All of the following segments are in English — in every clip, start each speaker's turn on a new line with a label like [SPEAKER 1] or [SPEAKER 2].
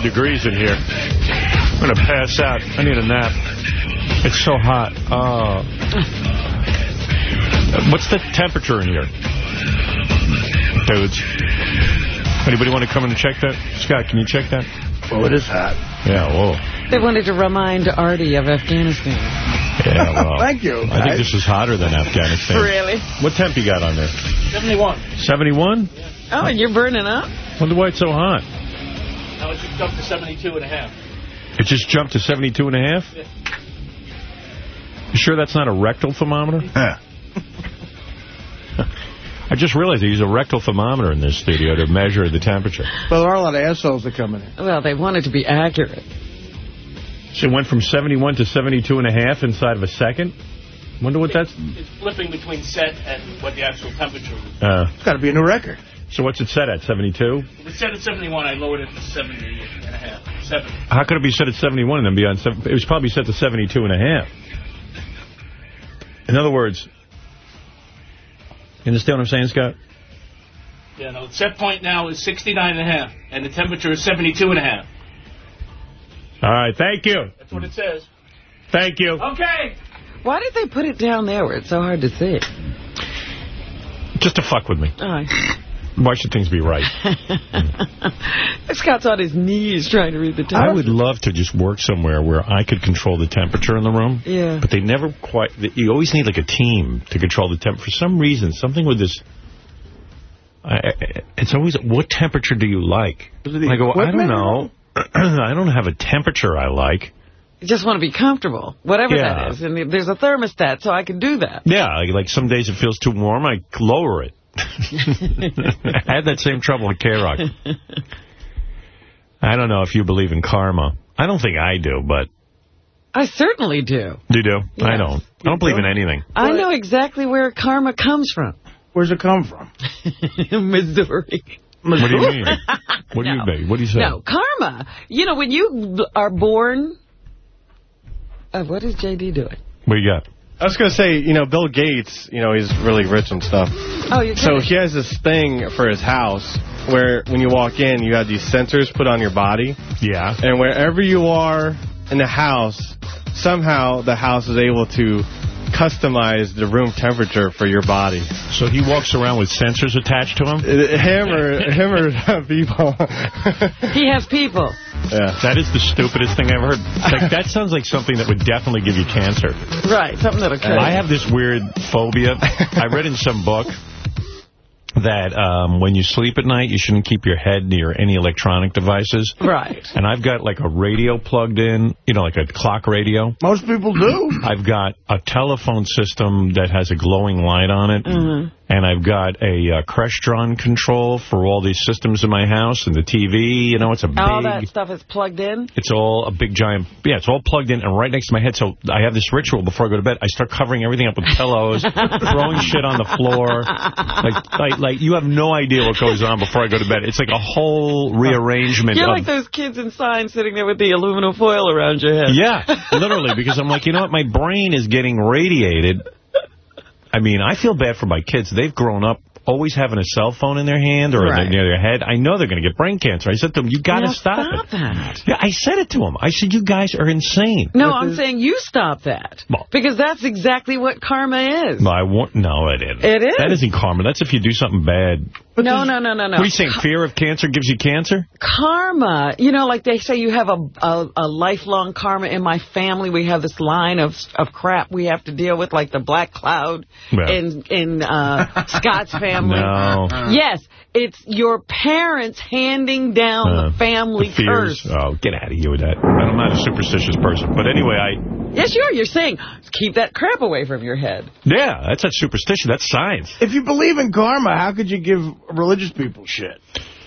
[SPEAKER 1] 100 degrees in here. I'm going to pass out. I need a nap. It's so hot. Oh. What's the temperature in here? Dudes. Anybody want to come in and check that? Scott, can you check that?
[SPEAKER 2] Oh, it is hot.
[SPEAKER 1] Yeah, whoa.
[SPEAKER 3] They wanted to remind Artie of Afghanistan.
[SPEAKER 1] Yeah, well.
[SPEAKER 2] Thank you.
[SPEAKER 1] I think this is hotter than Afghanistan.
[SPEAKER 3] Really?
[SPEAKER 1] What temp you got on there?
[SPEAKER 4] 71.
[SPEAKER 1] 71?
[SPEAKER 3] Oh, and you're burning up?
[SPEAKER 1] Wonder why it's so hot.
[SPEAKER 4] Now it just jumped to 72 and a half.
[SPEAKER 1] It just jumped to 72 and a half?
[SPEAKER 4] Yeah.
[SPEAKER 1] You sure that's not a rectal thermometer?
[SPEAKER 2] Yeah.
[SPEAKER 1] I just realized they use a rectal thermometer in this studio to measure the temperature.
[SPEAKER 2] Well, there are a lot of assholes that come in here.
[SPEAKER 3] Well, they wanted to be accurate.
[SPEAKER 1] So it went from 71 to 72 and a half inside of a second? Wonder what that's...
[SPEAKER 4] It's flipping between set and what the actual temperature is.
[SPEAKER 1] Uh,
[SPEAKER 2] It's got to be a new record.
[SPEAKER 1] So what's it set at, 72?
[SPEAKER 4] It's set at 71, I lowered it to 70 and a half. 7.
[SPEAKER 1] How could it be set at 71 and then be on... Seven, it was probably set to 72 and a half. In other words... You understand what I'm saying, Scott?
[SPEAKER 4] Yeah, no, the set point now is 69 and a half, and the temperature is 72 and a half.
[SPEAKER 1] All right, thank you.
[SPEAKER 4] That's what it says.
[SPEAKER 1] Thank you.
[SPEAKER 4] Okay.
[SPEAKER 3] Why did they put it down there where it's so hard to see?
[SPEAKER 1] Just to fuck with me.
[SPEAKER 3] Oh.
[SPEAKER 1] Why should things be right?
[SPEAKER 3] Scott's on his knees trying to read the temperature.
[SPEAKER 1] I would love to just work somewhere where I could control the temperature in the room.
[SPEAKER 3] Yeah.
[SPEAKER 1] But they never quite... You always need like a team to control the temp. For some reason, something with this... I, I- it's always, what temperature do you like?
[SPEAKER 2] Is it
[SPEAKER 1] And
[SPEAKER 2] the
[SPEAKER 1] I go, I don't know. I don't have a temperature I like.
[SPEAKER 3] You just want to be comfortable, whatever
[SPEAKER 1] Yeah.
[SPEAKER 3] that is. And there's a thermostat, so I can do that.
[SPEAKER 1] Yeah, like, like some days it feels too warm, I lower it. I had that same trouble at K-Rock. I don't know if you believe in karma. I don't think I do, but
[SPEAKER 3] I certainly do.
[SPEAKER 1] you do. I don't. I don't believe in anything.
[SPEAKER 3] I know exactly where karma comes from.
[SPEAKER 2] Where's it come from?
[SPEAKER 3] Missouri.
[SPEAKER 1] What do you mean? What do you mean? What do you say?
[SPEAKER 3] No, karma. You know, when you are born... Uh, what is J.D. doing?
[SPEAKER 1] What do you got?
[SPEAKER 5] I was going to say, you know, Bill Gates, you know, he's really rich and stuff.
[SPEAKER 3] Oh, you're
[SPEAKER 5] So he has this thing for his house where when you walk in, you have these sensors put on your body.
[SPEAKER 1] Yeah.
[SPEAKER 5] And wherever you are in the house, somehow the house is able to customize the room temperature for your body.
[SPEAKER 1] So he walks around with sensors attached to him?
[SPEAKER 5] Him or, him or people.
[SPEAKER 3] He has people.
[SPEAKER 5] yeah.
[SPEAKER 1] That is the stupidest thing I've ever heard. Like, that sounds like something that would definitely give you cancer.
[SPEAKER 3] Right, something that'll kill
[SPEAKER 1] I have this weird phobia. I read in some book that um, when you sleep at night, you shouldn't keep your head near any electronic devices.
[SPEAKER 3] Right.
[SPEAKER 1] And I've got like a radio plugged in, you know, like a clock radio.
[SPEAKER 2] Most people do.
[SPEAKER 1] I've got a telephone system that has a glowing light on it.
[SPEAKER 3] Mm-hmm.
[SPEAKER 1] And I've got a uh, Crestron control for all these systems in my house and the TV. You know, it's a
[SPEAKER 3] All
[SPEAKER 1] big...
[SPEAKER 3] All that stuff is plugged in?
[SPEAKER 1] It's all a big giant, yeah, it's all plugged in and right next to my head. So I have this ritual before I go to bed. I start covering everything up with pillows, throwing shit on the floor. Like, like, like you have no idea what goes on before I go to bed. It's like a whole rearrangement
[SPEAKER 3] You're
[SPEAKER 1] of...
[SPEAKER 3] like those kids in signs sitting there with the aluminum foil around your head.
[SPEAKER 1] Yeah, literally, because I'm like, you know what, my brain is getting radiated. I mean, I feel bad for my kids. They've grown up always having a cell phone in their hand or
[SPEAKER 3] Right.
[SPEAKER 1] near their head. I know they're going to get brain cancer. I said to them, you got to stop,
[SPEAKER 3] stop
[SPEAKER 1] it.
[SPEAKER 3] that.
[SPEAKER 1] Yeah, I said it to them. I said, you guys are insane.
[SPEAKER 3] No, I'm saying you stop that.
[SPEAKER 1] Well-
[SPEAKER 3] Because that's exactly what karma is.
[SPEAKER 1] No, I want. No, it isn't.
[SPEAKER 3] It is.
[SPEAKER 1] That isn't karma. That's if you do something bad.
[SPEAKER 3] no, no, no, no, no.
[SPEAKER 1] What are you saying? Fear of cancer gives you cancer?
[SPEAKER 3] Karma, you know, like they say you have a, a, a lifelong karma in my family. We have this line of of crap we have to deal with, like the black cloud
[SPEAKER 1] Yeah.
[SPEAKER 3] in, in uh, Scott's family.
[SPEAKER 1] No.
[SPEAKER 3] Yes, it's your parents handing down
[SPEAKER 1] Uh,
[SPEAKER 3] the family
[SPEAKER 1] the fears.
[SPEAKER 3] curse.
[SPEAKER 1] Oh, get out of here with that. I'm not a superstitious person. But anyway, I.
[SPEAKER 3] Yes, you are. You're saying keep that crap away from your head.
[SPEAKER 1] Yeah, that's not superstition. That's science.
[SPEAKER 2] If you believe in karma, how could you give religious people shit?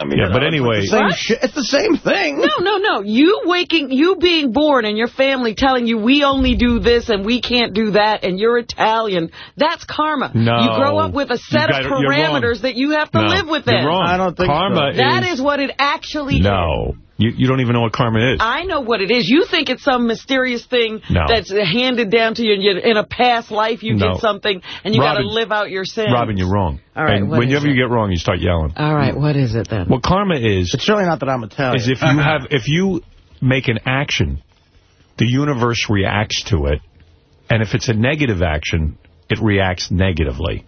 [SPEAKER 2] I mean,
[SPEAKER 1] Yeah, but
[SPEAKER 2] know,
[SPEAKER 1] anyway-
[SPEAKER 2] It's the same, shit. It's the same thing.
[SPEAKER 3] No, no, no. You waking, you being born and your family telling you we only do this and we can't do that and you're Italian. That's karma.
[SPEAKER 1] No.
[SPEAKER 3] You grow up with a set
[SPEAKER 1] You
[SPEAKER 3] of
[SPEAKER 1] got it- you're wrong.
[SPEAKER 3] parameters that you have to
[SPEAKER 1] No,
[SPEAKER 3] live
[SPEAKER 1] you're wrong.
[SPEAKER 2] I don't think
[SPEAKER 1] Karma
[SPEAKER 2] so.
[SPEAKER 3] That is what it actually is.
[SPEAKER 1] No. You, you don't even know what karma is.
[SPEAKER 3] I know what it is. You think it's some mysterious thing
[SPEAKER 1] No.
[SPEAKER 3] that's handed down to you, and you, in a past life you
[SPEAKER 1] No.
[SPEAKER 3] did something, and you got to live out your sins.
[SPEAKER 1] Robin, you're wrong.
[SPEAKER 3] All right,
[SPEAKER 1] And
[SPEAKER 3] what is
[SPEAKER 1] whenever
[SPEAKER 3] it?
[SPEAKER 1] you get wrong, you start yelling.
[SPEAKER 3] All right, what is it then?
[SPEAKER 1] What karma is,
[SPEAKER 2] It's certainly not that I'm Italian.
[SPEAKER 1] is if you have if you make an action, the universe reacts to it, and if it's a negative action, it reacts negatively.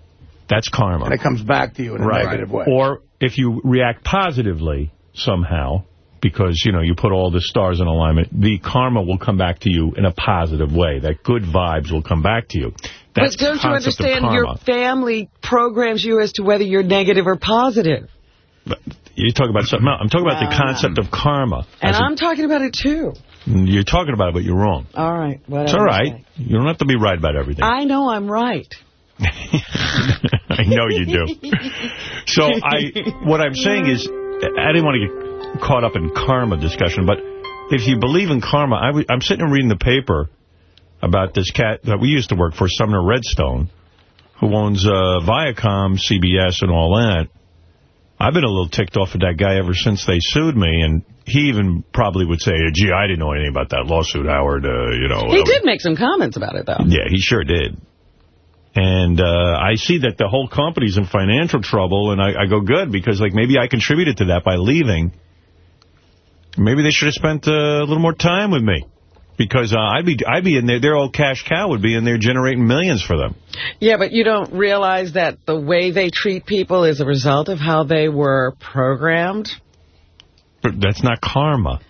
[SPEAKER 1] That's karma.
[SPEAKER 2] and it comes back to you in a
[SPEAKER 1] right.
[SPEAKER 2] negative way.
[SPEAKER 1] Or if you react positively somehow, because, you know, you put all the stars in alignment, the karma will come back to you in a positive way. That good vibes will come back to you. That's
[SPEAKER 3] but don't you understand your family programs you as to whether you're negative or positive?
[SPEAKER 1] But You're talking about something else. I'm talking about the concept of karma.
[SPEAKER 3] And
[SPEAKER 1] As a-
[SPEAKER 3] I'm talking about it, too.
[SPEAKER 1] you're talking about it, but you're wrong.
[SPEAKER 3] All right, whatever.
[SPEAKER 1] It's all right.
[SPEAKER 3] you
[SPEAKER 1] You don't have to be right about everything.
[SPEAKER 3] I know I'm right.
[SPEAKER 1] I know you do. So I, what I'm saying is, I didn't want to get caught up in karma discussion, but if you believe in karma, I w I'm sitting and reading the paper about this cat that we used to work for, Sumner Redstone, who owns uh, Viacom, CBS, and all that. I've been a little ticked off at that guy ever since they sued me, and he even probably would say, gee, I didn't know anything about that lawsuit, Howard, uh, you know.
[SPEAKER 3] He did make some comments about it, though.
[SPEAKER 1] yeah, he sure did. And uh, I see that the whole company's in financial trouble, and I, I go, good, because like maybe I contributed to that by leaving. Maybe they should have spent uh, a little more time with me. Because uh, I'd be I'd be in there, their old cash cow would be in there generating millions for them.
[SPEAKER 3] Yeah, but you don't realize that the way they treat people is a result of how they were programmed.
[SPEAKER 1] But that's not karma.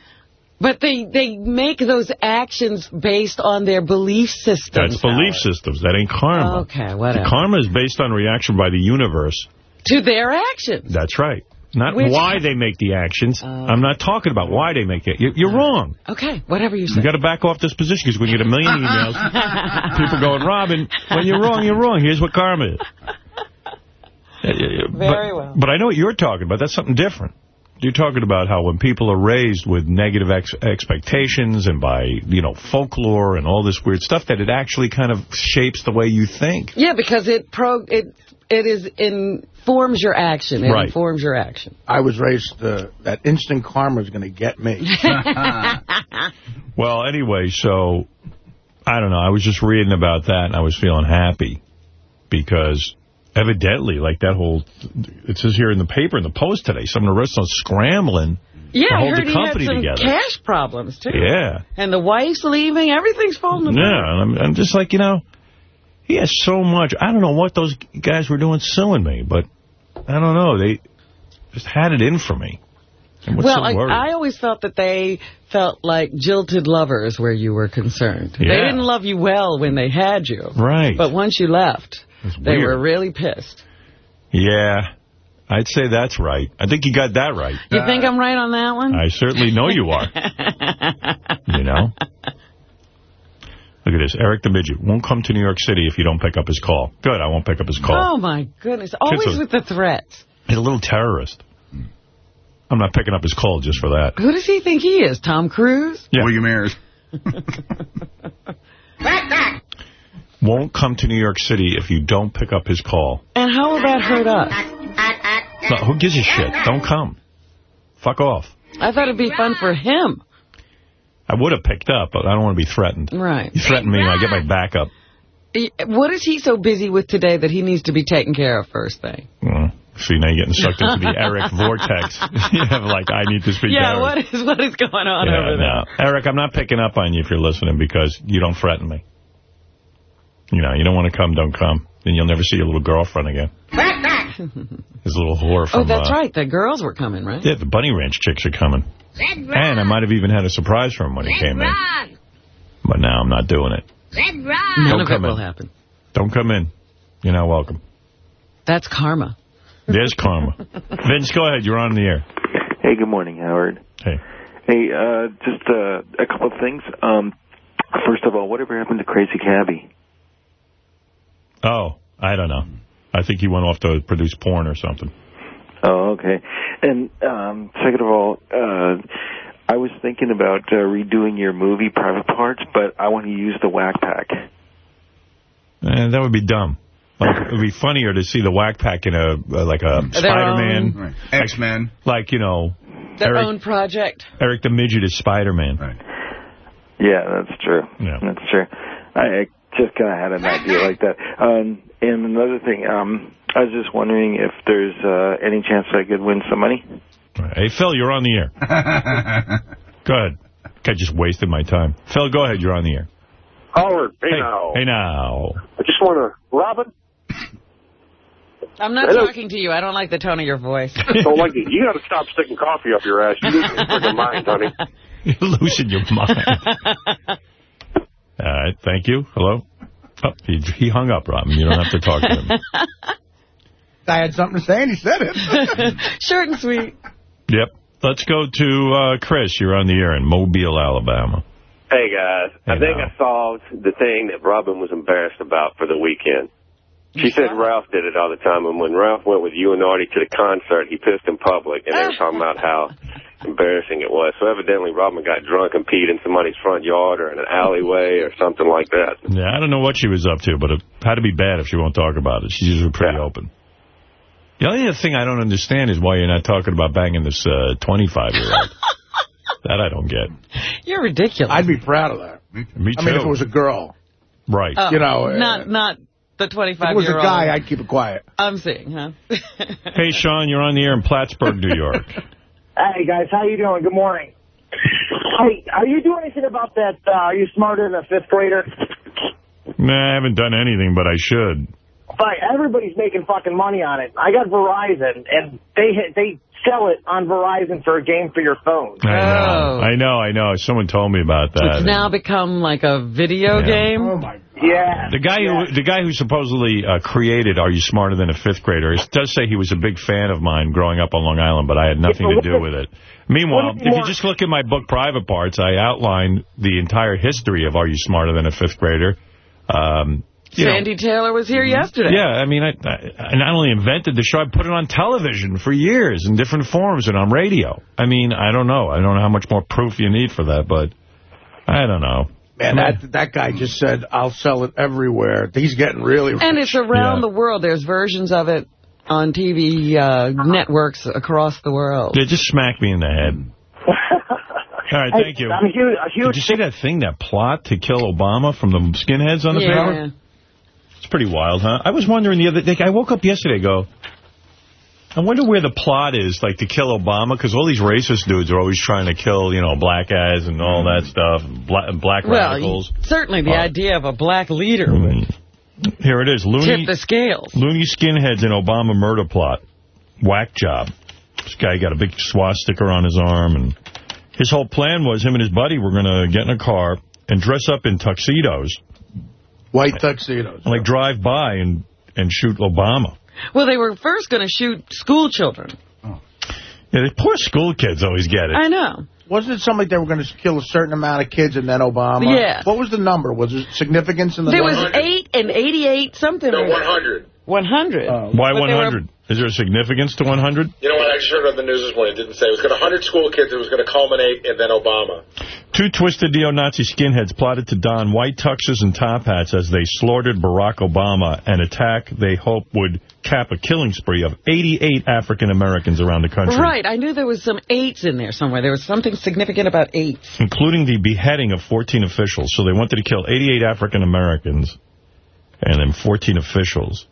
[SPEAKER 3] But they, they make those actions based on their belief systems.
[SPEAKER 1] That's belief
[SPEAKER 3] Howard.
[SPEAKER 1] systems. That ain't karma.
[SPEAKER 3] Okay, whatever.
[SPEAKER 1] The karma is based on reaction by the universe.
[SPEAKER 3] To their actions.
[SPEAKER 1] That's right. Not
[SPEAKER 3] Which-
[SPEAKER 1] why they make the actions.
[SPEAKER 3] Uh,
[SPEAKER 1] I'm not talking about why they make it. You're, you're wrong.
[SPEAKER 3] Okay, whatever you say.
[SPEAKER 1] You got to back off this position because we get a million emails. People going, Robin, when you're wrong, you're wrong. Here's what karma is. Uh,
[SPEAKER 3] Very
[SPEAKER 1] but,
[SPEAKER 3] well.
[SPEAKER 1] But I know what you're talking about. That's something different. You're talking about how when people are raised with negative ex expectations and by, you know, folklore and all this weird stuff, that it actually kind of shapes the way you think.
[SPEAKER 3] Yeah, because it pro it it is informs your action. It
[SPEAKER 1] Right.
[SPEAKER 3] informs your action.
[SPEAKER 2] I was raised uh, that instant karma is going to get me.
[SPEAKER 1] Well, anyway, so, I don't know. I was just reading about that, and I was feeling happy because evidently, like that whole, it says here in the paper, in the Post today, Sumner Redstone scrambling
[SPEAKER 3] Yeah,
[SPEAKER 1] to
[SPEAKER 3] I
[SPEAKER 1] hold
[SPEAKER 3] heard
[SPEAKER 1] the
[SPEAKER 3] he had
[SPEAKER 1] company
[SPEAKER 3] some
[SPEAKER 1] together.
[SPEAKER 3] cash problems, too.
[SPEAKER 1] Yeah.
[SPEAKER 3] And the wife's leaving. Everything's falling apart.
[SPEAKER 1] Yeah, and I'm, I'm just like, you know, he has so much. I don't know what those guys were doing suing me, but I don't know. They just had it in for me.
[SPEAKER 3] Well, I. I always felt that they felt like jilted lovers where you were concerned. They didn't love you well when they had you.
[SPEAKER 1] Right.
[SPEAKER 3] But once you left, they were really pissed.
[SPEAKER 1] Yeah, I'd say that's right. I think you got that right.
[SPEAKER 3] You think I'm right on that one?
[SPEAKER 1] I certainly know you are. you know? Look at this. Eric the Midget won't come to New York City if you don't pick up his call. Good, I won't pick up his call.
[SPEAKER 3] Oh, my goodness. Always
[SPEAKER 1] a-
[SPEAKER 3] with the threats.
[SPEAKER 1] He's a little terrorist. I'm not picking up his call just for that.
[SPEAKER 3] Who does he think he is, Tom Cruise?
[SPEAKER 1] Yeah.
[SPEAKER 6] William Ayers.
[SPEAKER 1] Won't come to New York City if you don't pick up his call.
[SPEAKER 3] And how will that hurt us?
[SPEAKER 1] No, who gives a shit? Don't come. Fuck off.
[SPEAKER 3] I thought it'd be fun for him.
[SPEAKER 1] I would have picked up, but I don't want to be threatened.
[SPEAKER 3] Right.
[SPEAKER 1] You threaten me, I get my back up.
[SPEAKER 3] What is he so busy with today that he needs to be taken care of first thing?
[SPEAKER 1] Mm. See, now you're getting sucked into the Eric vortex. you have like, I need to speak to
[SPEAKER 3] Yeah, what is what is going on
[SPEAKER 1] Yeah,
[SPEAKER 3] over there?
[SPEAKER 1] no. Eric, I'm not picking up on you if you're listening because you don't threaten me. You know, you don't want to come, don't come. Then you'll never see your little girlfriend again. His little whore from...
[SPEAKER 3] Oh, that's
[SPEAKER 1] uh,
[SPEAKER 3] right. The girls were coming, right?
[SPEAKER 1] Yeah, the Bunny Ranch chicks are coming. And I might have even had a surprise for him when he came in. But now I'm not doing it.
[SPEAKER 3] None
[SPEAKER 1] Don't
[SPEAKER 3] of it
[SPEAKER 1] come
[SPEAKER 3] will
[SPEAKER 1] in.
[SPEAKER 3] happen.
[SPEAKER 1] Don't come in. You're not welcome.
[SPEAKER 3] That's karma.
[SPEAKER 1] There's karma. Vince, go ahead. You're on the air.
[SPEAKER 7] Hey, good morning, Howard.
[SPEAKER 1] Hey.
[SPEAKER 7] Hey, uh, just uh, a couple of things. Um, first of all, whatever happened to Crazy Cabby?
[SPEAKER 1] Oh, I don't know. I think he went off to produce porn or something.
[SPEAKER 7] Oh, okay. And um, second of all, uh, I was thinking about uh, redoing your movie Private Parts, but I want to use the Whack Pack.
[SPEAKER 1] And that would be dumb. Like, it would be funnier to see the whack pack in a uh, like a Spider-Man,
[SPEAKER 6] Right. X-Men.
[SPEAKER 1] like you know,
[SPEAKER 3] Their
[SPEAKER 1] Eric-
[SPEAKER 3] own project.
[SPEAKER 1] Eric the Midget is Spider-Man.
[SPEAKER 7] Yeah, that's true.
[SPEAKER 1] Yeah.
[SPEAKER 7] That's true. I, I just kind of had an idea like that. Um, and another thing, um, I was just wondering if there's uh, any chance I could win some money.
[SPEAKER 1] Hey, Phil, you're on the air. Go ahead. I just wasted my time. Phil, go ahead. You're on the air.
[SPEAKER 6] Howard, hey,
[SPEAKER 1] Hey,
[SPEAKER 6] now.
[SPEAKER 1] hey now.
[SPEAKER 6] I just want to, Robin,
[SPEAKER 3] I'm not
[SPEAKER 6] Hello.
[SPEAKER 3] talking to you. I don't like the tone of your voice.
[SPEAKER 6] don't like it. You got to stop sticking coffee up your ass. You lose your freaking mind, honey.
[SPEAKER 1] You're losing your mind. All right, thank you. Hello? Oh, he, he hung up, Robin. You don't have to talk to him.
[SPEAKER 2] I had something to say, and he said it.
[SPEAKER 3] Short and sweet.
[SPEAKER 1] Yep. Let's go to uh, Chris. You're on the air in Mobile, Alabama.
[SPEAKER 8] Hey, guys. I think
[SPEAKER 1] now.
[SPEAKER 8] I solved the thing that Robin was embarrassed about for the weekend. She said Ralph did it all the time, and when Ralph went with you and Artie to the concert, he pissed in public, and they were talking about how embarrassing it was. So evidently Robin got drunk and peed in somebody's front yard or in an alleyway or something like that.
[SPEAKER 1] Yeah, I don't know what she was up to, but it had to be bad if she won't talk about it. She's usually pretty open. The only other thing I don't understand is why you're not talking about banging this 25-year-old. that I don't get.
[SPEAKER 3] You're ridiculous.
[SPEAKER 2] I'd be proud of that.
[SPEAKER 1] Me too.
[SPEAKER 2] I mean, if it was a girl.
[SPEAKER 1] Right.
[SPEAKER 3] Oh,
[SPEAKER 2] you know, uh,
[SPEAKER 3] not not the
[SPEAKER 2] If
[SPEAKER 3] 25
[SPEAKER 2] it was a guy, I'd keep it quiet.
[SPEAKER 3] I'm seeing, huh?
[SPEAKER 1] Hey, Sean, you're on the air in Plattsburgh, New York.
[SPEAKER 9] Hey guys, how you doing? Good morning. Hey, are you doing anything about that? Uh, are you smarter than a fifth grader?
[SPEAKER 1] nah, I haven't done anything, but I should.
[SPEAKER 9] But everybody's making fucking money on it. I got Verizon, and they they sell it on Verizon for a game for your phone.
[SPEAKER 1] I know.
[SPEAKER 3] Oh.
[SPEAKER 1] I know, I know. Someone told me about that.
[SPEAKER 3] It's now become like a video
[SPEAKER 1] Yeah.
[SPEAKER 3] game.
[SPEAKER 2] Oh, my
[SPEAKER 9] Yeah.
[SPEAKER 1] The guy who the guy who supposedly uh, created Are You Smarter Than a Fifth Grader is, does say he was a big fan of mine growing up on Long Island, but I had nothing to do with it. Meanwhile, if you just look at my book Private Parts, I outline the entire history of Are You Smarter Than a Fifth Grader. Um, you know,
[SPEAKER 3] Sandy Taylor was here yesterday.
[SPEAKER 1] yeah, I mean, I, I, I not only invented the show, I put it on television for years in different forms and on radio. I mean, I don't know. I don't know how much more proof you need for that, but I don't know.
[SPEAKER 2] Man, that that guy just said, I'll sell it everywhere. He's getting really rich.
[SPEAKER 3] And it's around
[SPEAKER 1] Yeah.
[SPEAKER 3] the world. There's versions of it on TV uh, networks across the world.
[SPEAKER 1] They just smacked me in the head. All right, thank you.
[SPEAKER 9] I'm a huge, a huge
[SPEAKER 1] Did you see that thing, that plot to kill Obama from the skinheads on the
[SPEAKER 3] yeah.
[SPEAKER 1] paper? It's pretty wild, huh? I was wondering the other day, I woke up yesterday, go, I wonder where the plot is, like, to kill Obama, because all these racist dudes are always trying to kill, you know, black guys and all that mm. stuff, black, black
[SPEAKER 3] Well,
[SPEAKER 1] radicals.
[SPEAKER 3] certainly the
[SPEAKER 1] Oh.
[SPEAKER 3] idea of a black leader would mm.
[SPEAKER 1] Here it is,
[SPEAKER 3] tip the scales.
[SPEAKER 1] Looney skinheads in Obama murder plot. Whack job. This guy got a big swastika on his arm, and his whole plan was him and his buddy were going to get in a car and dress up in tuxedos,
[SPEAKER 2] White tuxedos.
[SPEAKER 1] and, like drive by and, and shoot Obama.
[SPEAKER 3] Well, they were first going to shoot school children.
[SPEAKER 1] Yeah, the poor school kids always get it.
[SPEAKER 3] I know.
[SPEAKER 2] Wasn't it something like they were going to kill a certain amount of kids and then Obama?
[SPEAKER 3] Yeah.
[SPEAKER 2] What was the number? Was there significance in the
[SPEAKER 3] There
[SPEAKER 2] number?
[SPEAKER 3] was 8 and 88, something.
[SPEAKER 6] No,
[SPEAKER 3] like-
[SPEAKER 6] 100.
[SPEAKER 3] 100.
[SPEAKER 1] Why
[SPEAKER 3] But they were-
[SPEAKER 1] 100? Is there a significance to 100?
[SPEAKER 6] You know what? I just heard on the news this morning. It didn't say. It was going to 100 school kids. It was going to culminate and then Obama.
[SPEAKER 1] Two twisted neo-Nazi skinheads plotted to don white tuxes and top hats as they slaughtered Barack Obama, an attack they hope would cap a killing spree of 88 African Americans around the country.
[SPEAKER 3] Right, I knew there was some eights in there somewhere. There was something significant about eights.
[SPEAKER 1] including the beheading of 14 officials. So they wanted to kill 88 African Americans and then 14 officials.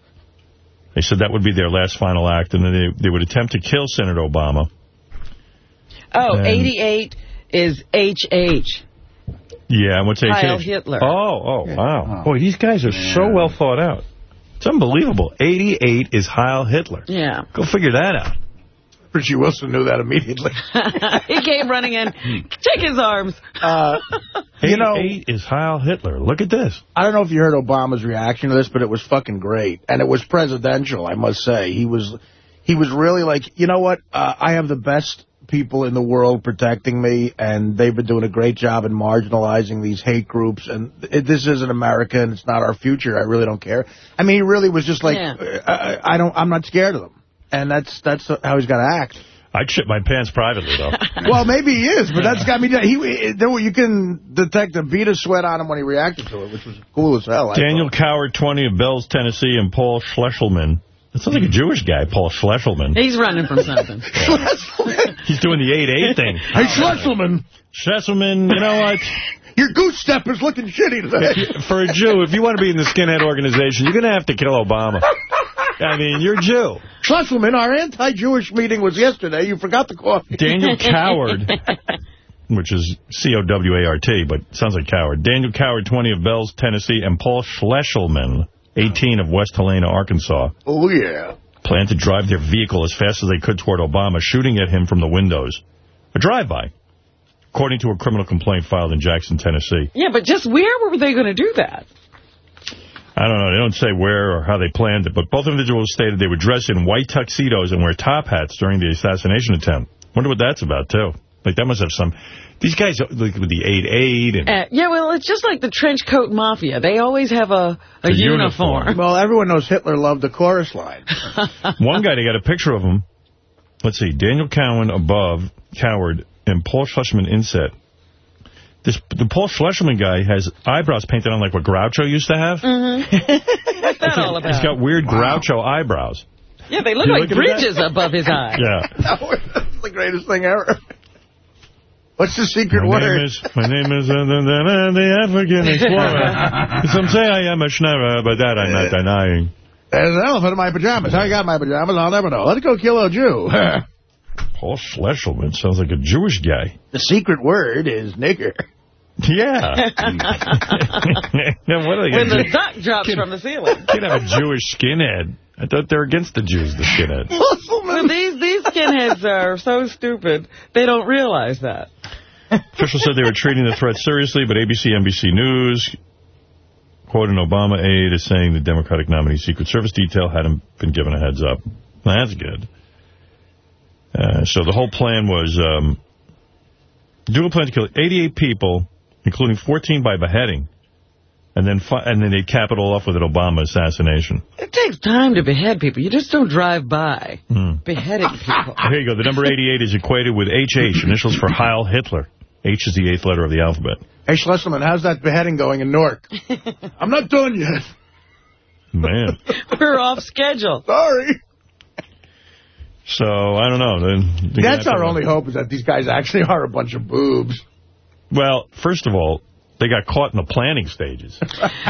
[SPEAKER 1] They said that would be their last final act, and then they, they would attempt to kill Senator Obama.
[SPEAKER 3] Oh,
[SPEAKER 1] And-
[SPEAKER 3] 88 is HH.
[SPEAKER 1] Yeah, and what's HH?
[SPEAKER 3] Heil Hitler.
[SPEAKER 1] Oh, oh, wow. Boy, these guys are so well thought out. It's unbelievable. 88 is Heil Hitler.
[SPEAKER 3] Yeah.
[SPEAKER 1] Go figure that out.
[SPEAKER 2] Richie Wilson knew that immediately.
[SPEAKER 3] he came running in. Check his arms.
[SPEAKER 2] Uh, you know,
[SPEAKER 1] 88 is Heil Hitler. Look at this.
[SPEAKER 2] I don't know if you heard Obama's reaction to this, but it was fucking great. And it was presidential, I must say. He was he was really like, you know what? Uh, I have the best people in the world protecting me, and they've been doing a great job in marginalizing these hate groups. And it, this isn't America, and it's not our future. I really don't care. I mean, he really was just like,
[SPEAKER 3] Yeah.
[SPEAKER 2] uh, I, I don't, I'm not scared of them. And that's that's how he's got to act.
[SPEAKER 1] I'd shit my pants privately, though.
[SPEAKER 2] Well, maybe he is, but that's got me. He, there, were- you can detect a bead of sweat on him when he reacted to it, which was cool as hell.
[SPEAKER 1] Daniel Coward, 20 of Bells, Tennessee, and Paul Schlesselman, That sounds like a Jewish guy, Paul Schlesselman.
[SPEAKER 3] He's running from something.
[SPEAKER 1] He's doing the 8-8 thing.
[SPEAKER 2] Hey, Schlesselman.
[SPEAKER 1] Schlesselman, you know what?
[SPEAKER 2] Your goose step is looking shitty today.
[SPEAKER 1] For a Jew, if you want to be in the skinhead organization, you're going to have to kill Obama. I mean, you're Jew.
[SPEAKER 2] Schlesselman, our anti-Jewish meeting was yesterday. You forgot the coffee.
[SPEAKER 1] Daniel Coward, which is C-O-W-A-R-T, but sounds like Coward. Daniel Coward, 20 of Bells, Tennessee, and Paul Schlesselman, 18 of West Helena, Arkansas,
[SPEAKER 2] Oh, yeah.
[SPEAKER 1] planned to drive their vehicle as fast as they could toward Obama, shooting at him from the windows. A drive-by, according to a criminal complaint filed in Jackson, Tennessee.
[SPEAKER 3] Yeah, but just where were they going to do that?
[SPEAKER 1] I don't know. They don't say where or how they planned it, but both individuals stated they would dress in white tuxedos and wear top hats during the assassination attempt. Wonder what that's about, too. Like, that must have some... These guys, like, with the 8-8 and...
[SPEAKER 3] Uh, yeah, well, it's just like the trench coat mafia. They always have a, a,
[SPEAKER 1] A
[SPEAKER 3] uniform.
[SPEAKER 1] uniform.
[SPEAKER 2] Well, everyone knows Hitler loved the chorus line.
[SPEAKER 1] One guy, they got a picture of him. Let's see, Daniel Cowan above, Coward, and Paul Schlesman inset. This The Paul Schlesman guy has eyebrows painted on like what Groucho used to have.
[SPEAKER 3] What's that all about?
[SPEAKER 1] He's got weird Groucho eyebrows.
[SPEAKER 3] yeah, they look
[SPEAKER 1] You
[SPEAKER 3] like
[SPEAKER 1] looking
[SPEAKER 3] bridges above his eyes.
[SPEAKER 1] Yeah.
[SPEAKER 2] That's the greatest thing ever. What's the secret
[SPEAKER 1] My
[SPEAKER 2] word?
[SPEAKER 1] name is, my name is uh, the, the, the African Explorer. Some say I am a schnorrer, but that I'm not denying.
[SPEAKER 2] There's an elephant in my pajamas. I got my pajamas, I'll never know. Let's go kill a Jew.
[SPEAKER 1] Paul Schlesselman sounds like a Jewish guy.
[SPEAKER 2] the secret word is nigger.
[SPEAKER 1] Yeah. Now, what are they
[SPEAKER 3] When the
[SPEAKER 1] do?
[SPEAKER 3] duck drops from the ceiling.
[SPEAKER 1] Can't have a Jewish skinhead. I thought they're against the Jews, the skinheads.
[SPEAKER 3] Well, these, these skinheads are so stupid, they don't realize that.
[SPEAKER 1] Officials said they were treating the threat seriously, but ABC, NBC News, quote, an Obama aide is saying the Democratic nominee Secret Service detail hadn't been given a heads up. That's good. Uh, so the whole plan was, um, Dougal planned to kill 88 people, including 14 by beheading, and then fi and then they cap it all off with an Obama assassination.
[SPEAKER 3] It takes time to behead people. You just don't drive by
[SPEAKER 1] Hmm.
[SPEAKER 3] beheading people.
[SPEAKER 1] Here you go. The number 88 is equated with HH, initials for Heil Hitler. H is the eighth letter of the alphabet.
[SPEAKER 2] Hey, Schlesselman, how's that beheading going in Newark? I'm not done yet.
[SPEAKER 1] Man.
[SPEAKER 3] We're off schedule.
[SPEAKER 2] Sorry.
[SPEAKER 1] So, I don't know. Then the
[SPEAKER 2] That's our only hope is that these guys actually are a bunch of boobs.
[SPEAKER 1] Well, first of all, they got caught in the planning stages.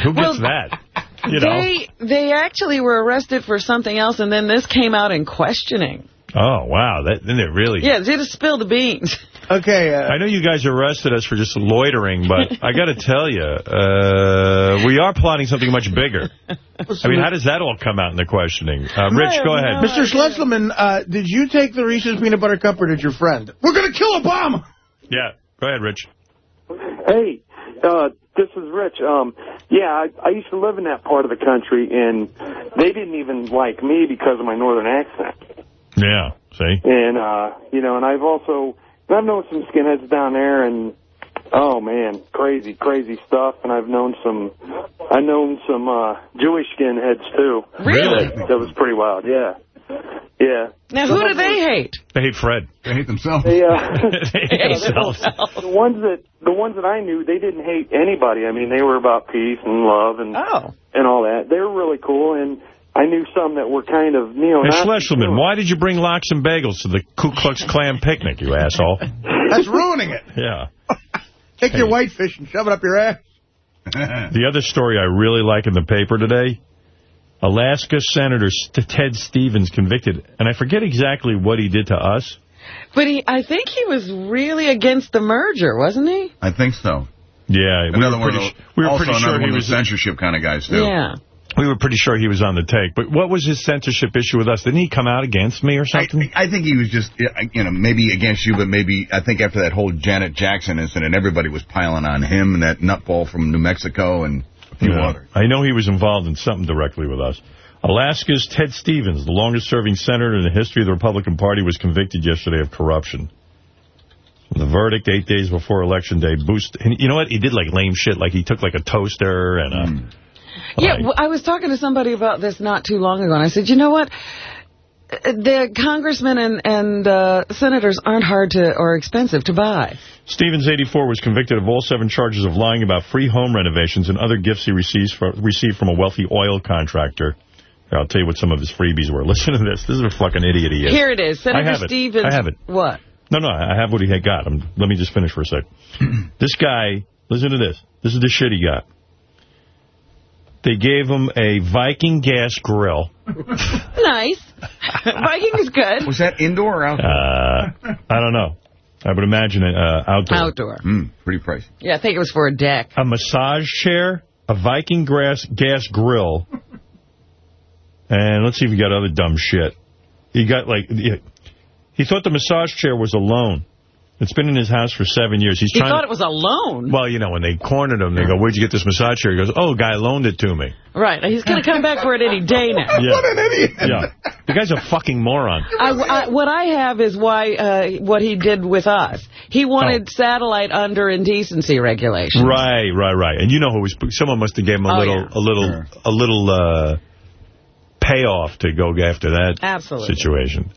[SPEAKER 1] Who gets
[SPEAKER 3] Well,
[SPEAKER 1] that? You know?
[SPEAKER 3] They they actually were arrested for something else, and then this came out in questioning.
[SPEAKER 1] Oh, wow. That, then it really...
[SPEAKER 3] Yeah, they just spilled the beans.
[SPEAKER 2] Okay. Uh,
[SPEAKER 1] I know you guys arrested us for just loitering, but I got to tell you, uh, we are plotting something much bigger. I mean, how does that all come out in the questioning? Uh, Rich, go ahead.
[SPEAKER 2] Mr. Schlesselman, uh, did you take the Reese's Peanut Butter Cup or did your friend? We're going to kill Obama!
[SPEAKER 1] Yeah, go ahead, Rich.
[SPEAKER 10] Hey, uh, this is Rich. Um, yeah, I, I used to live in that part of the country, and they didn't even like me because of my northern accent.
[SPEAKER 1] Yeah, see?
[SPEAKER 10] And, uh, you know, and I've also, I've known some skinheads down there, and, oh, man, crazy, crazy stuff. And I've known some, I've known some, uh, Jewish skinheads, too.
[SPEAKER 3] Really?
[SPEAKER 10] That, that was pretty wild, yeah. Yeah.
[SPEAKER 3] Now, who do they hate?
[SPEAKER 1] They hate Fred.
[SPEAKER 11] They hate themselves.
[SPEAKER 10] They, uh,
[SPEAKER 1] They hate themselves.
[SPEAKER 10] the ones that the ones that I knew, they didn't hate anybody. I mean, they were about peace and love and
[SPEAKER 3] Oh.
[SPEAKER 10] and all that. They were really cool, and I knew some that were kind of neo-Nazi.
[SPEAKER 1] Schlesselman, why did you bring lox and bagels to the Ku Klux Klan picnic, you asshole?
[SPEAKER 2] That's ruining it.
[SPEAKER 1] Yeah.
[SPEAKER 2] Take your whitefish and shove it up your ass.
[SPEAKER 1] The other story I really like in the paper today, Alaska Senator St Ted Stevens convicted, and I forget exactly what he did to us.
[SPEAKER 3] But he, I think he was really against the merger, wasn't he?
[SPEAKER 11] I think so.
[SPEAKER 1] Yeah, we
[SPEAKER 11] Another
[SPEAKER 1] were
[SPEAKER 11] one
[SPEAKER 1] pretty,
[SPEAKER 11] of
[SPEAKER 1] we were
[SPEAKER 11] also
[SPEAKER 1] pretty
[SPEAKER 11] another
[SPEAKER 1] sure
[SPEAKER 11] one
[SPEAKER 1] he
[SPEAKER 11] of
[SPEAKER 1] was
[SPEAKER 11] those censorship kind of guys, too.
[SPEAKER 3] Yeah.
[SPEAKER 1] We were pretty sure he was on the take. But what was his censorship issue with us? Didn't he come out against me or something?
[SPEAKER 11] I think he was just, you know, maybe against you, but maybe, I think after that whole Janet Jackson incident, everybody was piling on him and that nutball from New Mexico and a few
[SPEAKER 1] Yeah.
[SPEAKER 11] others.
[SPEAKER 1] I know he was involved in something directly with us. Alaska's Ted Stevens, the longest-serving senator in the history of the Republican Party, was convicted yesterday of corruption. The verdict, eight days before Election Day, boost. And you know what? He did like lame shit. Like he took like a toaster and a... Hmm.
[SPEAKER 3] Yeah, well, I was talking to somebody about this not too long ago, and I said, you know what? The congressmen and, and uh, senators aren't hard to or expensive to buy.
[SPEAKER 1] Stevens, 84, was convicted of all seven charges of lying about free home renovations and other gifts he receives for, received from a wealthy oil contractor I'll tell you what some of his freebies were. Listen to this. This is a fucking idiot he is.
[SPEAKER 3] Here it is. Senator
[SPEAKER 1] I have it.
[SPEAKER 3] Stevens.
[SPEAKER 1] I have it.
[SPEAKER 3] What?
[SPEAKER 1] No, no, I have what he had got. I'm, let me just finish for a sec. this guy, listen to this. This is the shit he got. They gave him a Viking gas grill.
[SPEAKER 3] Nice. Viking is good.
[SPEAKER 11] Was that indoor or outdoor?
[SPEAKER 1] Uh, I don't know. I would imagine it uh, outdoor.
[SPEAKER 3] Outdoor.
[SPEAKER 11] Mm, pretty pricey.
[SPEAKER 3] Yeah, I think it was for a deck.
[SPEAKER 1] A massage chair, a Viking grass gas grill, and let's see if he got other dumb shit. He got like he thought the massage chair was a loan. It's been in his house for seven years. He's
[SPEAKER 3] He
[SPEAKER 1] trying.
[SPEAKER 3] thought it was a loan.
[SPEAKER 1] well, you know, when they cornered him, they go, "Where'd you get this massage chair?" He goes, "Oh, a guy loaned it to me."
[SPEAKER 3] Right. He's going to come back for it any day now.
[SPEAKER 1] Yeah.
[SPEAKER 2] What an idiot.
[SPEAKER 1] Yeah, the guy's a fucking moron.
[SPEAKER 3] I, I, what I have is why uh, what he did with us. He wanted satellite under indecency regulations.
[SPEAKER 1] Right, right, right. And you know who was? Someone must have gave him a
[SPEAKER 3] Oh,
[SPEAKER 1] little,
[SPEAKER 3] yeah.
[SPEAKER 1] a little, a little uh, payoff to go after that
[SPEAKER 3] Absolutely.
[SPEAKER 1] situation.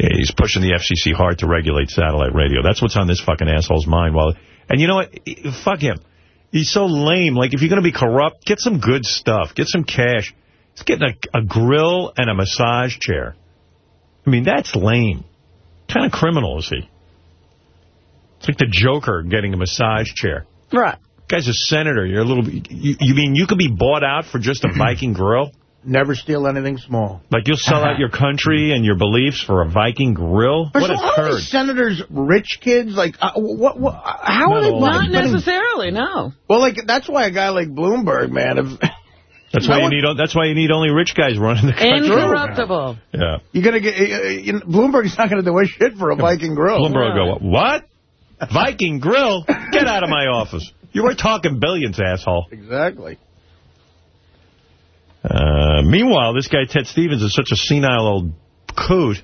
[SPEAKER 1] Yeah, he's pushing the FCC hard to regulate satellite radio. That's what's on this fucking asshole's mind. While, and you know what? Fuck him. He's so lame. Like, if you're going to be corrupt, get some good stuff. Get some cash. He's getting a, a grill and a massage chair. I mean, that's lame. What kind of criminal is he? It's like the Joker getting a massage chair.
[SPEAKER 3] Right.
[SPEAKER 1] Guy's a senator. You're a little. You, you mean you could be bought out for just a Viking grill?
[SPEAKER 2] Never steal anything small.
[SPEAKER 1] Like you'll sell out your country and your beliefs for a Viking grill?
[SPEAKER 2] But
[SPEAKER 1] What
[SPEAKER 2] so
[SPEAKER 1] a
[SPEAKER 2] are
[SPEAKER 1] turd.
[SPEAKER 2] these senators rich kids? Like, uh, what, what, how are they.
[SPEAKER 3] Not necessarily, no.
[SPEAKER 2] Well, like, that's why a guy like Bloomberg, man, if,
[SPEAKER 1] That's
[SPEAKER 2] No
[SPEAKER 1] why you
[SPEAKER 2] one-
[SPEAKER 1] need. That's why you need only rich guys running the country.
[SPEAKER 3] Incorruptible.
[SPEAKER 1] Yeah.
[SPEAKER 2] you're going to get, uh, you know, Bloomberg's not going to do a shit for a Viking grill.
[SPEAKER 1] Bloomberg go, what? Viking grill? Get out of my office. You were talking billions, asshole.
[SPEAKER 2] Exactly.
[SPEAKER 1] Uh, meanwhile, this guy, Ted Stevens, is such a senile old coot.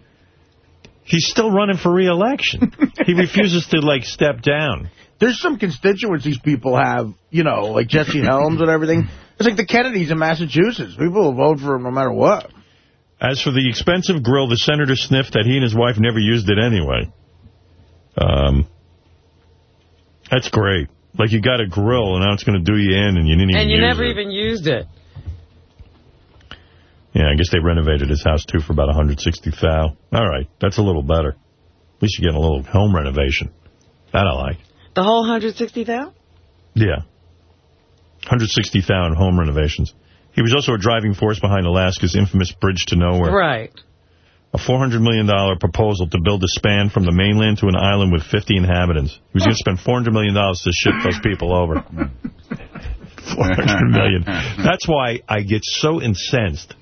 [SPEAKER 1] He's still running for re-election. he refuses to, like, step down.
[SPEAKER 2] There's some constituencies people have, you know, like Jesse Helms and everything. It's like the Kennedys in Massachusetts. People will vote for him no matter what.
[SPEAKER 1] As for the expensive grill, the senator sniffed that he and his wife never used it anyway. Um, that's great. Like, you got a grill, and now it's going to do you in, and you didn't even
[SPEAKER 3] And you
[SPEAKER 1] use
[SPEAKER 3] never
[SPEAKER 1] it.
[SPEAKER 3] even used it.
[SPEAKER 1] Yeah, I guess they renovated his house, too, for about 160 thou. All right, that's a little better. At least you're getting a little home renovation. That I like.
[SPEAKER 3] The whole 160,000?
[SPEAKER 1] Yeah. 160 thou in home renovations. He was also a driving force behind Alaska's infamous Bridge to Nowhere.
[SPEAKER 3] Right.
[SPEAKER 1] A $400 million proposal to build a span from the mainland to an island with 50 inhabitants. He was going to spend $400 million to ship those people over. 400 million. That's why I get so incensed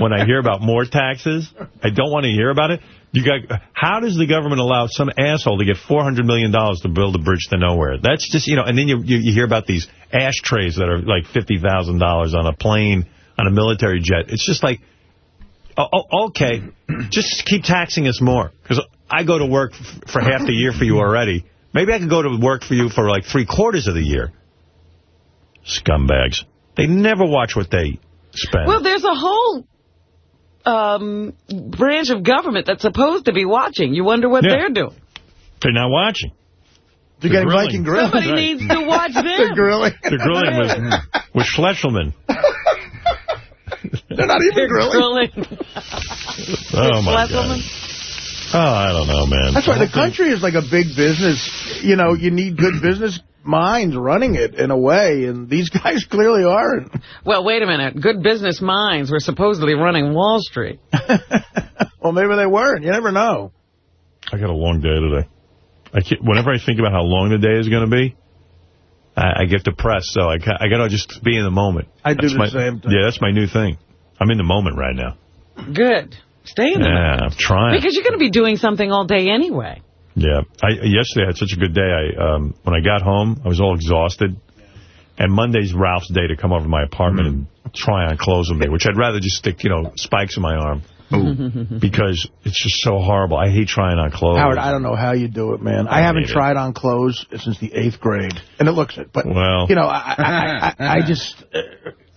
[SPEAKER 1] when I hear about more taxes. I don't want to hear about it. You got How does the government allow some asshole to get $400 million to build a bridge to nowhere? That's just, you know, and then you, you, you hear about these ashtrays that are like $50,000 on a plane, on a military jet. It's just like, Oh, oh, okay, just keep taxing us more. Because I go to work for half the year for you already. Maybe I could go to work for you for like three quarters of the year. Scumbags. They never watch what they spend.
[SPEAKER 3] Well, there's a whole um, branch of government that's supposed to be watching. You wonder what
[SPEAKER 1] Yeah.
[SPEAKER 3] they're doing.
[SPEAKER 1] They're not watching.
[SPEAKER 2] They're
[SPEAKER 1] The
[SPEAKER 2] getting
[SPEAKER 1] grilling.
[SPEAKER 2] Viking grill.
[SPEAKER 3] Somebody
[SPEAKER 1] Right.
[SPEAKER 3] needs to watch them.
[SPEAKER 2] They're grilling.
[SPEAKER 1] The grilling was, was Schlesselman.
[SPEAKER 2] They're not even
[SPEAKER 3] They're
[SPEAKER 2] grilling.
[SPEAKER 3] grilling.
[SPEAKER 1] Oh, my
[SPEAKER 3] Schlesselman.
[SPEAKER 1] God. Oh, I don't know, man.
[SPEAKER 2] That's why the country is like a big business. You know, you need good business minds running it in a way, and these guys clearly aren't.
[SPEAKER 3] Well, wait a minute. Good business minds were supposedly running Wall Street.
[SPEAKER 2] Well, maybe they weren't. You never know.
[SPEAKER 1] I got a long day today. I can't, whenever I think about how long the day is going to be, I, I get depressed. So I, I got to just be in the moment.
[SPEAKER 2] I do the
[SPEAKER 1] my,
[SPEAKER 2] same thing.
[SPEAKER 1] Yeah, that's my new thing. I'm in the moment right now.
[SPEAKER 3] Good. Stay in the
[SPEAKER 1] Yeah, I'm trying.
[SPEAKER 3] Because you're going to be doing something all day anyway.
[SPEAKER 1] Yeah. I Yesterday I had such a good day. I um, When I got home, I was all exhausted. And Monday's Ralph's day to come over to my apartment and try on clothes with me, which I'd rather just stick, you know, spikes in my arm. because it's just so horrible. I hate trying on clothes.
[SPEAKER 2] Howard, I don't know how you do it, man. I,
[SPEAKER 1] I
[SPEAKER 2] haven't
[SPEAKER 1] hate it.
[SPEAKER 2] tried on clothes since the eighth grade, and it looks it. But
[SPEAKER 1] Well.
[SPEAKER 2] you know, I, I, I, I just. Uh,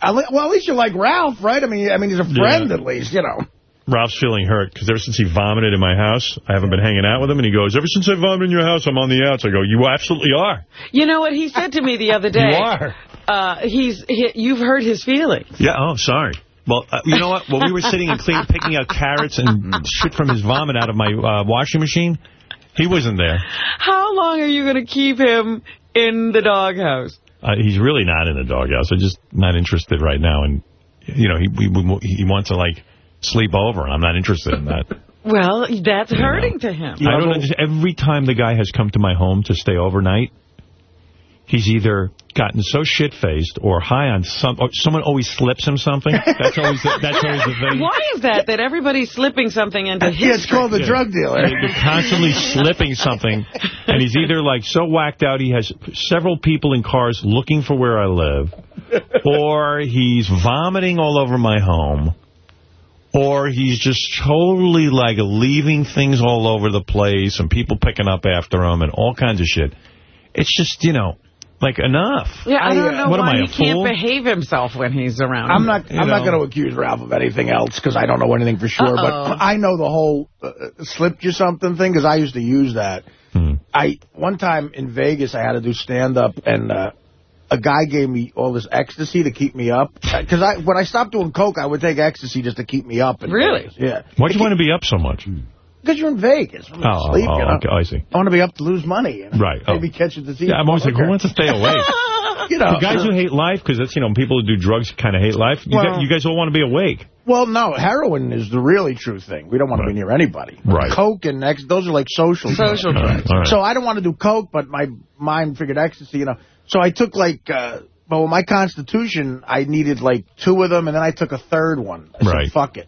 [SPEAKER 2] I well, at least you're like Ralph, right? I mean, I mean, he's a friend
[SPEAKER 1] Yeah.
[SPEAKER 2] at least, you know.
[SPEAKER 1] Ralph's feeling hurt because ever since he vomited in my house, I haven't been hanging out with him. And he goes, ever since I vomited in your house, I'm on the outs. I go, you absolutely are.
[SPEAKER 3] You know what he said to me the other day?
[SPEAKER 1] You are.
[SPEAKER 3] Uh, he's he, You've hurt his feelings.
[SPEAKER 1] Yeah, oh, sorry. Well, uh, you know what? When we were sitting and clean, picking out carrots and shit from his vomit out of my uh, washing machine, he wasn't there.
[SPEAKER 3] How long are you going to keep him in the doghouse?
[SPEAKER 1] Uh, he's really not in the doghouse. I'm just not interested right now. And, you know, he he, he wants to, like, sleep over, and I'm not interested in that.
[SPEAKER 3] Well, that's hurting to him.
[SPEAKER 1] I don't understand. Every time the guy has come to my home to stay overnight, he's either gotten so shit-faced or high on some... Or someone always slips him something. That's always the, that's always the thing.
[SPEAKER 3] Why is that, that everybody's slipping something into his
[SPEAKER 2] Yeah, it's called the drug dealer.
[SPEAKER 1] He's constantly slipping something, and he's either, like, so whacked out he has several people in cars looking for where I live, or he's vomiting all over my home, or he's just totally, like, leaving things all over the place and people picking up after him and all kinds of shit. It's just, you know, like, enough.
[SPEAKER 3] Yeah, I don't
[SPEAKER 2] uh,
[SPEAKER 3] know
[SPEAKER 1] what am
[SPEAKER 3] why
[SPEAKER 1] I,
[SPEAKER 3] he can't behave himself when he's around.
[SPEAKER 2] I'm not.
[SPEAKER 1] You
[SPEAKER 2] I'm not going to accuse Ralph of anything else because I don't know anything for sure.
[SPEAKER 3] Uh-oh.
[SPEAKER 2] But I know the whole uh, slipped you something thing because I used to use that.
[SPEAKER 1] Hmm.
[SPEAKER 2] I one time in Vegas I had to do stand up and uh, a guy gave me all this ecstasy to keep me up uh, because I when I stopped doing coke I would take ecstasy just to keep me up. in
[SPEAKER 3] Really?
[SPEAKER 2] Vegas. Yeah.
[SPEAKER 1] Why do you want to be up so much? Hmm.
[SPEAKER 2] Because you're in Vegas. I'm
[SPEAKER 1] Oh,
[SPEAKER 2] asleep,
[SPEAKER 1] oh,
[SPEAKER 2] you know?
[SPEAKER 1] okay, I see.
[SPEAKER 2] I want to be up to lose money. You know?
[SPEAKER 1] Right. Oh.
[SPEAKER 2] Maybe catch a disease.
[SPEAKER 1] Yeah, I'm always like, who wants to stay awake?
[SPEAKER 2] You know,
[SPEAKER 1] The guys who hate life, because that's, you know, people who do drugs kind of hate life. You,
[SPEAKER 2] Well-
[SPEAKER 1] guys, you guys all want to be awake.
[SPEAKER 2] Well, no, heroin is the really true thing. We don't want to be near anybody.
[SPEAKER 1] Right.
[SPEAKER 2] Coke and ex those are like social
[SPEAKER 3] Social
[SPEAKER 2] drugs.
[SPEAKER 3] drugs.
[SPEAKER 1] All right.
[SPEAKER 2] So I don't want to do coke, but my mind figured ecstasy, you know. So I took like, uh, but with my constitution, I needed like two of them, and then I took a third one. I
[SPEAKER 1] Right.
[SPEAKER 2] said, fuck it.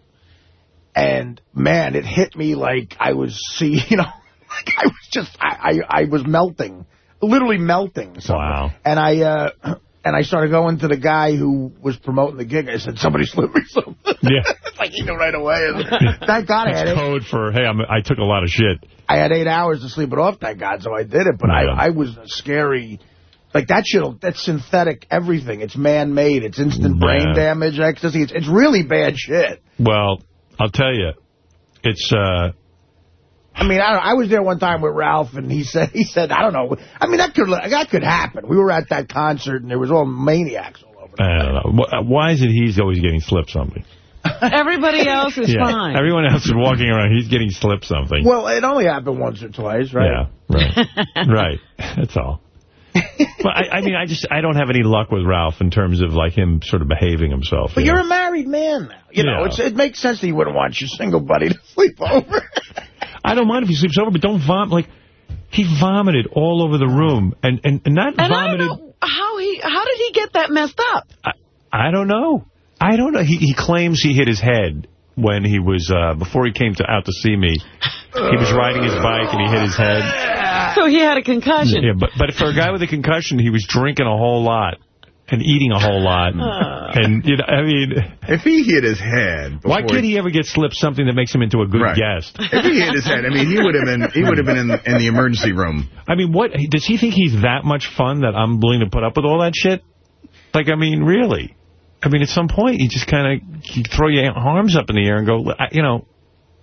[SPEAKER 2] And, man, it hit me like I was, see, you know, like I was just, I, I, I was melting, literally melting. So,
[SPEAKER 1] Wow.
[SPEAKER 2] And I, uh, and I started going to the guy who was promoting the gig. I said, somebody slipped me something.
[SPEAKER 1] Yeah.
[SPEAKER 2] it's like he knew right away. Thank God I had
[SPEAKER 1] That's
[SPEAKER 2] it.
[SPEAKER 1] code for, hey, I'm, I took a lot of shit.
[SPEAKER 2] I had eight hours to sleep it off, thank God, so I did it. But
[SPEAKER 1] Yeah.
[SPEAKER 2] I, I was a scary... Like, that shit, that's synthetic everything. It's man-made. It's instant brain
[SPEAKER 1] Yeah.
[SPEAKER 2] damage, ecstasy. It's, it's really bad shit.
[SPEAKER 1] Well, I'll tell you, it's, uh,
[SPEAKER 2] I mean, I, don't, I was there one time with Ralph, and he said, he said, I don't know. I mean, that could that could happen. We were at that concert, and there was all maniacs all over.
[SPEAKER 1] I don't know. Why is it he's always getting slipped something?
[SPEAKER 3] Everybody else is fine.
[SPEAKER 1] Everyone else is walking around, he's getting slipped something.
[SPEAKER 2] Well, it only happened once or twice, right?
[SPEAKER 1] Yeah, right. right. That's all. But I, I mean, I just, I don't have any luck with Ralph in terms of, like, him sort of behaving himself.
[SPEAKER 2] But
[SPEAKER 1] you
[SPEAKER 2] you're
[SPEAKER 1] know?
[SPEAKER 2] a married man now. You know,
[SPEAKER 1] Yeah.
[SPEAKER 2] it's, it makes sense that you wouldn't want your single buddy to sleep over.
[SPEAKER 1] I don't mind if he sleeps over, but don't vomit. Like, he vomited all over the room. And, and, and not
[SPEAKER 3] And I
[SPEAKER 1] vomited.
[SPEAKER 3] don't know how he, how did he get that messed up?
[SPEAKER 1] I, I don't know. I don't know. He, he claims he hit his head when he was, uh, before he came to out to see me. He was riding his bike and he hit his head.
[SPEAKER 3] So he had a concussion.
[SPEAKER 1] Yeah, but, but for a guy with a concussion, he was drinking a whole lot and eating a whole lot. Uh. And, you know, I mean...
[SPEAKER 11] If he hit his head...
[SPEAKER 1] Why
[SPEAKER 11] before
[SPEAKER 1] can't he ever get slipped something that makes him into a good
[SPEAKER 11] Right.
[SPEAKER 1] guest?
[SPEAKER 11] If he hit his head, I mean, he would have been he would have been in, in the emergency room.
[SPEAKER 1] I mean, what does he think he's that much fun that I'm willing to put up with all that shit? Like, I mean, really? I mean, at some point, you just kind of throw your arms up in the air and go, you know,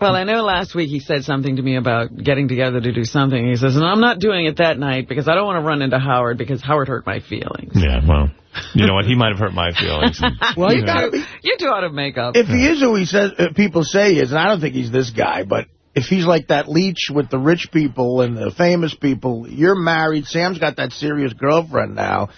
[SPEAKER 3] Well, I know last week he said something to me about getting together to do something. He says, and I'm not doing it that night because I don't want to run into Howard because Howard hurt my feelings.
[SPEAKER 1] yeah, well, you know what? He might have hurt my feelings.
[SPEAKER 2] Well, you
[SPEAKER 3] you,
[SPEAKER 2] gotta
[SPEAKER 3] two,
[SPEAKER 2] be-
[SPEAKER 3] you two ought to make up.
[SPEAKER 2] If he is who he says uh, people say he is, and I don't think he's this guy, but if he's like that leech with the rich people and the famous people, you're married, Sam's got that serious girlfriend now,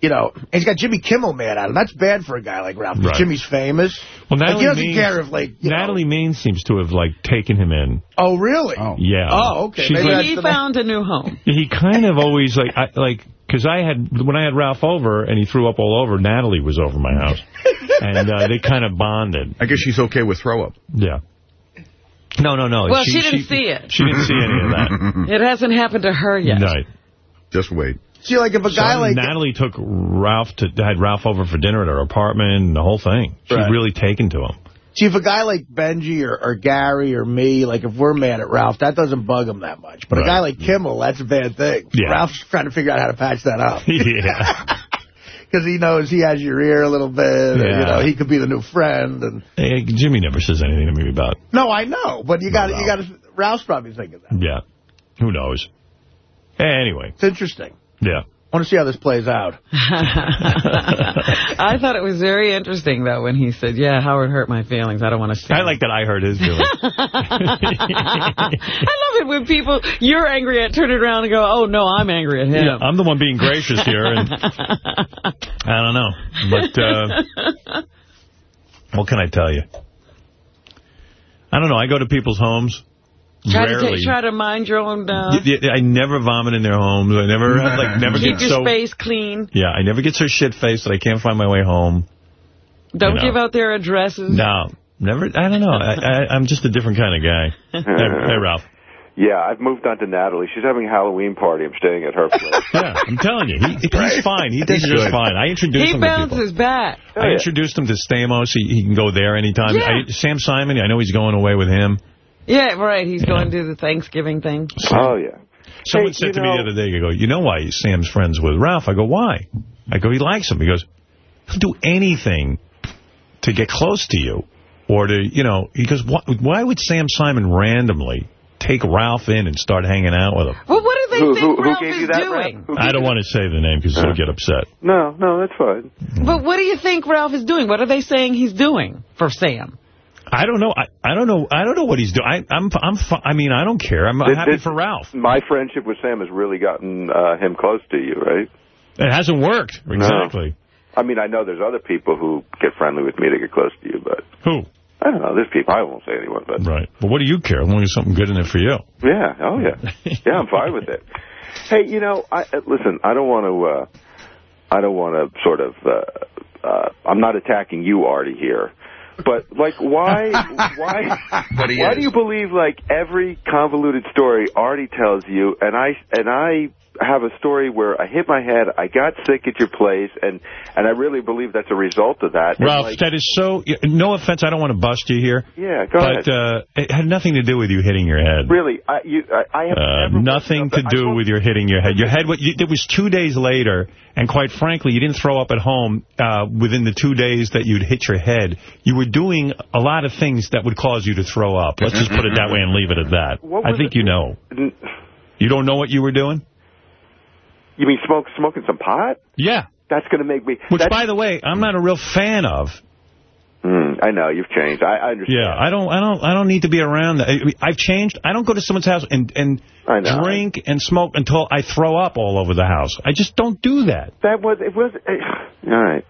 [SPEAKER 2] you know, he's got Jimmy Kimmel mad at him. That's bad for a guy like Ralph. 'cause
[SPEAKER 1] Right.
[SPEAKER 2] Jimmy's famous.
[SPEAKER 1] Well,
[SPEAKER 2] like,
[SPEAKER 1] Natalie
[SPEAKER 2] he doesn't
[SPEAKER 1] Maines,
[SPEAKER 2] care if, like, you
[SPEAKER 1] Natalie
[SPEAKER 2] know.
[SPEAKER 1] Maines seems to have, like, taken him in.
[SPEAKER 2] Oh, really?
[SPEAKER 1] Yeah.
[SPEAKER 2] Oh, okay.
[SPEAKER 1] She's
[SPEAKER 2] Maybe
[SPEAKER 1] like-
[SPEAKER 3] he found a new home.
[SPEAKER 1] He kind of always, like, I, like, because I had, when I had Ralph over and he threw up all over, Natalie was over my house. and uh, they kind of bonded.
[SPEAKER 11] I guess she's okay with throw up.
[SPEAKER 1] Yeah. No, no, no.
[SPEAKER 3] Well, she didn't see it.
[SPEAKER 1] She didn't see any of that.
[SPEAKER 3] It hasn't happened to her yet.
[SPEAKER 1] Right.
[SPEAKER 11] Just wait.
[SPEAKER 2] See, like, if a guy
[SPEAKER 1] So
[SPEAKER 2] like...
[SPEAKER 1] Natalie took Ralph to had Ralph over for dinner at her apartment and the whole thing. She's
[SPEAKER 2] Right.
[SPEAKER 1] really taken to him.
[SPEAKER 2] See, if a guy like Benji or, or Gary or me, like if we're mad at Ralph, that doesn't bug him that much. But a guy like Kimmel, that's a bad thing.
[SPEAKER 1] Yeah.
[SPEAKER 2] Ralph's trying to figure out how to patch that up.
[SPEAKER 1] yeah.
[SPEAKER 2] Because he knows he has your ear a little bit. and,
[SPEAKER 1] Yeah.
[SPEAKER 2] you know, he could be the new friend. And
[SPEAKER 1] Hey, Jimmy never says anything to me about.
[SPEAKER 2] No, I know. But you got you got to, Ralph's probably thinking that.
[SPEAKER 1] Yeah. Who knows? Anyway.
[SPEAKER 2] It's interesting.
[SPEAKER 1] Yeah.
[SPEAKER 2] I want to see how this plays out.
[SPEAKER 3] I thought it was very interesting, though, when he said, yeah, Howard hurt my feelings. I don't want to see
[SPEAKER 1] I like that I hurt his feelings.
[SPEAKER 3] I love it when people you're angry at turn it around and go, oh, no, I'm angry at him.
[SPEAKER 1] Yeah, I'm the one being gracious here. and I don't know. But uh, what can I tell you? I don't know. I go to people's homes.
[SPEAKER 3] Try to, take, try to mind your own... Uh,
[SPEAKER 1] Y- y- I never vomit in their homes. I never like never
[SPEAKER 3] keep
[SPEAKER 1] get
[SPEAKER 3] your
[SPEAKER 1] so
[SPEAKER 3] space clean.
[SPEAKER 1] yeah. I never get so shit faced that I can't find my way home.
[SPEAKER 3] Don't
[SPEAKER 1] You know.
[SPEAKER 3] give out their addresses.
[SPEAKER 1] No, never. I don't know. I, I, I'm just a different kind of guy. hey, hey, Ralph.
[SPEAKER 12] Yeah, I've moved on to Natalie. She's having a Halloween party. I'm staying at her place.
[SPEAKER 1] Yeah, I'm telling you, he, he's fine. He does
[SPEAKER 12] He's
[SPEAKER 1] just fine. I introduced
[SPEAKER 3] He
[SPEAKER 1] him to people.
[SPEAKER 3] bounces back.
[SPEAKER 1] I introduced him to Stamos. He, he can go there anytime.
[SPEAKER 3] Yeah.
[SPEAKER 1] I, Sam Simon, I know he's going away with him.
[SPEAKER 3] Yeah, right. He's going to do the Thanksgiving thing.
[SPEAKER 12] Oh, yeah.
[SPEAKER 1] Someone
[SPEAKER 12] Hey,
[SPEAKER 1] said
[SPEAKER 12] you
[SPEAKER 1] to me the other day, you go, you know why Sam's friends with Ralph? I go, why? I go, he likes him. He goes, he'll do anything to get close to you. Or to, you know, he goes, why, why would Sam Simon randomly take Ralph in and start hanging out with him?
[SPEAKER 3] Well, what do they
[SPEAKER 12] Who-
[SPEAKER 3] think
[SPEAKER 12] who- who
[SPEAKER 3] Ralph
[SPEAKER 12] gave
[SPEAKER 3] is
[SPEAKER 12] you that,
[SPEAKER 3] doing?
[SPEAKER 1] I don't want to say the name because he'll get upset.
[SPEAKER 12] No, no, that's fine.
[SPEAKER 3] But what do you think Ralph is doing? What are they saying he's doing for Sam?
[SPEAKER 1] I don't know. I, I don't know. I don't know what he's doing. I, I'm, I'm, I mean, I don't care. I'm
[SPEAKER 12] This-
[SPEAKER 1] happy
[SPEAKER 12] this-
[SPEAKER 1] for Ralph.
[SPEAKER 12] My friendship with Sam has really gotten uh, him close to you, right?
[SPEAKER 1] It hasn't worked. Exactly.
[SPEAKER 12] I mean, I know there's other people who get friendly with me to get close to you, but...
[SPEAKER 1] Who?
[SPEAKER 12] I don't know. There's people. I won't say anyone, but...
[SPEAKER 1] Right. But what do you care? As long as something good in it for you.
[SPEAKER 12] Yeah. Oh, yeah. Yeah, I'm fine with it. Hey, you know, I uh, listen. I don't want to. Uh, I don't want to sort of. Uh, uh, I'm not attacking you, Artie, here. But like, why? why?
[SPEAKER 11] But
[SPEAKER 12] why
[SPEAKER 11] is.
[SPEAKER 12] do you believe like every convoluted story already tells you, and I and I have a story where I hit my head, I got sick at your place, and and I really believe that's a result of that.
[SPEAKER 1] Ralph,
[SPEAKER 12] like,
[SPEAKER 1] that is so... No offense, I don't want to bust you here.
[SPEAKER 12] yeah, go
[SPEAKER 1] but
[SPEAKER 12] ahead.
[SPEAKER 1] uh, it had nothing to do with you hitting your head.
[SPEAKER 12] Really, I you I, I have
[SPEAKER 1] Uh,
[SPEAKER 12] never
[SPEAKER 1] nothing to do with your hitting your head. Your head, what you, it was two days later, and quite frankly, you didn't throw up at home uh, within the two days that you'd hit your head. You were doing a lot of things that would cause you to throw up. Let's just put it that way and leave it at that. I think
[SPEAKER 12] it-
[SPEAKER 1] you know. You don't know what you were doing?
[SPEAKER 12] You mean smoke smoking some pot?
[SPEAKER 1] Yeah.
[SPEAKER 12] That's going to make me.
[SPEAKER 1] Which, by the way, I'm not a real fan of.
[SPEAKER 12] Hmm, I know you've changed. I, I understand.
[SPEAKER 1] Yeah, I don't, I don't, I don't need to be around that. I mean, I've changed. I don't go to someone's house and and drink and smoke until I throw up all over the house. I just don't do that.
[SPEAKER 12] That was it was. Uh, all right.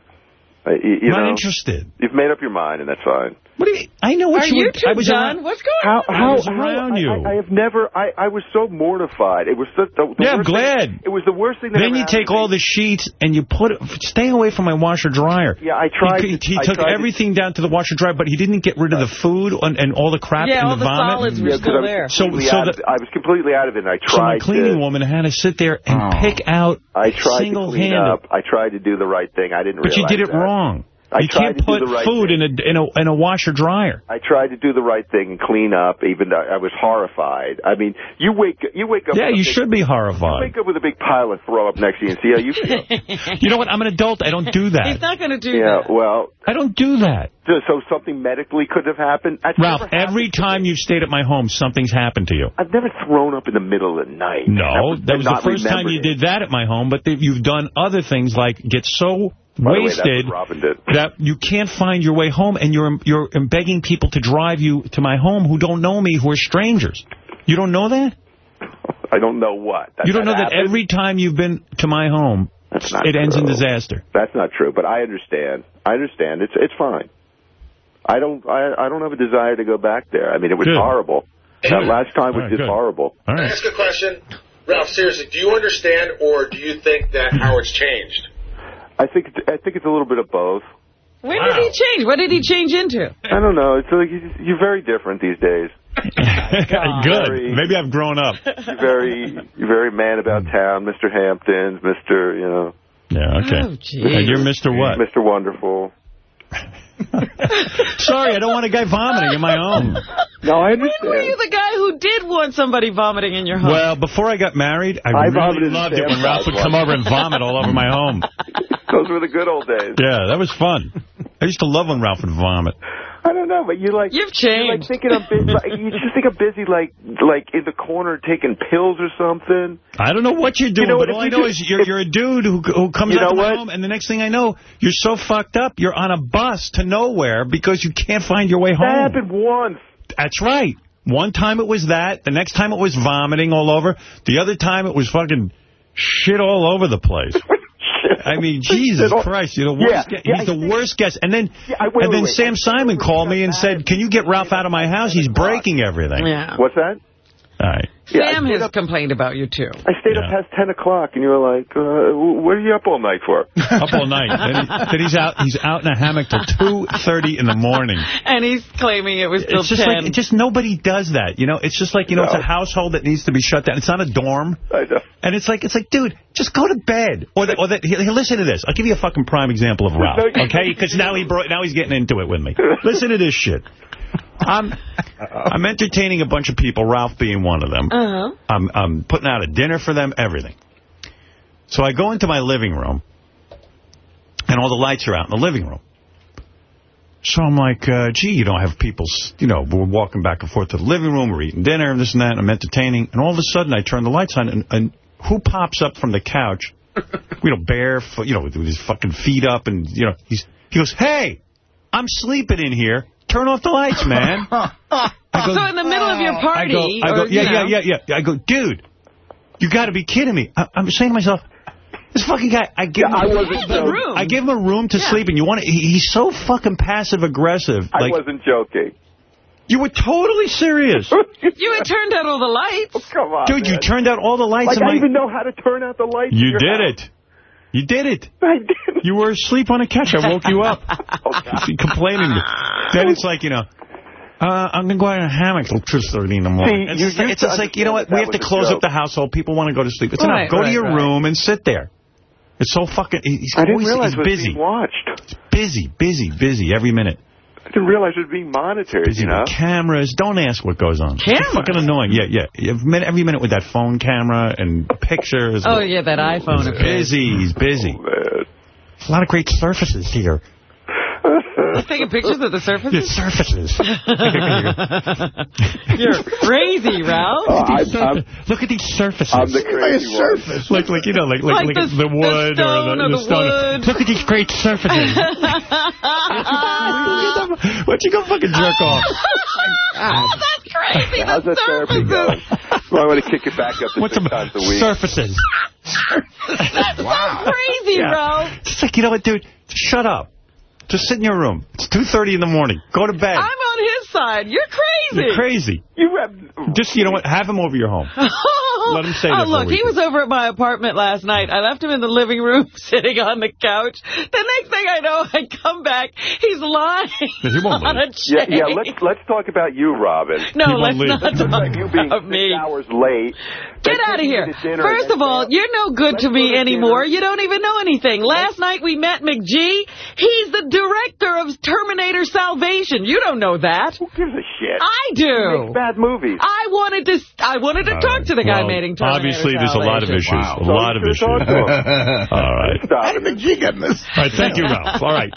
[SPEAKER 12] Uh, you, you
[SPEAKER 1] Not
[SPEAKER 12] know,
[SPEAKER 1] interested.
[SPEAKER 12] You've made up your mind, and that's fine.
[SPEAKER 1] What do you? I know what
[SPEAKER 3] Are
[SPEAKER 1] you.
[SPEAKER 3] you
[SPEAKER 1] would-
[SPEAKER 3] two
[SPEAKER 1] I was
[SPEAKER 3] done?
[SPEAKER 1] around-
[SPEAKER 3] What's going
[SPEAKER 12] How
[SPEAKER 3] on?
[SPEAKER 12] how,
[SPEAKER 1] was
[SPEAKER 12] how
[SPEAKER 1] around
[SPEAKER 12] I,
[SPEAKER 1] you.
[SPEAKER 12] I, I have never. I I was so mortified. It was the, the, the
[SPEAKER 1] Yeah, I'm glad.
[SPEAKER 12] Thing, it was the worst thing. That
[SPEAKER 1] Then you take all the sheets and you put it. Stay away from my washer dryer.
[SPEAKER 12] Yeah, I tried.
[SPEAKER 1] He,
[SPEAKER 12] to-
[SPEAKER 1] he
[SPEAKER 12] I
[SPEAKER 1] took
[SPEAKER 12] tried to-
[SPEAKER 1] everything down to the washer dryer, but he didn't get rid of the food and, and all the crap
[SPEAKER 3] Yeah,
[SPEAKER 1] and
[SPEAKER 3] all
[SPEAKER 1] the
[SPEAKER 3] the
[SPEAKER 1] vomit.
[SPEAKER 3] solids were
[SPEAKER 12] Yeah, 'cause
[SPEAKER 3] still
[SPEAKER 12] I was
[SPEAKER 3] there.
[SPEAKER 1] So-
[SPEAKER 12] completely
[SPEAKER 1] so
[SPEAKER 12] out
[SPEAKER 1] the-
[SPEAKER 12] of, I was completely out of it. and I
[SPEAKER 1] So my cleaning
[SPEAKER 12] to.
[SPEAKER 1] woman had to sit there and
[SPEAKER 11] Oh.
[SPEAKER 1] pick out
[SPEAKER 12] I tried to clean
[SPEAKER 1] single-handed.
[SPEAKER 12] up. I tried to do the right thing. I didn't
[SPEAKER 1] But you
[SPEAKER 12] realize
[SPEAKER 1] did it wrong.
[SPEAKER 12] I
[SPEAKER 1] you can't put
[SPEAKER 12] right
[SPEAKER 1] food
[SPEAKER 12] thing.
[SPEAKER 1] in a in a in a washer dryer.
[SPEAKER 12] I tried to do the right thing and clean up, even though I was horrified. I mean, you wake you wake up.
[SPEAKER 1] Yeah, you
[SPEAKER 12] big-
[SPEAKER 1] should be
[SPEAKER 12] You
[SPEAKER 1] horrified.
[SPEAKER 12] wake up with a big pile of throw up next to you and see how you feel.
[SPEAKER 1] You know what? I'm an adult. I don't do that.
[SPEAKER 3] He's not going to do
[SPEAKER 12] yeah,
[SPEAKER 3] that.
[SPEAKER 12] well,
[SPEAKER 1] I don't do that.
[SPEAKER 12] so so something medically could have happened. That's
[SPEAKER 1] Ralph,
[SPEAKER 12] happened
[SPEAKER 1] every time you've stayed at my home, something's happened to you.
[SPEAKER 12] I've never thrown up in the middle of the night.
[SPEAKER 1] No,
[SPEAKER 12] was-
[SPEAKER 1] that was the first time you
[SPEAKER 12] remembering.
[SPEAKER 1] did that at my home, but you've done other things like get so
[SPEAKER 12] By the way,
[SPEAKER 1] wasted
[SPEAKER 12] Robin did.
[SPEAKER 1] that you can't find your way home, and you're you're begging people to drive you to my home who don't know me, who are strangers. You don't know that?
[SPEAKER 12] I don't know what. That,
[SPEAKER 1] you don't know that
[SPEAKER 12] happened?
[SPEAKER 1] every time you've been to my home,
[SPEAKER 12] That's not
[SPEAKER 1] it ends in disaster.
[SPEAKER 12] That's not true, but I understand. I understand. It's it's fine. I don't I I don't have a desire to go back there. I mean, it was
[SPEAKER 1] Good.
[SPEAKER 12] horrible. That last time was
[SPEAKER 1] All right,
[SPEAKER 12] just
[SPEAKER 1] good.
[SPEAKER 12] horrible.
[SPEAKER 1] All
[SPEAKER 6] Can I
[SPEAKER 1] right.
[SPEAKER 6] ask a question? Ralph, seriously, do you understand or do you think that Howard's changed?
[SPEAKER 12] I think it's, I think it's a little bit of both.
[SPEAKER 3] When did he change? What did he change into?
[SPEAKER 12] I don't know. It's like you're- you're very different these days.
[SPEAKER 1] Good.
[SPEAKER 12] Very-
[SPEAKER 1] Maybe I've grown up.
[SPEAKER 12] You're very you're very man about town, Mr. Hamptons, Mr. You know,
[SPEAKER 1] Yeah, okay.
[SPEAKER 3] Oh, geez.
[SPEAKER 1] and you're Mr. What?
[SPEAKER 12] Mr. Wonderful.
[SPEAKER 1] Sorry, I don't want a guy vomiting in my home.
[SPEAKER 12] No, I
[SPEAKER 3] When were you the guy who did want somebody vomiting in your home?
[SPEAKER 1] Well, before I got married, I,
[SPEAKER 12] I
[SPEAKER 1] really loved it when Ralph would come over and vomit all over my home.
[SPEAKER 12] Those were the good old days.
[SPEAKER 1] Yeah, that was fun. I used to love when Ralph would vomit.
[SPEAKER 12] I don't know, but you like
[SPEAKER 3] You've
[SPEAKER 12] You're like
[SPEAKER 3] changed.
[SPEAKER 12] thinking I'm busy. Like, you just think I'm busy, like like in the corner taking pills or something.
[SPEAKER 1] I don't know what you're doing, you
[SPEAKER 12] know what,
[SPEAKER 1] but
[SPEAKER 12] if
[SPEAKER 1] all I
[SPEAKER 12] you
[SPEAKER 1] know
[SPEAKER 12] just-
[SPEAKER 1] is you're, you're a dude who who comes
[SPEAKER 12] You
[SPEAKER 1] out
[SPEAKER 12] know
[SPEAKER 1] to my home, and the next thing I know, you're so fucked up, you're on a bus to nowhere because you can't find your way home.
[SPEAKER 12] That happened once.
[SPEAKER 1] That's right. One time it was that. The next time it was vomiting all over. The other time it was fucking shit all over the place. I mean, Jesus Christ, you're the worst.
[SPEAKER 12] Yeah,
[SPEAKER 1] guest.
[SPEAKER 12] yeah,
[SPEAKER 1] He's the
[SPEAKER 12] think-
[SPEAKER 1] worst guest. And then,
[SPEAKER 12] Yeah, wait,
[SPEAKER 1] and
[SPEAKER 12] wait,
[SPEAKER 1] then
[SPEAKER 12] wait.
[SPEAKER 1] Sam Simon called me and said, "Can you get Ralph out of my house? He's breaking everything."
[SPEAKER 3] Yeah.
[SPEAKER 12] What's that?
[SPEAKER 1] All right.
[SPEAKER 12] Yeah, I
[SPEAKER 3] Sam
[SPEAKER 12] stayed
[SPEAKER 3] has
[SPEAKER 12] up-
[SPEAKER 3] complained about you, too.
[SPEAKER 12] I stayed up past 10 o'clock, and you were like, uh, what are you up all night for?
[SPEAKER 1] Up all night. then, he, then he's out. He's out in a hammock till two thirty in the morning.
[SPEAKER 3] And he's claiming it was till
[SPEAKER 1] It's just
[SPEAKER 3] 10.
[SPEAKER 1] like it just nobody does that. You know, it's just like you know, it's a household that needs to be shut down. It's not a dorm.
[SPEAKER 12] I know.
[SPEAKER 1] And it's like, it's like, dude, just go to bed. Or that, or that, here, here, listen to this. I'll give you a fucking prime example of Ralph, okay? Because now he brought, now he's getting into it with me. Listen to this shit. I'm, I'm entertaining a bunch of people, Ralph being one of them.
[SPEAKER 3] Uh-huh.
[SPEAKER 1] I'm, I'm putting out a dinner for them, everything. So I go into my living room, and all the lights are out in the living room. So I'm like, uh, gee, you don't have people, s- you know, we're walking back and forth to the living room, we're eating dinner, and this and that, and I'm entertaining. And all of a sudden, I turn the lights on, and, and who pops up from the couch, you know, barefoot, you know, with his fucking feet up, and, you know, he's he goes, hey, I'm sleeping in here. Turn off the lights, man. I go,
[SPEAKER 3] so in the middle of your
[SPEAKER 1] I
[SPEAKER 3] party,
[SPEAKER 1] go, I go
[SPEAKER 3] or,
[SPEAKER 1] yeah,
[SPEAKER 3] you
[SPEAKER 1] yeah,
[SPEAKER 3] know,
[SPEAKER 1] yeah, yeah. I go, dude, you got to be kidding me. I, I'm saying to myself, this fucking guy, I give,
[SPEAKER 12] Yeah,
[SPEAKER 1] him,
[SPEAKER 12] I wasn't
[SPEAKER 3] The room.
[SPEAKER 1] I give him a room to
[SPEAKER 3] Yeah.
[SPEAKER 1] sleep in. You want to, he, he's so fucking passive aggressive.
[SPEAKER 12] I
[SPEAKER 1] Like
[SPEAKER 12] wasn't joking.
[SPEAKER 1] you were totally serious,
[SPEAKER 3] You had turned out all the lights.
[SPEAKER 12] Oh, come on,
[SPEAKER 1] dude. You turned out all the lights
[SPEAKER 12] Like,
[SPEAKER 1] in
[SPEAKER 12] I
[SPEAKER 1] my.
[SPEAKER 12] even know how to turn out the lights. in
[SPEAKER 1] You
[SPEAKER 12] your
[SPEAKER 1] did
[SPEAKER 12] house.
[SPEAKER 1] it. You did it.
[SPEAKER 12] I did.
[SPEAKER 1] You were asleep on a couch. I woke you up. complaining. Then it's like, you know, uh, I'm going to go out in a hammock till 2.30 in the morning.
[SPEAKER 12] See,
[SPEAKER 1] it's just, like- it's just like, you know what, we have to close up the household. People want to go to sleep. It's
[SPEAKER 3] Right,
[SPEAKER 1] enough. Go to your
[SPEAKER 3] right.
[SPEAKER 1] room and sit there. It's so fucking, he's
[SPEAKER 12] I didn't
[SPEAKER 1] always
[SPEAKER 12] realize
[SPEAKER 1] he's busy.
[SPEAKER 12] watched.
[SPEAKER 1] Busy, busy, busy every minute.
[SPEAKER 12] I didn't realize it was being monitored,
[SPEAKER 1] Busy
[SPEAKER 12] you know?
[SPEAKER 1] with cameras. Don't ask what goes on. It's
[SPEAKER 3] Cameras?
[SPEAKER 1] fucking annoying. Yeah, yeah. Every minute, every minute with that phone camera and pictures.
[SPEAKER 3] Oh, yeah, that iPhone
[SPEAKER 1] He's busy. He's busy.
[SPEAKER 12] Oh, man.
[SPEAKER 1] A lot of great surfaces here.
[SPEAKER 3] He's taking pictures of the
[SPEAKER 1] Yeah,
[SPEAKER 3] surfaces.
[SPEAKER 1] surfaces.
[SPEAKER 3] You're crazy, Ralph.
[SPEAKER 12] Oh, I, I'm,
[SPEAKER 1] Look at these surfaces.
[SPEAKER 12] I'm the crazy one.
[SPEAKER 2] surface.
[SPEAKER 1] like, like you know, like, like,
[SPEAKER 3] Like
[SPEAKER 1] like
[SPEAKER 3] the-
[SPEAKER 1] the,
[SPEAKER 3] the
[SPEAKER 1] wood
[SPEAKER 3] stone
[SPEAKER 1] or
[SPEAKER 3] or
[SPEAKER 1] the,
[SPEAKER 3] the
[SPEAKER 1] stone.
[SPEAKER 3] wood.
[SPEAKER 1] Look at these great surfaces. Why don't you go fucking jerk off?
[SPEAKER 3] oh, that's crazy.
[SPEAKER 12] How's
[SPEAKER 3] the
[SPEAKER 12] that
[SPEAKER 3] surfaces.
[SPEAKER 12] going? Well, I want to kick it back up to
[SPEAKER 1] What's
[SPEAKER 12] six
[SPEAKER 1] the
[SPEAKER 12] times a week.
[SPEAKER 1] surfaces?
[SPEAKER 3] That's so crazy,
[SPEAKER 1] Yeah.
[SPEAKER 3] Ralph.
[SPEAKER 1] It's like, you know what, dude? Shut up. Just sit in your room. It's 2.30 in the morning. Go to bed.
[SPEAKER 3] I'm on his side. You're crazy.
[SPEAKER 1] You're crazy.
[SPEAKER 12] You have...
[SPEAKER 1] Just, you know what, have him over your home. Oh, Let him stay there
[SPEAKER 3] Oh,
[SPEAKER 1] for
[SPEAKER 3] look, he was over at my apartment last night. I left him in the living room sitting on the couch. The next thing I know, I come back, he's lying
[SPEAKER 1] he won't
[SPEAKER 3] on a
[SPEAKER 1] leave.
[SPEAKER 12] Yeah,
[SPEAKER 3] chair.
[SPEAKER 12] yeah. Let's let's talk about you, Robin.
[SPEAKER 3] No, let's
[SPEAKER 1] leave.
[SPEAKER 3] not
[SPEAKER 12] Let's talk
[SPEAKER 3] talk
[SPEAKER 12] about you being
[SPEAKER 3] about
[SPEAKER 12] six
[SPEAKER 3] me.
[SPEAKER 12] hours late.
[SPEAKER 3] Get out of here. First of all, you're no good
[SPEAKER 12] Let's
[SPEAKER 3] to me
[SPEAKER 12] to
[SPEAKER 3] anymore.
[SPEAKER 12] dinner.
[SPEAKER 3] You don't even know anything. Last night we met McG. He's the director of Terminator Salvation. You don't know that.
[SPEAKER 12] Who gives a shit?
[SPEAKER 3] I
[SPEAKER 12] He
[SPEAKER 3] do.
[SPEAKER 12] makes bad movies.
[SPEAKER 3] I wanted to. I wanted to
[SPEAKER 1] All
[SPEAKER 3] talk
[SPEAKER 1] right.
[SPEAKER 3] to the guy
[SPEAKER 1] Well,
[SPEAKER 3] making Terminator
[SPEAKER 1] Obviously, there's a lot of issues.
[SPEAKER 12] Wow.
[SPEAKER 1] A
[SPEAKER 12] So
[SPEAKER 1] lot of issues. All right.
[SPEAKER 12] Stop
[SPEAKER 2] How
[SPEAKER 12] it.
[SPEAKER 2] did McG get in this?
[SPEAKER 1] All right, thank you, Ralph. All right.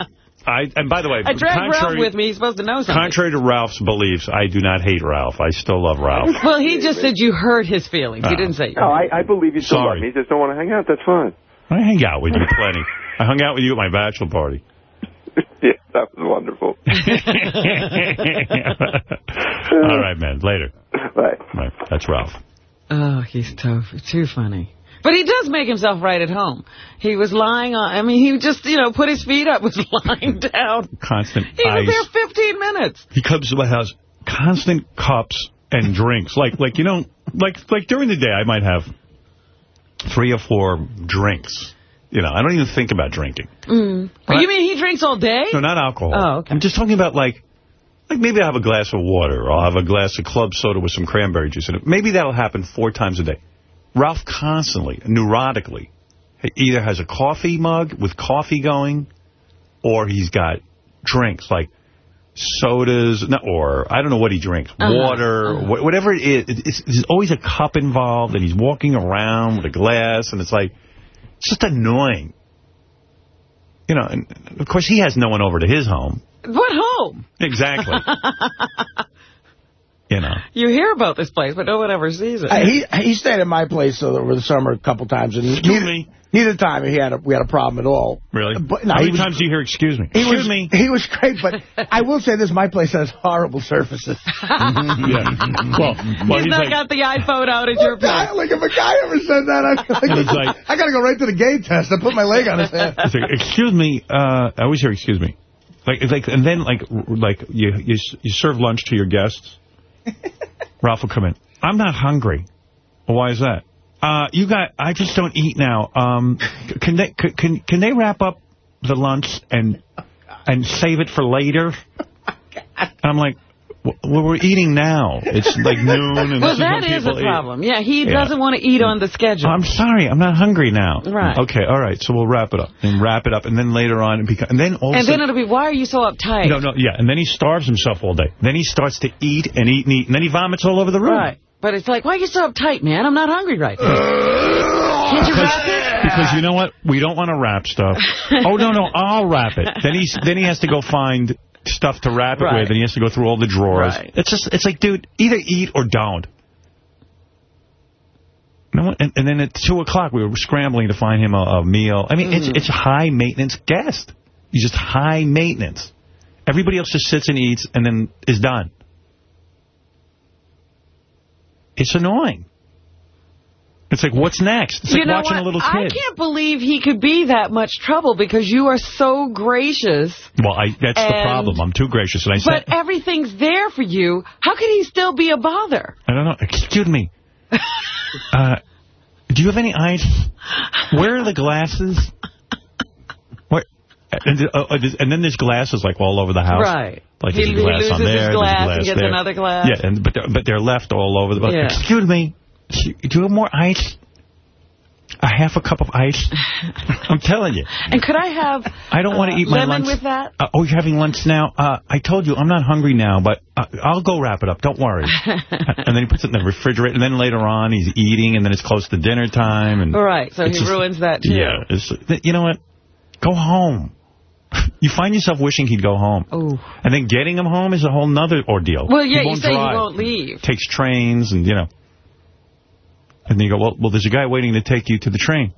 [SPEAKER 1] I, and by the way,
[SPEAKER 3] I dragged Ralph
[SPEAKER 1] contrary,
[SPEAKER 3] with me. He's supposed to know something.
[SPEAKER 1] contrary to Ralph's beliefs, I do not hate Ralph. I still love Ralph.
[SPEAKER 3] Well, he just said you hurt his feelings. He
[SPEAKER 1] Oh.
[SPEAKER 3] didn't say you.
[SPEAKER 12] No, I, I believe you still
[SPEAKER 1] Sorry.
[SPEAKER 12] love me. You just don't want to hang out. That's fine.
[SPEAKER 1] I hang out with you plenty. I hung out with you at my bachelor party.
[SPEAKER 12] yeah, that was wonderful.
[SPEAKER 1] All right, man. Later.
[SPEAKER 12] Bye.
[SPEAKER 1] Right. That's Ralph.
[SPEAKER 3] Oh, he's tough. Too funny. But he does make himself right at home. He was lying on, I mean, he just, you know, put his feet up, was lying down.
[SPEAKER 1] Constant
[SPEAKER 3] He was there 15 minutes.
[SPEAKER 1] He comes to my house, constant cups and drinks. Like, like you know, like like during the day, I might have three or four drinks. You know, I don't even think about drinking.
[SPEAKER 3] Mm. But
[SPEAKER 1] Right.
[SPEAKER 3] you mean he drinks all day?
[SPEAKER 1] No, not alcohol.
[SPEAKER 3] Oh, okay.
[SPEAKER 1] I'm just talking about, like, like maybe I'll have a glass of water or I'll have a glass of club soda with some cranberry juice in it. Maybe that'll happen four times a day. Ralph constantly, neurotically, either has a coffee mug with coffee going or he's got drinks like sodas or I don't know what he drinks,
[SPEAKER 3] Uh-huh,
[SPEAKER 1] water,
[SPEAKER 3] uh-huh.
[SPEAKER 1] whatever it is. It's, there's always a cup involved and he's walking around with a glass and it's like, it's just annoying. You know, and of course he has no one over to his home.
[SPEAKER 3] What home?
[SPEAKER 1] Exactly. you know.
[SPEAKER 3] You hear about this place, but no one ever sees it.
[SPEAKER 2] Uh, he he stayed at my place over the summer a couple times, and neither, neither time he had a, we had a problem at all.
[SPEAKER 1] Really?
[SPEAKER 2] But, no,
[SPEAKER 1] How
[SPEAKER 2] he
[SPEAKER 1] many
[SPEAKER 2] was-
[SPEAKER 1] times do you hear, excuse me?
[SPEAKER 2] He
[SPEAKER 1] excuse
[SPEAKER 2] was,
[SPEAKER 1] me.
[SPEAKER 2] He was great, but I will say this, my place has horrible surfaces.
[SPEAKER 1] yeah. Well, well
[SPEAKER 3] he's,
[SPEAKER 1] he's
[SPEAKER 3] not
[SPEAKER 1] like,
[SPEAKER 3] got the iPhone out at your place.
[SPEAKER 2] like, if a guy ever said that, I'd like,
[SPEAKER 1] like-
[SPEAKER 2] I got to go right to the gay test. I put my leg on his head.
[SPEAKER 1] Like, excuse me, uh, I always hear, excuse me. Like, like, and then, like, like you, you, you serve lunch to your guests. Ralph will come in. I'm not hungry. Well, why is that? Uh, you got, I just don't eat now. Um, can they, can, can they wrap up the lunch and, and save it for later? And I'm like, well, we're eating now. It's like noon and
[SPEAKER 3] well,
[SPEAKER 1] this is when
[SPEAKER 3] that is a
[SPEAKER 1] eat.
[SPEAKER 3] problem. Yeah, he
[SPEAKER 1] Yeah.
[SPEAKER 3] doesn't want to eat on the schedule.
[SPEAKER 1] I'm sorry, I'm not hungry now.
[SPEAKER 3] Right.
[SPEAKER 1] Okay, all right, so we'll wrap it up. And wrap it up, and then later on, and then all
[SPEAKER 3] and then
[SPEAKER 1] sudden-
[SPEAKER 3] it'll be, why are you so uptight?
[SPEAKER 1] no, no, yeah, and then he starves himself all day. Then he starts to eat and eat and eat, and then he vomits all over the room.
[SPEAKER 3] Right. But it's like, why are you so uptight, man? I'm not hungry right now. Can't you wrap it?
[SPEAKER 1] Because you know what? We don't want to wrap stuff. oh, no, no, I'll wrap it. Then he's then he has to go find stuff to wrap it
[SPEAKER 3] Right.
[SPEAKER 1] with, and he has to go through all the drawers.
[SPEAKER 3] Right.
[SPEAKER 1] It's just, it's like, dude, either eat or don't. What? And, and then at 2 o'clock, we were scrambling to find him a, a meal. I mean, it's
[SPEAKER 3] Mm.
[SPEAKER 1] it's a high-maintenance guest. He's just high maintenance. Everybody else just sits and eats and then is done. It's annoying. It's like, what's next? It's
[SPEAKER 3] you
[SPEAKER 1] like watching
[SPEAKER 3] what?
[SPEAKER 1] a little kid.
[SPEAKER 3] I can't believe he could be that much trouble because you are so gracious,
[SPEAKER 1] Well, I, that's the problem. I'm too gracious. And I said,
[SPEAKER 3] but everything's there for you. How could he still be a bother?
[SPEAKER 1] I don't know. Excuse me. uh, do you have any ice? Where are the glasses? Where? And, uh, uh, and then there's glasses like all over the house.
[SPEAKER 3] Right.
[SPEAKER 1] Like
[SPEAKER 3] He-
[SPEAKER 1] there's a glass on there, there's a
[SPEAKER 3] glass
[SPEAKER 1] glass
[SPEAKER 3] and gets
[SPEAKER 1] there.
[SPEAKER 3] another glass.
[SPEAKER 1] Yeah, and but they're, but they're left all over the.
[SPEAKER 3] Yeah.
[SPEAKER 1] Excuse me. Do you have more ice? A half a cup of ice? I'm telling you.
[SPEAKER 3] And could I have
[SPEAKER 1] I don't want
[SPEAKER 3] uh,
[SPEAKER 1] to eat my
[SPEAKER 3] lemon
[SPEAKER 1] lunch.
[SPEAKER 3] with that?
[SPEAKER 1] Uh, oh, you're having lunch now? Uh, I told you, I'm not hungry now, but uh, I'll go wrap it up. Don't worry. and then he puts it in the refrigerator, and then later on he's eating, and then it's close to dinner time. And
[SPEAKER 3] All right, so he
[SPEAKER 1] just-
[SPEAKER 3] ruins that too.
[SPEAKER 1] Yeah. You know what? Go home. You find yourself wishing he'd go home.
[SPEAKER 3] Ooh.
[SPEAKER 1] And then getting him home is a whole nother ordeal.
[SPEAKER 3] Well, yeah, you say
[SPEAKER 1] drive.
[SPEAKER 3] he won't leave.
[SPEAKER 1] Takes trains, and, you know. And then you go, well, well, there's a guy waiting to take you to the train.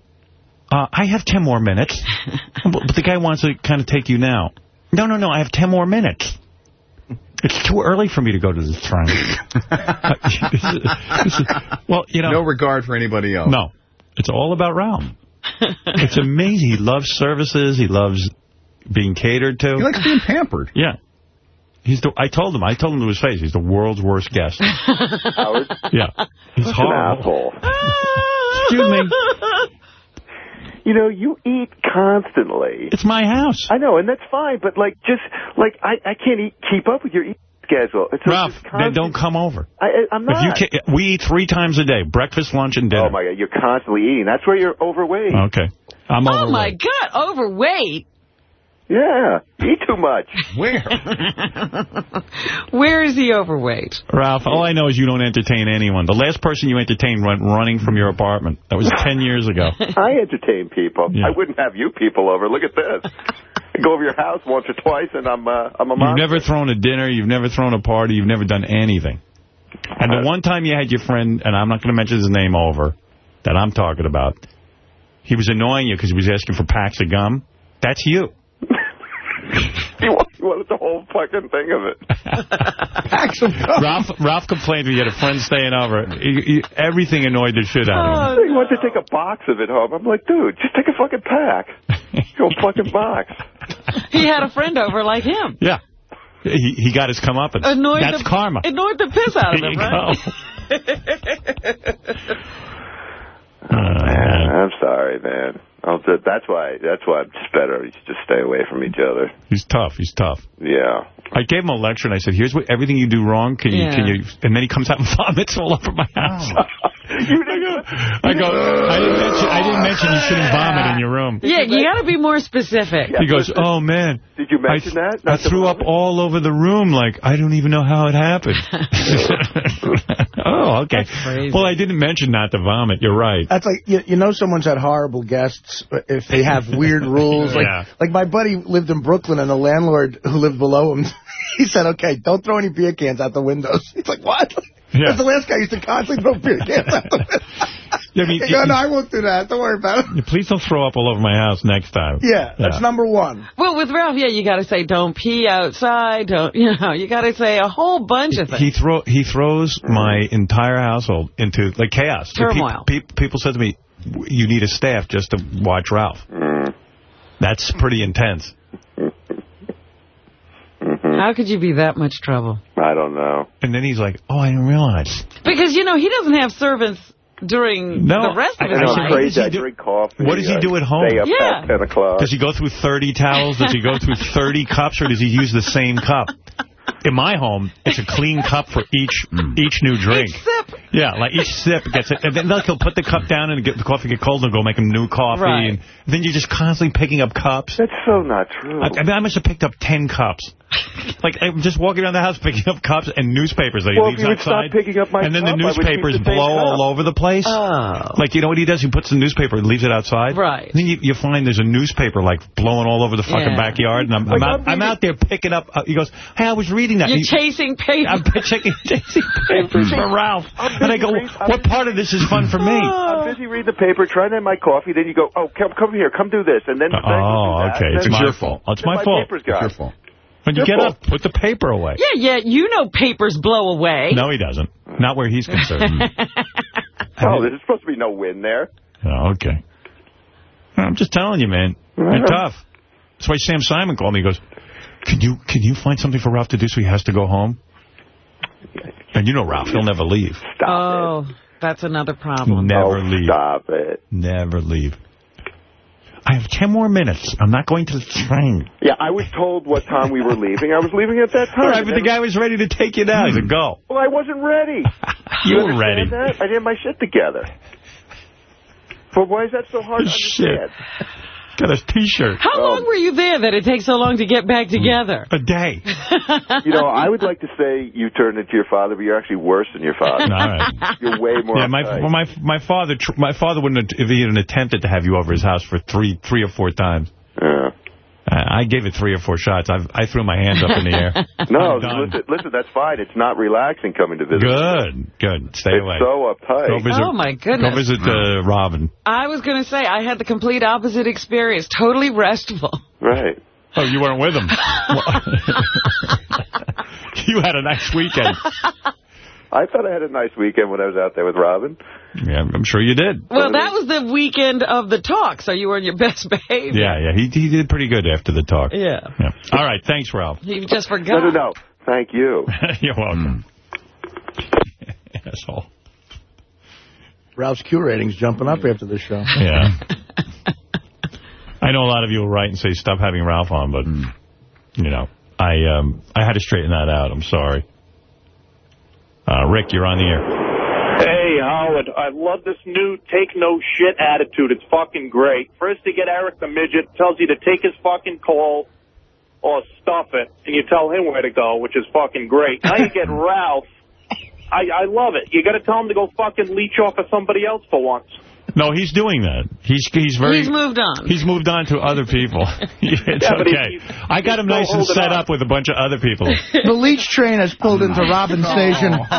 [SPEAKER 1] Uh, I have 10 more minutes. but but the guy wants to kind of take you now. No, no, no, I have 10 more minutes. It's too early for me to go to the train. This is- this is- well, you know.
[SPEAKER 11] No regard for anybody else.
[SPEAKER 1] No. It's all about Ralph. It's amazing. He loves services. He loves being catered to.
[SPEAKER 11] He likes being pampered.
[SPEAKER 1] Yeah. He's the, I told him, I told him to his face, he's the world's worst guest.
[SPEAKER 12] Howard?
[SPEAKER 1] Yeah. He's
[SPEAKER 12] Such
[SPEAKER 1] horrible.
[SPEAKER 12] an asshole.
[SPEAKER 1] Excuse me.
[SPEAKER 12] You know, you eat constantly.
[SPEAKER 1] It's my house.
[SPEAKER 12] I know, and that's fine, but like, just like I, I can't eat, keep up with your eating schedule. It's
[SPEAKER 1] Ralph,
[SPEAKER 12] just
[SPEAKER 1] then don't come over.
[SPEAKER 12] I, I- I'm
[SPEAKER 1] If
[SPEAKER 12] not.
[SPEAKER 1] you can, we eat three times a day, breakfast, lunch, and dinner.
[SPEAKER 12] Oh my God, you're constantly eating. That's where you're overweight.
[SPEAKER 1] Okay. I'm
[SPEAKER 3] Oh,
[SPEAKER 1] overweight.
[SPEAKER 3] my God, overweight?
[SPEAKER 12] Yeah, you eat too much.
[SPEAKER 11] Where?
[SPEAKER 3] Where is he overweight?
[SPEAKER 1] Ralph, all I know is you don't entertain anyone. The last person you entertained went running from your apartment. That was 10 years ago.
[SPEAKER 12] I entertain people.
[SPEAKER 1] Yeah.
[SPEAKER 12] I wouldn't have you people over. Look at this. I go over your house once or twice, and I'm uh, I'm a
[SPEAKER 1] You've never thrown a dinner. You've never thrown a party. You've never done anything. And the one time you had your friend, and I'm not going to mention his name over, that I'm talking about, he was annoying you because he was asking for packs of gum. That's you.
[SPEAKER 12] You want- you wanted the whole fucking thing of it.
[SPEAKER 2] Packs of gum.
[SPEAKER 1] Ralph Ralph complained when he had a friend staying over. He, he, everything annoyed the shit out of him.
[SPEAKER 12] He wanted to take a box of it home. I'm like, dude, just take a fucking pack. Go fucking box.
[SPEAKER 3] He had a friend over like him.
[SPEAKER 1] Yeah. He he got his comeuppance.
[SPEAKER 3] Annoyed
[SPEAKER 1] That's
[SPEAKER 3] the,
[SPEAKER 1] karma.
[SPEAKER 3] Annoyed the piss out of him,
[SPEAKER 1] you
[SPEAKER 3] right?
[SPEAKER 1] Uh,
[SPEAKER 12] Man, I'm sorry, man. I'll that's why. That's why it's better. You just stay away from each other.
[SPEAKER 1] He's tough. He's tough.
[SPEAKER 12] Yeah.
[SPEAKER 1] I gave him a lecture and I said, "Here's what everything you do wrong. Can you?
[SPEAKER 3] Yeah.
[SPEAKER 1] Can you?" And then he comes out and vomits all over my house. I go, I didn't mention, I didn't mention you shouldn't vomit in your room.
[SPEAKER 3] Yeah, you got to be more specific.
[SPEAKER 1] He goes, oh, man.
[SPEAKER 12] Did you mention
[SPEAKER 1] I,
[SPEAKER 12] that?
[SPEAKER 1] I threw up all over the room. Like, I don't even know how it happened. oh, okay. Well, I didn't mention not to vomit. You're right.
[SPEAKER 2] That's like, you, you know someone's had horrible guests uh, if they have weird rules. Like,
[SPEAKER 1] Yeah.
[SPEAKER 2] like my buddy lived in Brooklyn, and the landlord who lived below him, he said, okay, don't throw any beer cans out the windows. He's like, what?
[SPEAKER 1] Yeah.
[SPEAKER 2] That's the last guy used to constantly throw beer cans out the windows.
[SPEAKER 1] Yeah, I mean,
[SPEAKER 2] He go, no, I won't do that. Don't worry about it.
[SPEAKER 1] Please don't throw up all over my house next time.
[SPEAKER 2] Yeah, that's number one.
[SPEAKER 3] Well, with Ralph, yeah, you got to say don't pee outside. Don't you know? You got to say a whole bunch of things.
[SPEAKER 1] He throw he throws my entire household into like chaos. The peop-
[SPEAKER 3] Turmoil.
[SPEAKER 1] people said to me, "You need a staff just to watch Ralph." That's pretty intense. Mm-hmm.
[SPEAKER 3] How could you be that much trouble?
[SPEAKER 12] I don't know.
[SPEAKER 1] And then he's like, "Oh, I didn't realize."
[SPEAKER 3] Because you know he doesn't have servants during
[SPEAKER 1] No,
[SPEAKER 3] the rest of
[SPEAKER 1] I
[SPEAKER 3] his
[SPEAKER 1] know,
[SPEAKER 3] life.
[SPEAKER 1] crazy.
[SPEAKER 12] I drink coffee.
[SPEAKER 1] What does he
[SPEAKER 12] I
[SPEAKER 1] do at home?
[SPEAKER 12] Stay up
[SPEAKER 3] Yeah.
[SPEAKER 12] past 10 o'clock.
[SPEAKER 1] Does he go through 30 towels? Does he go through 30 cups, or does he use the same cup? In my home, it's a clean cup for each mm. each new drink.
[SPEAKER 3] Each sip.
[SPEAKER 1] Yeah, like each sip gets it. And then like, he'll put the cup down and get the coffee get cold and go make him new coffee.
[SPEAKER 3] Right.
[SPEAKER 1] And then you're just constantly picking up cups.
[SPEAKER 12] That's so not true.
[SPEAKER 1] I, I mean, I must have picked up 10 cups. Like, I'm just walking around the house picking up cups and newspapers that he
[SPEAKER 12] Well,
[SPEAKER 1] leaves
[SPEAKER 12] you would
[SPEAKER 1] outside.
[SPEAKER 12] stop picking up my
[SPEAKER 1] and then the
[SPEAKER 12] cup, I would keep
[SPEAKER 1] newspapers
[SPEAKER 12] the
[SPEAKER 1] blow
[SPEAKER 12] cup.
[SPEAKER 1] all over the place.
[SPEAKER 3] Oh.
[SPEAKER 1] Like, you know what he does? He puts the newspaper and leaves it outside.
[SPEAKER 3] Right.
[SPEAKER 1] Then you, you find there's a newspaper, like, blowing all over the fucking
[SPEAKER 3] Yeah.
[SPEAKER 1] backyard. And I'm, I'm, out,
[SPEAKER 12] I'm
[SPEAKER 1] I'm out there picking up. Uh, he goes, hey, I was reading that.
[SPEAKER 3] You're
[SPEAKER 1] He-
[SPEAKER 3] chasing paper.
[SPEAKER 1] I'm checking, chasing papers for Ralph. And I go, what part of this is fun for me?
[SPEAKER 12] I'm busy reading the paper, trying to have my coffee. Then you go, oh, come, come here, come do this, and then. then you
[SPEAKER 1] Oh, okay.
[SPEAKER 12] and
[SPEAKER 1] It's
[SPEAKER 12] then-
[SPEAKER 1] my fault. It's my fault.
[SPEAKER 12] paper's.
[SPEAKER 11] Your fault.
[SPEAKER 1] When you get up, put the paper away.
[SPEAKER 3] Yeah, yeah, you know papers blow away.
[SPEAKER 1] No, he doesn't. Not where he's concerned.
[SPEAKER 12] Oh, there's supposed to be no wind there.
[SPEAKER 1] Oh, okay. I'm just telling you, man. You're uh-huh. tough. That's why Sam Simon called me. He goes, can you can you find something for Ralph to do so he has to go home? And you know Ralph, he'll never leave.
[SPEAKER 12] Stop
[SPEAKER 3] oh, that's another problem.
[SPEAKER 1] Never
[SPEAKER 12] oh,
[SPEAKER 1] leave.
[SPEAKER 12] Stop it.
[SPEAKER 1] Never leave. I have 10 more minutes. I'm not going to the train.
[SPEAKER 12] Yeah, I was told what time we were leaving. I was leaving at that time.
[SPEAKER 1] Right, but the guy was ready to take you down. Hmm. He said, go.
[SPEAKER 12] Well, I wasn't ready.
[SPEAKER 1] You were ready.
[SPEAKER 12] That? I didn't have my shit together. But why is that so hard to
[SPEAKER 1] Shit.
[SPEAKER 12] understand?
[SPEAKER 1] Got a T-shirt.
[SPEAKER 3] How oh. long were you there that it takes so long to get back together?
[SPEAKER 1] A day.
[SPEAKER 12] You know, I would like to say you turned into your father, but you're actually worse than your father.
[SPEAKER 1] All right.
[SPEAKER 12] You're way more.
[SPEAKER 1] Yeah, my well, my my father tr- my father wouldn't have even attempted to have you over his house for three three or four times.
[SPEAKER 12] Yeah.
[SPEAKER 1] I I gave it three or four shots. I I threw my hands up in the air.
[SPEAKER 12] No, listen, listen, that's fine. It's not relaxing coming to visit.
[SPEAKER 1] Good, good. Stay
[SPEAKER 12] It's
[SPEAKER 1] away.
[SPEAKER 12] so uptight.
[SPEAKER 1] Go visit,
[SPEAKER 3] Oh, my goodness.
[SPEAKER 1] Go visit uh, Robin.
[SPEAKER 3] I was going to say, I had the complete opposite experience. Totally restful.
[SPEAKER 12] Right.
[SPEAKER 1] Oh, you weren't with him. you had a nice weekend.
[SPEAKER 12] I thought I had a nice weekend when I was out there with Robin.
[SPEAKER 1] Yeah, I'm sure you did.
[SPEAKER 3] Well, that was the weekend of the talk, so you were in your best behavior.
[SPEAKER 1] Yeah, yeah. He he did pretty good after the talk.
[SPEAKER 3] Yeah.
[SPEAKER 1] Yeah. All right. Thanks, Ralph.
[SPEAKER 3] He just
[SPEAKER 12] No,
[SPEAKER 3] forgot.
[SPEAKER 12] no, no. Thank you.
[SPEAKER 1] You're welcome. Asshole.
[SPEAKER 2] Ralph's Q rating's jumping up after this show.
[SPEAKER 1] Yeah. I know a lot of you will write and say stop having Ralph on, but you know, I um I had to straighten that out. I'm sorry. Uh, Rick, you're on the air.
[SPEAKER 13] Hey, Howard, I love this new take no shit attitude. It's fucking great. First you get Eric the Midget, tells you to take his fucking call or stuff it, and you tell him where to go, which is fucking great. Now you get Ralph. I, I love it. You got to tell him to go fucking leech off of somebody else for once.
[SPEAKER 1] No, he's doing that. He's he's very.
[SPEAKER 3] He's moved on.
[SPEAKER 1] He's moved on to other people. it's
[SPEAKER 13] Yeah,
[SPEAKER 1] okay.
[SPEAKER 13] he's-
[SPEAKER 1] I got him nice and set
[SPEAKER 13] on.
[SPEAKER 1] up with a bunch of other people.
[SPEAKER 2] The leech train has pulled into Robin Station.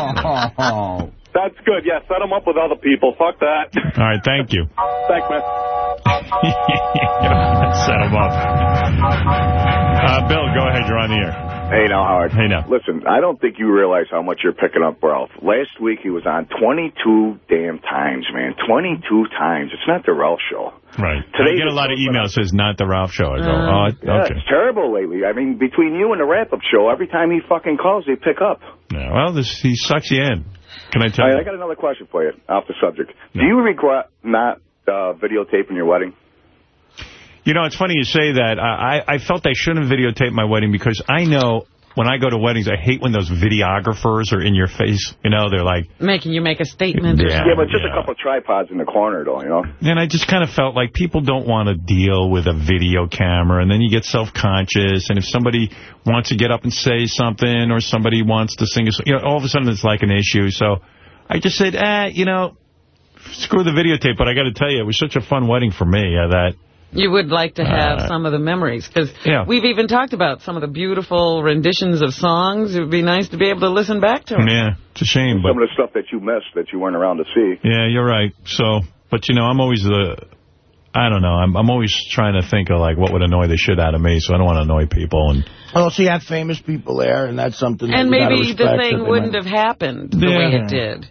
[SPEAKER 13] That's good. Yeah, set him up with other people. Fuck that.
[SPEAKER 1] All right, thank you.
[SPEAKER 13] Thanks, man.
[SPEAKER 1] set him up. Uh, Bill, go ahead. You're on the air.
[SPEAKER 14] Hey, now, Howard.
[SPEAKER 1] Hey, now.
[SPEAKER 14] Listen, I don't think you realize how much you're picking up Ralph. Last week he was on 22 damn times, man. 22 times. It's not the Ralph show.
[SPEAKER 1] Right.
[SPEAKER 14] Today
[SPEAKER 1] I get a lot of emails says not the Ralph show. I go,
[SPEAKER 3] Uh,
[SPEAKER 1] oh,
[SPEAKER 14] Yeah,
[SPEAKER 1] okay.
[SPEAKER 14] it's terrible lately. I mean, between you and the wrap-up show, every time he fucking calls, they pick up.
[SPEAKER 1] Yeah, well, this, he sucks you in. Can I tell
[SPEAKER 14] right,
[SPEAKER 1] you?
[SPEAKER 14] I got another question for you, off the subject. Do you regret not uh, videotaping your wedding?
[SPEAKER 1] You know, it's funny you say that. I, I I felt I shouldn't videotape my wedding because I know when I go to weddings, I hate when those videographers are in your face. You know, they're like,
[SPEAKER 3] Making you make a statement or
[SPEAKER 1] Yeah.
[SPEAKER 3] something.
[SPEAKER 14] Yeah, but just
[SPEAKER 1] yeah.
[SPEAKER 14] a couple of tripods in the corner, though, you know?
[SPEAKER 1] and I just kind of felt like people don't want to deal with a video camera, and then you get self-conscious, and if somebody wants to get up and say something, or somebody wants to sing, a, s- you know, all of a sudden it's like an issue. So I just said, eh, you know, screw the videotape. But I got to tell you, it was such a fun wedding for me uh, that
[SPEAKER 3] You would like to have
[SPEAKER 1] Uh,
[SPEAKER 3] some of the memories, because
[SPEAKER 1] yeah.
[SPEAKER 3] we've even talked about some of the beautiful renditions of songs. It would be nice to be able to listen back to them.
[SPEAKER 1] yeah, it's a shame, but
[SPEAKER 14] Some of the stuff that you missed that you weren't around to see.
[SPEAKER 1] Yeah, you're right. So, but you know, I'm always the, I don't know, I'm I'm always trying to think of like what would annoy the shit out of me, so I don't want to annoy people. And
[SPEAKER 2] Oh, so you have famous people there, and that's something that
[SPEAKER 3] And
[SPEAKER 2] you gotta
[SPEAKER 3] maybe the thing wouldn't
[SPEAKER 2] might-
[SPEAKER 3] have happened the
[SPEAKER 1] Yeah.
[SPEAKER 3] way it did.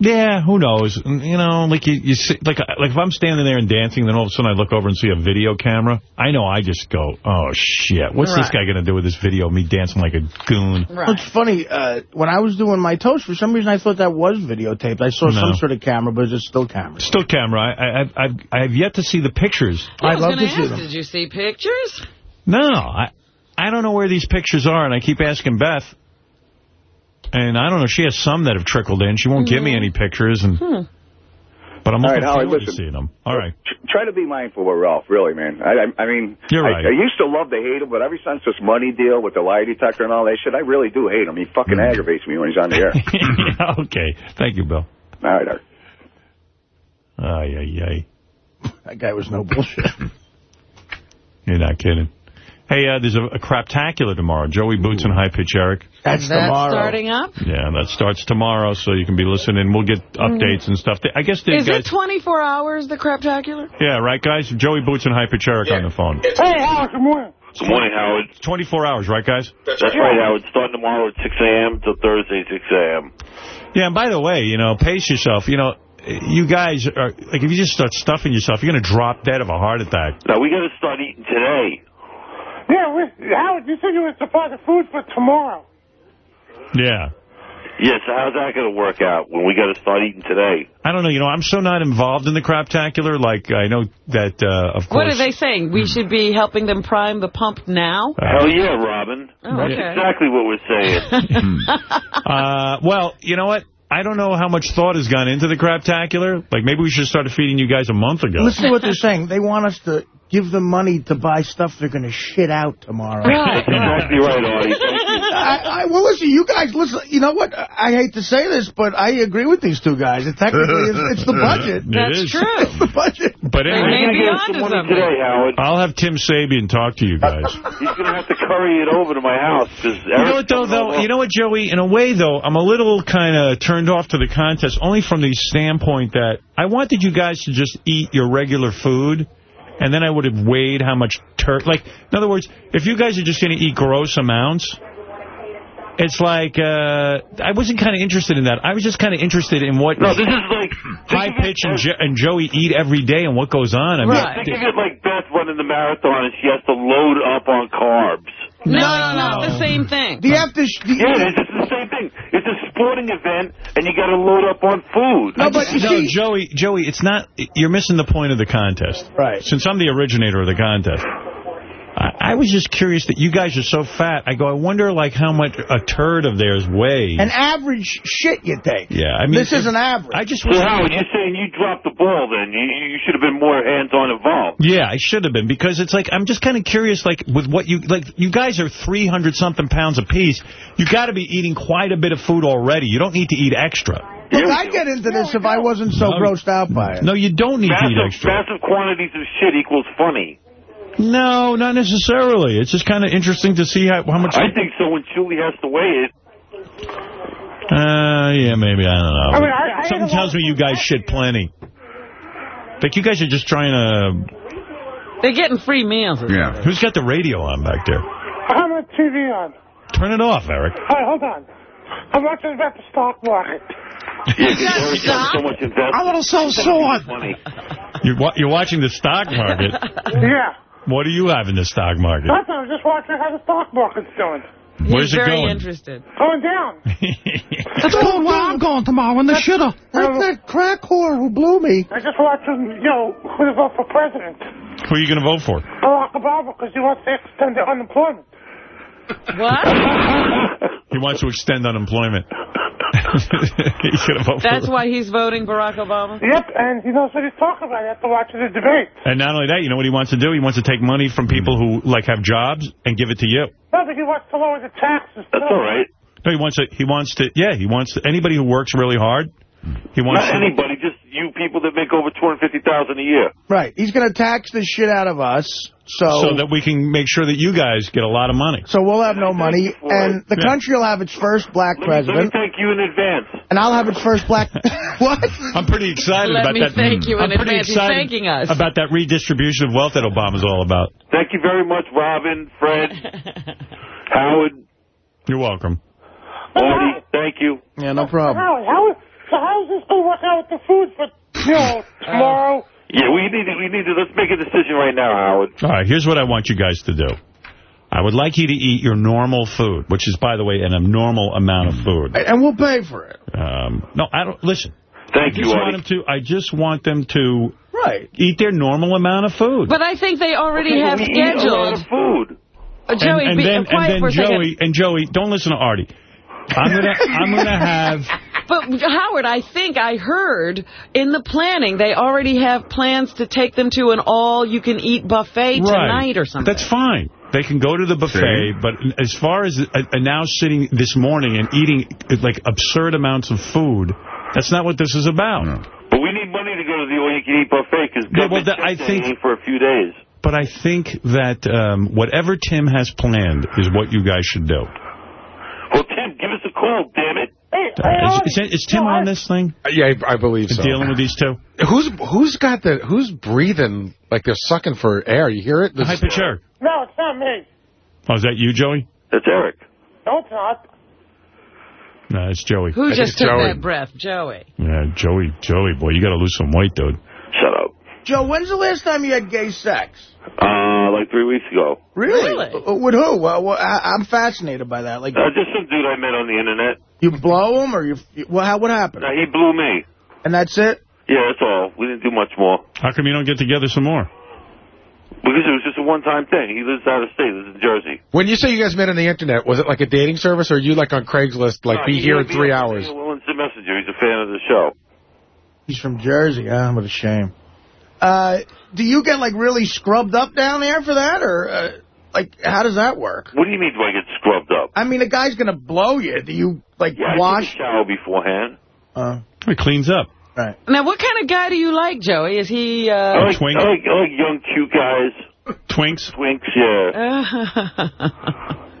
[SPEAKER 1] Yeah, who knows? You know, like you, you see, like like if I'm standing there and dancing, then all of a sudden I look over and see a video camera. I know I just go, oh shit, what's this guy gonna do with this video? of Me dancing like a goon.
[SPEAKER 2] Well, It's funny, uh, when I was doing my toast, for some reason I thought that was videotaped. I saw
[SPEAKER 1] No.
[SPEAKER 2] some sort of camera, but it's still camera.
[SPEAKER 1] Still camera. I, I, I've, I've, I've yet to see the pictures.
[SPEAKER 3] I
[SPEAKER 2] I'd
[SPEAKER 3] was
[SPEAKER 2] love
[SPEAKER 3] going
[SPEAKER 2] to
[SPEAKER 3] to
[SPEAKER 2] see
[SPEAKER 3] ask,
[SPEAKER 2] them.
[SPEAKER 3] did you see pictures?
[SPEAKER 1] No, I, I don't know where these pictures are, and I keep asking Beth. And I don't know, she has some that have trickled in. She won't give me any pictures, and
[SPEAKER 3] Hmm.
[SPEAKER 1] but I'm
[SPEAKER 14] All
[SPEAKER 1] looking
[SPEAKER 14] right, Howard,
[SPEAKER 1] forward to seeing them. All right.
[SPEAKER 14] Try to be mindful of Ralph, really, man. I, I, I mean,
[SPEAKER 1] You're right.
[SPEAKER 14] I used to love to hate him, but ever since this money deal with the lie detector and all that shit, I really do hate him. He fucking
[SPEAKER 1] Mm.
[SPEAKER 14] aggravates me when he's on the air.
[SPEAKER 1] Yeah, okay. Thank you, Bill.
[SPEAKER 14] all right, all right.
[SPEAKER 1] Ay, ay, ay.
[SPEAKER 2] That guy was no bullshit.
[SPEAKER 1] You're not kidding. Hey, uh, there's a, a craptacular tomorrow. Joey Boots and High Pitch Eric.
[SPEAKER 2] That's,
[SPEAKER 3] That's
[SPEAKER 2] tomorrow.
[SPEAKER 3] starting up?
[SPEAKER 1] Yeah, that starts tomorrow, so you can be listening. We'll get updates and stuff. I guess the
[SPEAKER 3] Is
[SPEAKER 1] guys...
[SPEAKER 3] it 24 hours, the Craptacular?
[SPEAKER 1] Yeah, right, guys? Joey Boots and High Pitch Eric on the phone.
[SPEAKER 10] Hey, Howard, good morning.
[SPEAKER 8] Good morning, Howard.
[SPEAKER 1] 24 hours, right, guys?
[SPEAKER 8] That's right, Howard. Starting tomorrow at 6 a.m. till Thursday, 6 a.m.
[SPEAKER 1] Yeah, and by the way, you know, pace yourself. You know, you guys are, like, if you just start stuffing yourself, you're going to drop dead of a heart attack.
[SPEAKER 8] Now, we got to start eating today.
[SPEAKER 10] Yeah, we, Howard, you said you were supplying the food for tomorrow.
[SPEAKER 1] Yeah.
[SPEAKER 8] Yeah, so how's that going to work out when we got to start eating today?
[SPEAKER 1] I don't know. You know, I'm so not involved in the craptacular. Like, I know that, uh, of course...
[SPEAKER 3] What are they saying? We should be helping them prime the pump now?
[SPEAKER 8] Hell yeah, Robin.
[SPEAKER 3] Oh,
[SPEAKER 8] That's
[SPEAKER 3] okay.
[SPEAKER 8] exactly what we're saying.
[SPEAKER 1] Uh, well, you know what? I don't know how much thought has gone into the craptacular. Like, maybe we should have started feeding you guys a month ago.
[SPEAKER 2] Listen to what they're saying. They want us to give them money to buy stuff they're going to shit out tomorrow.
[SPEAKER 8] That's exactly right, Artie.
[SPEAKER 2] I, I, well, listen, you guys, listen, you know what? I hate to say this, but I agree with these two guys. It technically, is, it's the budget.
[SPEAKER 1] That's is. true.
[SPEAKER 2] It's the budget.
[SPEAKER 1] But anyway,
[SPEAKER 3] may be onto something.
[SPEAKER 8] today, Howard.
[SPEAKER 1] I'll have Tim Sabean talk to you guys.
[SPEAKER 8] He's going to have to curry it over to my house. Cause
[SPEAKER 1] You know what, though, though? You know what, Joey? In a way, though, I'm a little kind of turned off to the contest, only from the standpoint that I wanted you guys to just eat your regular food, and then I would have weighed how much turkey. Like, in other words, if you guys are just going to eat gross amounts, it's like, uh, I wasn't kind of interested in that. I was just kind of interested in what
[SPEAKER 8] No, this is like...
[SPEAKER 1] High Pitch and, jo and Joey eat every day and what goes on. I mean,
[SPEAKER 3] Right.
[SPEAKER 8] Think of it like Beth running the marathon and she has to load up on carbs.
[SPEAKER 3] No, no, not the same thing.
[SPEAKER 2] The after have to... sh- do you-
[SPEAKER 8] Yeah, it's the same thing. It's a sporting event, and you got to load up on food.
[SPEAKER 2] No, but
[SPEAKER 1] no,
[SPEAKER 2] see...
[SPEAKER 1] Joey, Joey, it's not. You're missing the point of the contest.
[SPEAKER 2] Right.
[SPEAKER 1] Since I'm the originator of the contest, I, I was just curious that you guys are so fat. I go, I wonder like how much a turd of theirs weighs.
[SPEAKER 2] An average shit you take.
[SPEAKER 1] yeah, I mean,
[SPEAKER 2] This is an average.
[SPEAKER 1] I just
[SPEAKER 8] So,
[SPEAKER 1] was.
[SPEAKER 8] Howard, you're saying you dropped the ball then. You, you should have been more hands-on involved.
[SPEAKER 1] Yeah, I should have been because it's like I'm just kind of curious, like with what you like. You guys are 300 something pounds apiece. You got to be eating quite a bit of food already. You don't need to eat extra.
[SPEAKER 2] Look, I'd get into this if I wasn't so
[SPEAKER 1] No.
[SPEAKER 2] grossed out by it.
[SPEAKER 1] No, you don't need to eat
[SPEAKER 8] Massive,
[SPEAKER 1] extra.
[SPEAKER 8] massive quantities of shit equals funny.
[SPEAKER 1] No, not necessarily. It's just kind of interesting to see how, how much.
[SPEAKER 8] I think so when Julie has to weigh it.
[SPEAKER 1] Uh, yeah, maybe. I don't know.
[SPEAKER 10] I mean, I- I
[SPEAKER 1] Something
[SPEAKER 10] had
[SPEAKER 1] tells me you guys shit plenty. Like, you guys are just trying to...
[SPEAKER 3] They're getting free meals.
[SPEAKER 11] Yeah.
[SPEAKER 1] Who's got the radio on back there?
[SPEAKER 10] I have my TV on.
[SPEAKER 1] Turn it off, Eric.
[SPEAKER 10] Hey, hold on. I'm watching about the stock market.
[SPEAKER 8] Yeah, because Eric's got so much invested.
[SPEAKER 2] I'm a little so sore.
[SPEAKER 1] You're, wa you're watching the stock market.
[SPEAKER 10] Yeah.
[SPEAKER 1] What do you have in the stock market?
[SPEAKER 10] Nothing. I'm just watching how the stock market's doing.
[SPEAKER 1] Where's
[SPEAKER 3] He's
[SPEAKER 1] it
[SPEAKER 3] very
[SPEAKER 1] going?
[SPEAKER 3] interested.
[SPEAKER 10] Going down.
[SPEAKER 2] That's going where I'm going tomorrow in the shitter. That's uh, that crack whore who blew me.
[SPEAKER 10] I just watching, you know, who to vote for president.
[SPEAKER 1] Who are you going to vote for?
[SPEAKER 10] Barack Obama, because he wants to extend the unemployment.
[SPEAKER 3] What?
[SPEAKER 1] He wants to extend unemployment. He's gonna for-
[SPEAKER 3] That's why he's voting Barack Obama?
[SPEAKER 15] Yep, and he knows what he's talking about after watching the debate.
[SPEAKER 1] And not only that, you know what he wants to do? He wants to take money from people who like have jobs and give it to you.
[SPEAKER 15] I think he wants to lower the taxes.
[SPEAKER 8] That's all right.
[SPEAKER 1] No, he wants to. He wants to. Yeah, he wants to, anybody who works really hard. He wants
[SPEAKER 8] Not
[SPEAKER 1] to,
[SPEAKER 8] anybody, just you people that make over 250,000 a year.
[SPEAKER 2] Right. He's going to tax the shit out of us. So,
[SPEAKER 1] so that we can make sure that you guys get a lot of money.
[SPEAKER 2] so we'll have no money, and the
[SPEAKER 1] Yeah.
[SPEAKER 2] country will have its first black
[SPEAKER 8] Let me, let me
[SPEAKER 2] president,
[SPEAKER 8] thank you in advance.
[SPEAKER 2] and I'll have its first black... what?
[SPEAKER 1] I'm pretty excited
[SPEAKER 3] Let
[SPEAKER 1] about
[SPEAKER 3] me
[SPEAKER 1] that.
[SPEAKER 3] thank you in
[SPEAKER 1] I'm pretty
[SPEAKER 3] advance. He's
[SPEAKER 1] excited
[SPEAKER 3] thanking us.
[SPEAKER 1] about that redistribution of wealth that Obama's all about.
[SPEAKER 8] Thank you very much, Robin, Fred, Howard,
[SPEAKER 1] You're welcome.
[SPEAKER 8] Artie. Thank you.
[SPEAKER 2] Yeah, no problem.
[SPEAKER 15] Howard, how, so how's this going to work out with the food for, you know, tomorrow?
[SPEAKER 8] Yeah, we need to, we need to, let's make a decision right now, Howard.
[SPEAKER 1] All right, here's what I want you guys to do. I would like you to eat your normal food, which is, by the way, an abnormal amount of food.
[SPEAKER 2] And we'll pay for it.
[SPEAKER 1] Um, no, I don't. Listen.
[SPEAKER 8] Thank
[SPEAKER 1] I
[SPEAKER 8] you,
[SPEAKER 1] just want them to. I just want them to
[SPEAKER 2] Right.
[SPEAKER 1] eat their normal amount of food.
[SPEAKER 3] But I think they already
[SPEAKER 8] Okay,
[SPEAKER 3] have
[SPEAKER 8] we eat a lot
[SPEAKER 3] scheduled.
[SPEAKER 8] of food.
[SPEAKER 3] Uh, Joey,
[SPEAKER 1] and, and
[SPEAKER 3] be
[SPEAKER 1] then,
[SPEAKER 3] quiet
[SPEAKER 1] and then
[SPEAKER 3] for a second.
[SPEAKER 1] Joey and Joey, don't listen to Artie. I'm gonna I'm gonna have
[SPEAKER 3] But, Howard, I think I heard in the planning they already have plans to take them to an all-you-can-eat buffet tonight or something.
[SPEAKER 1] That's fine. They can go to the buffet, but as far as uh, uh, now sitting this morning and eating uh, like absurd amounts of food, that's not what this is about.
[SPEAKER 8] But we need money to go to the all-you-can-eat buffet because
[SPEAKER 1] Yeah, well, I think-
[SPEAKER 8] for a few days.
[SPEAKER 1] But I think that um, whatever Tim has planned is what you guys should do.
[SPEAKER 8] Well, Tim, give us a call, damn it.
[SPEAKER 1] Uh, is, is, is Tim on this thing?
[SPEAKER 16] Yeah, I I believe so.
[SPEAKER 1] Dealing with these two?
[SPEAKER 16] Who's who's got the who's breathing like they're sucking for air? You hear it? This-
[SPEAKER 1] Hi, pitch
[SPEAKER 15] No, it's not me.
[SPEAKER 1] Oh, is that you, Joey?
[SPEAKER 8] That's Eric.
[SPEAKER 15] No, it's not.
[SPEAKER 1] No, it's Joey.
[SPEAKER 3] Who
[SPEAKER 1] I
[SPEAKER 3] just took
[SPEAKER 1] Joey.
[SPEAKER 3] that breath? Joey.
[SPEAKER 1] Yeah, Joey, Joey, boy, you got to lose some weight, dude.
[SPEAKER 8] Shut up.
[SPEAKER 2] Joe, when's the last time you had gay sex?
[SPEAKER 8] Uh, like three weeks ago.
[SPEAKER 2] Really? Uh, With who? Uh, well, I, I'm fascinated by that. Like,
[SPEAKER 8] Uh, just some dude I met on the internet.
[SPEAKER 2] you blow him, or you? you- Well, how, what happened?
[SPEAKER 8] Uh, he blew me.
[SPEAKER 2] And that's it?
[SPEAKER 8] Yeah, that's all. We didn't do much more.
[SPEAKER 1] How come you don't get together some more?
[SPEAKER 8] Because it was just a one-time thing. He lives out of state. He lives in Jersey.
[SPEAKER 16] When you say you guys met on the internet, was it like a dating service, or you like on Craigslist, like
[SPEAKER 8] No,
[SPEAKER 16] be
[SPEAKER 8] he
[SPEAKER 16] here in three hours?
[SPEAKER 8] Well, it's the messenger. He's a fan of the show.
[SPEAKER 2] He's from Jersey. Ah, what a shame. Uh, do you get, like, really scrubbed up down there for that? Or, uh, like, how does that work?
[SPEAKER 8] What do you mean do I get scrubbed up?
[SPEAKER 2] I mean, a guy's going to blow you. Do you, like,
[SPEAKER 8] Yeah,
[SPEAKER 2] wash?
[SPEAKER 8] take a shower beforehand.
[SPEAKER 2] Uh,
[SPEAKER 1] It cleans up.
[SPEAKER 2] Right.
[SPEAKER 3] Now, what kind of guy do you like, Joey? Is he... Uh...
[SPEAKER 8] I like, I like, I like young, cute guys.
[SPEAKER 1] Twinks?
[SPEAKER 8] Twinks, yeah.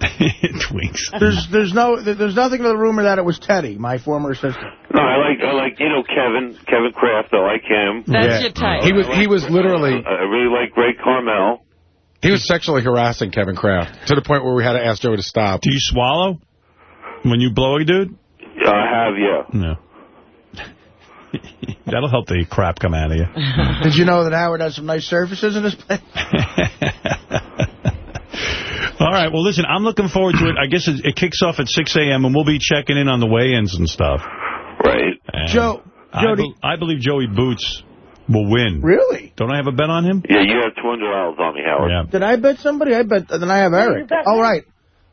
[SPEAKER 1] Twinks.
[SPEAKER 2] There's there's no there's nothing to the rumor that it was Teddy, my former assistant.
[SPEAKER 8] No, I like, I like, you know, Kevin, Kevin Kraft. I like him.
[SPEAKER 3] That's your type.
[SPEAKER 16] He was he was literally
[SPEAKER 8] I really like Ray Carmel.
[SPEAKER 16] he was sexually harassing Kevin Kraft to the point where we had to ask Joey to stop.
[SPEAKER 1] Do you swallow when you blow a dude?
[SPEAKER 8] I have, yeah.
[SPEAKER 1] No. That'll help the crap come out of you.
[SPEAKER 2] Did you know that Howard has some nice surfaces in his place?
[SPEAKER 1] All right, well, listen, I'm looking forward to it. I guess it, it kicks off at 6 a.m., and we'll be checking in on the weigh-ins and stuff.
[SPEAKER 8] Right.
[SPEAKER 1] And
[SPEAKER 2] Joe,
[SPEAKER 1] I,
[SPEAKER 2] Jody-
[SPEAKER 1] be- I believe Joey Boots will win.
[SPEAKER 2] Really?
[SPEAKER 1] Don't I have a bet on him?
[SPEAKER 8] Yeah, you have $200 on me, Howard.
[SPEAKER 1] Yeah.
[SPEAKER 2] Did I bet somebody? I bet. Then I have Eric. Oh, right.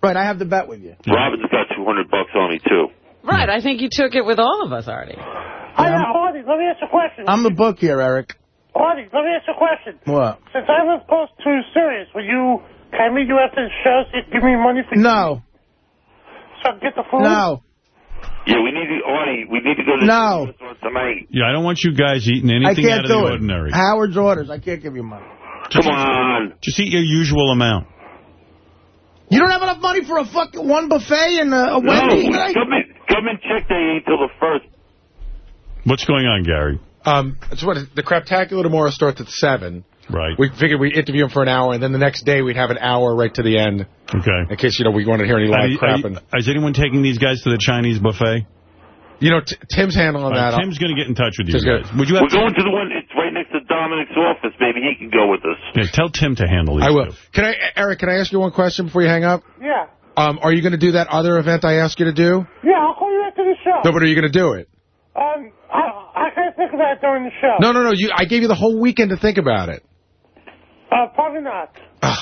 [SPEAKER 2] Right, I have the bet with you.
[SPEAKER 8] Robin's got 200 bucks on me, too.
[SPEAKER 3] Right, I think you took it with all of us, Artie.
[SPEAKER 15] Hey, uh, Artie, let me ask you a question.
[SPEAKER 2] I'm the book here, Eric.
[SPEAKER 15] Artie, let me ask you a question.
[SPEAKER 2] What?
[SPEAKER 15] Since I live close to Sirius, will you, can I meet you after the show so give me money for
[SPEAKER 2] No.
[SPEAKER 15] so I can get the food?
[SPEAKER 2] No.
[SPEAKER 8] Yeah, we need to, Artie, we need to go to
[SPEAKER 2] No.
[SPEAKER 8] the restaurant tonight.
[SPEAKER 1] Yeah, I don't want you guys eating anything out of the
[SPEAKER 2] it.
[SPEAKER 1] ordinary.
[SPEAKER 2] Howard's orders. I can't give you money.
[SPEAKER 8] Come on.
[SPEAKER 1] Just eat your usual amount.
[SPEAKER 2] You don't have enough money for a fucking one buffet and a, a
[SPEAKER 8] No,
[SPEAKER 2] Wendy's tonight?
[SPEAKER 8] government, government check day ain't till the first.
[SPEAKER 1] What's going on, Gary?
[SPEAKER 16] Um, it's what the Craptacular tomorrow starts at seven.
[SPEAKER 1] Right.
[SPEAKER 16] We figured we'd interview him for an hour, and then the next day we'd have an hour right to the end.
[SPEAKER 1] Okay.
[SPEAKER 16] In case you know we wanted to hear any
[SPEAKER 1] Are
[SPEAKER 16] live
[SPEAKER 1] you-
[SPEAKER 16] crap.
[SPEAKER 1] are you-
[SPEAKER 16] and,
[SPEAKER 1] is anyone taking these guys to the Chinese buffet?
[SPEAKER 16] you know, t Tim's handling
[SPEAKER 1] All right,
[SPEAKER 16] that.
[SPEAKER 1] Tim's going to get in touch with you guys. Would you have
[SPEAKER 8] We're going to the one, it's right next to Dominic's office. Maybe he can go with us.
[SPEAKER 1] Yeah, tell Tim to handle these
[SPEAKER 16] I will.
[SPEAKER 1] two.
[SPEAKER 16] Can I, Eric? Can I ask you one question before you hang up?
[SPEAKER 15] Yeah.
[SPEAKER 16] Um, are you going to do that other event I asked you to do?
[SPEAKER 15] Yeah, I'll call you after the show.
[SPEAKER 16] No, but are you going to do it?
[SPEAKER 15] Um, I, I can't think about it during the show.
[SPEAKER 16] No, no, no. You, I gave you the whole weekend to think about it.
[SPEAKER 15] Uh, probably not.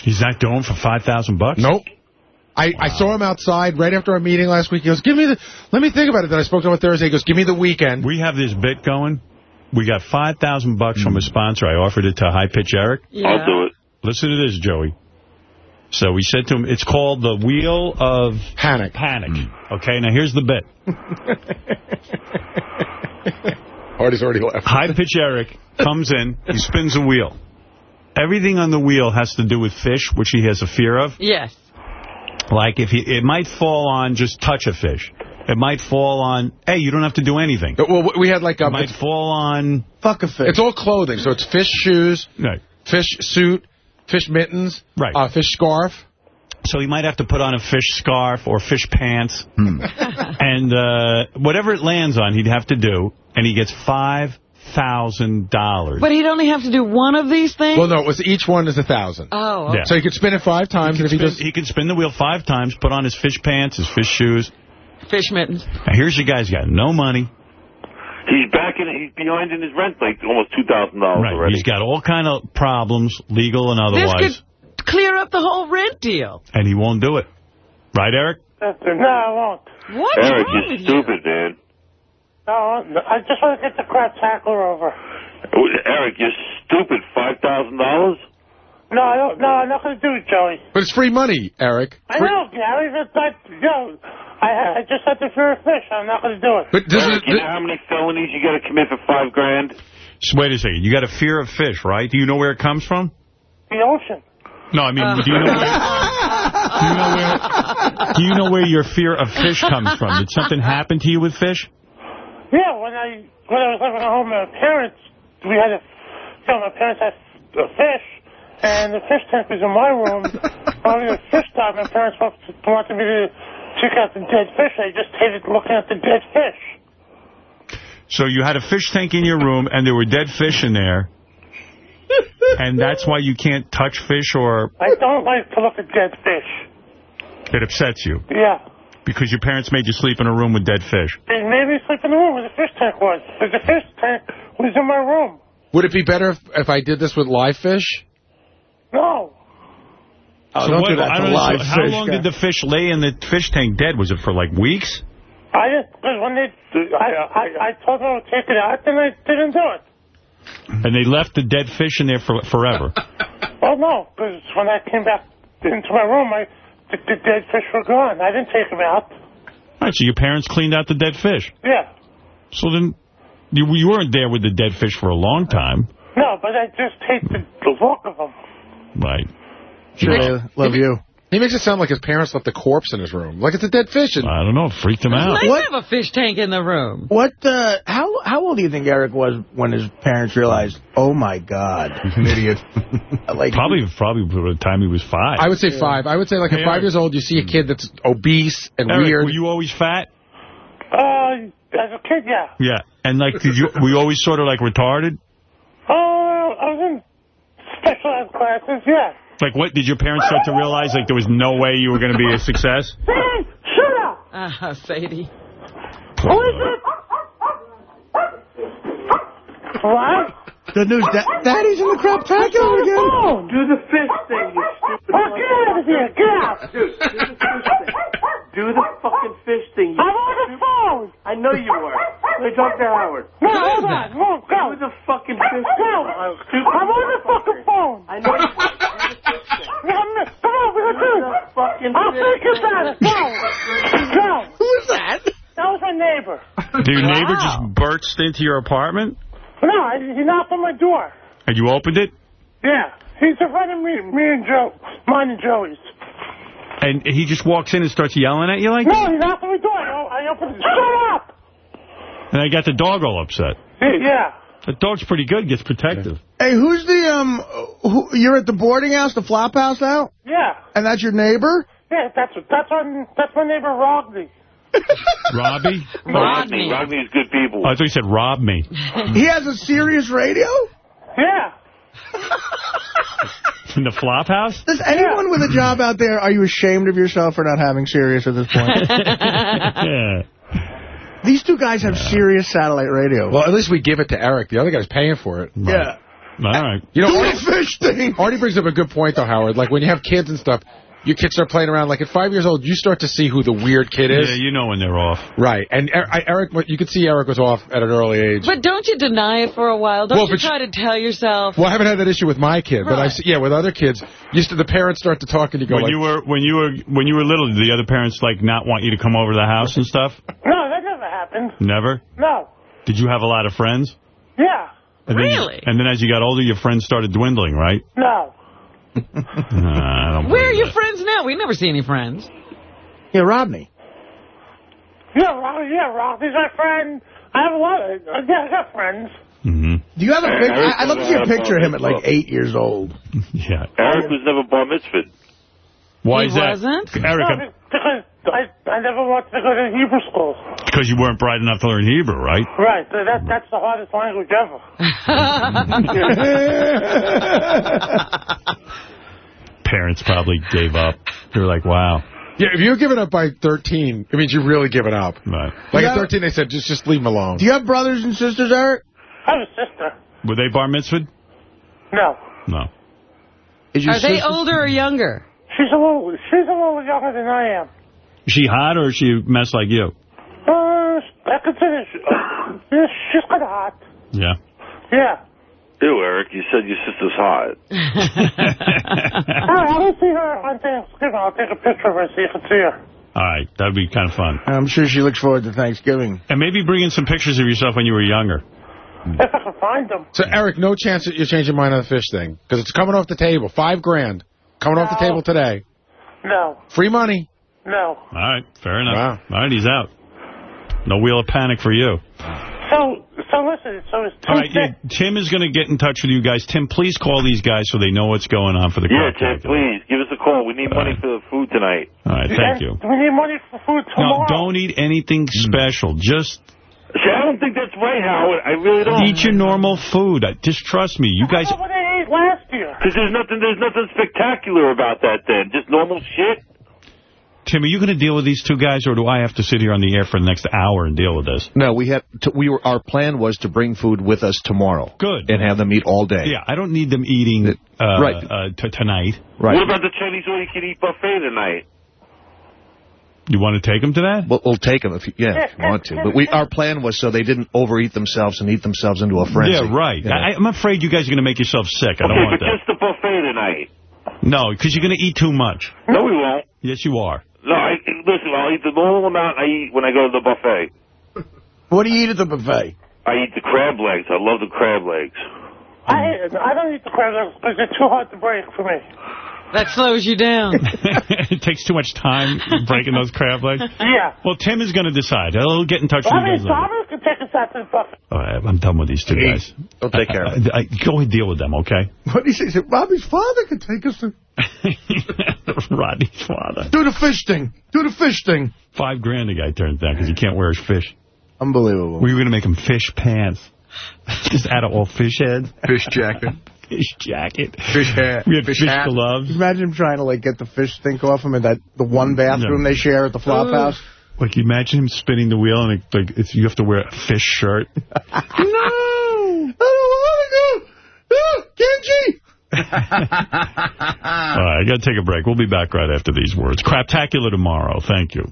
[SPEAKER 1] He's not going for 5000 bucks?
[SPEAKER 16] Nope. I, I saw him outside right after our meeting last week. He goes, give me the, let me think about it. Then I spoke to him on Thursday. He goes, give me the weekend.
[SPEAKER 1] We have this bit going. We got 5000 bucks from a sponsor. I offered it to High Pitch Eric.
[SPEAKER 8] Yeah. I'll do it.
[SPEAKER 1] Listen to this, Joey. So we said to him, it's called the Wheel of...
[SPEAKER 16] Panic.
[SPEAKER 1] Panic. Okay, now here's the bit.
[SPEAKER 16] Artie's already left.
[SPEAKER 1] High Pitch Eric comes in, he spins a wheel. Everything on the wheel has to do with fish, which he has a fear of.
[SPEAKER 3] Yes.
[SPEAKER 1] Like, if he, it might fall on just touch a fish. It might fall on, hey, you don't have to do anything.
[SPEAKER 16] Well, we had like...
[SPEAKER 1] It
[SPEAKER 16] Um,
[SPEAKER 1] might fall on...
[SPEAKER 2] Fuck a fish.
[SPEAKER 16] It's all clothing, so it's fish shoes,
[SPEAKER 1] Right.
[SPEAKER 16] fish suit, fish mittens,
[SPEAKER 1] Right.
[SPEAKER 16] a fish scarf.
[SPEAKER 1] So he might have to put on a fish scarf or fish pants. and uh, whatever it lands on, he'd have to do. And he gets $5,000.
[SPEAKER 3] But he'd only have to do one of these things?
[SPEAKER 16] Well, no, it was each one is a thousand.
[SPEAKER 3] Oh,
[SPEAKER 1] Yeah.
[SPEAKER 16] So he could spin it five times, and if he
[SPEAKER 1] Spin-
[SPEAKER 16] does...
[SPEAKER 1] he can spin the wheel five times, put on his fish pants, his fish shoes.
[SPEAKER 3] Fish mittens.
[SPEAKER 1] Now, here's your guy's got no money.
[SPEAKER 8] He's back in. He's behind in his rent, like almost two thousand dollars
[SPEAKER 1] Right.
[SPEAKER 8] already.
[SPEAKER 1] He's got all kind of problems, legal and otherwise.
[SPEAKER 3] This
[SPEAKER 1] otherwise,
[SPEAKER 3] could clear up the whole rent deal.
[SPEAKER 1] and he won't do it. Right, Eric?
[SPEAKER 15] No, I won't.
[SPEAKER 3] What?
[SPEAKER 8] Eric,
[SPEAKER 3] wrong
[SPEAKER 8] you're
[SPEAKER 3] with you?
[SPEAKER 8] stupid, man.
[SPEAKER 15] No, I just want to get the Craptacular over.
[SPEAKER 8] Eric, you're stupid. Five thousand dollars?
[SPEAKER 15] No, I don't. No, I'm not going to do it, Joey.
[SPEAKER 16] But it's free money, Eric.
[SPEAKER 15] I know, Gary. But I, yo, I, I just had to fear a fish. I'm not going to do it.
[SPEAKER 16] But does
[SPEAKER 8] Eric,
[SPEAKER 16] it,
[SPEAKER 8] you know how many felonies you got to commit for five grand?
[SPEAKER 1] So wait a second. You got a fear of fish, right? Do you know where it comes from?
[SPEAKER 15] The ocean.
[SPEAKER 1] No, I mean, do you know where... Do you know where? Do you know where your fear of fish comes from? Did something happen to you with fish?
[SPEAKER 15] Yeah, when I when I was living at home with my parents, we had a, you know, my parents had a fish, and the fish tank was in my room. When we were fish time, my parents wanted wanted me to check out the dead fish. I just hated looking at the dead fish.
[SPEAKER 1] So you had a fish tank in your room, and there were dead fish in there, and that's why you can't touch fish, or
[SPEAKER 15] I don't like to look at dead fish.
[SPEAKER 1] it upsets you
[SPEAKER 15] Yeah.
[SPEAKER 1] because your parents made you sleep in a room with dead fish.
[SPEAKER 15] They made me sleep in the room where the fish tank was. But the fish tank was in my room.
[SPEAKER 16] would it be better if, if I did this with live fish?
[SPEAKER 15] No.
[SPEAKER 2] Oh,
[SPEAKER 1] So
[SPEAKER 2] don't
[SPEAKER 1] what-
[SPEAKER 2] do that
[SPEAKER 1] I
[SPEAKER 2] to
[SPEAKER 1] don't know,
[SPEAKER 2] live
[SPEAKER 1] so How
[SPEAKER 2] fish,
[SPEAKER 1] long
[SPEAKER 2] guy.
[SPEAKER 1] did the fish lay in the fish tank dead? Was it for like weeks?
[SPEAKER 15] I just, because when they, I, I, I told them to take it out, and they didn't do it.
[SPEAKER 1] And they left the dead fish in there for forever.
[SPEAKER 15] Well, oh, no, because when I came back into my room, I, the, the dead fish were gone. I didn't take them out.
[SPEAKER 1] All right, so your parents cleaned out the dead fish.
[SPEAKER 15] Yeah.
[SPEAKER 1] So then you, you weren't there with the dead fish for a long time.
[SPEAKER 15] No, but I just hate the, the look of them.
[SPEAKER 1] Right.
[SPEAKER 2] Sure, love you.
[SPEAKER 16] He makes it sound like his parents left a corpse in his room. Like it's a dead fish. And
[SPEAKER 1] I don't know. Freaked him out.
[SPEAKER 3] Nice
[SPEAKER 2] What?
[SPEAKER 3] have a fish tank in the room.
[SPEAKER 2] What? Uh, how how old do you think Eric was when his parents realized? Oh my God,
[SPEAKER 11] He's an idiot.
[SPEAKER 2] like
[SPEAKER 1] Probably, probably by the time he was five.
[SPEAKER 16] I would say five. I would say like
[SPEAKER 1] Hey,
[SPEAKER 16] at five
[SPEAKER 1] Eric.
[SPEAKER 16] years old, you see a kid that's obese and
[SPEAKER 1] Eric,
[SPEAKER 16] weird.
[SPEAKER 1] were you always fat?
[SPEAKER 15] Uh, as a kid, yeah.
[SPEAKER 1] Yeah. And like, did you? Were you always sort of like retarded?
[SPEAKER 15] Oh, I was in special ed classes, yeah.
[SPEAKER 1] Like, what did your parents start to realize? Like, there was no way you were going to be a success.
[SPEAKER 15] Hey, shut up!
[SPEAKER 3] Ah, Sadie.
[SPEAKER 15] Who is it? What?
[SPEAKER 2] The news. That, Daddy's in the Craptacular again.
[SPEAKER 15] Do the fish thing, you stupid oh, get out of here, get out!
[SPEAKER 17] Dude, do the fish thing. Do the fucking fish thing. You
[SPEAKER 15] I'm on the phone!
[SPEAKER 17] I know you were. Let me talk to Howard.
[SPEAKER 15] No, hold on, move, go!
[SPEAKER 17] Do the fucking fish thing.
[SPEAKER 15] Go!
[SPEAKER 17] Stupid
[SPEAKER 15] I'm on the fucking phone!
[SPEAKER 17] I know you were. Do the fish thing.
[SPEAKER 15] Come on, come on, we're
[SPEAKER 17] Do
[SPEAKER 15] gonna
[SPEAKER 17] the fucking
[SPEAKER 15] I'll
[SPEAKER 17] fish
[SPEAKER 15] think
[SPEAKER 17] thing.
[SPEAKER 15] about it, go! Go!
[SPEAKER 2] Who is that?
[SPEAKER 15] That was my neighbor.
[SPEAKER 1] Did your neighbor
[SPEAKER 3] Wow.
[SPEAKER 1] just burst into your apartment?
[SPEAKER 15] No, he knocked on my door.
[SPEAKER 1] And you opened it?
[SPEAKER 15] Yeah. He's a friend of me, me and Joe, mine and Joey's.
[SPEAKER 1] And he just walks in and starts yelling at you like
[SPEAKER 15] No,
[SPEAKER 1] that?
[SPEAKER 15] he knocked on my door. I, I opened it. Shut up!
[SPEAKER 1] And I got the dog all upset.
[SPEAKER 15] Yeah.
[SPEAKER 1] The dog's pretty good, gets protective.
[SPEAKER 2] Hey, who's the um? Who, you're at the boarding house, the flop house now,
[SPEAKER 15] Yeah.
[SPEAKER 2] and that's your neighbor.
[SPEAKER 15] Yeah, that's that's my that's my neighbor Rodney.
[SPEAKER 1] Robbie?
[SPEAKER 8] Rodney. Rodney's good people.
[SPEAKER 1] Oh, I thought you said rob me.
[SPEAKER 2] He has a Sirius radio.
[SPEAKER 15] Yeah.
[SPEAKER 1] In the flop house?
[SPEAKER 2] Does anyone with a job out there, are you ashamed of yourself for not having Sirius at this point?
[SPEAKER 1] yeah.
[SPEAKER 2] These two guys have Sirius satellite radio.
[SPEAKER 16] Well, at least we give it to Eric. The other guy's paying for it.
[SPEAKER 2] yeah.
[SPEAKER 1] All right.
[SPEAKER 16] You know,
[SPEAKER 2] Do
[SPEAKER 16] Artie,
[SPEAKER 2] the fish thing.
[SPEAKER 16] Artie brings up a good point, though, Howard. Like, when you have kids and stuff, your kids start playing around. Like at five years old, you start to see who the weird kid is.
[SPEAKER 1] Yeah, you know when they're off.
[SPEAKER 16] Right. And Er- Eric, you could see Eric was off at an early age.
[SPEAKER 3] But don't you deny it for a while? Don't
[SPEAKER 16] Well,
[SPEAKER 3] you
[SPEAKER 16] but
[SPEAKER 3] try to tell yourself?
[SPEAKER 16] Well, I haven't had that issue with my kid, but I
[SPEAKER 3] Right.
[SPEAKER 16] see, yeah, with other kids, used to the parents start to talk and you go
[SPEAKER 1] When
[SPEAKER 16] like,
[SPEAKER 1] you were when you were when you were little, did the other parents like not want you to come over to the house and stuff?
[SPEAKER 15] No, that never happened.
[SPEAKER 1] Never.
[SPEAKER 15] No.
[SPEAKER 1] Did you have a lot of friends?
[SPEAKER 15] Yeah.
[SPEAKER 1] And then,
[SPEAKER 3] Really?
[SPEAKER 1] And then as you got older, your friends started dwindling, right?
[SPEAKER 15] No.
[SPEAKER 1] I don't
[SPEAKER 3] Where are your
[SPEAKER 1] that.
[SPEAKER 3] friends now? We never see any friends.
[SPEAKER 2] Yeah, Rodney.
[SPEAKER 15] Yeah, Rob, yeah, Rob, he's my friend. I have a lot of, uh, yeah, I got friends.
[SPEAKER 2] Do you have a picture? I- I'd love to see a picture of him at like eight years old.
[SPEAKER 1] Yeah.
[SPEAKER 14] Eric was never bar mitzvahed.
[SPEAKER 1] Why
[SPEAKER 3] He
[SPEAKER 1] is that?
[SPEAKER 3] wasn't?
[SPEAKER 1] Eric,
[SPEAKER 15] No, because I, I never wanted to go to Hebrew school.
[SPEAKER 1] because you weren't bright enough to learn Hebrew, right?
[SPEAKER 15] Right, so that, that's the hardest language ever.
[SPEAKER 1] Parents probably gave up. They were like, wow.
[SPEAKER 16] yeah, if you're giving up by 13, it means you've really given up.
[SPEAKER 1] Right.
[SPEAKER 16] Like
[SPEAKER 2] Yeah.
[SPEAKER 16] at 13, they said, just just leave him alone.
[SPEAKER 2] Do you have brothers and sisters, Eric?
[SPEAKER 15] I have a sister.
[SPEAKER 1] Were they bar mitzvahed?
[SPEAKER 15] No.
[SPEAKER 1] No.
[SPEAKER 2] Is your
[SPEAKER 3] Are they older or younger?
[SPEAKER 15] She's a little, she's a little younger than I am.
[SPEAKER 1] Is she hot or is she a mess like you?
[SPEAKER 15] Uh, I consider, she, uh, she's kind of hot.
[SPEAKER 1] Yeah.
[SPEAKER 15] Yeah.
[SPEAKER 14] Ew, Eric, you said your sister's hot.
[SPEAKER 15] All right, I will see her on Thanksgiving. I'll take a picture of her so you can see her.
[SPEAKER 1] All right. That'd be kind of fun.
[SPEAKER 2] I'm sure she looks forward to Thanksgiving.
[SPEAKER 1] And maybe bring in some pictures of yourself when you were younger.
[SPEAKER 15] If I can find them.
[SPEAKER 16] So, Eric, no chance that you change your mind on the fish thing. Because it's coming off the table. Five grand. Coming off the table today.
[SPEAKER 15] No.
[SPEAKER 16] Free money.
[SPEAKER 15] No.
[SPEAKER 1] All right. Fair enough.
[SPEAKER 16] Wow.
[SPEAKER 1] All right. He's out. No wheel of panic for you.
[SPEAKER 15] So, so listen, so it's
[SPEAKER 1] All right. Yeah, Tim is going to get in touch with you guys. Tim, please call these guys so they know what's going on for the
[SPEAKER 14] Yeah,
[SPEAKER 1] Tim,
[SPEAKER 14] Ted, please, give us a call. We need money for the food tonight.
[SPEAKER 1] All right. Thank you.
[SPEAKER 15] We need money for food
[SPEAKER 1] No,
[SPEAKER 15] tomorrow.
[SPEAKER 1] don't eat anything hmm. special. Just
[SPEAKER 14] See, I don't think that's right, Howard. I really don't.
[SPEAKER 1] eat your normal food. Just trust me. You guys.
[SPEAKER 15] That's what I ate last year.
[SPEAKER 14] Because there's nothing, there's nothing spectacular about that then. Just normal shit.
[SPEAKER 1] Tim, are you going to deal with these two guys, or do I have to sit here on the air for the next hour and deal with this?
[SPEAKER 18] No, we had to, we were our plan was to bring food with us tomorrow.
[SPEAKER 1] Good.
[SPEAKER 18] And have them eat all day.
[SPEAKER 1] Yeah, I don't need them eating uh,
[SPEAKER 18] Right.
[SPEAKER 1] uh, t- tonight.
[SPEAKER 18] Right.
[SPEAKER 14] What about the Chinese all-you-can-eat buffet tonight?
[SPEAKER 1] You want to take them to that?
[SPEAKER 18] We'll, we'll take them if you, yeah, if you want to. But we our plan was so they didn't overeat themselves and eat themselves into a frenzy.
[SPEAKER 1] Yeah, right.
[SPEAKER 18] You know?
[SPEAKER 1] I, I'm afraid you guys are going to make yourself sick. I don't
[SPEAKER 14] okay,
[SPEAKER 1] want
[SPEAKER 14] but
[SPEAKER 1] that.
[SPEAKER 14] just the buffet tonight.
[SPEAKER 1] No, because you're going to eat too much.
[SPEAKER 14] No, we won't.
[SPEAKER 1] Yes, you are.
[SPEAKER 14] No, I, listen, I'll eat the normal amount I eat when I go to the buffet.
[SPEAKER 2] What do you eat at the buffet?
[SPEAKER 14] I eat the crab legs. I love the crab legs.
[SPEAKER 15] I, I don't eat the crab legs because they're too hard to break for me.
[SPEAKER 3] That slows you down.
[SPEAKER 1] it takes too much time breaking those crab legs.
[SPEAKER 15] Yeah.
[SPEAKER 1] Well, Tim is going to decide. He'll get in touch with
[SPEAKER 15] I
[SPEAKER 1] you
[SPEAKER 15] mean,
[SPEAKER 1] guys later.
[SPEAKER 15] Can take us out to the buffet.
[SPEAKER 1] All right, I'm done with these two guys.
[SPEAKER 18] They'll take care of it.
[SPEAKER 1] I, I, go and deal with them, okay?
[SPEAKER 2] What do you say? He said, Robbie's father could take us to...
[SPEAKER 1] Rodney's father.
[SPEAKER 2] Do the fish thing. Do the fish thing.
[SPEAKER 1] Five grand the guy turns down because he can't wear his fish.
[SPEAKER 2] Unbelievable.
[SPEAKER 1] We were going to make him fish pants. Just out of all fish heads.
[SPEAKER 18] Fish jacket.
[SPEAKER 1] Fish jacket.
[SPEAKER 2] Fish hat.
[SPEAKER 1] We had
[SPEAKER 2] Fish
[SPEAKER 1] fish,
[SPEAKER 2] hat.
[SPEAKER 1] gloves.
[SPEAKER 2] Imagine him trying to like get the fish stink off him in that the one bathroom
[SPEAKER 1] No.
[SPEAKER 2] they share at the flop house.
[SPEAKER 1] Like, imagine him spinning the wheel and it, like it's, you have to wear a fish shirt.
[SPEAKER 2] no! I don't want to go! No! Genji!
[SPEAKER 1] All right, I got to take a break. We'll be back right after these words. Craptacular tomorrow. Thank you.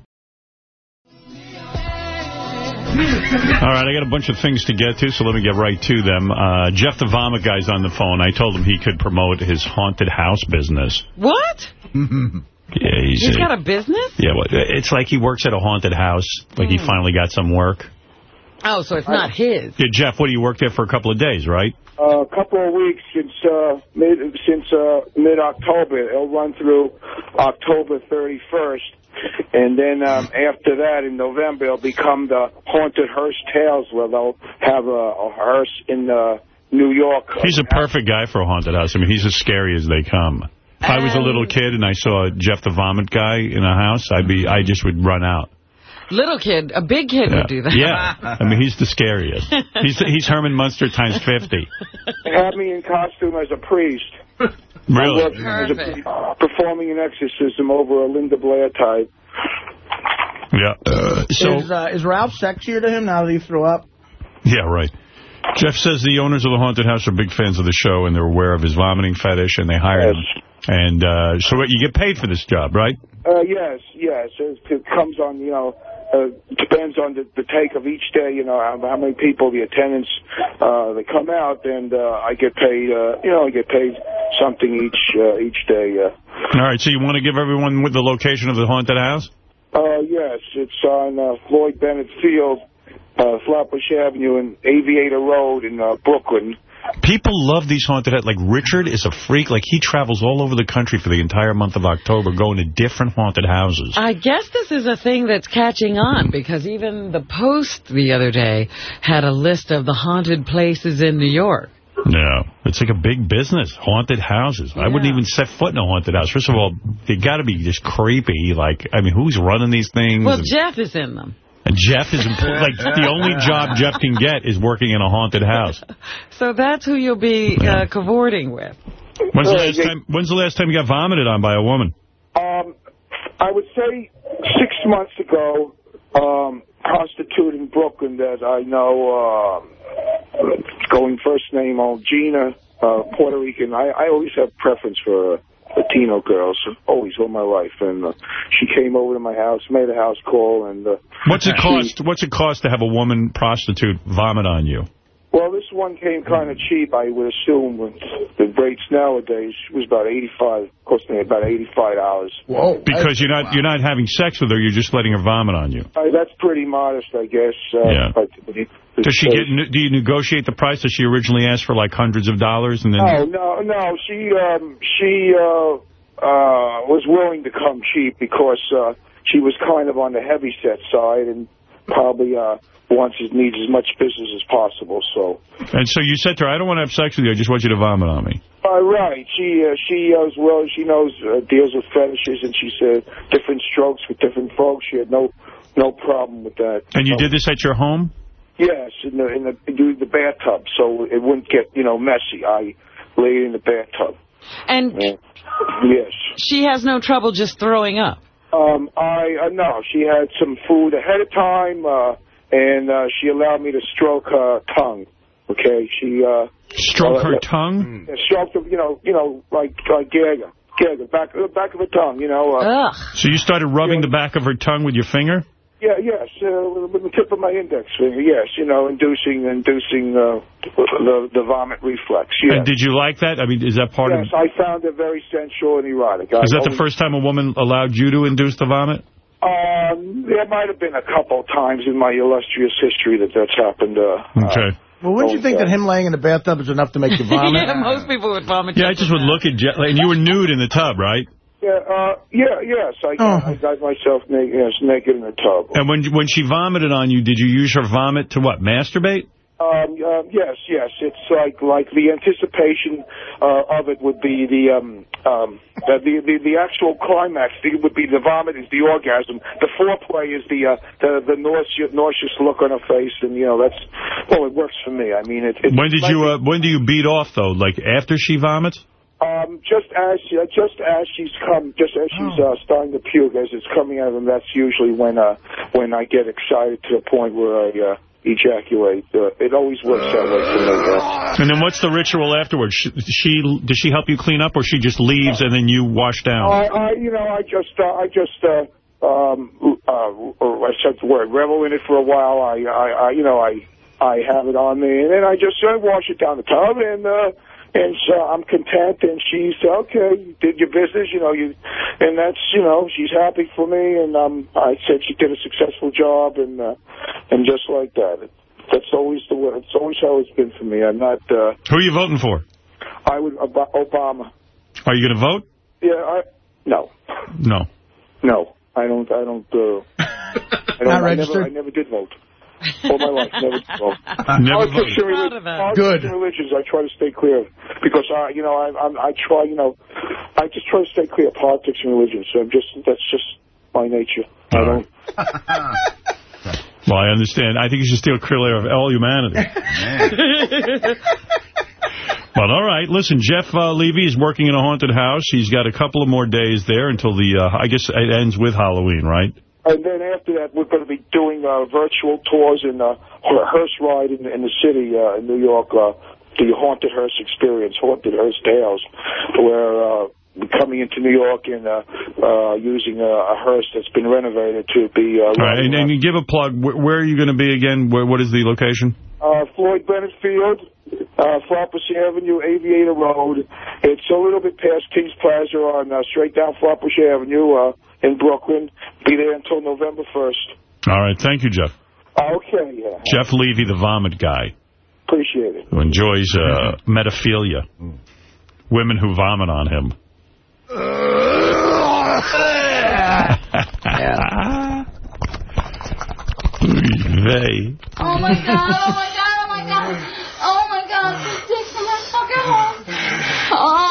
[SPEAKER 1] All right, I got a bunch of things to get to, so let me get right to them. Uh, Jeff the Vomit guy's on the phone. I told him he could promote his haunted house business.
[SPEAKER 3] What?
[SPEAKER 1] Yeah, he's,
[SPEAKER 3] He's
[SPEAKER 1] uh,
[SPEAKER 3] got a business?
[SPEAKER 1] yeah. Well, it's like he works at a haunted house. Like he finally got some work.
[SPEAKER 3] Oh, so it's not his.
[SPEAKER 1] Yeah, Jeff, what do you work there for a couple of days, right?
[SPEAKER 10] Uh, a couple of weeks since uh, mid since uh, mid October. It'll run through October 31st, and then um, after that, in November, it'll become the haunted hearse tales, where they'll have a, a hearse in uh, New York.
[SPEAKER 1] He's a perfect guy for a haunted house. I mean, he's as scary as they come. If I was a little kid and I saw Jeff the Vomit guy in a house, I'd be, I just would run out.
[SPEAKER 3] Little kid, a big kid
[SPEAKER 1] Yeah.
[SPEAKER 3] would do that.
[SPEAKER 1] Yeah. I mean, he's the scariest. He's he's Herman Munster times 50.
[SPEAKER 10] Have me in costume as a priest.
[SPEAKER 1] Really?
[SPEAKER 10] I'm working as a performing an exorcism over a Linda Blair type.
[SPEAKER 1] Yeah. so,
[SPEAKER 2] is, uh, is Ralph sexier to him now that he threw up?
[SPEAKER 1] yeah, right. Jeff says the owners of the haunted house are big fans of the show, and they're aware of his vomiting fetish, and they hired him. And uh, so what, you get paid for this job, right?
[SPEAKER 10] Uh, yes, yes. It, it comes on, you know, uh, depends on the, the take of each day, you know, how, how many people, the attendants, uh, they come out, and uh, I get paid, uh, you know, I get paid something each uh, each day. Uh.
[SPEAKER 1] All right, so you want to give everyone with the location of the haunted house?
[SPEAKER 10] Uh, yes, it's on uh, Floyd Bennett Field, uh, Flatbush Avenue, and Aviator Road in uh, Brooklyn.
[SPEAKER 1] People love these haunted houses. Like, Richard is a freak. Like, he travels all over the country for the entire month of October, going to different haunted houses.
[SPEAKER 3] I guess this is a thing that's catching on because even the Post the other day had a list of the haunted places in New York.
[SPEAKER 1] No, it's like a big business, haunted houses. I wouldn't even set foot in a haunted house. First of all, they got to be just creepy. Like, I mean, who's running these things?
[SPEAKER 3] Well, Jeff is in them.
[SPEAKER 1] And Jeff is, like, the only job Jeff can get is working in a haunted house.
[SPEAKER 3] So that's who you'll be uh, cavorting with.
[SPEAKER 1] When's the last time, when's the last time you got vomited on by a woman?
[SPEAKER 10] Um, I would say six months ago, um, prostitute in Brooklyn that I know, uh, going first name on Gina, uh, Puerto Rican. I, I always have preference for uh, Latino girls, always all my life. And uh, she came over to my house, made a house call, and uh,
[SPEAKER 1] What's it
[SPEAKER 10] she-
[SPEAKER 1] cost? What's it cost to have a woman prostitute vomit on you?
[SPEAKER 10] Well, this one came kind of cheap, I would assume, with the rates nowadays. It was about 85 cost me about $85.
[SPEAKER 2] Whoa.
[SPEAKER 1] Because you're not you're not having sex with her. You're just letting her vomit on you.
[SPEAKER 10] Uh, that's pretty modest, I guess. Uh,
[SPEAKER 1] Yeah.
[SPEAKER 10] But
[SPEAKER 1] Does she get? Do you negotiate the price? Does she originally ask for like hundreds of dollars and then?
[SPEAKER 10] Oh no, no. She um, she uh, uh, was willing to come cheap because uh, she was kind of on the heavy set side and probably uh, wants as needs as much business as possible. So,
[SPEAKER 1] And so you said to her, "I don't want to have sex with you. I just want you to vomit on me."
[SPEAKER 10] uh, right. She uh, she as well. She knows uh, deals with fetishes, and she said different strokes with different folks. She had no no problem with that.
[SPEAKER 1] And you
[SPEAKER 10] So-
[SPEAKER 1] did this at your home?
[SPEAKER 10] Yes, in the in the in the bathtub, so it wouldn't get you know messy. I laid in the bathtub.
[SPEAKER 3] And
[SPEAKER 10] Yeah. Yes.
[SPEAKER 3] she has no trouble just throwing up.
[SPEAKER 10] Um, I uh, no, she had some food ahead of time, uh, and uh, she allowed me to stroke her tongue. Okay, she uh,
[SPEAKER 1] Stroke
[SPEAKER 10] uh,
[SPEAKER 1] her tongue?
[SPEAKER 10] yeah, stroked her, you know, you know, like like gag her, gag her, back uh, back of her tongue, you know. Uh,
[SPEAKER 1] So you started rubbing the back of her tongue with your finger?
[SPEAKER 10] Yeah, yes, uh, with with the tip of my index finger. Yes, you know, inducing inducing uh, the the vomit reflex. Yes.
[SPEAKER 1] And did you like that? I mean, is that part
[SPEAKER 10] yes,
[SPEAKER 1] of?
[SPEAKER 10] Yes, I found it very sensual and erotic. I
[SPEAKER 1] Is that the first time a woman allowed you to induce the vomit?
[SPEAKER 10] Um, there might have been a couple times in my illustrious history that that's happened. Uh,
[SPEAKER 1] Okay.
[SPEAKER 2] Well, wouldn't you think that him laying in the bathtub is enough to make you vomit?
[SPEAKER 3] yeah, most people would vomit.
[SPEAKER 1] Yeah, I just would look at Jeff, and you were nude in the tub, right?
[SPEAKER 10] Yeah, uh, yeah, yes. I,
[SPEAKER 1] Oh.
[SPEAKER 10] I got myself naked, yes, naked in the tub.
[SPEAKER 1] And when when she vomited on you, did you use her vomit to what? Masturbate?
[SPEAKER 10] Um, uh, yes, yes. It's like like the anticipation uh, of it would be the um, um, the, the the the actual climax. It would be the vomit is the orgasm. The foreplay is the uh, the the nauseous, nauseous look on her face, and you know that's well, it works for me. I mean, it. it
[SPEAKER 1] When did you uh, when do you beat off though? Like after she vomits?
[SPEAKER 10] Um, just as uh, just as she's come, just as she's uh, starting to puke, as it's coming out of them, that's usually when uh, when I get excited to the point where I uh, ejaculate. Uh, it always works that way for me. Uh,
[SPEAKER 1] And then what's the ritual afterwards? She, she does she help you clean up, or she just leaves and then you wash down?
[SPEAKER 10] I, I, you know, I just, uh, I just, uh, um, uh, or I said the word, revel in it for a while. I, I, I you know, I, I have it on me, and then I just uh, wash it down the tub, and uh, and so I'm content. And she said, okay. You did your business, you know. You, and that's, you know, she's happy for me, and um, I said she did a successful job, and uh, and just like that. That's always the way. It's always how it's been for me. I'm not. Uh,
[SPEAKER 1] Who are you voting for?
[SPEAKER 10] I would Ob- Obama.
[SPEAKER 1] Are you going to vote?
[SPEAKER 10] Yeah. I no.
[SPEAKER 1] No.
[SPEAKER 10] No, I don't. I don't. Uh, I don't
[SPEAKER 2] Not
[SPEAKER 10] I
[SPEAKER 2] registered?
[SPEAKER 10] Never, I never did vote. All my life, never did vote.
[SPEAKER 1] Never
[SPEAKER 10] politics
[SPEAKER 1] voted.
[SPEAKER 10] and relig- politics
[SPEAKER 2] Good.
[SPEAKER 10] and religions, I try to stay clear of because I, you know, I, I'm, I try, you know, I just try to stay clear of politics and religion. So I'm just, that's just my nature. I don't.
[SPEAKER 1] Well, I understand. I think you should steal clear of all humanity. But all right, listen, Jeff uh, Levy is working in a haunted house. He's got a couple of more days there until the, uh, I guess it ends with Halloween, right?
[SPEAKER 10] And then after that, we're going to be doing uh, virtual tours in uh, Hearse Ride in, in the city uh, in New York, uh, the Haunted Hearse Experience, Haunted Hearse Tales, where uh, we're coming into New York and uh, uh, using a, a hearse that's been renovated to be... Uh,
[SPEAKER 1] All right, and, and you give a plug. Where, where are you going to be again? Where, what is the location?
[SPEAKER 10] uh, Floyd Bennett Field, uh, Flatbush Avenue, Aviator Road. It's a little bit past Kings Plaza on uh, straight down Flatbush Avenue uh, in Brooklyn. Be there until November 1st.
[SPEAKER 1] All right, thank you, Jeff.
[SPEAKER 10] Okay, yeah.
[SPEAKER 1] Jeff Levy, the vomit guy,
[SPEAKER 10] Appreciate it.
[SPEAKER 1] who enjoys uh, metaphilia. Women who vomit on him. They.
[SPEAKER 19] Oh my god, oh my god, oh my god. Oh my god, this dick's in my fucking hole. Oh, will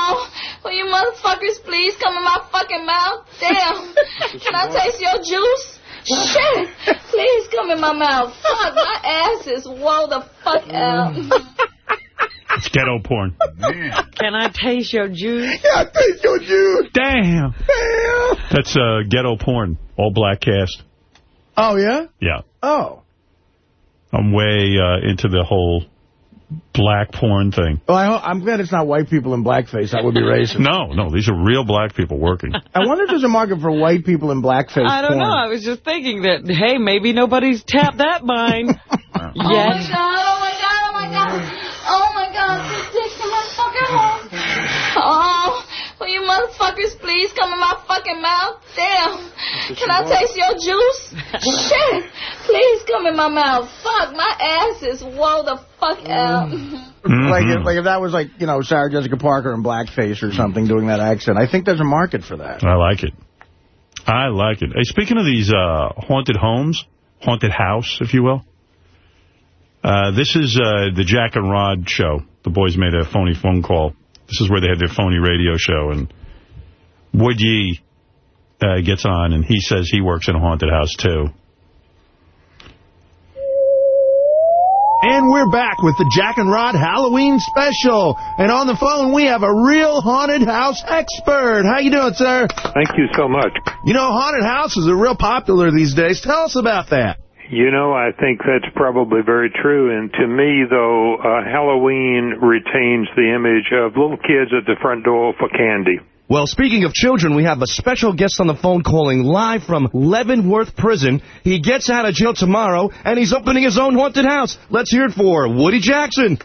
[SPEAKER 19] you motherfuckers please come in my fucking mouth? Damn. Can I taste your juice? Shit. Please come in my mouth. Fuck, my ass is whoa the fuck out.
[SPEAKER 1] It's ghetto porn.
[SPEAKER 3] Can I taste your juice?
[SPEAKER 2] Yeah, I taste your juice.
[SPEAKER 1] Damn.
[SPEAKER 2] Damn.
[SPEAKER 1] That's uh, ghetto porn. All black cast.
[SPEAKER 2] Oh, yeah?
[SPEAKER 1] Yeah.
[SPEAKER 2] Oh.
[SPEAKER 1] I'm way uh, into the whole black porn thing.
[SPEAKER 2] Well, I, ho- I'm glad it's not white people in blackface. That would be racist.
[SPEAKER 1] No, no, these are real black people working.
[SPEAKER 2] I wonder if there's a market for white people in blackface
[SPEAKER 3] I don't
[SPEAKER 2] porn.
[SPEAKER 3] know. I was just thinking that, hey, maybe nobody's tapped that mine
[SPEAKER 19] Oh my
[SPEAKER 3] yet.
[SPEAKER 19] god, oh my god, oh my god. Oh my god, this dick's in my fucking hole. Oh, will you motherfuckers please come in my fucking mouth? Damn. Can I taste your juice? Shit. Please come in my mouth. Fuck, my ass is whoa the fuck out.
[SPEAKER 2] Like, if, like if that was like, you know, Sarah Jessica Parker in blackface or something doing that accent. I think there's a market for that.
[SPEAKER 1] I like it. I like it. Hey, speaking of these uh, haunted homes, haunted house, if you will, uh, this is uh, the Jack and Rod show. The boys made a phony phone call. This is where they had their phony radio show, and Woody uh, gets on, and he says he works in a haunted house, too.
[SPEAKER 20] And we're back with the Jack and Rod Halloween special. And on the phone, we have a real haunted house expert. How you doing, sir?
[SPEAKER 21] Thank you so much.
[SPEAKER 20] You know, haunted houses are real popular these days. Tell us about that.
[SPEAKER 21] You know, I think that's probably very true. And to me, though, uh, Halloween retains the image of little kids at the front door for candy.
[SPEAKER 18] Well, speaking of children, we have a special guest on the phone calling live from Leavenworth Prison. He gets out of jail tomorrow, and he's opening his own haunted house. Let's hear it for Woody Jackson.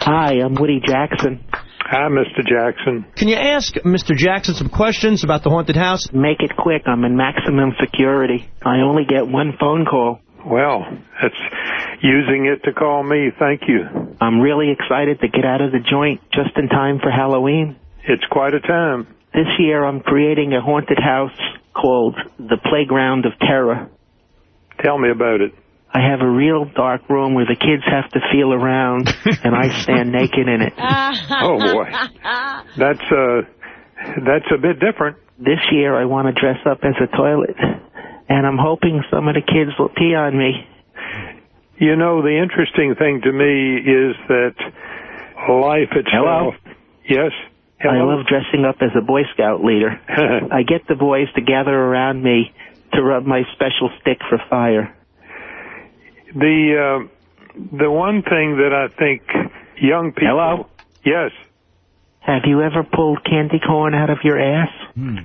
[SPEAKER 22] Hi, I'm Woody Jackson.
[SPEAKER 21] Hi, Mr. Jackson.
[SPEAKER 22] Can you ask Mr. Jackson some questions about the haunted house? Make it quick. I'm in maximum security. I only get one phone call.
[SPEAKER 21] Well, that's using it to call me. Thank you.
[SPEAKER 22] I'm really excited to get out of the joint just in time for Halloween.
[SPEAKER 21] It's quite a time.
[SPEAKER 22] This year I'm creating a haunted house called The Playground of Terror.
[SPEAKER 21] Tell me about it.
[SPEAKER 22] I have a real dark room where the kids have to feel around, and I stand naked in it.
[SPEAKER 21] Oh, boy. That's, uh, that's a bit different.
[SPEAKER 22] This year I want to dress up as a toilet, and I'm hoping some of the kids will pee on me.
[SPEAKER 21] You know, the interesting thing to me is that life itself... Yes? Hello?
[SPEAKER 22] I love dressing up as a Boy Scout leader. I get the boys to gather around me to rub my special stick for fire.
[SPEAKER 21] The uh, the one thing that I think young people.
[SPEAKER 22] Hello.
[SPEAKER 21] Yes.
[SPEAKER 22] Have you ever pulled candy corn out of your ass?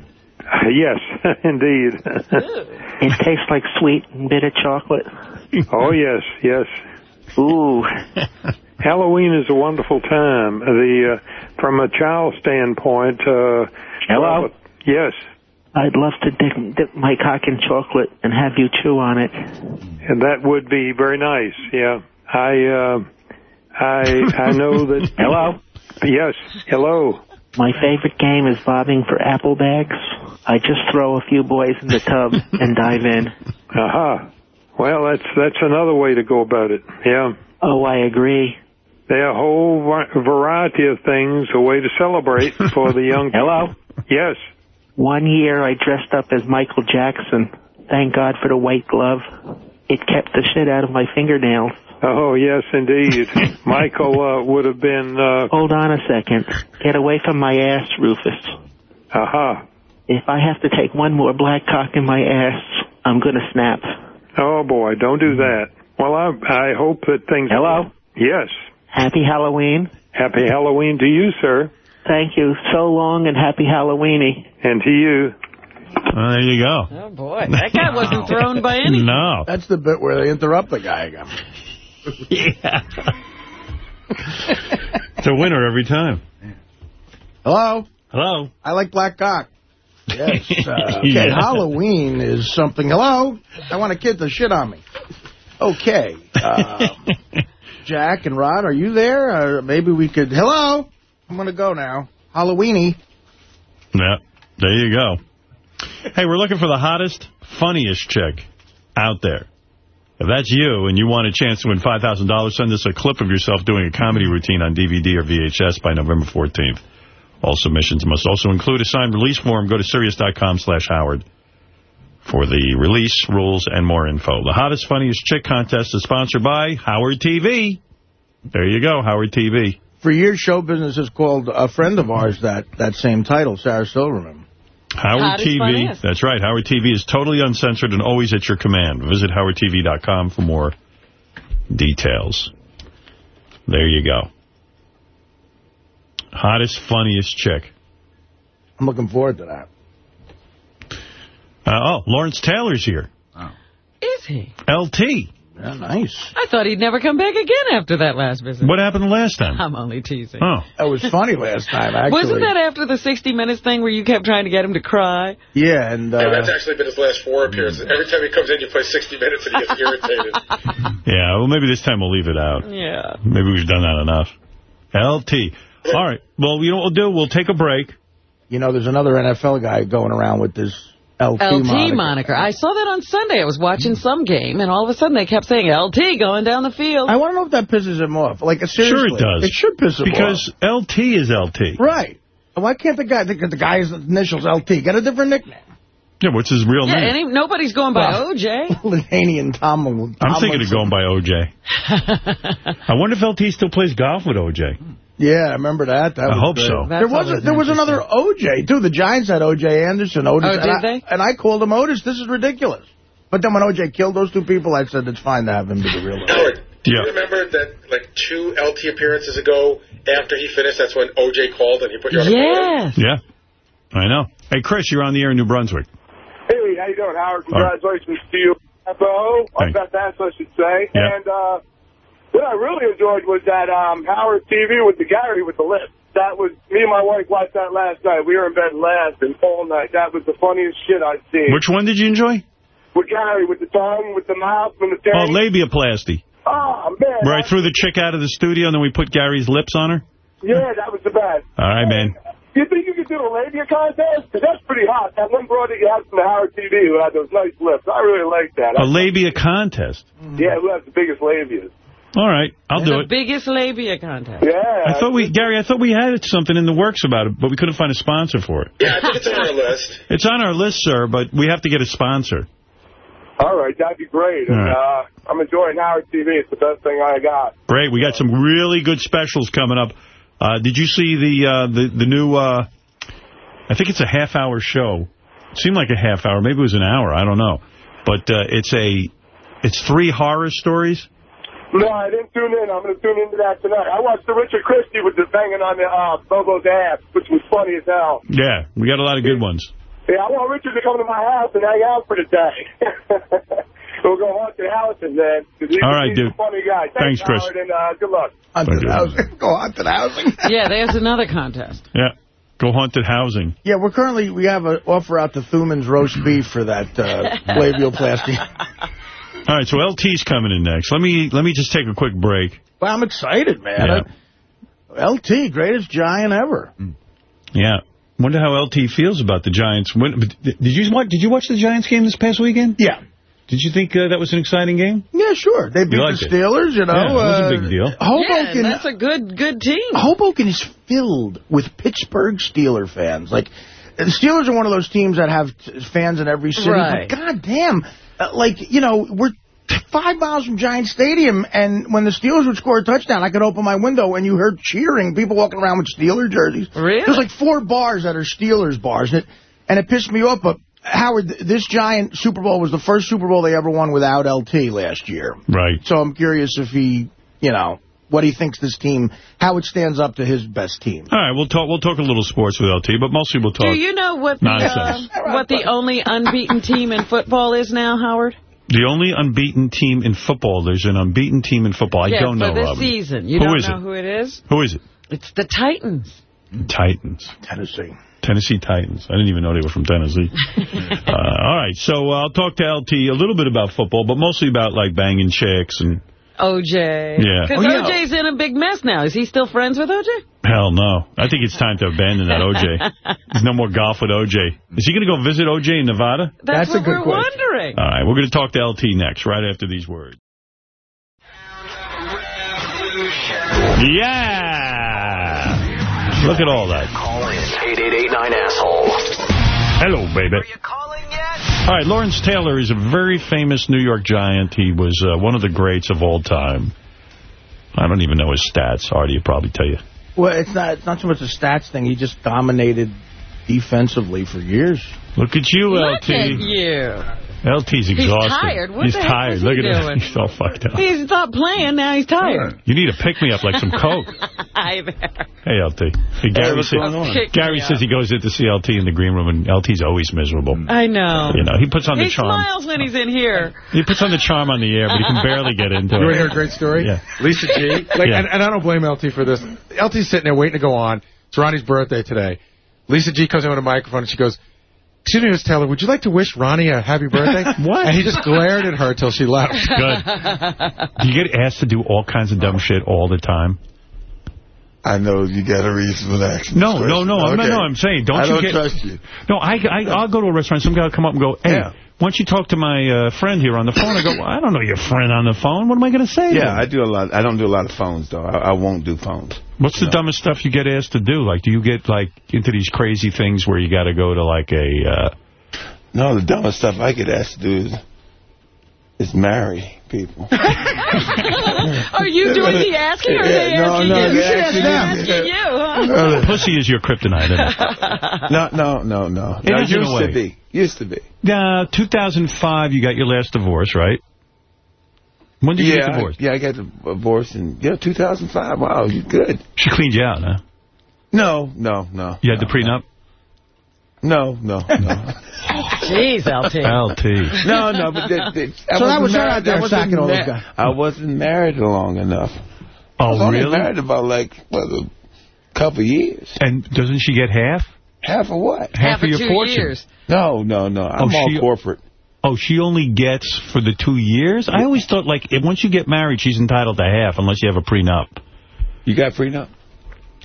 [SPEAKER 21] Yes, indeed.
[SPEAKER 22] It tastes like sweet and bitter chocolate.
[SPEAKER 21] oh yes, yes.
[SPEAKER 22] Ooh.
[SPEAKER 21] Halloween is a wonderful time. The uh, from a child standpoint. Uh,
[SPEAKER 22] Hello?
[SPEAKER 21] Yes.
[SPEAKER 22] I'd love to dip, dip my cock in chocolate and have you chew on it.
[SPEAKER 21] And that would be very nice. Yeah. I uh, I I know that.
[SPEAKER 22] Hello.
[SPEAKER 21] Yes. Hello.
[SPEAKER 22] My favorite game is bobbing for apple bags. I just throw a few boys in the tub and dive in.
[SPEAKER 21] Aha. Well, that's that's another way to go about it. Yeah.
[SPEAKER 22] Oh, I agree.
[SPEAKER 21] There are a whole variety of things, a way to celebrate for the young.
[SPEAKER 22] Hello?
[SPEAKER 21] Yes.
[SPEAKER 22] One year I dressed up as Michael Jackson. Thank God for the white glove. It kept the shit out of my fingernails.
[SPEAKER 21] Oh, yes, indeed. Michael uh, would have been. Uh,
[SPEAKER 22] Hold on a second. Get away from my ass, Rufus.
[SPEAKER 21] aha.
[SPEAKER 22] If I have to take one more black cock in my ass, I'm going to snap.
[SPEAKER 21] Oh, boy, don't do that. Well, I, I hope that things...
[SPEAKER 22] Hello?
[SPEAKER 21] Yes.
[SPEAKER 22] Happy Halloween.
[SPEAKER 21] Happy Halloween to you, sir.
[SPEAKER 22] Thank you so long and happy Halloweeny.
[SPEAKER 21] And to you.
[SPEAKER 1] Well, there you go.
[SPEAKER 3] Oh, boy. That guy wasn't thrown by any.
[SPEAKER 1] No.
[SPEAKER 2] That's the bit where they interrupt the guy again.
[SPEAKER 1] yeah. it's a winner every time.
[SPEAKER 2] Hello?
[SPEAKER 1] Hello?
[SPEAKER 2] I like black cock. Yes. Uh, okay,
[SPEAKER 1] Yeah.
[SPEAKER 2] Halloween is something. Hello? I want a kid to shit on me. Okay. Um, Jack and Rod, are you there? Or maybe we could... Hello? I'm going to go now. Halloweeny.
[SPEAKER 1] Yeah, there you go. Hey, we're looking for the hottest, funniest chick out there. If that's you and you want a chance to win $5,000, send us a clip of yourself doing a comedy routine on DVD or VHS by November 14th. All submissions must also include a signed release form. Go to Sirius.com slash Howard for the release, rules, and more info. The hottest, funniest chick contest is sponsored by Howard TV. There you go, Howard TV.
[SPEAKER 2] For years, show business has called a friend of ours that, that same title, Sarah Silverman.
[SPEAKER 1] Howard
[SPEAKER 2] Hottest,
[SPEAKER 1] TV.
[SPEAKER 2] funniest.
[SPEAKER 1] That's right. Howard TV is totally uncensored and always at your command. Visit howardtv.com for more details. There you go. Hottest, funniest chick.
[SPEAKER 2] I'm looking forward to that.
[SPEAKER 1] Uh, oh, Lawrence Taylor's here.
[SPEAKER 3] Is he?
[SPEAKER 1] LT.
[SPEAKER 2] Yeah, nice.
[SPEAKER 3] I thought he'd never come back again after that last visit.
[SPEAKER 1] What happened the last time?
[SPEAKER 3] I'm only teasing.
[SPEAKER 1] Oh.
[SPEAKER 2] That was funny last time, actually.
[SPEAKER 3] Wasn't that after the 60 Minutes thing where you kept trying to get him to cry?
[SPEAKER 2] Yeah, and...
[SPEAKER 6] Yeah,
[SPEAKER 2] Uh,
[SPEAKER 6] that's actually been his last four appearances. Every time he comes in, you play 60 minutes and he gets irritated.
[SPEAKER 1] Yeah, well, maybe this time we'll leave it out.
[SPEAKER 3] Yeah.
[SPEAKER 1] Maybe we've done that enough. LT. All right. Well, you know what we'll do? We'll take a break.
[SPEAKER 2] you know, there's another NFL guy going around with this LT,
[SPEAKER 3] LT
[SPEAKER 2] moniker.
[SPEAKER 3] moniker. I saw that on Sunday. I was watching hmm. some game, and all of a sudden they kept saying LT going down the field.
[SPEAKER 2] I want to know if that pisses him off. Like, seriously.
[SPEAKER 1] Sure it does.
[SPEAKER 2] It should piss him off.
[SPEAKER 1] Because LT is LT.
[SPEAKER 2] Right. Why can't the guy, the, the guy's initials LT, get a different nickname?
[SPEAKER 1] Yeah, what's his real
[SPEAKER 3] yeah,
[SPEAKER 1] name?
[SPEAKER 3] and he, nobody's going by
[SPEAKER 2] Well,
[SPEAKER 3] OJ.
[SPEAKER 2] LaDainian Tom.
[SPEAKER 1] I'm thinking of going by OJ. I wonder if LT still plays golf with OJ. Hmm.
[SPEAKER 2] Yeah, I remember that. that
[SPEAKER 1] I
[SPEAKER 2] was
[SPEAKER 1] hope
[SPEAKER 2] great.
[SPEAKER 1] so.
[SPEAKER 2] There was a, there was another OJ too. The Giants had OJ Anderson. Ottis,
[SPEAKER 3] Oh,
[SPEAKER 2] and
[SPEAKER 3] did
[SPEAKER 2] I,
[SPEAKER 3] they?
[SPEAKER 2] And I called him Ottis. This is ridiculous. But then when OJ killed those two people, I said it's fine to have him be the real.
[SPEAKER 6] Howard, do you remember that like two LT appearances ago, after he finished, that's when OJ called and he put you on the phone?
[SPEAKER 3] Yes.
[SPEAKER 1] Yeah, I know. Hey, Chris, you're on the air in New Brunswick.
[SPEAKER 23] Hey, how you doing, Howard?
[SPEAKER 1] All right.
[SPEAKER 23] Congratulations to you, FO, or
[SPEAKER 1] Thanks.
[SPEAKER 23] Beth Ass, I should say.
[SPEAKER 1] Yeah.
[SPEAKER 23] And uh, what I really enjoyed was that um, Howard TV with the Gary with the lips. That was, me and my wife watched that last night. We were in bed laughing all night. That was the funniest shit I've seen.
[SPEAKER 1] Which one did you enjoy?
[SPEAKER 23] With Gary, with the tongue, with the mouth, and the thing.
[SPEAKER 1] Oh, labiaplasty.
[SPEAKER 23] Oh, man.
[SPEAKER 1] Where I threw the chick out of the studio and then we put Gary's lips on her?
[SPEAKER 23] Yeah, that was the best.
[SPEAKER 1] All right, man.
[SPEAKER 23] Do you think you could do a labia contest? that's pretty hot. That one broad that you had from the Howard TV who had those nice lips. I really like that.
[SPEAKER 1] A labia contest.
[SPEAKER 23] Yeah, who has the biggest labias?
[SPEAKER 1] All right, I'll do
[SPEAKER 3] the
[SPEAKER 1] it.
[SPEAKER 3] biggest labia contest.
[SPEAKER 23] Yeah.
[SPEAKER 1] I thought we, Gary, I thought we had something in the works about it, but we couldn't find a sponsor for it.
[SPEAKER 6] Yeah, I think it's on our list.
[SPEAKER 1] It's on our list, sir, but we have to get a sponsor.
[SPEAKER 23] All right, that'd be great.
[SPEAKER 1] All
[SPEAKER 23] And
[SPEAKER 1] right.
[SPEAKER 23] uh, I'm enjoying Howard TV. It's the best thing I got.
[SPEAKER 1] Great, we got some really good specials coming up. Uh, did you see the uh, the the new? Uh, I think it's a half hour show. It seemed like a half hour, maybe it was an hour. I don't know, but uh, it's a it's three horror stories.
[SPEAKER 23] No, I didn't tune in. I'm going to tune into that tonight. I watched the Richard Christie with the banging on the uh, Bobo's ass, which was funny as hell.
[SPEAKER 1] Yeah, we got a lot of good ones.
[SPEAKER 23] Yeah, I want Richard to come to my house and hang out for the day. we'll go haunted housing then. 'cause He's,
[SPEAKER 1] All right,
[SPEAKER 23] he's
[SPEAKER 1] dude.
[SPEAKER 23] a funny guy.
[SPEAKER 1] Thanks, Chris.
[SPEAKER 23] Howard, and uh, good luck.
[SPEAKER 2] Haunted housing. Go haunted housing.
[SPEAKER 3] Yeah, there's another contest.
[SPEAKER 1] Yeah, go haunted housing.
[SPEAKER 2] Yeah, we're currently, we have an offer out to Thumann's roast beef for that uh, labioplasty.
[SPEAKER 1] All right, so LT's coming in next. Let me let me just take a quick break.
[SPEAKER 2] Well, I'm excited, man.
[SPEAKER 1] Yeah.
[SPEAKER 2] LT, greatest giant ever.
[SPEAKER 1] Yeah. Wonder how LT feels about the Giants. When, did you watch? Did you watch the Giants game this past weekend?
[SPEAKER 2] Yeah.
[SPEAKER 1] Did you think uh, that was an exciting game?
[SPEAKER 2] Yeah, sure. They beat the
[SPEAKER 1] liked it?
[SPEAKER 2] Steelers, you know.
[SPEAKER 1] Yeah, it was a
[SPEAKER 2] uh,
[SPEAKER 1] big deal.
[SPEAKER 2] Hoboken,
[SPEAKER 3] Yeah, that's a good good team.
[SPEAKER 2] Hoboken is filled with Pittsburgh Steeler fans. Like, the Steelers are one of those teams that have fans in every city.
[SPEAKER 3] Right.
[SPEAKER 2] But God damn, uh, Uh, like, you know, we're five miles from Giant Stadium, and when the Steelers would score a touchdown, I could open my window, and you heard cheering, people walking around with Steeler jerseys.
[SPEAKER 3] Really?
[SPEAKER 2] There's like four bars that are Steelers bars, and it, and it pissed me off, but Howard, this giant Super Bowl was the first Super Bowl they ever won without LT last year.
[SPEAKER 1] Right.
[SPEAKER 2] So I'm curious if he, you know, what he thinks this team, how it stands up to his best team.
[SPEAKER 1] All right, we'll talk. We'll talk a little sports with LT, but mostly we'll talk.
[SPEAKER 3] Do you know what the, uh, what the only unbeaten team in football is now, Howard?
[SPEAKER 1] The only unbeaten team in football. There's an unbeaten team in football. I
[SPEAKER 3] yes,
[SPEAKER 1] don't know,
[SPEAKER 3] for this
[SPEAKER 1] Robin.
[SPEAKER 3] season. You
[SPEAKER 1] Who
[SPEAKER 3] don't know
[SPEAKER 1] it?
[SPEAKER 3] who it is?
[SPEAKER 1] Who is it?
[SPEAKER 3] It's the Titans.
[SPEAKER 1] Titans.
[SPEAKER 2] Tennessee.
[SPEAKER 1] Tennessee Titans. I didn't even know they were from Tennessee. uh, all right, so uh, I'll talk to LT a little bit about football, but mostly about like banging chicks and
[SPEAKER 3] OJ.
[SPEAKER 1] Yeah.
[SPEAKER 3] Because
[SPEAKER 1] Oh, yeah.
[SPEAKER 3] OJ's in a big mess now. Is he still friends with OJ?
[SPEAKER 1] hell no. I think it's time to abandon that OJ. There's no more golf with OJ. Is he going to go visit OJ in Nevada?
[SPEAKER 3] That's, what we're wondering.
[SPEAKER 1] All right, we're going to talk to LT next, right after these words. Yeah! Look at all that.
[SPEAKER 24] 8889 asshole.
[SPEAKER 1] Hello, baby. All right, Lawrence Taylor is a very famous New York Giant. He was uh, one of the greats of all time. I don't even know his stats. Artie will probably tell you.
[SPEAKER 2] Well, it's not it's not so much a stats thing. He just dominated defensively for years.
[SPEAKER 1] Look at you,
[SPEAKER 3] Look
[SPEAKER 1] LT.
[SPEAKER 3] at you.
[SPEAKER 1] LT's exhausted.
[SPEAKER 3] tired. What
[SPEAKER 1] he's
[SPEAKER 3] the heck
[SPEAKER 1] tired. Look
[SPEAKER 3] he
[SPEAKER 1] at him. He's all fucked up.
[SPEAKER 3] He's stopped playing. Now he's tired.
[SPEAKER 1] You need to pick me up like some coke.
[SPEAKER 3] Hi there.
[SPEAKER 1] Hey, LT. Hey, Gary,
[SPEAKER 3] what's
[SPEAKER 1] says,
[SPEAKER 3] going on?
[SPEAKER 1] Gary
[SPEAKER 3] me
[SPEAKER 1] says he goes in to see LT in the green room, and LT's always miserable.
[SPEAKER 3] I know.
[SPEAKER 1] You know, he puts on
[SPEAKER 3] he
[SPEAKER 1] the charm.
[SPEAKER 3] He smiles when he's in here.
[SPEAKER 1] He puts on the charm on the air, but he can barely get into it.
[SPEAKER 16] You want to hear a great story?
[SPEAKER 1] Yeah.
[SPEAKER 16] Lisa G. Like,
[SPEAKER 1] Yeah.
[SPEAKER 16] and, and I don't blame LT for this. LT's sitting there waiting to go on. It's Ronnie's birthday today. Lisa G comes in with a microphone and she goes, Excuse me, Miss Taylor, would you like to wish Ronnie a happy birthday?
[SPEAKER 1] what?
[SPEAKER 16] And he just glared at her till she left.
[SPEAKER 1] Good. Do you get asked to do all kinds of dumb shit all the time?
[SPEAKER 25] I know you got a reason for that.
[SPEAKER 1] No, no, no. I'm,
[SPEAKER 25] Okay.
[SPEAKER 1] no, I'm saying, don't
[SPEAKER 25] I
[SPEAKER 1] you
[SPEAKER 25] don't
[SPEAKER 1] get...
[SPEAKER 25] trust you.
[SPEAKER 1] No, I, I, I'll go to a restaurant. Some guy will come up and go, hey,
[SPEAKER 25] Yeah.
[SPEAKER 1] Don't you talk to my uh, friend here on the phone? I go, well, I don't know your friend on the phone. What am I going to say?
[SPEAKER 25] Yeah. I do a lot. I don't do a lot of phones though. I, I won't do phones.
[SPEAKER 1] What's the dumbest stuff you get asked to do? Like, do you get, like, into these crazy things where you got to go to, like, a... Uh,
[SPEAKER 25] No, the dumbest stuff I get asked to do is is marry people.
[SPEAKER 3] Are you doing the asking or are they
[SPEAKER 25] no,
[SPEAKER 3] asking
[SPEAKER 25] no,
[SPEAKER 3] you? You should ask
[SPEAKER 25] asking
[SPEAKER 3] them. asking you, huh?
[SPEAKER 1] Pussy is your kryptonite, isn't it?
[SPEAKER 25] no, no, no, no.
[SPEAKER 1] It
[SPEAKER 25] no,
[SPEAKER 1] is in a
[SPEAKER 25] used
[SPEAKER 1] way.
[SPEAKER 25] to be. Used to be.
[SPEAKER 1] Yeah, 2005, you got your last divorce, right? When did you
[SPEAKER 25] yeah,
[SPEAKER 1] get divorced?
[SPEAKER 25] I, yeah, I got divorced in yeah 2005. Wow, you good?
[SPEAKER 1] She cleaned you out, huh?
[SPEAKER 25] No, no, no.
[SPEAKER 1] You had the prenup?
[SPEAKER 25] No, no, no.
[SPEAKER 3] Jeez, LT.
[SPEAKER 1] LT.
[SPEAKER 25] no, no, but the, the, I
[SPEAKER 2] So that
[SPEAKER 25] wasn't
[SPEAKER 2] her
[SPEAKER 25] married-
[SPEAKER 2] out there
[SPEAKER 25] I wasn't
[SPEAKER 2] sacking all those guys.
[SPEAKER 25] I wasn't married long enough. Oh, I was
[SPEAKER 1] Oh,
[SPEAKER 25] only
[SPEAKER 1] really?
[SPEAKER 25] married about like what, a couple years.
[SPEAKER 1] And doesn't she get half?
[SPEAKER 25] Half of what?
[SPEAKER 1] Half, of your fortune.
[SPEAKER 25] No, no, no. I'm
[SPEAKER 1] Oh,
[SPEAKER 25] all
[SPEAKER 1] she-
[SPEAKER 25] corporate.
[SPEAKER 1] Oh, she only gets for the two years? I always thought, like, if, once you get married, she's entitled to half unless you have a prenup.
[SPEAKER 25] You got prenup?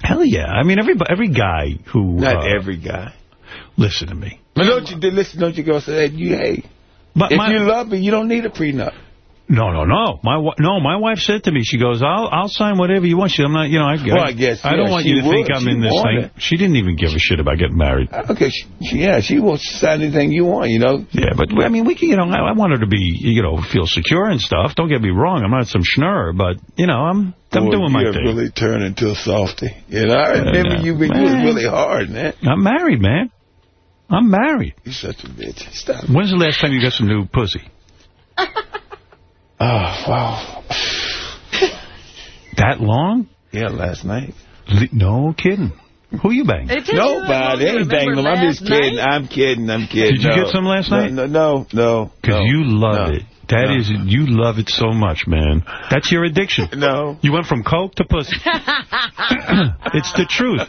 [SPEAKER 1] Hell yeah. I mean, every every guy who...
[SPEAKER 25] Not
[SPEAKER 1] uh,
[SPEAKER 25] every guy.
[SPEAKER 1] Listen to me.
[SPEAKER 25] But don't you listen? Don't you go say, "You hey,
[SPEAKER 1] But
[SPEAKER 25] if
[SPEAKER 1] my-
[SPEAKER 25] you love me, you don't need a prenup."
[SPEAKER 1] No, no, no. My no, my wife said to me, she goes, "I'll I'll sign whatever you want." She, I'm not, you know, I,
[SPEAKER 25] Well, I guess,
[SPEAKER 1] I don't
[SPEAKER 25] yeah,
[SPEAKER 1] want you to think. I'm
[SPEAKER 25] She
[SPEAKER 1] in this thing. She didn't even give a shit about getting married.
[SPEAKER 25] Okay, she, yeah, she will sign anything you want. You know.
[SPEAKER 1] Yeah, but I mean, we can, you know, I, I want her to be, you know, feel secure and stuff. Don't get me wrong, I'm not some schnurr, but you know, I'm I'm
[SPEAKER 25] Boy,
[SPEAKER 1] doing my
[SPEAKER 25] you
[SPEAKER 1] thing.
[SPEAKER 25] really turned into a softy. You know, I remember
[SPEAKER 1] Yeah.
[SPEAKER 25] you, you
[SPEAKER 1] Man.
[SPEAKER 25] really hard, man.
[SPEAKER 1] I'm married, man. I'm married.
[SPEAKER 25] You're such a bitch. Stop.
[SPEAKER 1] When's the last time you got some new pussy?
[SPEAKER 25] Oh, wow.
[SPEAKER 1] That long?
[SPEAKER 25] Yeah, last night.
[SPEAKER 1] Le- No kidding. Who you banged?
[SPEAKER 3] It takes you that
[SPEAKER 25] Nobody.
[SPEAKER 3] to
[SPEAKER 25] ain't banging them. I'm just kidding.
[SPEAKER 3] night?
[SPEAKER 25] I'm kidding. I'm kidding.
[SPEAKER 1] Did you get some last night?
[SPEAKER 25] No, no, no.
[SPEAKER 1] Because
[SPEAKER 25] no,
[SPEAKER 1] you love
[SPEAKER 25] no,
[SPEAKER 1] it. That
[SPEAKER 25] no.
[SPEAKER 1] is, you love it so much, man. That's your addiction.
[SPEAKER 25] No.
[SPEAKER 1] You went from coke to pussy. it's the truth.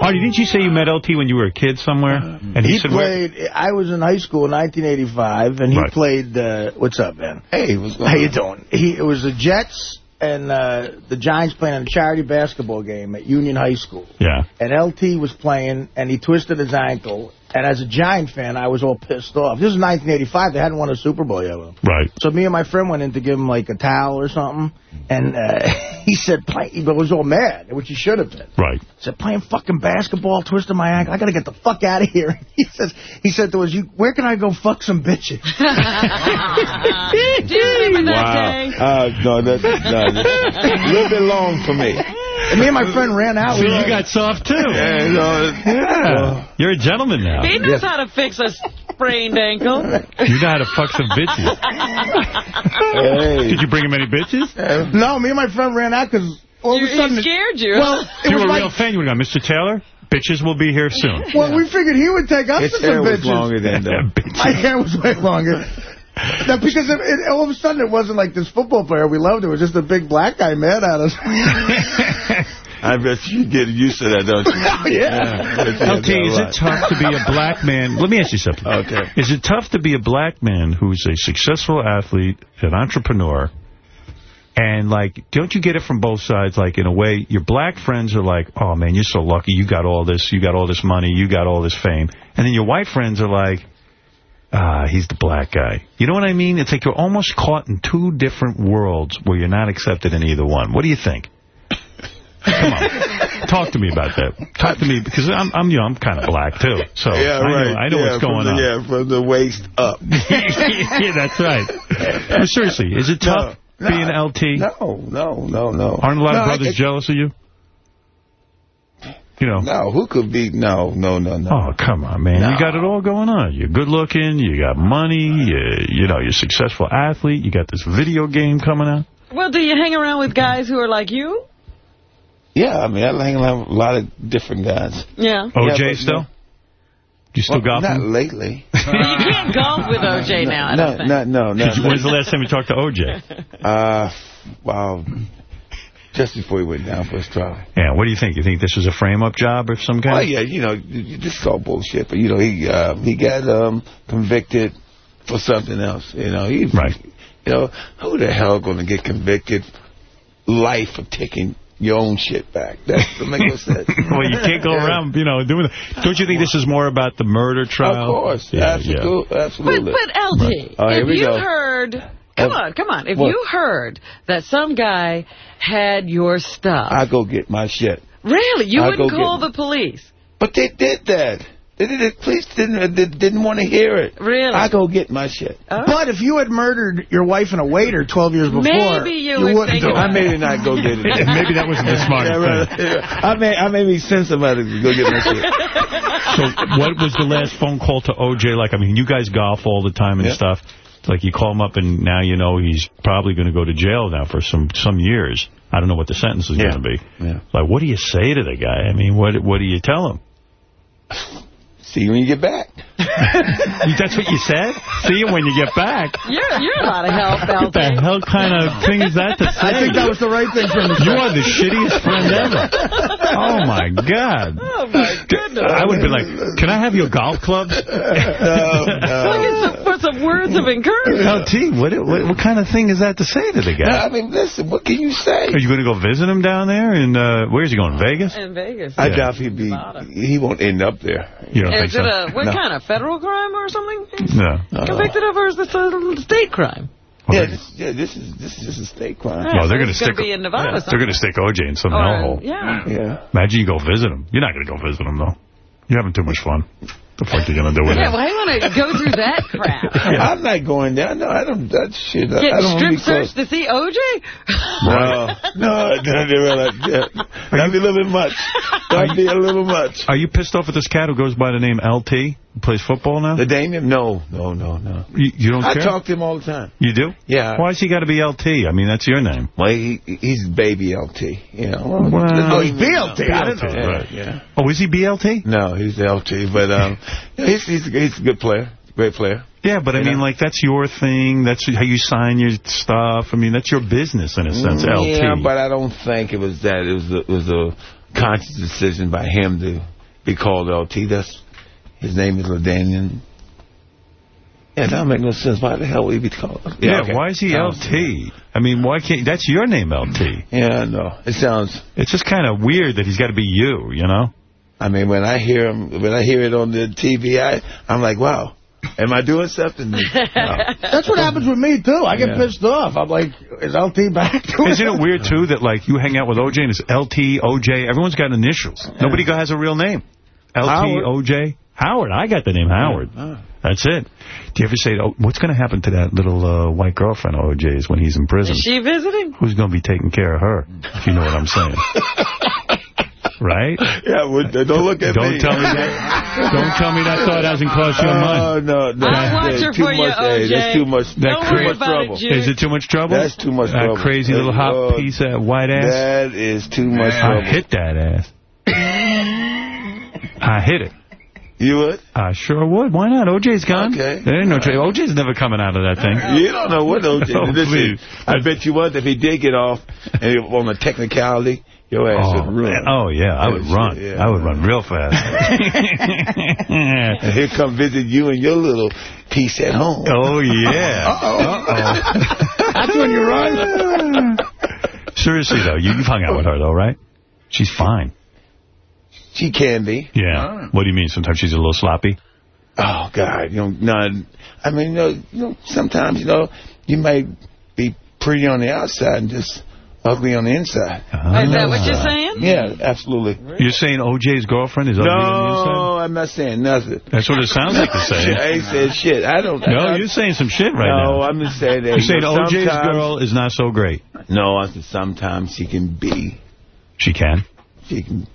[SPEAKER 1] Artie, didn't you say you met LT when you were a kid somewhere? And
[SPEAKER 2] He
[SPEAKER 1] said, "Where-"
[SPEAKER 2] played, I was in high school in 1985, and he
[SPEAKER 1] Right.
[SPEAKER 2] played, uh, what's up, man?
[SPEAKER 25] Hey, what's going
[SPEAKER 2] How
[SPEAKER 25] on?
[SPEAKER 2] you doing? He, it was the Jets and uh, the Giants playing a charity basketball game at Union High School.
[SPEAKER 1] Yeah.
[SPEAKER 2] And LT was playing, and he twisted his ankle. And as a Giant fan, I was all pissed off. This is 1985. They hadn't won a Super Bowl yet.
[SPEAKER 1] Right.
[SPEAKER 2] So me and my friend went in to give him, like, a towel or something. And uh, he said, play, he was all mad, which he should have been.
[SPEAKER 1] Right.
[SPEAKER 2] He said, playing fucking basketball, twisting my ankle. I got to get the fuck out of here. He says, he said to us, you, where can I go fuck some bitches?
[SPEAKER 3] Do you remember that
[SPEAKER 25] Wow.
[SPEAKER 3] day?
[SPEAKER 25] Uh, no, that's, no, that's a little bit long for me.
[SPEAKER 2] And me and my friend ran out.
[SPEAKER 1] So
[SPEAKER 2] We
[SPEAKER 1] you got soft, too.
[SPEAKER 25] Yeah, no,
[SPEAKER 1] Yeah. You're a gentleman now.
[SPEAKER 3] He knows how to fix a sprained ankle.
[SPEAKER 1] You know how to fuck some bitches. Did you bring him any bitches?
[SPEAKER 2] No, me and my friend ran out because all
[SPEAKER 3] You-
[SPEAKER 2] of a sudden...
[SPEAKER 3] he scared you.
[SPEAKER 2] Well, it
[SPEAKER 1] you
[SPEAKER 2] was
[SPEAKER 1] were a
[SPEAKER 2] like...
[SPEAKER 1] real fan, you would have gone, Mr. Taylor, bitches will be here soon.
[SPEAKER 2] Well, we figured he would take us
[SPEAKER 25] His
[SPEAKER 2] to some
[SPEAKER 25] hair was
[SPEAKER 2] bitches.
[SPEAKER 25] longer than that.
[SPEAKER 2] My hair was way longer. No, because it, it, all of a sudden it wasn't like this football player we loved. It was just a big black guy mad at us.
[SPEAKER 25] I bet you get used to that, don't you?
[SPEAKER 2] yeah.
[SPEAKER 1] LT, is it tough to be a black man? Let me ask you something.
[SPEAKER 25] Okay.
[SPEAKER 1] Is it tough to be a black man who's a successful athlete, an entrepreneur, and, like, don't you get it from both sides? Like, in a way, your black friends are like, oh, man, you're so lucky. You got all this. You got all this money. You got all this fame. And then your white friends are like, ah, he's the black guy. You know what I mean? It's like you're almost caught in two different worlds where you're not accepted in either one. What do you think? Come on. Talk to me about that. Talk to me, because I'm, I'm you know, I'm kind of black, too. So
[SPEAKER 25] yeah,
[SPEAKER 1] I know,
[SPEAKER 25] right.
[SPEAKER 1] I know
[SPEAKER 25] yeah,
[SPEAKER 1] what's going
[SPEAKER 25] the,
[SPEAKER 1] on.
[SPEAKER 25] Yeah, from the waist up.
[SPEAKER 1] yeah, that's right. No, seriously, is it tough
[SPEAKER 25] No,
[SPEAKER 1] being LT?
[SPEAKER 25] No, no, no, no.
[SPEAKER 1] Aren't a lot
[SPEAKER 25] no,
[SPEAKER 1] of brothers
[SPEAKER 25] I-
[SPEAKER 1] jealous of you? You know.
[SPEAKER 25] No, who could be? No, no, no, no.
[SPEAKER 1] Oh, come on, man. You got it all going on. You're good looking. You got money. You, you know, you're a successful athlete. You got this video game coming out.
[SPEAKER 3] Well, do you hang around with guys who are like you?
[SPEAKER 25] Yeah, I mean, I hang around with a lot of different guys.
[SPEAKER 3] Yeah.
[SPEAKER 1] OJ
[SPEAKER 25] Yeah,
[SPEAKER 1] still?
[SPEAKER 25] no-
[SPEAKER 1] You still
[SPEAKER 25] Well,
[SPEAKER 1] golfing?
[SPEAKER 25] Not lately.
[SPEAKER 3] you can't golf with OJ now, I
[SPEAKER 25] no,
[SPEAKER 3] don't think.
[SPEAKER 25] no, no, no.
[SPEAKER 1] Did When's the last time you talked to OJ?
[SPEAKER 25] Uh, wow. Just before he went down for his trial.
[SPEAKER 1] Yeah, what do you think? You think this was a frame-up job of some kind?
[SPEAKER 25] Well, yeah, you know, you- you- this is all bullshit. But, you know, he uh, he got um, convicted for something else. You know, he,
[SPEAKER 1] Right.
[SPEAKER 25] You know, who the hell going to get convicted life for taking your own shit back? That doesn't make no sense.
[SPEAKER 1] well, you can't go around, you know, doing that. Don't you think this is more about the murder trial?
[SPEAKER 25] Of course.
[SPEAKER 1] Yeah,
[SPEAKER 25] absolutely.
[SPEAKER 3] But,
[SPEAKER 25] absolutely.
[SPEAKER 3] but LT,
[SPEAKER 25] Oh,
[SPEAKER 3] if you
[SPEAKER 25] go.
[SPEAKER 3] heard... Come on, come on. If
[SPEAKER 25] What?
[SPEAKER 3] you heard that some guy had your stuff,
[SPEAKER 25] I go get my shit.
[SPEAKER 3] really, you
[SPEAKER 25] I
[SPEAKER 3] wouldn't call the police?
[SPEAKER 25] But they did that. They did it. Police didn't uh, they didn't want to hear it.
[SPEAKER 3] Really?
[SPEAKER 25] I go get my shit. Oh.
[SPEAKER 2] But if you had murdered your wife and a waiter 12 years before,
[SPEAKER 3] Maybe you would
[SPEAKER 2] wouldn't
[SPEAKER 3] think
[SPEAKER 2] do it.
[SPEAKER 25] I maybe not go get it.
[SPEAKER 1] Maybe that wasn't the smartest
[SPEAKER 25] Yeah, right. Yeah. I may I maybe send somebody to go get my shit.
[SPEAKER 1] So what was the last phone call to OJ like? I mean, you guys golf all the time and
[SPEAKER 25] Yeah.
[SPEAKER 1] stuff. Like, you call him up, and now you know he's probably going to go to jail now for some some years. I don't know what the sentence is
[SPEAKER 25] Yeah.
[SPEAKER 1] going to be.
[SPEAKER 25] Yeah.
[SPEAKER 1] Like, what do you say to the guy? I mean, what what do you tell him?
[SPEAKER 25] See you when you get back.
[SPEAKER 1] That's what you said? See you when you get back.
[SPEAKER 3] You're, you're a lot of help,
[SPEAKER 1] What the hell kind of thing is that to say?
[SPEAKER 2] I think that was the right thing for him to
[SPEAKER 1] You are the shittiest friend ever. Oh, my God.
[SPEAKER 3] Oh, my goodness.
[SPEAKER 1] I would be like, can I have your golf clubs?
[SPEAKER 25] No, no.
[SPEAKER 3] Looking some- for some words of encouragement.
[SPEAKER 1] LT, what, what what kind of thing is that to say to the
[SPEAKER 25] No,
[SPEAKER 1] guy?
[SPEAKER 25] I mean, listen. What can you say?
[SPEAKER 1] Are you going to go visit him down there? And uh, where's he going? Vegas?
[SPEAKER 3] In Vegas.
[SPEAKER 25] I
[SPEAKER 1] Yeah.
[SPEAKER 25] doubt he'd be. He won't end up there.
[SPEAKER 1] You don't think
[SPEAKER 3] Is
[SPEAKER 1] so?
[SPEAKER 3] it a, what
[SPEAKER 25] No.
[SPEAKER 3] kind of federal crime or something?
[SPEAKER 1] no.
[SPEAKER 3] Convicted of, or is this a state crime?
[SPEAKER 25] Yeah, this, yeah. This is this is a state crime.
[SPEAKER 1] Well, they're
[SPEAKER 3] so
[SPEAKER 1] going to
[SPEAKER 3] it's
[SPEAKER 1] stick.
[SPEAKER 3] be in Nevada.
[SPEAKER 1] yeah, they're going to stick OJ in some
[SPEAKER 3] Or,
[SPEAKER 1] hellhole.
[SPEAKER 3] Yeah.
[SPEAKER 25] Yeah.
[SPEAKER 1] Imagine you go visit him. You're not going to go visit him though. You're having too much fun. The fuck you going to do with
[SPEAKER 3] Yeah,
[SPEAKER 1] him?
[SPEAKER 3] why you want to go through that crap?
[SPEAKER 25] I'm not going there. No, I don't. That shit. I,
[SPEAKER 3] Get
[SPEAKER 25] I don't
[SPEAKER 3] strip
[SPEAKER 25] wanna be close.
[SPEAKER 3] searched to see OJ?
[SPEAKER 25] No, no, no, they were like, yeah. that'd be a little bit much. That'd be a little much.
[SPEAKER 1] Are you pissed off at this cat who goes by the name LT? Plays football now?
[SPEAKER 25] The Damien? No, no, no, no.
[SPEAKER 1] You, you don't
[SPEAKER 25] I
[SPEAKER 1] care?
[SPEAKER 25] talk to him all the time.
[SPEAKER 1] You do?
[SPEAKER 25] Yeah.
[SPEAKER 1] Why's he got to be LT? I mean, that's your name.
[SPEAKER 25] Well, he, he's baby LT. You know.
[SPEAKER 1] Well,
[SPEAKER 25] Oh,
[SPEAKER 2] he's BLT. I didn't know.
[SPEAKER 25] Yeah,
[SPEAKER 1] Right.
[SPEAKER 25] yeah.
[SPEAKER 1] Oh, is he BLT?
[SPEAKER 25] No, he's LT, but um, he's, he's he's a good player, great player.
[SPEAKER 1] Yeah, but I
[SPEAKER 25] You
[SPEAKER 1] mean,
[SPEAKER 25] know?
[SPEAKER 1] like, that's your thing. That's how you sign your stuff. I mean, that's your business in a sense, LT.
[SPEAKER 25] Yeah, but I don't think it was that. It was a, it was a conscious decision by him to be called LT. That's his name is LaDainian. Yeah, that don't make no sense. Why the hell would he be called?
[SPEAKER 1] yeah,
[SPEAKER 25] okay.
[SPEAKER 1] why is he
[SPEAKER 25] Sounds-
[SPEAKER 1] LT? I mean, why can't... That's your name, LT.
[SPEAKER 25] Yeah, I know. It sounds.
[SPEAKER 1] It's just kind of weird that he's got to be you, you know?
[SPEAKER 25] I mean, when I hear him, when I hear it on the TV, I, I'm like, wow. Am I doing something? No.
[SPEAKER 2] That's what happens with me, too. I get
[SPEAKER 25] Yeah.
[SPEAKER 2] pissed off. I'm like, is LT back to
[SPEAKER 1] Isn't it weird, too, that, like, you hang out with OJ and it's LT, OJ. Everyone's got initials. Nobody has a real name. LT,
[SPEAKER 25] Howard.
[SPEAKER 1] OJ. Howard. I got the name Howard. That's it. Do you ever say, oh, what's going to happen to that little uh, white girlfriend of OJ's when he's in prison?
[SPEAKER 3] Is she visiting?
[SPEAKER 1] Who's going to be taking care of her? If you know what I'm saying. Right?
[SPEAKER 25] Yeah, well, don't look at
[SPEAKER 1] Don't
[SPEAKER 25] me.
[SPEAKER 1] tell me that. Don't tell me that thought hasn't crossed your mind.
[SPEAKER 25] Oh, no, no.
[SPEAKER 1] I'll
[SPEAKER 25] that's
[SPEAKER 1] watch her
[SPEAKER 25] too
[SPEAKER 1] for you,
[SPEAKER 25] much, hey,
[SPEAKER 1] OJ.
[SPEAKER 25] That's too much,
[SPEAKER 1] That
[SPEAKER 25] too
[SPEAKER 1] cra-
[SPEAKER 25] much trouble.
[SPEAKER 1] Is it too much trouble?
[SPEAKER 25] That's too much
[SPEAKER 1] that
[SPEAKER 25] trouble.
[SPEAKER 1] crazy little hot
[SPEAKER 25] Oh,
[SPEAKER 1] piece of white ass?
[SPEAKER 25] That is too much
[SPEAKER 1] I
[SPEAKER 25] trouble.
[SPEAKER 1] hit that ass. I hit it.
[SPEAKER 25] You would?
[SPEAKER 1] I sure would. Why not? OJ's gone.
[SPEAKER 25] Okay.
[SPEAKER 1] There ain't no trouble. OJ's never coming out of that thing.
[SPEAKER 25] You don't know what OJ
[SPEAKER 1] Oh,
[SPEAKER 25] Listen,
[SPEAKER 1] please.
[SPEAKER 25] I bet you would. if he did get off and on a technicality, your ass
[SPEAKER 1] Oh,
[SPEAKER 25] would ruin.
[SPEAKER 1] oh, yeah, I would run.
[SPEAKER 25] yeah.
[SPEAKER 1] I would run real fast.
[SPEAKER 25] And here come visit you and your little piece at home.
[SPEAKER 1] Oh, yeah.
[SPEAKER 25] Uh-oh. That's when you run.
[SPEAKER 1] Seriously, though, you, you've hung out with her, though, right? She's fine.
[SPEAKER 25] She can be.
[SPEAKER 1] Yeah. What do you mean? Sometimes she's a little sloppy?
[SPEAKER 25] Oh, God. You know, none. I mean, you know, you know, sometimes, you know, you might be pretty on the outside and just ugly on the inside. Uh-huh.
[SPEAKER 3] Is that what you're saying?
[SPEAKER 25] Yeah, absolutely.
[SPEAKER 1] You're saying OJ's girlfriend is ugly on the inside?
[SPEAKER 25] No, I'm not saying nothing.
[SPEAKER 1] That's what it sounds like you're saying.
[SPEAKER 25] I ain't said shit. I don't.
[SPEAKER 1] No,
[SPEAKER 25] I,
[SPEAKER 1] you're saying some shit right now.
[SPEAKER 25] No, I'm just saying that.
[SPEAKER 1] You're saying
[SPEAKER 25] you know,
[SPEAKER 1] OJ's
[SPEAKER 25] sometimes-
[SPEAKER 1] girl is not so great.
[SPEAKER 25] No, I said sometimes she can be.
[SPEAKER 1] She can?
[SPEAKER 25] She can.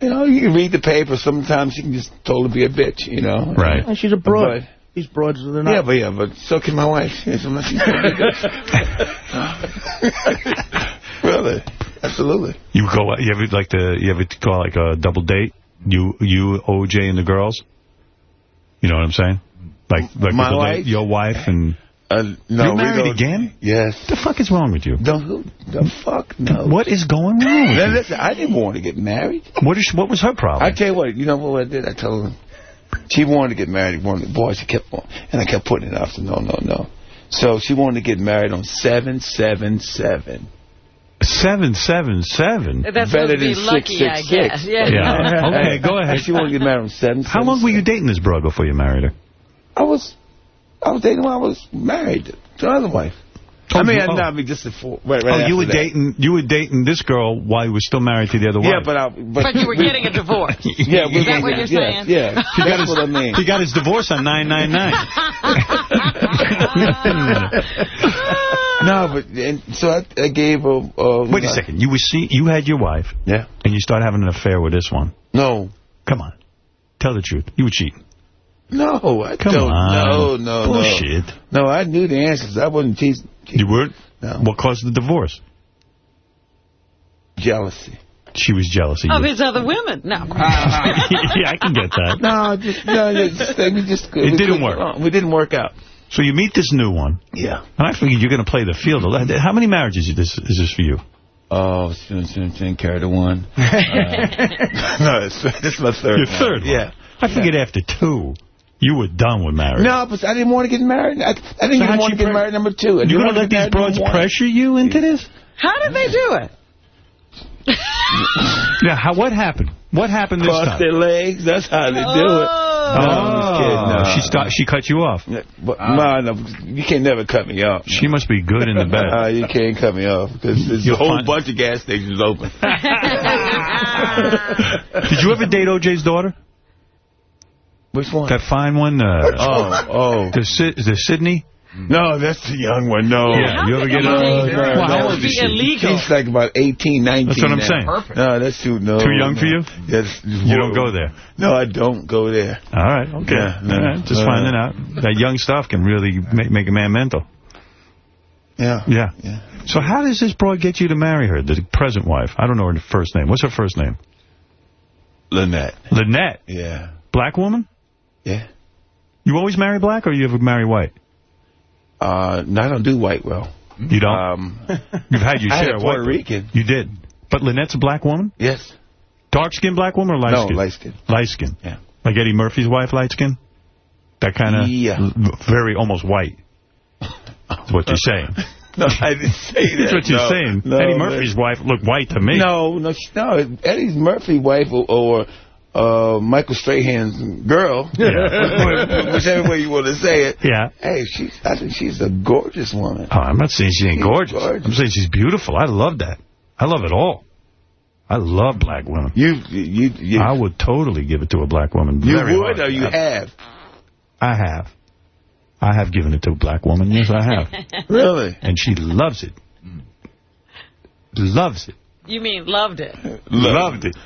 [SPEAKER 25] You know, you read the paper. Sometimes you can just totally be a bitch, you know.
[SPEAKER 1] Right.
[SPEAKER 2] And she's a broad.
[SPEAKER 25] But-
[SPEAKER 2] These broads are not.
[SPEAKER 25] yeah, but yeah, but so can my wife. She's a- she's really, absolutely.
[SPEAKER 1] You go. You ever like the? You ever go like a double date? You, you, OJ, and the girls. You know what I'm saying? Like, like
[SPEAKER 25] My wife?
[SPEAKER 1] date, your wife and.
[SPEAKER 25] Uh, no,
[SPEAKER 1] You're married
[SPEAKER 25] don't-
[SPEAKER 1] again?
[SPEAKER 25] Yes.
[SPEAKER 1] What the fuck is wrong with you?
[SPEAKER 25] The, who, the fuck no.
[SPEAKER 1] What is going wrong with
[SPEAKER 25] Now,
[SPEAKER 1] you?
[SPEAKER 25] listen, I didn't want to get married.
[SPEAKER 1] What is? What was her problem?
[SPEAKER 25] I tell you what, you know what I did? I told her she wanted to get married. One of the boys, she kept on, and I kept putting it off. So no, no, no. So she wanted to get married on seven, seven, seven.
[SPEAKER 1] Seven, seven, seven.
[SPEAKER 3] That's
[SPEAKER 25] Better
[SPEAKER 3] supposed to be
[SPEAKER 25] than
[SPEAKER 3] lucky, I
[SPEAKER 25] 666.
[SPEAKER 3] guess. Yeah.
[SPEAKER 1] Yeah. Okay, go ahead.
[SPEAKER 25] And she wanted to get married on seven.
[SPEAKER 1] How long were you dating this broad before you married her?
[SPEAKER 25] I was, I was dating when I was married to another wife.
[SPEAKER 1] Oh,
[SPEAKER 25] I mean,
[SPEAKER 1] you-
[SPEAKER 25] I,
[SPEAKER 1] oh.
[SPEAKER 25] no, I mean just before. Right, right
[SPEAKER 1] oh, you were
[SPEAKER 25] that.
[SPEAKER 1] dating. You were dating this girl while you were still married to the other wife.
[SPEAKER 25] Yeah, but I. But,
[SPEAKER 3] But you were getting a divorce.
[SPEAKER 25] Yeah, we
[SPEAKER 3] Is that what you're
[SPEAKER 25] yeah,
[SPEAKER 3] saying?
[SPEAKER 25] Yeah,
[SPEAKER 1] He got
[SPEAKER 25] that's
[SPEAKER 1] his,
[SPEAKER 25] what I mean.
[SPEAKER 1] He got his divorce on 999.
[SPEAKER 25] No, but and so I, I gave her. Uh,
[SPEAKER 1] Wait a second. You were see, You had your wife.
[SPEAKER 25] Yeah.
[SPEAKER 1] And you started having an affair with this one.
[SPEAKER 25] No.
[SPEAKER 1] Come on. Tell the truth. You were cheating.
[SPEAKER 25] No, I
[SPEAKER 1] Come
[SPEAKER 25] don't.
[SPEAKER 1] on.
[SPEAKER 25] No, no,
[SPEAKER 1] Bullshit.
[SPEAKER 25] no. No, I knew the answers. I wasn't teasing.
[SPEAKER 1] You weren't?
[SPEAKER 25] No.
[SPEAKER 1] What caused the divorce?
[SPEAKER 25] Jealousy.
[SPEAKER 1] She was jealous of
[SPEAKER 3] Of his other women. No.
[SPEAKER 1] yeah, I can get that.
[SPEAKER 25] No, just no. Just, we just
[SPEAKER 1] It
[SPEAKER 25] we
[SPEAKER 1] didn't work.
[SPEAKER 25] uh, We didn't work out.
[SPEAKER 1] So you meet this new one.
[SPEAKER 25] Yeah.
[SPEAKER 1] And I figured you're going to play the field. How many marriages is this, is this for you?
[SPEAKER 25] Oh, soon, soon, soon, carry the one. Uh, no, it's, this is my third.
[SPEAKER 1] Your
[SPEAKER 25] one.
[SPEAKER 1] third one.
[SPEAKER 25] Yeah.
[SPEAKER 1] I figured after two, you were done with marriage.
[SPEAKER 25] No, but I didn't want to get married. I, I didn't
[SPEAKER 1] So
[SPEAKER 25] even want to get married number two.
[SPEAKER 1] You're going
[SPEAKER 25] want
[SPEAKER 1] to let these
[SPEAKER 25] married
[SPEAKER 1] broads
[SPEAKER 25] number one.
[SPEAKER 1] pressure you into this?
[SPEAKER 3] How did they do it?
[SPEAKER 1] Yeah, how, what happened? What happened this
[SPEAKER 25] Cross
[SPEAKER 1] time?
[SPEAKER 25] their legs. That's how they do it.
[SPEAKER 1] Oh,
[SPEAKER 25] No, I'm just kidding. No.
[SPEAKER 1] she start, she cut you off.
[SPEAKER 25] Yeah, But, no, no, you can't never cut me off.
[SPEAKER 1] She must be good in the bed.
[SPEAKER 25] Uh, you can't cut me off because there's
[SPEAKER 1] You'll
[SPEAKER 25] a whole
[SPEAKER 1] find-
[SPEAKER 25] bunch of gas stations open.
[SPEAKER 1] Did you ever date OJ's daughter?
[SPEAKER 25] Which one?
[SPEAKER 1] That fine one? Uh,
[SPEAKER 25] Oh, oh.
[SPEAKER 1] The, Sid- is there Sydney?
[SPEAKER 25] No, that's the young one. No.
[SPEAKER 1] Yeah, you ever get
[SPEAKER 25] no,
[SPEAKER 1] a-
[SPEAKER 25] no,
[SPEAKER 1] Well, how
[SPEAKER 25] no.
[SPEAKER 1] old is she?
[SPEAKER 3] illegal.
[SPEAKER 25] She's like about 18, 19.
[SPEAKER 1] That's what I'm
[SPEAKER 25] now.
[SPEAKER 1] saying. Perfect.
[SPEAKER 25] No, that's too, no.
[SPEAKER 1] Too young
[SPEAKER 25] no.
[SPEAKER 1] for you?
[SPEAKER 25] Yes.
[SPEAKER 1] You don't go there.
[SPEAKER 25] No, I don't go there.
[SPEAKER 1] All right, okay.
[SPEAKER 25] Yeah, no,
[SPEAKER 1] All right, just
[SPEAKER 25] uh,
[SPEAKER 1] finding out. That young stuff can really make, make a man mental.
[SPEAKER 25] Yeah.
[SPEAKER 1] Yeah.
[SPEAKER 25] Yeah.
[SPEAKER 1] So how does this broad get you to marry her, the present wife? I don't know her first name. What's her first name?
[SPEAKER 25] Lynette.
[SPEAKER 1] Lynette.
[SPEAKER 25] Yeah.
[SPEAKER 1] Black woman?
[SPEAKER 25] Yeah.
[SPEAKER 1] You always marry black or you ever marry white?
[SPEAKER 25] Uh, no, I don't do white well.
[SPEAKER 1] You don't?
[SPEAKER 25] Um,
[SPEAKER 1] You've had your
[SPEAKER 25] I
[SPEAKER 1] share of
[SPEAKER 25] Puerto
[SPEAKER 1] white.
[SPEAKER 25] Rican.
[SPEAKER 1] You did. But Lynette's a black woman?
[SPEAKER 25] Yes.
[SPEAKER 1] Dark-skinned black woman or light-skinned?
[SPEAKER 25] No,
[SPEAKER 1] light-skinned. Light-skinned.
[SPEAKER 25] Yeah.
[SPEAKER 1] Like Eddie Murphy's wife, light-skinned? That kind of
[SPEAKER 25] Yeah.
[SPEAKER 1] very almost white. That's what you're saying.
[SPEAKER 25] No, I didn't say that.
[SPEAKER 1] That's what you're
[SPEAKER 25] No,
[SPEAKER 1] saying.
[SPEAKER 25] no,
[SPEAKER 1] Eddie. Murphy's wife looked white to me.
[SPEAKER 25] No, no, no. Eddie Murphy's wife or, or uh, Michael Strahan's girl,
[SPEAKER 1] Yeah.
[SPEAKER 25] whichever way you want to say it.
[SPEAKER 1] Yeah.
[SPEAKER 25] Hey, she's. I think she's a gorgeous woman.
[SPEAKER 1] Oh, I'm not saying she ain't
[SPEAKER 25] She's
[SPEAKER 1] gorgeous.
[SPEAKER 25] gorgeous.
[SPEAKER 1] I'm saying she's beautiful. I love that. I love it all. I love black women.
[SPEAKER 25] You, you, you,
[SPEAKER 1] I would totally give it to a black woman.
[SPEAKER 25] you
[SPEAKER 1] Very
[SPEAKER 25] would
[SPEAKER 1] hard.
[SPEAKER 25] or you
[SPEAKER 1] I-
[SPEAKER 25] have?
[SPEAKER 1] I have. I have given it to a black woman. Yes, I have.
[SPEAKER 25] Really?
[SPEAKER 1] And she loves it. Loves it.
[SPEAKER 3] You mean loved it?
[SPEAKER 1] Loved it.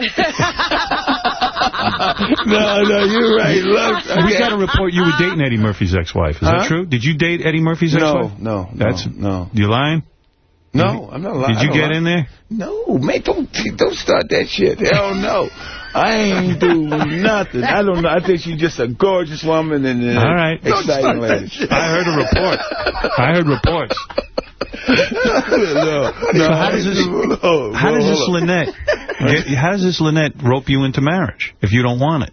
[SPEAKER 25] No, no, you're right. Loved
[SPEAKER 1] We got to report you were dating Eddie Murphy's ex-wife. Is
[SPEAKER 25] Huh?
[SPEAKER 1] that true? Did you date Eddie Murphy's ex-wife?
[SPEAKER 25] no, no,
[SPEAKER 1] That's
[SPEAKER 25] no.
[SPEAKER 1] You lying?
[SPEAKER 25] No, I'm not lying.
[SPEAKER 1] Did you get
[SPEAKER 25] lie.
[SPEAKER 1] in there?
[SPEAKER 25] No, man, don't don't start that shit. Hell no. I ain't do nothing. I don't know. I think she's just a gorgeous woman and uh,
[SPEAKER 1] All right.
[SPEAKER 25] exciting lady.
[SPEAKER 1] I heard a report. I heard reports.
[SPEAKER 25] No, no,
[SPEAKER 1] so how does this,
[SPEAKER 25] no,
[SPEAKER 1] how does this. Lynette, how does this Lynette rope you into marriage if you don't want it?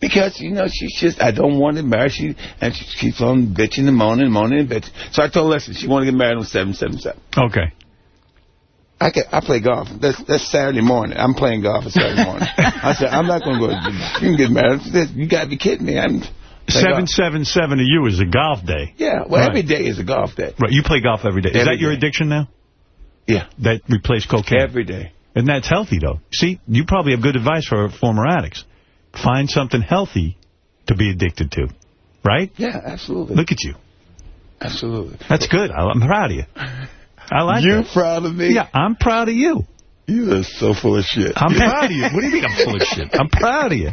[SPEAKER 25] Because, you know, she's just, I don't want to marry. She, and she keeps on bitching and moaning and moaning and bitching. So I told her, listen, she want to get married on 777.
[SPEAKER 1] Okay.
[SPEAKER 25] I can, I play golf. That's that's Saturday morning. I'm playing golf on Saturday morning. I said, I'm not going to go. You can get married. You got to be kidding me. I'm.
[SPEAKER 1] 777 to you is a golf day.
[SPEAKER 25] Yeah, well,
[SPEAKER 1] Right.
[SPEAKER 25] every day is a golf day.
[SPEAKER 1] Right, you play golf every day. Is
[SPEAKER 25] Every
[SPEAKER 1] that your
[SPEAKER 25] day.
[SPEAKER 1] addiction now?
[SPEAKER 25] Yeah.
[SPEAKER 1] That replaced cocaine?
[SPEAKER 25] Every day.
[SPEAKER 1] And that's healthy, though. See, you probably have good advice for former addicts. Find something healthy to be addicted to. Right?
[SPEAKER 25] Yeah, absolutely.
[SPEAKER 1] Look at you.
[SPEAKER 25] Absolutely.
[SPEAKER 1] That's good. I'm proud of you. I like
[SPEAKER 25] You proud of me?
[SPEAKER 1] Yeah, I'm proud of you.
[SPEAKER 25] You are so full of shit.
[SPEAKER 1] I'm proud of you. What do you mean I'm full of shit? I'm proud of you.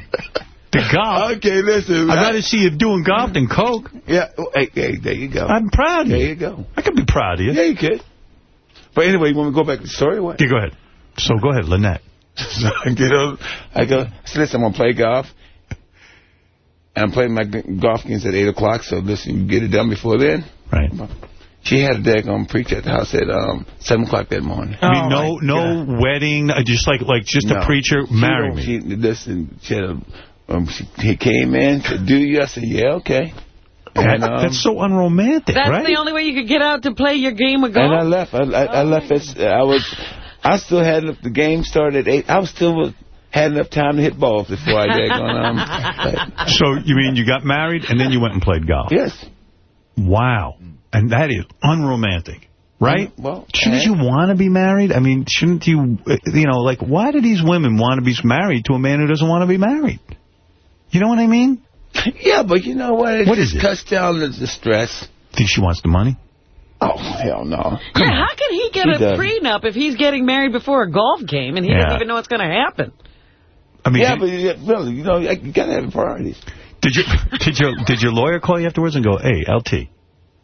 [SPEAKER 1] The golf.
[SPEAKER 25] Okay, listen.
[SPEAKER 1] I'd
[SPEAKER 25] I-
[SPEAKER 1] rather see you doing golf than coke.
[SPEAKER 25] Yeah, hey, hey, there you go.
[SPEAKER 1] I'm proud of
[SPEAKER 25] There
[SPEAKER 1] you.
[SPEAKER 25] There you go.
[SPEAKER 1] I could be proud of you.
[SPEAKER 25] Yeah, you could. But anyway, you want me to go back to the story? What?
[SPEAKER 1] Yeah, go ahead. So go ahead, Lynette.
[SPEAKER 25] So I get up, I go, I said, listen, I'm going to play golf. And I'm playing my g- golf games at 8 o'clock, so listen, you get it done before then.
[SPEAKER 1] Right.
[SPEAKER 25] She had a daggone preach at the house at um, 7 o'clock that morning.
[SPEAKER 1] Oh, I mean, no, no wedding, uh, just like like just
[SPEAKER 25] No.
[SPEAKER 1] a preacher.
[SPEAKER 25] She
[SPEAKER 1] Marry
[SPEAKER 25] don't-
[SPEAKER 1] me.
[SPEAKER 25] She, listen, she, had a, um, she he came in, said, do you? I said, yeah, okay. And, um,
[SPEAKER 1] That's so unromantic,
[SPEAKER 3] That's
[SPEAKER 1] right?
[SPEAKER 3] the only way you could get out to play your game of golf?
[SPEAKER 25] And I left. I, I, I left. At, I was. I still had the game started at eight. I was still had enough time to hit balls before I daggone um.
[SPEAKER 1] so you mean you got married and then you went and played golf?
[SPEAKER 25] Yes.
[SPEAKER 1] Wow. And that is unromantic. Right?
[SPEAKER 25] Well,
[SPEAKER 1] shouldn't you want to be married? I mean, shouldn't you, you know, like, why do these women want to be married to a man who doesn't want to be married? You know what I mean?
[SPEAKER 25] Yeah, but you know what? It
[SPEAKER 1] What
[SPEAKER 25] just
[SPEAKER 1] is it?
[SPEAKER 25] cuts down the, the stress.
[SPEAKER 1] Think she wants the money?
[SPEAKER 25] Oh, hell no.
[SPEAKER 3] Yeah, how can he get
[SPEAKER 25] She
[SPEAKER 3] a
[SPEAKER 25] does.
[SPEAKER 3] prenup if he's getting married before a golf game and he
[SPEAKER 1] Yeah.
[SPEAKER 3] doesn't even know what's going to happen?
[SPEAKER 1] I mean,
[SPEAKER 25] yeah,
[SPEAKER 1] did,
[SPEAKER 25] but you, really, you know, you got to have priorities.
[SPEAKER 1] did your did your did your lawyer call you afterwards and go, "Hey, LT,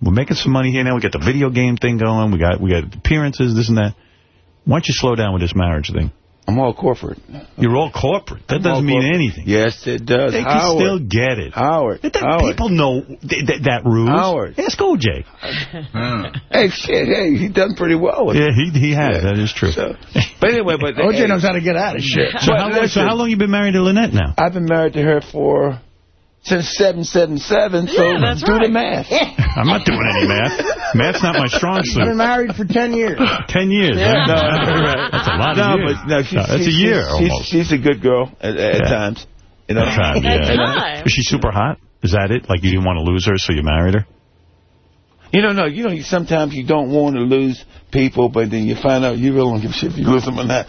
[SPEAKER 1] we're making some money here now. We got the video game thing going. We got we got appearances, this and that. Why don't you slow down with this marriage thing?
[SPEAKER 25] I'm all corporate.
[SPEAKER 1] You're all corporate. That
[SPEAKER 25] I'm
[SPEAKER 1] doesn't mean
[SPEAKER 25] corporate.
[SPEAKER 1] anything.
[SPEAKER 25] Yes, it does.
[SPEAKER 1] They
[SPEAKER 25] Howard.
[SPEAKER 1] can still get it.
[SPEAKER 25] Howard.
[SPEAKER 1] That-
[SPEAKER 25] Howard.
[SPEAKER 1] People know th th that ruse.
[SPEAKER 25] Howard.
[SPEAKER 1] Ask OJ.
[SPEAKER 25] Hey, shit, hey, he done pretty well with
[SPEAKER 1] Yeah,
[SPEAKER 25] it.
[SPEAKER 1] he he has. That is true.
[SPEAKER 25] So, but anyway, but
[SPEAKER 2] OJ
[SPEAKER 25] hey,
[SPEAKER 2] knows how to get out of shit.
[SPEAKER 1] So
[SPEAKER 25] But
[SPEAKER 1] how, long, so how long you been married to Lynette now?
[SPEAKER 25] I've been married to her for since 777, so
[SPEAKER 3] Yeah, that's
[SPEAKER 25] do
[SPEAKER 3] right.
[SPEAKER 25] the math.
[SPEAKER 1] I'm not doing any math. Math's not my strong
[SPEAKER 2] He's been married for 10 years.
[SPEAKER 1] Ten years.
[SPEAKER 25] Yeah.
[SPEAKER 1] huh?
[SPEAKER 25] No, right.
[SPEAKER 1] That's a lot
[SPEAKER 25] no,
[SPEAKER 1] of years.
[SPEAKER 25] but no, she's,
[SPEAKER 1] that's
[SPEAKER 25] she's,
[SPEAKER 1] a year
[SPEAKER 25] she's,
[SPEAKER 1] almost.
[SPEAKER 25] She's, she's a good girl at, at
[SPEAKER 1] Yeah.
[SPEAKER 25] times. You know,
[SPEAKER 1] At times,
[SPEAKER 3] At
[SPEAKER 1] yeah.
[SPEAKER 3] times.
[SPEAKER 1] Is she super hot? Is that it? Like you didn't want to lose her, so you married her?
[SPEAKER 25] You know, no, you know, sometimes you don't want to lose people, but then you find out you really don't give a shit if you lose them or not.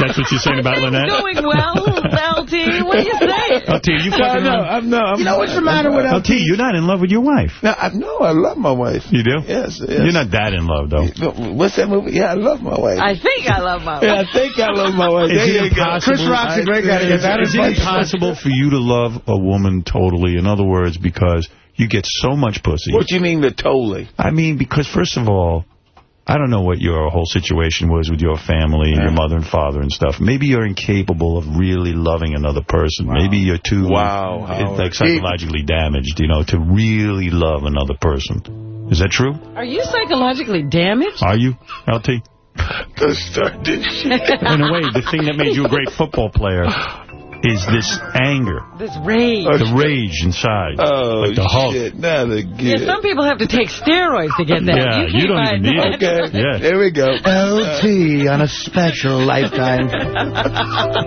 [SPEAKER 1] That's what you're saying about Lynette?
[SPEAKER 3] Doing well, LT. What are you saying?
[SPEAKER 1] LT, oh, are you
[SPEAKER 25] no,
[SPEAKER 1] fucking
[SPEAKER 25] no,
[SPEAKER 1] around?
[SPEAKER 25] I'm no. I'm,
[SPEAKER 2] You know what's the matter with
[SPEAKER 1] LT, you're not in love with your wife.
[SPEAKER 25] No, I know. I love my wife.
[SPEAKER 1] You do?
[SPEAKER 25] Yes, yes.
[SPEAKER 1] You're not that in love, though.
[SPEAKER 25] What's that movie? Yeah, I love my wife.
[SPEAKER 3] I think I love my wife.
[SPEAKER 25] yeah,
[SPEAKER 3] wife.
[SPEAKER 25] I think I love my wife.
[SPEAKER 1] Is
[SPEAKER 25] There
[SPEAKER 1] it
[SPEAKER 25] you go.
[SPEAKER 1] impossible-
[SPEAKER 2] Chris Rock's a great guy to
[SPEAKER 25] I-
[SPEAKER 2] get that
[SPEAKER 1] Is it
[SPEAKER 2] advice.
[SPEAKER 1] impossible for you to love a woman totally? In other words, because you get so much pussy.
[SPEAKER 25] What do you mean the totally?
[SPEAKER 1] I mean, because first of all, I don't know what your whole situation was with your family and your mother and father and stuff. Maybe you're incapable of really loving another person. Maybe you're too
[SPEAKER 25] Wow, Howard.
[SPEAKER 1] like psychologically damaged, you know, to really love another person. Is that true?
[SPEAKER 3] Are you psychologically damaged?
[SPEAKER 1] Are you, LT?
[SPEAKER 25] Don't start this shit.
[SPEAKER 1] In a way, the thing that made you a great football player is this anger,
[SPEAKER 3] This rage.
[SPEAKER 1] Oh, the rage inside,
[SPEAKER 25] Oh,
[SPEAKER 1] like the Hulk.
[SPEAKER 25] shit. Now the
[SPEAKER 3] Yeah, some people have to take steroids to get that.
[SPEAKER 1] Yeah,
[SPEAKER 3] you,
[SPEAKER 1] you don't even need
[SPEAKER 3] that.
[SPEAKER 1] it. Yeah.
[SPEAKER 25] There we go.
[SPEAKER 2] LT on a special lifetime.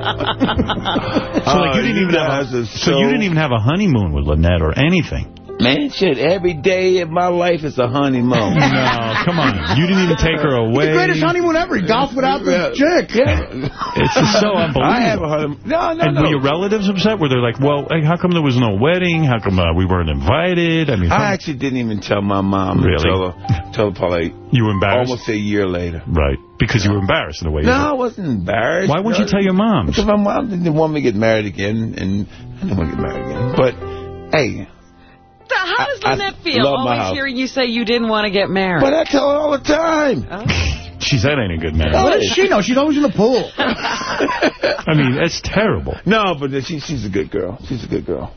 [SPEAKER 1] So like you
[SPEAKER 25] Oh,
[SPEAKER 1] didn't even have a,
[SPEAKER 25] guys
[SPEAKER 1] so you didn't even have a honeymoon with Lynette or anything.
[SPEAKER 25] Man, shit, every day of my life is a honeymoon.
[SPEAKER 1] No, come on. You didn't even take her away.
[SPEAKER 2] The greatest honeymoon ever. He golfed without the chick.
[SPEAKER 1] It's just so unbelievable.
[SPEAKER 25] I have a honeymoon. No, no,
[SPEAKER 1] and
[SPEAKER 25] no.
[SPEAKER 1] were your relatives upset? Were they like, well, hey, how come there was no wedding? How come uh, we weren't invited? I mean,
[SPEAKER 25] I actually didn't even tell my mom
[SPEAKER 1] Really?
[SPEAKER 25] until, until probably
[SPEAKER 1] you were embarrassed?
[SPEAKER 25] almost a year later.
[SPEAKER 1] Right. Because you were embarrassed in the way you
[SPEAKER 25] No. I wasn't embarrassed.
[SPEAKER 1] Why wouldn't you tell your mom?
[SPEAKER 25] Because my mom didn't want me to get married again, and I didn't want to get married again. But, hey,
[SPEAKER 3] So how does
[SPEAKER 25] I- I
[SPEAKER 3] Lynette feel always
[SPEAKER 25] house.
[SPEAKER 3] hearing you say you didn't want to get married?
[SPEAKER 25] but I tell her all the time.
[SPEAKER 1] She said ain't a good man.
[SPEAKER 2] What does she know? She's always in the pool.
[SPEAKER 1] I mean, that's terrible.
[SPEAKER 25] No, but she, she's a good girl. She's a good girl.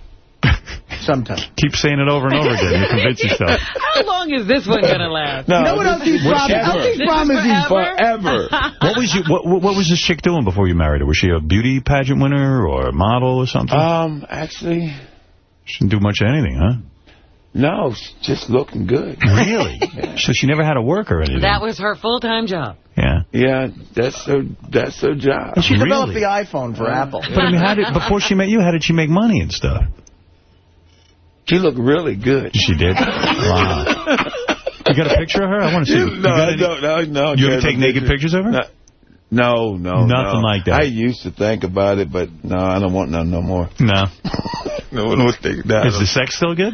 [SPEAKER 2] Sometimes.
[SPEAKER 1] Keep saying it over and over again. You convince yourself.
[SPEAKER 3] How long is this one going to last?
[SPEAKER 25] No,
[SPEAKER 2] You know what else he's
[SPEAKER 1] What's
[SPEAKER 2] promised?
[SPEAKER 1] she
[SPEAKER 2] Else he's
[SPEAKER 3] This is
[SPEAKER 2] promised
[SPEAKER 3] forever?
[SPEAKER 25] Forever.
[SPEAKER 1] What was you? What, what what was this chick doing before you married her? Was she a beauty pageant winner or a model or something?
[SPEAKER 25] Um, actually,
[SPEAKER 1] she didn't do much of anything, huh?
[SPEAKER 25] No, she's just looking good.
[SPEAKER 1] Really? So she never had to work or anything?
[SPEAKER 3] That was her full-time job.
[SPEAKER 1] yeah.
[SPEAKER 25] Yeah, that's her. That's her job.
[SPEAKER 2] And she developed the iPhone for Apple.
[SPEAKER 1] But I mean, how did before she met you? How did she make money and stuff?
[SPEAKER 25] She looked really good.
[SPEAKER 1] She did. Wow. You got a picture of her? I want to see.
[SPEAKER 25] You-
[SPEAKER 1] You
[SPEAKER 25] no,
[SPEAKER 1] got
[SPEAKER 25] I
[SPEAKER 1] any-
[SPEAKER 25] don't. No, no.
[SPEAKER 1] You ever
[SPEAKER 25] Kevin,
[SPEAKER 1] take naked pictures of her?
[SPEAKER 25] No, no, no.
[SPEAKER 1] Nothing
[SPEAKER 25] no.
[SPEAKER 1] like that.
[SPEAKER 25] I used to think about it, but no, I don't want none no more.
[SPEAKER 1] No.
[SPEAKER 25] No one was thinking that.
[SPEAKER 1] Is the sex still good?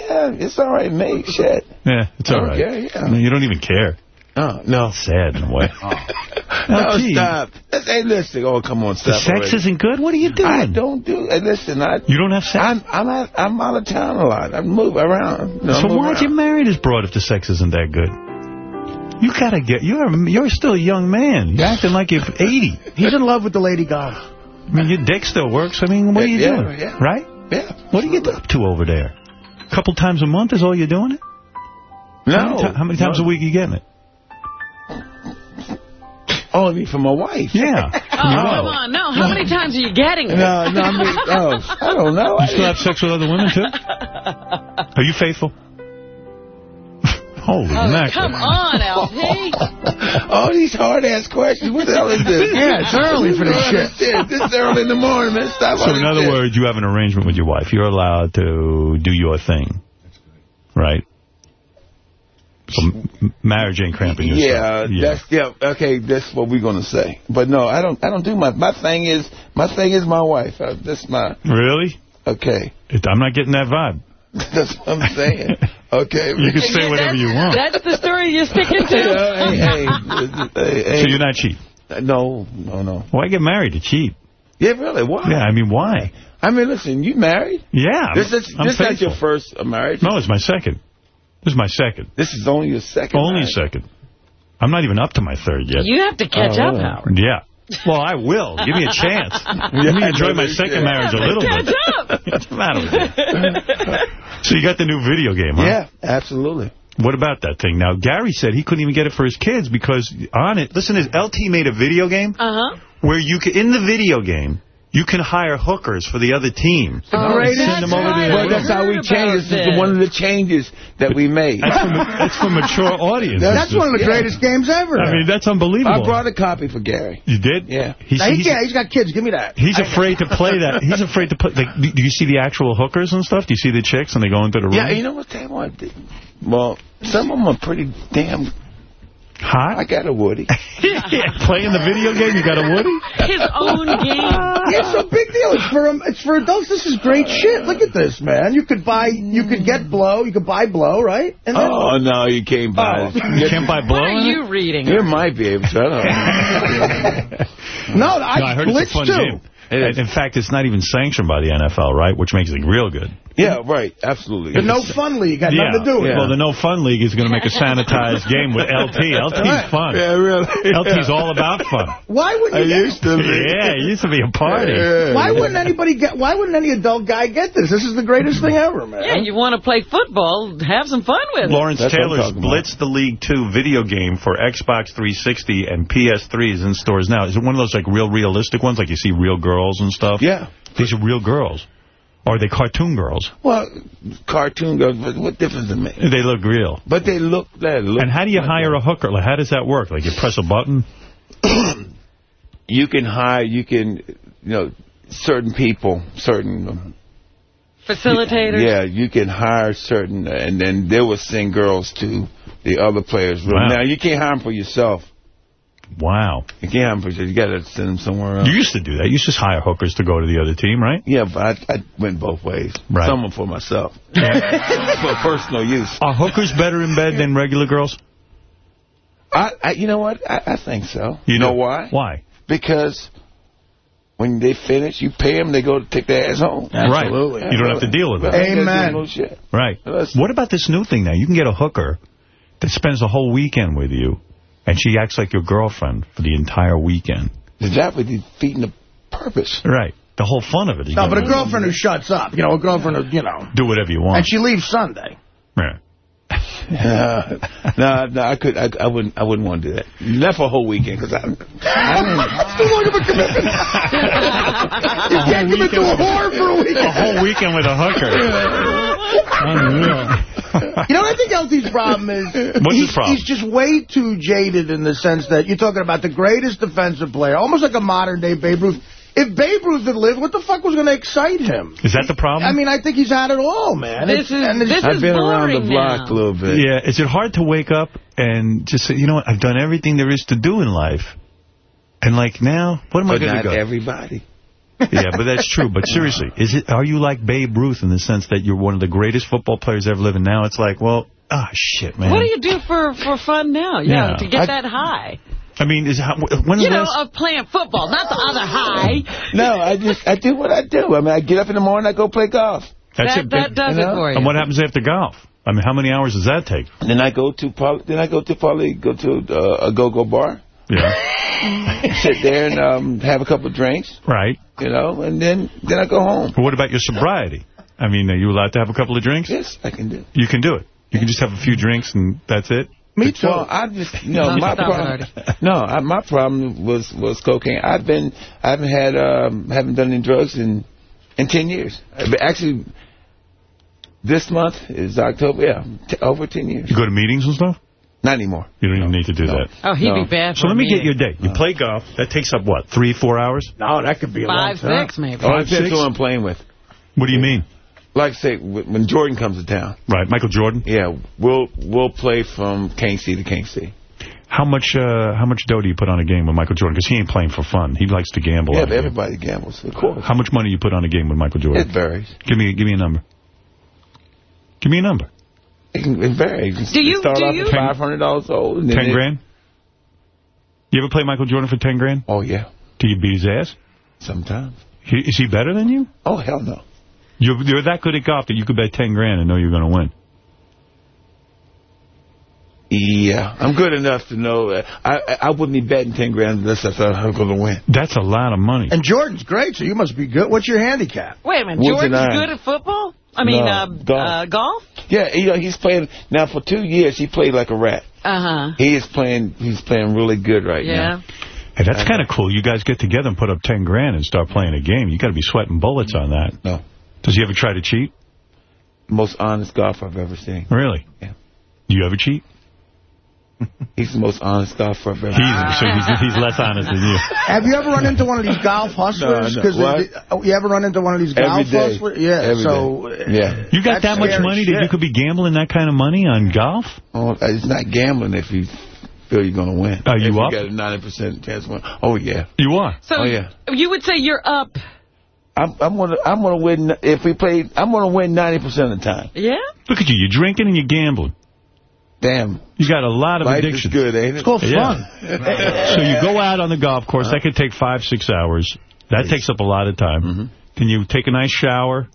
[SPEAKER 25] Yeah, it's all right, mate. Shit.
[SPEAKER 1] Yeah, it's all right.
[SPEAKER 25] Okay, yeah.
[SPEAKER 1] No, you don't even care.
[SPEAKER 25] Oh, no.
[SPEAKER 1] Sad in a way. Oh.
[SPEAKER 25] No,
[SPEAKER 1] gee.
[SPEAKER 25] stop. Let's- Hey, listen. Oh, come on, stop.
[SPEAKER 1] The sex
[SPEAKER 25] already.
[SPEAKER 1] isn't good? What are you doing?
[SPEAKER 25] I don't do. Hey, listen, I.
[SPEAKER 1] You don't have sex?
[SPEAKER 25] I'm I'm out, I'm out of town a lot. I move around. No,
[SPEAKER 1] so
[SPEAKER 25] move
[SPEAKER 1] why'd you marry this broad if the sex isn't that good? You gotta get. You're you're still a young man. You're acting like you're 80.
[SPEAKER 2] He's in love with the lady golf.
[SPEAKER 1] I mean, your dick still works. I mean, what are you
[SPEAKER 25] Yeah,
[SPEAKER 1] doing?
[SPEAKER 25] yeah.
[SPEAKER 1] Right?
[SPEAKER 25] Yeah.
[SPEAKER 1] What do you get up to over there? A couple times a month is all you're doing it?
[SPEAKER 25] No.
[SPEAKER 1] How many, how many times
[SPEAKER 25] no.
[SPEAKER 1] a week are you getting it?
[SPEAKER 25] Oh, Only for my wife.
[SPEAKER 1] Yeah.
[SPEAKER 3] Oh, come on. No, how many times are you getting it?
[SPEAKER 25] No, no, I mean, oh, I don't know.
[SPEAKER 1] You still have sex with other women, too? Are you faithful? Holy
[SPEAKER 3] Oh,
[SPEAKER 1] mackerel.
[SPEAKER 3] come on, LP.
[SPEAKER 25] All these hard-ass questions. What the hell is this?
[SPEAKER 2] Yeah, it's early for this shit.
[SPEAKER 25] Shit, This is early in the morning, man. Stop
[SPEAKER 1] So in other
[SPEAKER 25] shit.
[SPEAKER 1] words, you have an arrangement with your wife. You're allowed to do your thing. Right? So marriage ain't cramping your
[SPEAKER 25] Yeah,
[SPEAKER 1] stuff.
[SPEAKER 25] that's yeah. Okay, that's what we're gonna say. But no, I don't. I don't do my. My thing is my thing is my wife. Uh, that's my.
[SPEAKER 1] Really?
[SPEAKER 25] Okay,
[SPEAKER 1] It, I'm not getting that vibe.
[SPEAKER 25] that's what I'm saying. Okay,
[SPEAKER 1] You can say whatever you want.
[SPEAKER 3] That's the story you're sticking to.
[SPEAKER 25] hey, hey, hey.
[SPEAKER 1] So you're not cheap.
[SPEAKER 25] No, no, no.
[SPEAKER 1] Why get married to cheap?
[SPEAKER 25] Yeah, really. Why?
[SPEAKER 1] Yeah, I mean, why?
[SPEAKER 25] I mean, listen. You married?
[SPEAKER 1] Yeah,
[SPEAKER 25] This is
[SPEAKER 1] I'm
[SPEAKER 25] this not your first uh, marriage.
[SPEAKER 1] No, it's my second. This is my second.
[SPEAKER 25] This is only your second.
[SPEAKER 1] Only
[SPEAKER 25] marriage.
[SPEAKER 1] second. I'm not even up to my third yet.
[SPEAKER 3] You have to catch
[SPEAKER 25] Oh,
[SPEAKER 3] up,
[SPEAKER 25] really?
[SPEAKER 3] Howard.
[SPEAKER 1] Yeah. Well, I will. Give me a chance. Let me enjoy my second marriage a little
[SPEAKER 3] Catch
[SPEAKER 1] bit.
[SPEAKER 3] up.
[SPEAKER 1] What's the matter with you? So you got the new video game, huh?
[SPEAKER 25] Yeah, absolutely.
[SPEAKER 1] What about that thing? Now, Gary said he couldn't even get it for his kids because on it, listen, his LT made a video game
[SPEAKER 3] Uh-huh.
[SPEAKER 1] where you can, in the video game, you can hire hookers for the other team.
[SPEAKER 3] Oh,
[SPEAKER 25] Great.
[SPEAKER 1] Send them over
[SPEAKER 3] right.
[SPEAKER 1] your
[SPEAKER 25] Well, that's how we
[SPEAKER 3] heard
[SPEAKER 25] changed. This is one of the changes that we made.
[SPEAKER 1] That's for, that's for mature audiences.
[SPEAKER 2] That's one of the greatest games ever.
[SPEAKER 1] I mean, that's unbelievable.
[SPEAKER 25] I brought a copy for Gary.
[SPEAKER 1] You did?
[SPEAKER 25] Yeah.
[SPEAKER 1] He's,
[SPEAKER 2] Now, he
[SPEAKER 1] he's,
[SPEAKER 2] can't, he's got kids. Give me that.
[SPEAKER 1] he's afraid to play that. He's afraid to play. Like, do do you see the actual hookers and stuff? Do you see the chicks and they go into the room?
[SPEAKER 25] Yeah, you know what they want? Well, some of them are pretty damn.
[SPEAKER 1] Hot?
[SPEAKER 25] I got a Woody.
[SPEAKER 1] yeah, playing the video game, you got a Woody?
[SPEAKER 3] His own game.
[SPEAKER 2] It's a big deal. It's for um, it's for adults. This is great shit. Look at this, man. You could buy, you could get blow, you could buy blow, right? And then,
[SPEAKER 25] Oh no, you can't buy it.
[SPEAKER 1] You can't buy blow
[SPEAKER 3] What are you reading?
[SPEAKER 25] You might be able to. I don't know.
[SPEAKER 2] no, I,
[SPEAKER 1] No, I heard
[SPEAKER 2] Blitz
[SPEAKER 1] it's a fun
[SPEAKER 2] too.
[SPEAKER 1] game. In fact, it's not even sanctioned by the NFL, right? Which makes it real good.
[SPEAKER 25] Yeah, right. Absolutely.
[SPEAKER 2] The no fun league had
[SPEAKER 1] yeah.
[SPEAKER 2] nothing to do with it.
[SPEAKER 1] Well, the No Fun League is going to make a sanitized game with LT. LT's fun.
[SPEAKER 25] Yeah, really.
[SPEAKER 1] LT's all about fun.
[SPEAKER 2] Why wouldn't
[SPEAKER 25] I
[SPEAKER 2] you get,
[SPEAKER 25] used to be.
[SPEAKER 1] Yeah, it used to be a party.
[SPEAKER 25] Yeah.
[SPEAKER 2] Why wouldn't anybody get? Why wouldn't any adult guy get this? This is the greatest thing ever, man.
[SPEAKER 3] Yeah, you want to play football, have some fun with it.
[SPEAKER 1] Lawrence
[SPEAKER 25] That's
[SPEAKER 1] Taylor's
[SPEAKER 25] talking.
[SPEAKER 1] Blitz the League 2 video game for Xbox 360 and PS3 is in stores now. Is it one of those like real realistic ones, like you see real girls and stuff?
[SPEAKER 25] Yeah.
[SPEAKER 1] These are real girls. Or are they cartoon girls?
[SPEAKER 25] Well, cartoon girls, but what difference does it make?
[SPEAKER 1] They look real.
[SPEAKER 25] But they look. They look
[SPEAKER 1] And how do you hire a hooker? Like, how does that work? Like, you press a button?
[SPEAKER 25] you can hire. You can, you know, certain people, certain um,
[SPEAKER 3] Facilitators?
[SPEAKER 25] Yeah, you can hire certain, and then they will send girls to the other players' room.
[SPEAKER 1] Wow.
[SPEAKER 25] Now, you can't hire them for yourself.
[SPEAKER 1] Wow.
[SPEAKER 25] You can't hire them. You got to send them somewhere else.
[SPEAKER 1] You used to do that. You used to hire hookers to go to the other team, right?
[SPEAKER 25] Yeah, but I, I went both ways.
[SPEAKER 1] Right.
[SPEAKER 25] Some for myself. for personal use.
[SPEAKER 1] Are hookers better in bed than regular girls?
[SPEAKER 25] I, I you know what? I, I think so.
[SPEAKER 1] You
[SPEAKER 25] know
[SPEAKER 1] do?
[SPEAKER 25] why?
[SPEAKER 1] Why?
[SPEAKER 25] Because when they finish, you pay them, they go to take their ass home.
[SPEAKER 1] Right. You don't have to deal with that.
[SPEAKER 25] They ain't gotta do no shit.
[SPEAKER 1] Right. What about this new thing now? You can get a hooker that spends the whole weekend with you, and she acts like your girlfriend for the entire weekend.
[SPEAKER 25] That would be defeating the purpose.
[SPEAKER 1] Right. The whole fun of it. is
[SPEAKER 2] No, but a girlfriend who shuts up, you know, a girlfriend who, you know,
[SPEAKER 1] do whatever you want.
[SPEAKER 2] and she leaves Sunday.
[SPEAKER 1] Yeah.
[SPEAKER 25] no, no, no, I could, I, I wouldn't, I wouldn't want to do that. Not for a whole weekend, because I, I
[SPEAKER 2] Too long of a commitment. you can't commit to a whore for a weekend.
[SPEAKER 1] A whole weekend with a hooker. Unreal.
[SPEAKER 2] You know, I think LT's problem is
[SPEAKER 1] What's
[SPEAKER 2] he's,
[SPEAKER 1] his problem?
[SPEAKER 2] he's just way too jaded in the sense that you're talking about the greatest defensive player, almost like a modern-day Babe Ruth. If Babe Ruth had lived, what the fuck was going to excite him?
[SPEAKER 1] Is that the problem?
[SPEAKER 2] I mean, I think he's had it all, man.
[SPEAKER 3] This
[SPEAKER 2] It's-
[SPEAKER 3] is-
[SPEAKER 2] and it's-
[SPEAKER 3] this I've been around the block now.
[SPEAKER 25] a little bit.
[SPEAKER 1] Yeah, is it hard to wake up and just say, you know what, I've done everything there is to do in life. And like now, what am I
[SPEAKER 25] but
[SPEAKER 1] going to
[SPEAKER 25] not
[SPEAKER 1] go?
[SPEAKER 25] everybody.
[SPEAKER 1] Yeah, but that's true. But seriously, is it? Are you like Babe Ruth in the sense that you're one of the greatest football players ever living? Now it's like, well, ah, shit, man.
[SPEAKER 3] What do you do for, for fun now? Yeah,
[SPEAKER 1] Yeah.
[SPEAKER 3] to get
[SPEAKER 1] I-
[SPEAKER 3] that high.
[SPEAKER 1] I mean, is how, when's
[SPEAKER 3] You know,
[SPEAKER 1] last?
[SPEAKER 3] of playing football, not the other high.
[SPEAKER 25] No, I just, I do what I do. I mean, I get up in the morning, I go play golf.
[SPEAKER 1] That's
[SPEAKER 3] that- that does it for you.
[SPEAKER 1] And what happens after golf? I mean, how many hours does that take?
[SPEAKER 25] Then I go to, probably, then I go to probably go to uh, a go-go bar.
[SPEAKER 1] Yeah.
[SPEAKER 25] Sit there and um, have a couple of drinks.
[SPEAKER 1] Right.
[SPEAKER 25] You know, and then then I go home.
[SPEAKER 1] But what about your sobriety? I mean, are you allowed to have a couple of drinks?
[SPEAKER 25] Yes, I can do.
[SPEAKER 1] You can do it. You can just have a few drinks and that's it?
[SPEAKER 25] Me too. Well, I just, you know,
[SPEAKER 1] No,
[SPEAKER 25] my problem. No, I, my problem was was cocaine. I've been, I haven't had, um, haven't done any drugs in in ten years. But Actually, this month is October. Yeah, t over ten years.
[SPEAKER 1] You go to meetings and stuff?
[SPEAKER 25] Not anymore.
[SPEAKER 1] You don't even need to do that.
[SPEAKER 3] Oh, he'd be bad
[SPEAKER 1] So let me
[SPEAKER 3] me.
[SPEAKER 1] get your day. You play golf. That takes up, what, three, four hours?
[SPEAKER 2] No, that could be a
[SPEAKER 3] Five,
[SPEAKER 2] long time.
[SPEAKER 3] six, maybe.
[SPEAKER 25] Oh, it
[SPEAKER 1] Five,
[SPEAKER 25] depends
[SPEAKER 1] six?
[SPEAKER 25] who I'm playing with.
[SPEAKER 1] What do you mean?
[SPEAKER 25] Like say when Jordan comes to town.
[SPEAKER 1] Right, Michael Jordan?
[SPEAKER 25] Yeah, we'll we'll play from King C to King C.
[SPEAKER 1] How much uh, how much dough do you put on a game with Michael Jordan? Because he ain't playing for fun. He likes to gamble.
[SPEAKER 25] Yeah,
[SPEAKER 1] on
[SPEAKER 25] but
[SPEAKER 1] a game.
[SPEAKER 25] everybody gambles, of course.
[SPEAKER 1] How much money you put on a game with Michael Jordan?
[SPEAKER 25] It varies.
[SPEAKER 1] Give me give me a number. Give me a number.
[SPEAKER 25] It, can, it varies.
[SPEAKER 3] Do you-
[SPEAKER 25] It start
[SPEAKER 3] do
[SPEAKER 25] off
[SPEAKER 3] you-
[SPEAKER 25] at five hundred dollars old. And then
[SPEAKER 1] Ten
[SPEAKER 25] it-
[SPEAKER 1] grand? You ever play Michael Jordan for ten grand?
[SPEAKER 25] Oh yeah,
[SPEAKER 1] Do you beat his ass?
[SPEAKER 25] sometimes.
[SPEAKER 1] He, is he better than you?
[SPEAKER 25] Oh hell no.
[SPEAKER 1] You're, you're that good at golf that you could bet ten grand and know you're going to win.
[SPEAKER 25] Yeah, I'm good enough to know that I I, I wouldn't be betting ten grand unless I thought I was going to win.
[SPEAKER 1] That's a lot of money.
[SPEAKER 2] And Jordan's great, so you must be good. What's your handicap?
[SPEAKER 3] Wait a minute,
[SPEAKER 25] What's
[SPEAKER 3] Jordan's good at football? I mean,
[SPEAKER 25] No,
[SPEAKER 3] uh,
[SPEAKER 25] golf.
[SPEAKER 3] uh, golf?
[SPEAKER 25] Yeah, you know he's playing now for two years. He played like a rat.
[SPEAKER 3] Uh-huh.
[SPEAKER 25] He is playing. He's playing really good right now.
[SPEAKER 3] Yeah.
[SPEAKER 25] now.
[SPEAKER 1] Hey, that's kind of cool. You guys get together and put up ten grand and start playing a game. You got to be sweating bullets on that.
[SPEAKER 25] No.
[SPEAKER 1] Does he ever try to cheat?
[SPEAKER 25] Most honest golf I've ever seen.
[SPEAKER 1] Really?
[SPEAKER 25] Yeah.
[SPEAKER 1] Do you ever cheat?
[SPEAKER 25] He's the most honest golfer I've ever
[SPEAKER 1] He's, so he's, he's less honest than you.
[SPEAKER 2] Have you ever run into one of these golf hustlers?
[SPEAKER 25] No, no.
[SPEAKER 2] 'Cause
[SPEAKER 25] What?
[SPEAKER 2] oh, you ever run into one of these golf
[SPEAKER 25] Every day.
[SPEAKER 2] hustlers? Yeah.
[SPEAKER 25] Every
[SPEAKER 2] so
[SPEAKER 25] day. Uh, yeah.
[SPEAKER 1] You got
[SPEAKER 2] That's
[SPEAKER 1] that much money
[SPEAKER 2] shit.
[SPEAKER 1] that you could be gambling that kind of money on golf?
[SPEAKER 25] Oh, uh, it's not gambling if you feel you're going to win.
[SPEAKER 1] Are you
[SPEAKER 25] if
[SPEAKER 1] up?
[SPEAKER 25] You got a 90% chance of winning. Oh, yeah.
[SPEAKER 1] You are.
[SPEAKER 3] Oh, so
[SPEAKER 25] Oh, yeah.
[SPEAKER 3] you would say you're up.
[SPEAKER 25] I'm, I'm gonna I'm gonna win if we play. I'm gonna win 90% of the time.
[SPEAKER 3] Yeah?
[SPEAKER 1] Look at you. You're drinking and you're gambling.
[SPEAKER 25] Damn,
[SPEAKER 1] You got a lot of
[SPEAKER 25] life
[SPEAKER 1] addictions.
[SPEAKER 25] is good, ain't it?
[SPEAKER 2] it's called
[SPEAKER 1] Yeah.
[SPEAKER 2] fun.
[SPEAKER 1] So you go out on the golf course. That could take five, six hours. That takes up a lot of time.
[SPEAKER 25] Mm-hmm.
[SPEAKER 1] Then you take a nice shower.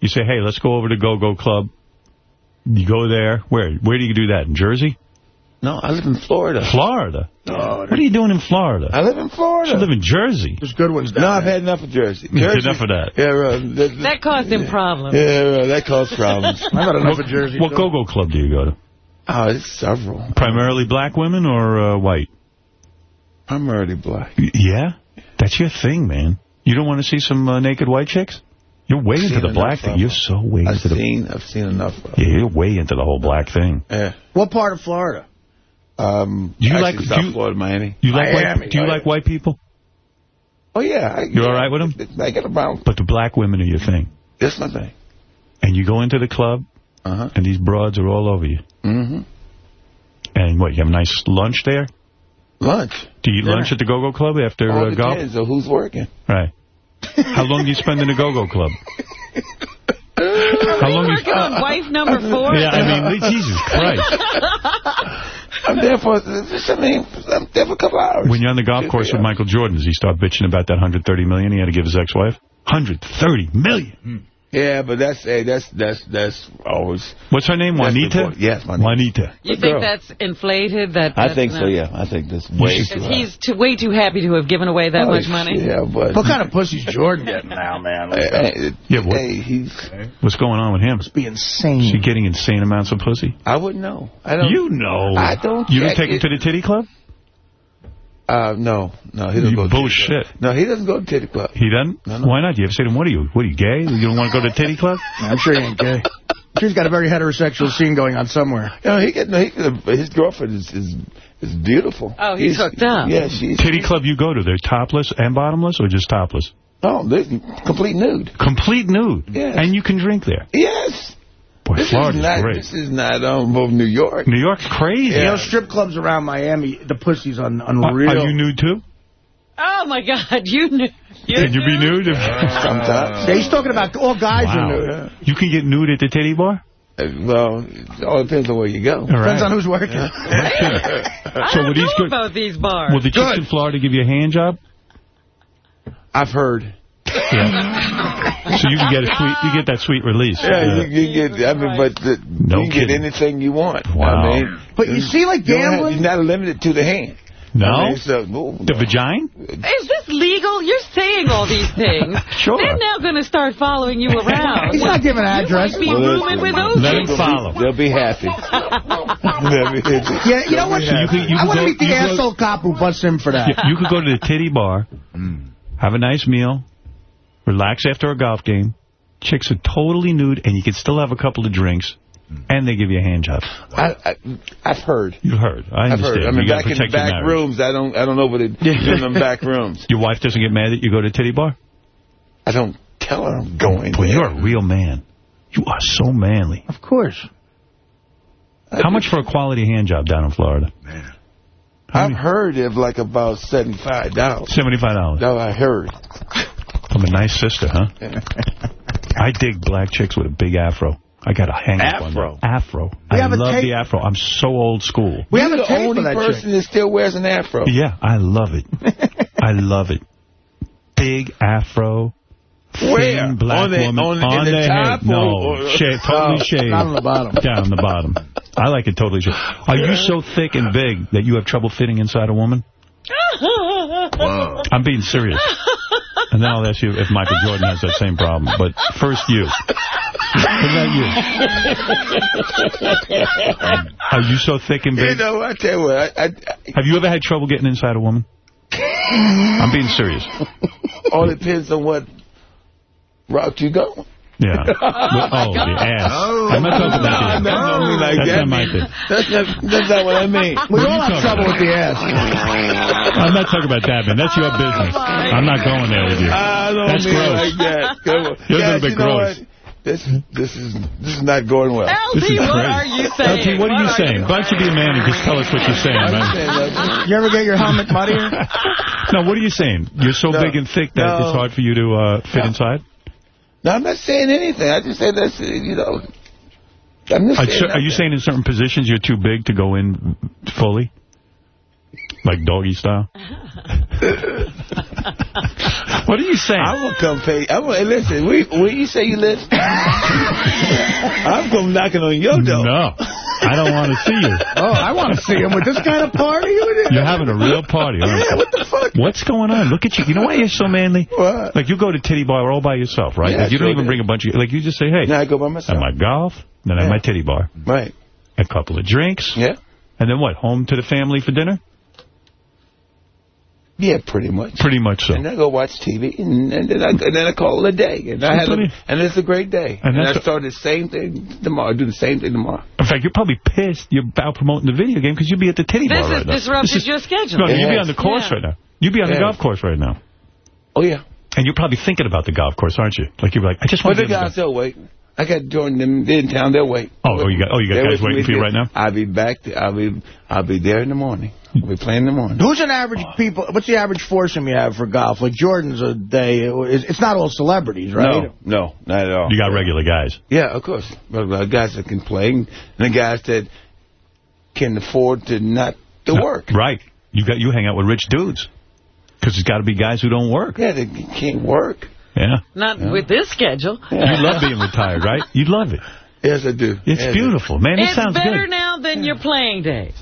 [SPEAKER 1] You say, hey, let's go over to Go-Go Club. You go there. Where? Where do you do that? In Jersey?
[SPEAKER 25] No, I live in Florida.
[SPEAKER 1] Florida.
[SPEAKER 25] Oh,
[SPEAKER 1] What are you doing in Florida?
[SPEAKER 25] I live in Florida.
[SPEAKER 1] You live in Jersey.
[SPEAKER 2] There's good ones down
[SPEAKER 25] no, I've had enough of Jersey. Jersey
[SPEAKER 1] enough of that.
[SPEAKER 25] Yeah, right. That,
[SPEAKER 3] That caused him problems.
[SPEAKER 25] yeah, right. That caused problems.
[SPEAKER 2] I've had enough
[SPEAKER 1] What,
[SPEAKER 2] of Jersey.
[SPEAKER 1] what. Go-Go Club do you go to?
[SPEAKER 25] Oh, it's several.
[SPEAKER 1] Primarily black women or uh, white?
[SPEAKER 25] I'm already black.
[SPEAKER 1] Yeah? That's your thing, man. You don't want to see some uh, naked white chicks? You're way
[SPEAKER 25] I've
[SPEAKER 1] into the black thing. You're so way
[SPEAKER 25] I've
[SPEAKER 1] into the...
[SPEAKER 25] seen, I've seen enough of
[SPEAKER 1] Yeah, you're way into the whole black thing.
[SPEAKER 25] Yeah.
[SPEAKER 2] What part of Florida?
[SPEAKER 25] Um,
[SPEAKER 1] Do you
[SPEAKER 25] actually,
[SPEAKER 1] like- do
[SPEAKER 25] South
[SPEAKER 1] you-
[SPEAKER 25] Florida, Miami?
[SPEAKER 1] You like
[SPEAKER 2] Miami.
[SPEAKER 1] white, do you
[SPEAKER 25] Oh,
[SPEAKER 1] like
[SPEAKER 25] yeah.
[SPEAKER 1] white people?
[SPEAKER 25] Oh, yeah. I,
[SPEAKER 1] You
[SPEAKER 25] yeah.
[SPEAKER 1] all right with them?
[SPEAKER 25] I get about.
[SPEAKER 1] But the black women are your thing.
[SPEAKER 25] That's my thing.
[SPEAKER 1] and you go into the club,
[SPEAKER 25] Uh-huh.
[SPEAKER 1] and these broads are all over you.
[SPEAKER 25] Mm-hmm.
[SPEAKER 1] And what, you have a nice lunch there?
[SPEAKER 25] Lunch.
[SPEAKER 1] Do you eat
[SPEAKER 25] Dinner.
[SPEAKER 1] lunch at the Go-Go Club after
[SPEAKER 25] All
[SPEAKER 1] uh, golf?
[SPEAKER 25] depends on who's working.
[SPEAKER 1] Right. How long do you spend in the Go-Go Club? How long
[SPEAKER 3] Working on wife number four?
[SPEAKER 1] Yeah, I mean, Jesus Christ.
[SPEAKER 25] I'm there for, I mean, I'm there for a couple hours.
[SPEAKER 1] When you're on the golf course with Michael Jordan, does he start bitching about that 130 million he had to give his ex-wife? $130 million.
[SPEAKER 25] Yeah, but that's hey, that's that's that's always.
[SPEAKER 1] What's her name?
[SPEAKER 25] That's the
[SPEAKER 1] Juanita?
[SPEAKER 25] Yes, Juanita.
[SPEAKER 1] Juanita.
[SPEAKER 3] You
[SPEAKER 25] Good
[SPEAKER 3] think
[SPEAKER 25] girl.
[SPEAKER 3] that's inflated? That
[SPEAKER 25] I
[SPEAKER 3] that's
[SPEAKER 25] think so. Yeah, I think that's way too high.
[SPEAKER 3] he's too, way too happy to have given away that
[SPEAKER 25] Oh,
[SPEAKER 3] much money.
[SPEAKER 25] Yeah, but
[SPEAKER 2] What kind of pussy's Jordan getting now, man? Like,
[SPEAKER 25] Hey,
[SPEAKER 1] Yeah, what,
[SPEAKER 25] hey, he's.
[SPEAKER 1] what's going on with him?
[SPEAKER 2] must be insane.
[SPEAKER 1] Is he getting insane amounts of pussy?
[SPEAKER 25] I wouldn't know. I don't.
[SPEAKER 1] You know.
[SPEAKER 25] I don't
[SPEAKER 1] You don't
[SPEAKER 25] check
[SPEAKER 1] take him
[SPEAKER 25] it.
[SPEAKER 1] to the titty club?
[SPEAKER 25] Uh, no, no, he doesn't
[SPEAKER 1] You
[SPEAKER 25] go. To
[SPEAKER 1] bullshit.
[SPEAKER 25] titty club. No, he doesn't go to titty club.
[SPEAKER 1] He doesn't?
[SPEAKER 25] No, no.
[SPEAKER 1] Why not? You ever say to him, what are you? What are you, gay? You don't want to go to the titty club?
[SPEAKER 2] I'm sure he ain't gay. I'm sure he's got a very heterosexual scene going on somewhere.
[SPEAKER 25] You know, he get no. He, his girlfriend is is, is beautiful.
[SPEAKER 3] Oh, he's hooked up.
[SPEAKER 25] Yeah, she's
[SPEAKER 1] Titty club you go to, they're topless and bottomless or just topless?
[SPEAKER 25] Oh, they're complete nude.
[SPEAKER 1] Complete nude.
[SPEAKER 25] Yes.
[SPEAKER 1] And you can drink there.
[SPEAKER 25] Yes.
[SPEAKER 1] Boy,
[SPEAKER 25] This
[SPEAKER 1] Florida's
[SPEAKER 25] is not.
[SPEAKER 1] great.
[SPEAKER 25] This is not um, New York.
[SPEAKER 1] New York's crazy.
[SPEAKER 2] You know, strip clubs around Miami, the pussy's un
[SPEAKER 1] Are,
[SPEAKER 2] unreal.
[SPEAKER 1] are you nude too?
[SPEAKER 3] Oh, my God. You knew. You
[SPEAKER 1] Can you be
[SPEAKER 3] knew?
[SPEAKER 1] nude?
[SPEAKER 25] Sometimes.
[SPEAKER 2] Yeah, he's talking about all guys
[SPEAKER 1] Wow.
[SPEAKER 2] are nude.
[SPEAKER 1] You can get nude at the titty bar?
[SPEAKER 25] Uh, well, it all depends on where you go.
[SPEAKER 1] All
[SPEAKER 2] Depends
[SPEAKER 1] right.
[SPEAKER 2] on who's working.
[SPEAKER 3] I
[SPEAKER 1] So
[SPEAKER 3] don't
[SPEAKER 1] will these
[SPEAKER 3] know
[SPEAKER 1] go-
[SPEAKER 3] about these bars.
[SPEAKER 1] Will the chicks in Florida give you a hand job?
[SPEAKER 25] I've heard.
[SPEAKER 1] Yeah. so you can get a sweet, you get that sweet release.
[SPEAKER 25] Yeah, you, you get. I mean, but the,
[SPEAKER 1] No
[SPEAKER 25] you can get anything you want.
[SPEAKER 1] Wow.
[SPEAKER 25] I mean,
[SPEAKER 2] But you see, like
[SPEAKER 25] you don't have-
[SPEAKER 2] gambling,
[SPEAKER 25] you're not limited to the hand.
[SPEAKER 1] No?
[SPEAKER 25] I mean, so, ooh,
[SPEAKER 1] The vagina?
[SPEAKER 3] Is this legal? You're saying all these things.
[SPEAKER 1] Sure.
[SPEAKER 3] They're now going to start following you around.
[SPEAKER 2] he's not giving an address.
[SPEAKER 3] You might be rooming with those
[SPEAKER 1] Let him
[SPEAKER 3] people.
[SPEAKER 1] follow.
[SPEAKER 25] They'll be happy. They'll be happy.
[SPEAKER 2] Yeah, you know what?
[SPEAKER 1] So you could- you
[SPEAKER 2] I want to meet the
[SPEAKER 1] you go-
[SPEAKER 2] asshole cop who busts him for that.
[SPEAKER 1] You, you could go to the titty bar, mm. have a nice meal, relax after a golf game. Chicks are totally nude, and you can still have a couple of drinks, hmm. and they give you a hand job.
[SPEAKER 25] I, I, I've heard.
[SPEAKER 1] You heard. I
[SPEAKER 25] I've heard. I mean,
[SPEAKER 1] you
[SPEAKER 25] back in the back rooms, I don't. I don't know what they do in them back rooms.
[SPEAKER 1] Your wife doesn't get mad that you go to titty bar?
[SPEAKER 25] I don't tell her I'm going.
[SPEAKER 1] Boy,
[SPEAKER 25] there.
[SPEAKER 1] you're a real man. You are so manly.
[SPEAKER 2] Of course.
[SPEAKER 1] How much for a quality hand job down in Florida?
[SPEAKER 25] Man, I've heard of like about seventy-five dollars.
[SPEAKER 1] $75.
[SPEAKER 25] No, I heard.
[SPEAKER 1] I'm a nice sister, huh? I dig black chicks with a big afro. I got a hang up on
[SPEAKER 25] Afro?
[SPEAKER 1] that. Afro.
[SPEAKER 2] We
[SPEAKER 1] I
[SPEAKER 2] have
[SPEAKER 1] love
[SPEAKER 2] tape-
[SPEAKER 1] the afro. I'm so old school.
[SPEAKER 2] We have
[SPEAKER 25] You're
[SPEAKER 2] a
[SPEAKER 25] the
[SPEAKER 2] tape
[SPEAKER 25] only
[SPEAKER 2] that
[SPEAKER 25] person
[SPEAKER 2] chick.
[SPEAKER 25] that still wears an afro.
[SPEAKER 1] Yeah, I love it. I love it. Big afro.
[SPEAKER 25] Where?
[SPEAKER 1] Thin black
[SPEAKER 25] On the-
[SPEAKER 1] woman
[SPEAKER 25] on the- in
[SPEAKER 1] on
[SPEAKER 25] the
[SPEAKER 1] the
[SPEAKER 25] top
[SPEAKER 1] head. No,
[SPEAKER 25] or- or-
[SPEAKER 1] shaved, totally
[SPEAKER 25] Oh,
[SPEAKER 1] shaved.
[SPEAKER 2] not on the bottom.
[SPEAKER 1] Down the bottom. I like it totally shaved. Are you so thick and big that you have trouble fitting inside a woman?
[SPEAKER 11] Whoa.
[SPEAKER 1] I'm being serious. And then I'll ask you if Michael Jordan has that same problem. But first, you. What about you? Are you so thick and big?
[SPEAKER 25] You know, I tell you what. I, I,
[SPEAKER 1] Have you ever had trouble getting inside a woman? I'm being serious.
[SPEAKER 25] all depends on what route you go.
[SPEAKER 1] Yeah. Well, oh, the ass. I'm not talking about the
[SPEAKER 25] No,
[SPEAKER 1] ass.
[SPEAKER 25] no, me like
[SPEAKER 1] That's
[SPEAKER 25] that.
[SPEAKER 1] not my thing.
[SPEAKER 25] That's not, that's not what I mean.
[SPEAKER 2] We
[SPEAKER 1] What
[SPEAKER 2] all have trouble
[SPEAKER 1] about?
[SPEAKER 2] with the ass.
[SPEAKER 1] I'm not talking about that, man. That's your business. I'm not going there with you.
[SPEAKER 25] I don't
[SPEAKER 1] That's
[SPEAKER 25] mean
[SPEAKER 1] gross.
[SPEAKER 25] like that.
[SPEAKER 1] You're a little bit
[SPEAKER 25] you know
[SPEAKER 1] gross.
[SPEAKER 25] what? This, this is this is not going well.
[SPEAKER 1] This is
[SPEAKER 3] what
[SPEAKER 1] crazy.
[SPEAKER 3] are you saying?
[SPEAKER 1] LT, what are you saying? Why don't you be a man and just tell us what you're saying, man?
[SPEAKER 25] saying
[SPEAKER 2] You ever get your helmet muddier?
[SPEAKER 1] No, what are you saying? You're so
[SPEAKER 25] No.
[SPEAKER 1] big and thick that
[SPEAKER 25] No.
[SPEAKER 1] it's hard for you to uh, fit
[SPEAKER 25] No.
[SPEAKER 1] inside?
[SPEAKER 25] No, I'm not saying anything. I just say that's, you know. I'm just
[SPEAKER 1] Are,
[SPEAKER 25] saying
[SPEAKER 1] are you saying in certain positions you're too big to go in fully? Like doggy style? what are you saying?
[SPEAKER 25] I'm gonna come pay. I'm gonna listen. Where, where you say you live? I'm come knocking on your door.
[SPEAKER 1] No, I don't want to see you.
[SPEAKER 2] Oh, I want to see him with this kind of party.
[SPEAKER 1] You're having a real party. aren't you?
[SPEAKER 25] Yeah, what the fuck?
[SPEAKER 1] What's going on? Look at you. You know why you're so manly?
[SPEAKER 25] What?
[SPEAKER 1] Like, you go to titty bar all by yourself, right?
[SPEAKER 25] Yeah,
[SPEAKER 1] like, you don't even bring a bunch of... Like, you just say, hey,
[SPEAKER 25] Now I go by
[SPEAKER 1] at
[SPEAKER 25] myself.
[SPEAKER 1] my golf, then at
[SPEAKER 25] Yeah.
[SPEAKER 1] my titty bar.
[SPEAKER 25] Right.
[SPEAKER 1] A couple of drinks.
[SPEAKER 25] Yeah.
[SPEAKER 1] And then what? Home to the family for dinner?
[SPEAKER 25] Yeah, pretty much.
[SPEAKER 1] Pretty much so.
[SPEAKER 25] And I go watch TV, and, and then I and then I call it a day, and I had a, and it's a great day.
[SPEAKER 1] And
[SPEAKER 25] And,
[SPEAKER 1] that's
[SPEAKER 25] I
[SPEAKER 1] a-
[SPEAKER 25] start the same thing tomorrow. I Do the same thing tomorrow.
[SPEAKER 1] In fact, you're probably pissed you're about promoting the video game because you'd be at the titty
[SPEAKER 3] This
[SPEAKER 1] bar
[SPEAKER 3] has
[SPEAKER 1] right now. This is-
[SPEAKER 3] your schedule.
[SPEAKER 1] No, you'd be on the course
[SPEAKER 3] Yeah.
[SPEAKER 1] right now. You'd be on the golf course right now.
[SPEAKER 25] Oh yeah.
[SPEAKER 1] And you're probably thinking about the golf course, aren't you? Like, you're like, I just want
[SPEAKER 25] But
[SPEAKER 1] to
[SPEAKER 25] the
[SPEAKER 1] get
[SPEAKER 25] guy said, wait. I got Jordan them they're in town. They'll wait.
[SPEAKER 1] Oh, oh, you got oh you got
[SPEAKER 25] They're
[SPEAKER 1] guys waiting for you right now.
[SPEAKER 25] I'll be back. To, I'll be I'll be there in the morning. I'll be playing in the morning.
[SPEAKER 2] Who's an average uh, people? What's the average foursome you have for golf? Like Jordan's a day. It's it's not all celebrities, right?
[SPEAKER 25] No, no, not at all.
[SPEAKER 1] You got regular guys.
[SPEAKER 25] Yeah, of course. Regular guys that can play, and the guys that can afford to not to work.
[SPEAKER 1] Right. You got you hang out with rich dudes. Because it's got to be guys who don't work.
[SPEAKER 25] Yeah, they can't work.
[SPEAKER 1] Yeah.
[SPEAKER 3] Not with this schedule.
[SPEAKER 1] You love being retired, right? You love it.
[SPEAKER 25] Yes, I do.
[SPEAKER 1] It's
[SPEAKER 25] Yes,
[SPEAKER 1] beautiful, man. It
[SPEAKER 3] it's
[SPEAKER 1] sounds
[SPEAKER 3] better now than your playing days.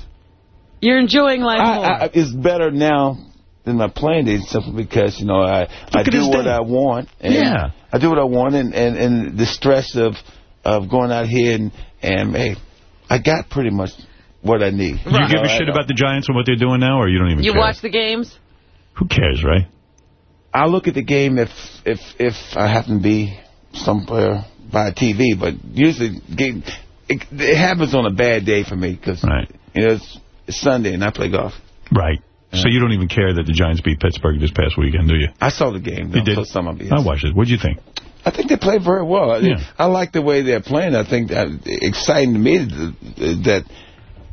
[SPEAKER 3] You're enjoying life
[SPEAKER 25] I,
[SPEAKER 3] more.
[SPEAKER 25] I, it's better now than my playing days simply because, you know, I, I do what
[SPEAKER 1] day.
[SPEAKER 25] I want. And
[SPEAKER 1] Yeah.
[SPEAKER 25] I do what I want, and, and, and the stress of of going out here and, and, hey, I got pretty much what I need.
[SPEAKER 1] Do you give a shit about the Giants and what they're doing now, or you don't even
[SPEAKER 3] you
[SPEAKER 1] care?
[SPEAKER 3] watch the games?
[SPEAKER 1] Who cares, right?
[SPEAKER 25] I look at the game if if if I happen to be somewhere by TV, but usually game it, it happens on a bad day for me because you know it's, it's Sunday and I play golf.
[SPEAKER 1] Right. So you don't even care that the Giants beat Pittsburgh this past weekend, do you?
[SPEAKER 25] I saw the game. though,
[SPEAKER 1] You did?
[SPEAKER 25] some of it.
[SPEAKER 1] I watched it. What'd you think?
[SPEAKER 25] I think they played very well. I,
[SPEAKER 1] Yeah.
[SPEAKER 25] I like the way they're playing. I think that exciting to me that, that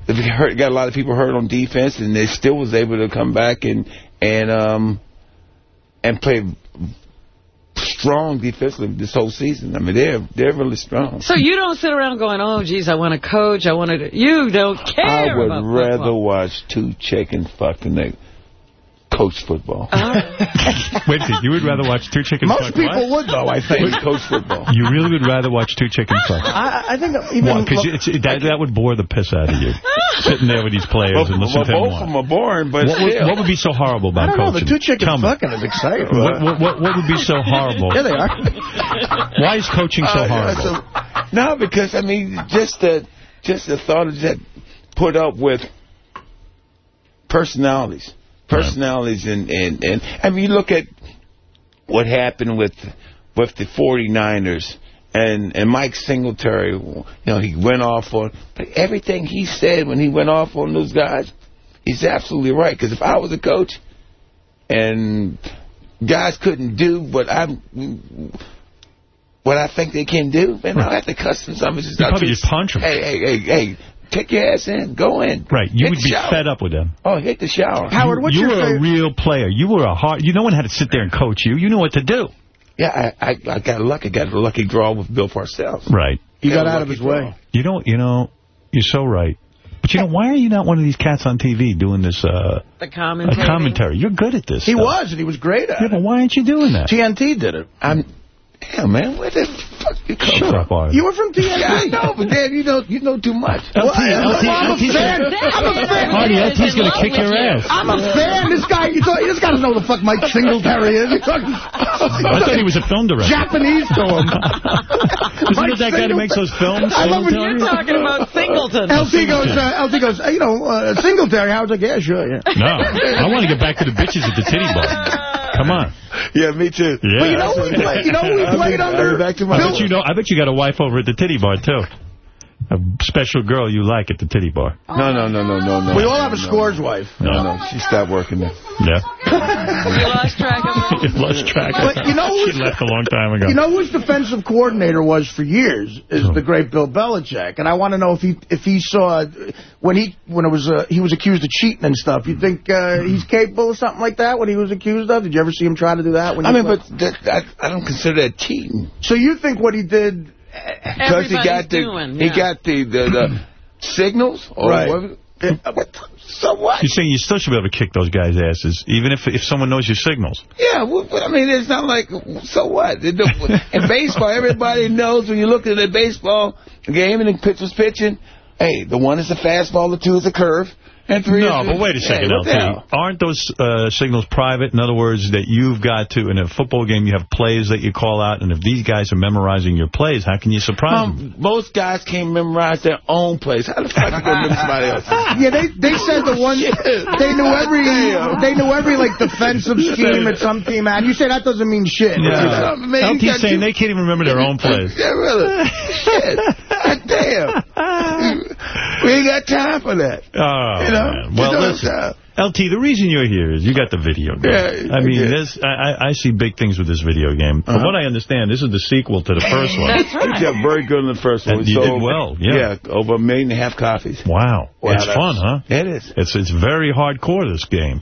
[SPEAKER 25] they hurt, got a lot of people hurt on defense, and they still was able to come back and and um and play strong defensively this whole season. I mean, they're they're really strong.
[SPEAKER 3] So you don't sit around going, oh, geez, I want to coach. I want to. You don't care
[SPEAKER 25] I would rather
[SPEAKER 3] football.
[SPEAKER 25] watch two chickens fucking coach football.
[SPEAKER 1] Wait a minute. You would rather watch two chickens
[SPEAKER 2] Most
[SPEAKER 1] fuck
[SPEAKER 2] people
[SPEAKER 1] what?
[SPEAKER 2] would, though, I think.
[SPEAKER 25] coach football.
[SPEAKER 1] You really would rather watch two chickens fuck?
[SPEAKER 2] I, I think even...
[SPEAKER 1] Because that, that would bore the piss out of you. Sitting there with these players
[SPEAKER 25] Well,
[SPEAKER 1] and listening
[SPEAKER 25] well,
[SPEAKER 1] to them
[SPEAKER 25] both of them are boring, but
[SPEAKER 1] what, would,
[SPEAKER 25] still.
[SPEAKER 1] what would be so horrible about
[SPEAKER 2] I don't know,
[SPEAKER 1] coaching?
[SPEAKER 2] the two chickens
[SPEAKER 1] Tell me.
[SPEAKER 2] fucking is exciting.
[SPEAKER 1] What, what, what, what would be so horrible?
[SPEAKER 2] Yeah, they are.
[SPEAKER 1] Why is coaching so
[SPEAKER 25] Uh,
[SPEAKER 1] horrible?
[SPEAKER 25] so- no, because, I mean, just the, just the thought of that put up with personalities. Personalities and, and, and, I mean, you look at what happened with, with the 49ers and, and Mike Singletary, you know, he went off on, but everything he said when he went off on those guys, he's absolutely right. Because if I was a coach and guys couldn't do what I'm, what I think they can do, man, I'll have to cuss them. Just,
[SPEAKER 1] You'd probably just punch 'em.
[SPEAKER 25] Hey, hey, hey, hey, take your ass in, go in.
[SPEAKER 1] Right, you
[SPEAKER 25] Hit
[SPEAKER 1] would be
[SPEAKER 25] shower.
[SPEAKER 1] fed up with them.
[SPEAKER 25] Oh, hit the shower.
[SPEAKER 2] Howard, what's
[SPEAKER 1] you
[SPEAKER 2] your
[SPEAKER 1] were a real player. You were a hard. You no one had to sit there and coach you. You knew what to do.
[SPEAKER 25] Yeah, I, I, I got lucky. Got a lucky draw with Bill Parcells.
[SPEAKER 1] Right.
[SPEAKER 2] You
[SPEAKER 25] Yeah,
[SPEAKER 2] got out of
[SPEAKER 25] lucky
[SPEAKER 2] his way.
[SPEAKER 1] You don't. You know. You're so right. But you know, why are you not one of these cats on TV doing this uh,
[SPEAKER 3] The
[SPEAKER 1] uh,
[SPEAKER 3] commentary.
[SPEAKER 1] commentary? You're good at this.
[SPEAKER 2] He
[SPEAKER 1] stuff.
[SPEAKER 2] was, and he was great at
[SPEAKER 1] Yeah,
[SPEAKER 2] it.
[SPEAKER 1] but why aren't you doing that?
[SPEAKER 2] TNT did it.
[SPEAKER 25] I'm, damn, man, where the fuck you come
[SPEAKER 1] Shut
[SPEAKER 25] from?
[SPEAKER 1] up,
[SPEAKER 2] You were from TNT.
[SPEAKER 25] Yeah, I know, but damn, you know, you know too much.
[SPEAKER 2] Well,
[SPEAKER 1] LT,
[SPEAKER 2] I-
[SPEAKER 1] LT,
[SPEAKER 2] I'm a
[SPEAKER 1] LT's
[SPEAKER 2] fan.
[SPEAKER 1] gonna-
[SPEAKER 2] I'm a fan.
[SPEAKER 1] Artie,
[SPEAKER 3] Yeah,
[SPEAKER 1] LT's going to kick your
[SPEAKER 3] you.
[SPEAKER 1] ass.
[SPEAKER 2] I'm a fan. This guy, you thought, this guy doesn't know who the fuck Mike Singletary is.
[SPEAKER 1] I thought he was a film director.
[SPEAKER 2] Japanese to him.
[SPEAKER 1] Isn't it that guy that makes those films?
[SPEAKER 2] I love when
[SPEAKER 3] You're talking about Singleton.
[SPEAKER 2] LT goes, uh, LT goes, uh, you know, uh, Singletary. I was like, yeah, sure, yeah.
[SPEAKER 1] No, I want to get back to the bitches at the titty bar. Come on.
[SPEAKER 25] Yeah, me too.
[SPEAKER 1] Yeah.
[SPEAKER 2] But you know who he played, you know who he played under?
[SPEAKER 25] back to
[SPEAKER 1] I
[SPEAKER 25] my-
[SPEAKER 1] bet you know. I bet you got a wife over at the titty bar too. A special girl you like at the titty bar.
[SPEAKER 25] No, no, no, no, no, no.
[SPEAKER 2] We all have a
[SPEAKER 25] no,
[SPEAKER 2] scores wife.
[SPEAKER 25] No, no, she stopped working there.
[SPEAKER 1] Yeah.
[SPEAKER 3] You lost track of
[SPEAKER 1] you lost track. of
[SPEAKER 2] But you know
[SPEAKER 1] She
[SPEAKER 2] who's-
[SPEAKER 1] left a long time ago.
[SPEAKER 2] You know who his defensive coordinator was for years is the great Bill Belichick, and I want to know if he if he saw when he when it was uh, he was accused of cheating and stuff. You think uh, he's capable of something like that? What he was accused of? Did you ever see him try to do that? When
[SPEAKER 25] I mean,
[SPEAKER 2] played?
[SPEAKER 25] but that, I, I don't consider that cheating.
[SPEAKER 2] so you think what he did?
[SPEAKER 25] Because he got the
[SPEAKER 3] doing,
[SPEAKER 25] he got the the, the signals or
[SPEAKER 2] Right.
[SPEAKER 25] what? What? So what?
[SPEAKER 1] You're saying you still should be able to kick those guys' asses, even if if someone knows your signals.
[SPEAKER 25] Yeah, well, but I mean, it's not like, so what? In baseball, everybody knows when you look at a baseball game and the pitcher's pitching, hey, the one is a fastball, the two is a curve, and three
[SPEAKER 1] No, but wait a second,
[SPEAKER 25] hey, what the hell?
[SPEAKER 1] LT. Aren't those uh, signals private? In other words, that you've got to, in a football game, you have plays that you call out, and if these guys are memorizing your plays, how can you surprise them?
[SPEAKER 25] Most guys can't memorize their own plays. How the fuck you gonna remember somebody else?
[SPEAKER 2] Yeah, they they said the one they knew every they knew every like defensive scheme at some team, and you say that doesn't mean shit.
[SPEAKER 1] Yeah.
[SPEAKER 25] Man, you
[SPEAKER 1] LT's saying
[SPEAKER 25] two-
[SPEAKER 1] they can't even remember their own plays.
[SPEAKER 25] Yeah, really. Shit. Damn. We ain't got time for that.
[SPEAKER 1] Oh,
[SPEAKER 25] You know,
[SPEAKER 1] man.
[SPEAKER 25] you
[SPEAKER 1] Well,
[SPEAKER 25] know,
[SPEAKER 1] listen, LT, the reason you're here is you got the video game.
[SPEAKER 25] Yeah,
[SPEAKER 1] I mean,
[SPEAKER 25] yeah.
[SPEAKER 1] this I, I I see big things with this video game. From
[SPEAKER 25] Uh-huh.
[SPEAKER 1] what I understand, this is the sequel to the first one.
[SPEAKER 25] That's right. Yeah, very good in the first one.
[SPEAKER 1] And
[SPEAKER 25] We
[SPEAKER 1] you did well, yeah.
[SPEAKER 25] Yeah, over a million and a half copies.
[SPEAKER 1] Wow.
[SPEAKER 25] Wow,
[SPEAKER 1] it's
[SPEAKER 25] that's-
[SPEAKER 1] fun, huh?
[SPEAKER 25] It is.
[SPEAKER 1] It's it's very hardcore, this game.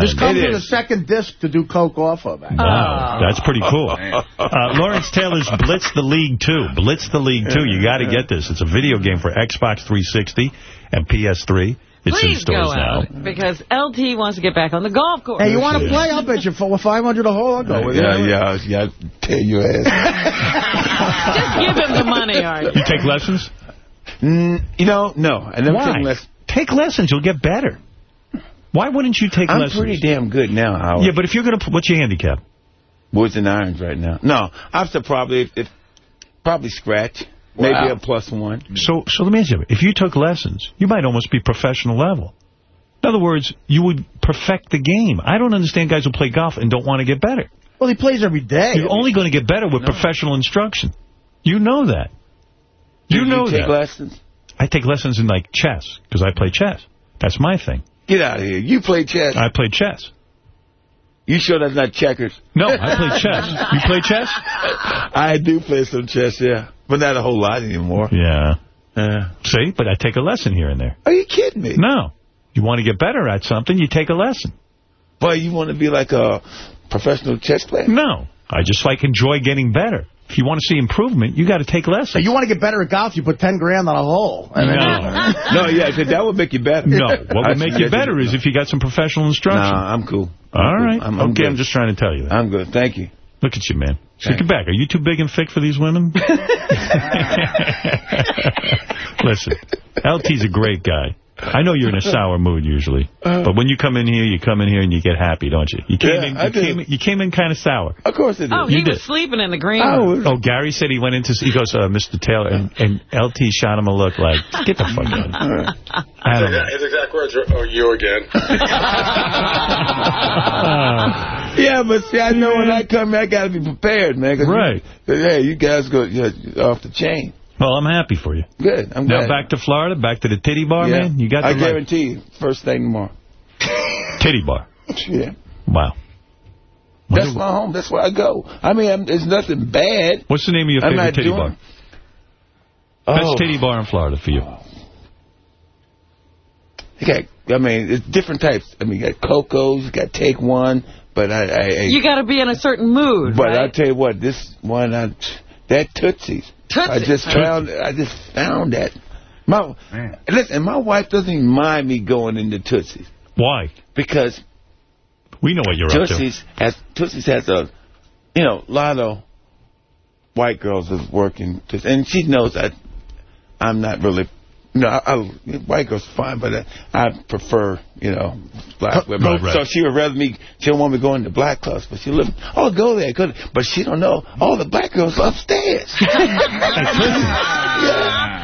[SPEAKER 2] This
[SPEAKER 1] I-
[SPEAKER 2] comes with a second disc to do coke off of. actually.
[SPEAKER 1] Wow, that's pretty cool. Uh, Lawrence Taylor's Blitz the League 2. Blitz the League 2. You got to get this. It's a video game for Xbox 360 and PS3. It's in
[SPEAKER 3] Please go
[SPEAKER 1] stores now.
[SPEAKER 3] out, because LT wants to get back on the golf course.
[SPEAKER 2] Hey, you want to play? I'll bet you for 500 a hole. I'll go with
[SPEAKER 25] yeah,
[SPEAKER 2] you.
[SPEAKER 25] yeah, yeah. Tell your ass.
[SPEAKER 3] Just give him the money, Art.
[SPEAKER 1] You take lessons?
[SPEAKER 25] Mm, you know, no. I never
[SPEAKER 1] Why?
[SPEAKER 25] taken lessons.
[SPEAKER 1] Take lessons. You'll get better. Why wouldn't you take
[SPEAKER 25] I'm
[SPEAKER 1] lessons?
[SPEAKER 25] pretty damn good now, Howard.
[SPEAKER 1] Yeah, but if you're going to... What's your handicap?
[SPEAKER 25] Woods and irons right now. No, I'm still probably, if, if, probably scratch. Maybe
[SPEAKER 1] Wow.
[SPEAKER 25] a plus one.
[SPEAKER 1] So, so let me ask you, if you took lessons, you might almost be professional level. In other words, you would perfect the game. I don't understand guys who play golf and don't want to get better.
[SPEAKER 2] Well, he plays every day.
[SPEAKER 1] You're only going to get better with professional instruction. You know that. You
[SPEAKER 25] Did
[SPEAKER 1] know
[SPEAKER 25] you take
[SPEAKER 1] that.
[SPEAKER 25] lessons?
[SPEAKER 1] I take lessons in, like, chess, because I play chess. That's my thing.
[SPEAKER 25] Get out of here. You play chess.
[SPEAKER 1] I play chess.
[SPEAKER 25] You sure that's not checkers?
[SPEAKER 1] No, I play chess. You play chess?
[SPEAKER 25] I do play some chess, yeah. But not a whole lot anymore.
[SPEAKER 1] Yeah.
[SPEAKER 25] Yeah.
[SPEAKER 1] See? But I take a lesson here and there.
[SPEAKER 25] Are you kidding me?
[SPEAKER 1] No. You want to get better at something, you take a lesson.
[SPEAKER 25] But you want to be like a professional chess player?
[SPEAKER 1] No. I just, like, enjoy getting better. If you want to see improvement, you got to take lessons.
[SPEAKER 2] So you want to get better at golf, you put 10 grand on a hole.
[SPEAKER 1] No.
[SPEAKER 25] no, yeah, that would make you better.
[SPEAKER 1] No. What would make you better is if you got some professional instruction.
[SPEAKER 25] Nah, I'm cool.
[SPEAKER 1] All right.
[SPEAKER 25] I'm- I'm
[SPEAKER 1] okay,
[SPEAKER 25] good.
[SPEAKER 1] I'm just trying to tell you that.
[SPEAKER 25] I'm good. Thank you.
[SPEAKER 1] Look at you, man. Take it back. Are you too big and thick for these women? Listen, LT's a great guy. I know you're in a sour mood usually, but when you come in here, you come in here and you get happy, don't you? You came
[SPEAKER 25] Yeah,
[SPEAKER 1] in,
[SPEAKER 25] I
[SPEAKER 1] you
[SPEAKER 25] do.
[SPEAKER 1] came, in- you came in kind of sour.
[SPEAKER 25] Of course it is.
[SPEAKER 3] Oh,
[SPEAKER 1] You
[SPEAKER 3] he
[SPEAKER 1] did.
[SPEAKER 3] was sleeping in the green
[SPEAKER 25] Oh,
[SPEAKER 3] room.
[SPEAKER 1] Oh, Gary said he went into, he goes, uh, Mr. Taylor, and, and LT shot him a look like, get the fuck out. I don't know.
[SPEAKER 6] His exact words are, oh, you again.
[SPEAKER 25] Yeah, but see, I know when I come here, I got to be prepared, man.
[SPEAKER 1] Right.
[SPEAKER 25] You, hey, you guys go you're off the chain.
[SPEAKER 1] Well, I'm happy for you.
[SPEAKER 25] Good. I'm
[SPEAKER 1] Now
[SPEAKER 25] glad.
[SPEAKER 1] back to Florida, back to the titty bar,
[SPEAKER 25] Yeah.
[SPEAKER 1] man. You got the
[SPEAKER 25] I
[SPEAKER 1] right-
[SPEAKER 25] guarantee you, first thing tomorrow.
[SPEAKER 1] titty bar.
[SPEAKER 25] Yeah.
[SPEAKER 1] Wow.
[SPEAKER 25] That's my home. That's where I go. I mean, I'm, there's nothing bad.
[SPEAKER 1] What's the name of your
[SPEAKER 25] I'm
[SPEAKER 1] favorite titty
[SPEAKER 25] doing-
[SPEAKER 1] bar? Oh. Best
[SPEAKER 25] Oh.
[SPEAKER 1] titty bar in Florida for you.
[SPEAKER 25] You got, I mean, it's different types. I mean, you got Coco's, you got Take One, but I, I, I
[SPEAKER 3] You got to be in a certain mood,
[SPEAKER 25] but I
[SPEAKER 3] right?
[SPEAKER 25] tell you what, this one, I, that Tootsie's. I just found, I just found that. My, listen, my wife doesn't even mind me going into Tootsie's
[SPEAKER 1] Why?
[SPEAKER 25] because
[SPEAKER 1] We know what you're up to.
[SPEAKER 25] Tootsie's has Tootsie's has a, you know, a lot of white girls is working, Toots- and she knows that I'm not really. Know, I, I, white girls fine, but I, I prefer, you know, black women.
[SPEAKER 1] Right, right.
[SPEAKER 25] So she would rather me. She don't want me going to black clubs, but she live. Oh, go there, go. there. But she don't know all the black girls upstairs. yeah.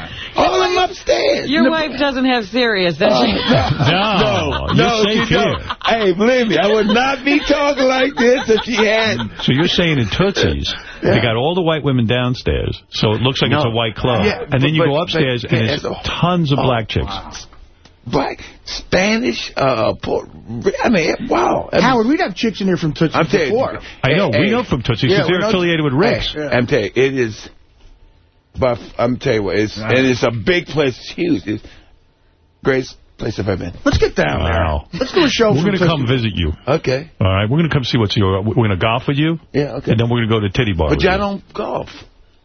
[SPEAKER 25] All upstairs.
[SPEAKER 3] Your wife doesn't have Sirius, does she?
[SPEAKER 1] No,
[SPEAKER 25] no,
[SPEAKER 1] you're
[SPEAKER 25] she
[SPEAKER 1] safe here.
[SPEAKER 25] don't. Hey, believe me, I would not be talking like this if she had.
[SPEAKER 1] So you're saying in Tootsie's, they got all the white women downstairs, so it looks like it's a white club.
[SPEAKER 25] Yeah,
[SPEAKER 1] and then you
[SPEAKER 25] but-
[SPEAKER 1] go upstairs,
[SPEAKER 25] but
[SPEAKER 1] and there's
[SPEAKER 25] there's a-
[SPEAKER 1] tons of
[SPEAKER 25] oh,
[SPEAKER 1] black chicks.
[SPEAKER 25] Black, Spanish, uh, Puerto, I mean, wow. I mean,
[SPEAKER 2] Howard, we'd have chicks in here from Tootsie
[SPEAKER 25] I'm
[SPEAKER 2] before.
[SPEAKER 25] you.
[SPEAKER 1] I know,
[SPEAKER 25] Hey,
[SPEAKER 1] we
[SPEAKER 25] hey.
[SPEAKER 1] know from Tootsie's
[SPEAKER 25] Yeah,
[SPEAKER 1] because
[SPEAKER 25] we
[SPEAKER 1] they're affiliated with Rick's.
[SPEAKER 25] Hey, I'm telling you, it is. But I'm tell you what, it's and it's a big place. It's huge. It's greatest place I've ever been.
[SPEAKER 2] Let's get down
[SPEAKER 1] Wow.
[SPEAKER 2] there. Let's do a show
[SPEAKER 1] We're going to come visit you.
[SPEAKER 25] Okay.
[SPEAKER 1] All right, we're going to come see what's your. We're going to golf with you,
[SPEAKER 25] Yeah. Okay.
[SPEAKER 1] and then we're going to go to Titty Bar.
[SPEAKER 25] But
[SPEAKER 1] with
[SPEAKER 25] y'all don't golf.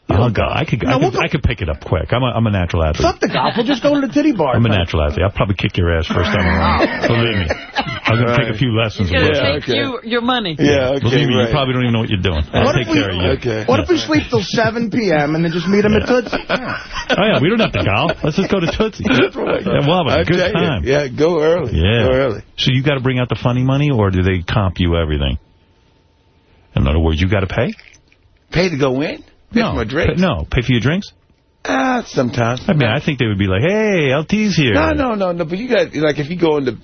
[SPEAKER 1] I'll go. I could, I,
[SPEAKER 2] No, we'll
[SPEAKER 1] could,
[SPEAKER 2] go-
[SPEAKER 1] I could pick it up quick. I'm a, I'm a natural athlete.
[SPEAKER 2] Fuck the golf. We'll just go to the titty bar.
[SPEAKER 1] I'm a natural athlete. I'll probably kick your ass first time around. Believe me. I'm going to take a few lessons.
[SPEAKER 3] He's going
[SPEAKER 1] with
[SPEAKER 3] to
[SPEAKER 1] you.
[SPEAKER 3] take you your money.
[SPEAKER 25] Yeah. Okay.
[SPEAKER 1] Believe me,
[SPEAKER 25] right.
[SPEAKER 1] you probably don't even know what you're doing. I'll
[SPEAKER 2] What
[SPEAKER 1] take
[SPEAKER 2] if we-
[SPEAKER 1] care of you.
[SPEAKER 25] Okay.
[SPEAKER 2] What if we sleep till 7 p.m. and then just meet him at Tootsie?
[SPEAKER 1] Oh, yeah, we don't have to golf. Let's just go to Tootsie. Yeah, we'll have
[SPEAKER 25] I
[SPEAKER 1] a good
[SPEAKER 25] tell you,
[SPEAKER 1] time.
[SPEAKER 25] Yeah. Go early.
[SPEAKER 1] Yeah.
[SPEAKER 25] Go early.
[SPEAKER 1] So you got to bring out the funny money, or do they comp you everything? In other words, you got to pay?
[SPEAKER 25] Pay to go in. Pay
[SPEAKER 1] No.
[SPEAKER 25] for my drinks.
[SPEAKER 1] No. Pay for your drinks?
[SPEAKER 25] Ah, sometimes.
[SPEAKER 1] I mean, I think they would be like, hey, LT's here.
[SPEAKER 25] No, no, no, no. But you got like if you go in the,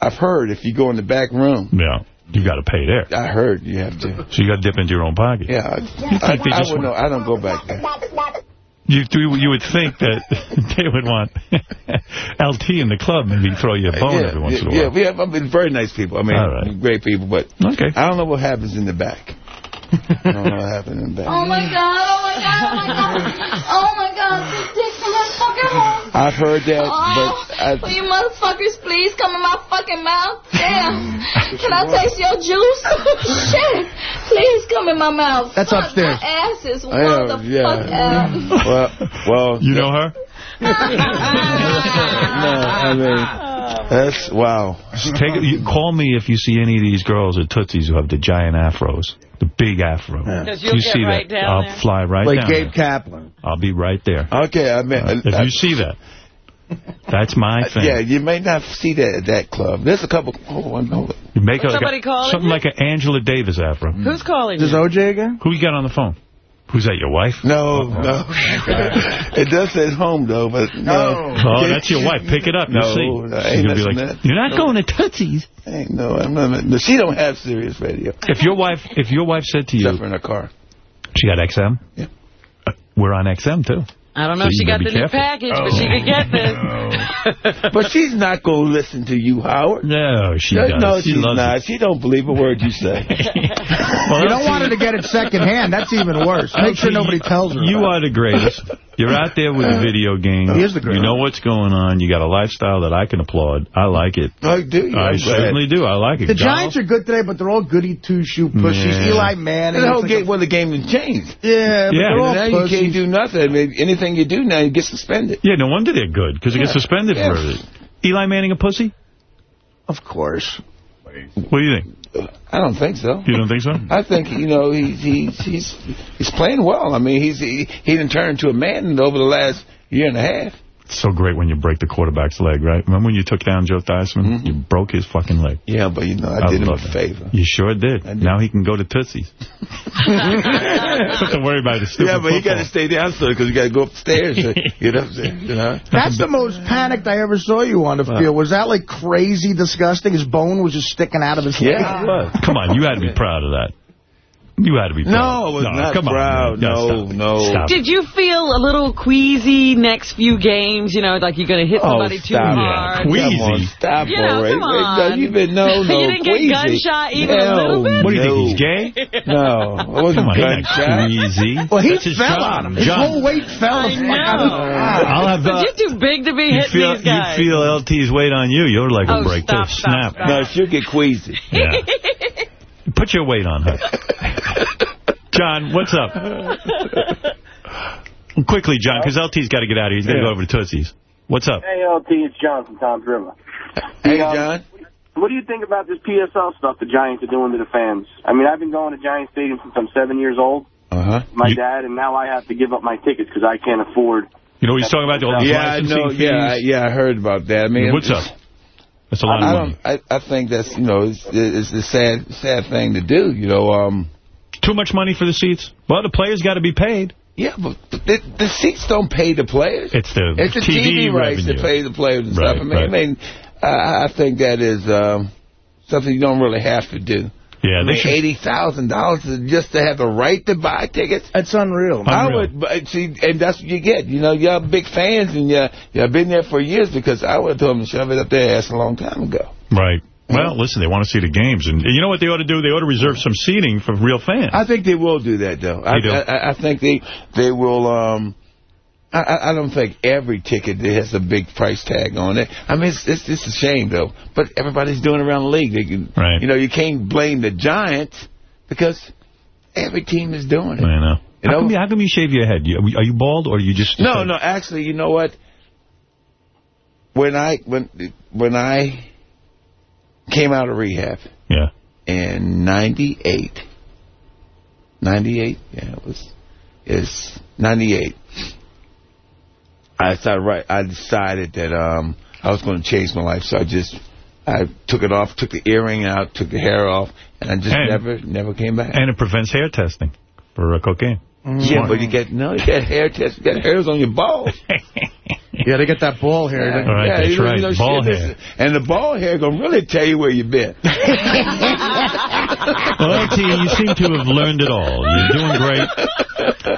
[SPEAKER 25] I've heard if you go in the back room,
[SPEAKER 1] Yeah. You got to pay there.
[SPEAKER 25] I heard you have to.
[SPEAKER 1] So you got to dip into your own pocket.
[SPEAKER 25] Yeah, I, I, I
[SPEAKER 1] just
[SPEAKER 25] would know. I don't go back there.
[SPEAKER 1] You, you would think that they would want LT in the club, maybe throw you a bone
[SPEAKER 25] yeah,
[SPEAKER 1] every once
[SPEAKER 25] yeah,
[SPEAKER 1] in a while.
[SPEAKER 25] Yeah, we have I mean, very nice people. I mean,
[SPEAKER 1] right.
[SPEAKER 25] great people, but
[SPEAKER 1] okay.
[SPEAKER 25] I don't know what happens in the back. I don't know what happens in the back.
[SPEAKER 26] Oh my god, oh my god, oh my god. Oh my god, this dick's in my fucking hole.
[SPEAKER 25] I've heard that,
[SPEAKER 26] Oh,
[SPEAKER 25] but I,
[SPEAKER 26] will you motherfuckers please come in my fucking mouth? Damn. Can I taste your juice? Shit. Please come in my mouth.
[SPEAKER 2] That's
[SPEAKER 26] Fuck,
[SPEAKER 2] upstairs.
[SPEAKER 26] My ass is
[SPEAKER 25] I
[SPEAKER 26] the
[SPEAKER 25] yeah.
[SPEAKER 26] fuck out.
[SPEAKER 25] well, well,
[SPEAKER 1] You know her?
[SPEAKER 25] no, I mean, that's wow.
[SPEAKER 1] Take you, call me if you see any of these girls at Tootsie's who have the giant afros, the big afro.
[SPEAKER 2] Because
[SPEAKER 1] If
[SPEAKER 2] you'll
[SPEAKER 1] you
[SPEAKER 2] get
[SPEAKER 1] see
[SPEAKER 2] right
[SPEAKER 1] that,
[SPEAKER 2] down
[SPEAKER 1] I'll
[SPEAKER 2] there.
[SPEAKER 1] fly right
[SPEAKER 2] Like
[SPEAKER 1] down
[SPEAKER 2] Gabe
[SPEAKER 1] there.
[SPEAKER 2] Kaplan.
[SPEAKER 1] I'll be right there.
[SPEAKER 25] Okay, I mean,
[SPEAKER 1] Uh, if you see that, that's my thing.
[SPEAKER 25] Yeah, you may not see that at that club. There's a couple. Hold on, hold on.
[SPEAKER 1] You make a,
[SPEAKER 3] Somebody
[SPEAKER 1] like a-
[SPEAKER 3] calling
[SPEAKER 1] something
[SPEAKER 3] you?
[SPEAKER 1] like an Angela Davis afro.
[SPEAKER 3] Who's calling
[SPEAKER 2] Is
[SPEAKER 3] you?
[SPEAKER 2] OJ again?
[SPEAKER 1] Who you got on the phone? Who's that, your wife?
[SPEAKER 25] No, no. it does say home, though, but no.
[SPEAKER 1] Oh, that's your wife. Pick it up.
[SPEAKER 25] No,
[SPEAKER 1] You'll see.
[SPEAKER 25] no,
[SPEAKER 1] She's
[SPEAKER 25] ain't
[SPEAKER 1] gonna be
[SPEAKER 25] nothing
[SPEAKER 1] like,
[SPEAKER 25] that.
[SPEAKER 1] you're not
[SPEAKER 25] No.
[SPEAKER 1] going to Tootsie's.
[SPEAKER 25] Ain't no, I'm not, no, she don't have Sirius radio.
[SPEAKER 1] If your wife, if your wife said to you,
[SPEAKER 25] Except for in her car.
[SPEAKER 1] she got XM.
[SPEAKER 25] Yeah.
[SPEAKER 1] Uh, we're on XM too.
[SPEAKER 3] I don't know
[SPEAKER 1] So
[SPEAKER 3] if she got the
[SPEAKER 1] be
[SPEAKER 3] new
[SPEAKER 1] careful.
[SPEAKER 3] package, but she oh. could get this.
[SPEAKER 25] But she's not going to listen to you, Howard.
[SPEAKER 1] No, she
[SPEAKER 25] no,
[SPEAKER 1] does.
[SPEAKER 25] No,
[SPEAKER 1] She
[SPEAKER 25] she's
[SPEAKER 1] loves
[SPEAKER 25] not. She don't believe a word you say.
[SPEAKER 1] Well,
[SPEAKER 2] you don't want her to get it secondhand. That's even worse. Make sure nobody tells her.
[SPEAKER 1] You
[SPEAKER 2] about
[SPEAKER 1] are the greatest. You're out there with a video game.
[SPEAKER 2] He is the greatest.
[SPEAKER 1] You know what's going on. You got a lifestyle that I can applaud. I like it.
[SPEAKER 25] I do.
[SPEAKER 1] I
[SPEAKER 25] I'm glad.
[SPEAKER 1] certainly do. I like it.
[SPEAKER 2] The
[SPEAKER 1] Golf.
[SPEAKER 2] Giants are good today, but they're all goody two-shoe pussies.
[SPEAKER 1] Yeah.
[SPEAKER 2] Eli Manning.
[SPEAKER 25] The whole
[SPEAKER 2] it's like
[SPEAKER 25] game, well, the game has changed.
[SPEAKER 2] a- yeah, but
[SPEAKER 1] Yeah.
[SPEAKER 2] they're all
[SPEAKER 25] now you can't do nothing. I mean, anything you do now, you get suspended.
[SPEAKER 1] Yeah, no wonder they're good, because they get suspended
[SPEAKER 25] Yeah.
[SPEAKER 1] for it. Eli Manning a pussy?
[SPEAKER 2] Of course.
[SPEAKER 1] What do you think?
[SPEAKER 25] I don't think so.
[SPEAKER 1] You don't think so?
[SPEAKER 25] I think you know he's he's he's he's playing well. I mean he's he, he didn't turn into a man over the last year and a half.
[SPEAKER 1] It's so great when you break the quarterback's leg, right? Remember when you took down Joe Theismann? Mm-hmm. You broke his fucking leg.
[SPEAKER 25] Yeah, but you know I, did him a
[SPEAKER 1] love it.
[SPEAKER 25] favor.
[SPEAKER 1] You sure did. Now he can go to Tootsie's. Don't to worry about the stupid
[SPEAKER 25] Yeah, but he got to stay downstairs because you got to go upstairs to get up there. You know.
[SPEAKER 2] That's the most panicked I ever saw you on the field. Was that like crazy disgusting? His bone was just sticking out of his leg.
[SPEAKER 25] Yeah, it was.
[SPEAKER 1] Come on, you had to be proud of that. You had to be proud.
[SPEAKER 25] No, I was not
[SPEAKER 1] come
[SPEAKER 25] proud.
[SPEAKER 1] On, man.
[SPEAKER 25] No,
[SPEAKER 1] stop
[SPEAKER 25] no.
[SPEAKER 1] Stop.
[SPEAKER 3] Did you feel a little queasy next few games? You know, like you're going to hit
[SPEAKER 25] Oh,
[SPEAKER 3] somebody too
[SPEAKER 25] stop.
[SPEAKER 3] hard.
[SPEAKER 1] Queasy.
[SPEAKER 25] Come on, stop
[SPEAKER 3] You know,
[SPEAKER 25] already.
[SPEAKER 3] come on.
[SPEAKER 25] No, you've been no, no.
[SPEAKER 3] You didn't get
[SPEAKER 25] queasy.
[SPEAKER 3] gunshot even a little bit?
[SPEAKER 1] What do you
[SPEAKER 25] no.
[SPEAKER 1] think, he's gay?
[SPEAKER 25] No, I wasn't
[SPEAKER 1] Come on, he's not
[SPEAKER 25] gunshot.
[SPEAKER 1] queasy.
[SPEAKER 2] Well, he
[SPEAKER 1] That's
[SPEAKER 2] fell on him. His
[SPEAKER 1] John,
[SPEAKER 2] whole weight fell
[SPEAKER 3] I
[SPEAKER 2] the fuck out of
[SPEAKER 3] know.
[SPEAKER 2] his
[SPEAKER 1] I'll have
[SPEAKER 3] But
[SPEAKER 1] uh,
[SPEAKER 3] you're too big to be
[SPEAKER 1] you
[SPEAKER 3] hitting
[SPEAKER 1] feel
[SPEAKER 3] these
[SPEAKER 1] you feel LT's weight on you. You're like,
[SPEAKER 3] Oh,
[SPEAKER 1] break
[SPEAKER 3] stop,
[SPEAKER 1] too.
[SPEAKER 3] stop,
[SPEAKER 1] Snap.
[SPEAKER 3] stop.
[SPEAKER 25] No, she'll get queasy.
[SPEAKER 1] Yeah. Put your weight on her. John, what's up? Quickly, John, because LT's got to get out of here. He's got to go over to Tootsie's. What's up?
[SPEAKER 27] Hey, LT, it's John from Tom's River.
[SPEAKER 25] Hey,
[SPEAKER 27] um,
[SPEAKER 25] John.
[SPEAKER 27] What do you think about this PSL stuff the Giants are doing to the fans? I mean, I've been going to Giants Stadium since I'm seven years old.
[SPEAKER 25] Uh huh.
[SPEAKER 27] My dad, and now I have to give up my tickets because I can't afford.
[SPEAKER 1] You know what he's talking about? All these
[SPEAKER 25] Yeah, I know. Yeah, yeah, I heard about that. I mean,
[SPEAKER 1] What's up? That's a lot
[SPEAKER 25] I,
[SPEAKER 1] of
[SPEAKER 25] I
[SPEAKER 1] money.
[SPEAKER 25] don't. I, I think that's you know it's it's a sad sad thing to do. You know. Um.
[SPEAKER 1] Too much money for the seats? Well, the players got to be paid.
[SPEAKER 25] Yeah, but the, the seats don't pay the players.
[SPEAKER 1] It's the
[SPEAKER 25] It's the
[SPEAKER 1] TV,
[SPEAKER 25] TV, rights that pay the players and
[SPEAKER 1] Right,
[SPEAKER 25] stuff. I mean,
[SPEAKER 1] right.
[SPEAKER 25] I mean, I, I think that is um, something you don't really have to do.
[SPEAKER 1] Yeah,
[SPEAKER 25] I
[SPEAKER 1] they
[SPEAKER 25] mean,
[SPEAKER 1] should.
[SPEAKER 25] eighty thousand dollars just to have the right to buy tickets.
[SPEAKER 2] That's unreal.
[SPEAKER 25] I would but see, and that's what you get. You know, y'all big fans, and you y'all been there for years because I would have told them to shove it up their ass a long time ago.
[SPEAKER 1] Right. Well, listen, they want to see the games. And you know what they ought to do? They ought to reserve some seating for real fans.
[SPEAKER 25] I think they will do that, though. I,
[SPEAKER 1] do?
[SPEAKER 25] I, I think they they will. Um, I- I, I don't think every ticket has a big price tag on it. I mean, it's, it's it's a shame though. But everybody's doing it around the league. They can,
[SPEAKER 1] Right.
[SPEAKER 25] You know, you can't blame the Giants because every team is doing it.
[SPEAKER 1] I know.
[SPEAKER 25] You
[SPEAKER 1] how,
[SPEAKER 25] know?
[SPEAKER 1] come you, how come you shave your head? You, are you bald or you just...
[SPEAKER 25] No, no. Actually, you know what? When I when when I came out of rehab
[SPEAKER 1] Yeah.
[SPEAKER 25] in '98, '98, yeah, it was is '98. I started right. I decided that um I was going to change my life, so I just I took it off, took the earring out, took the hair off, and I just
[SPEAKER 1] And-
[SPEAKER 25] never never came back.
[SPEAKER 1] And it prevents hair testing for uh, cocaine.
[SPEAKER 25] yeah, but you get no, you get hair test, you got hairs on your balls.
[SPEAKER 2] Yeah, they get that ball hair.
[SPEAKER 1] All right, that's
[SPEAKER 25] you know,
[SPEAKER 1] right.
[SPEAKER 25] you know,
[SPEAKER 1] Ball hair.
[SPEAKER 25] And the ball hair gonna really tell you where you've been.
[SPEAKER 1] Well, LT, you seem to have learned it all. You're doing great.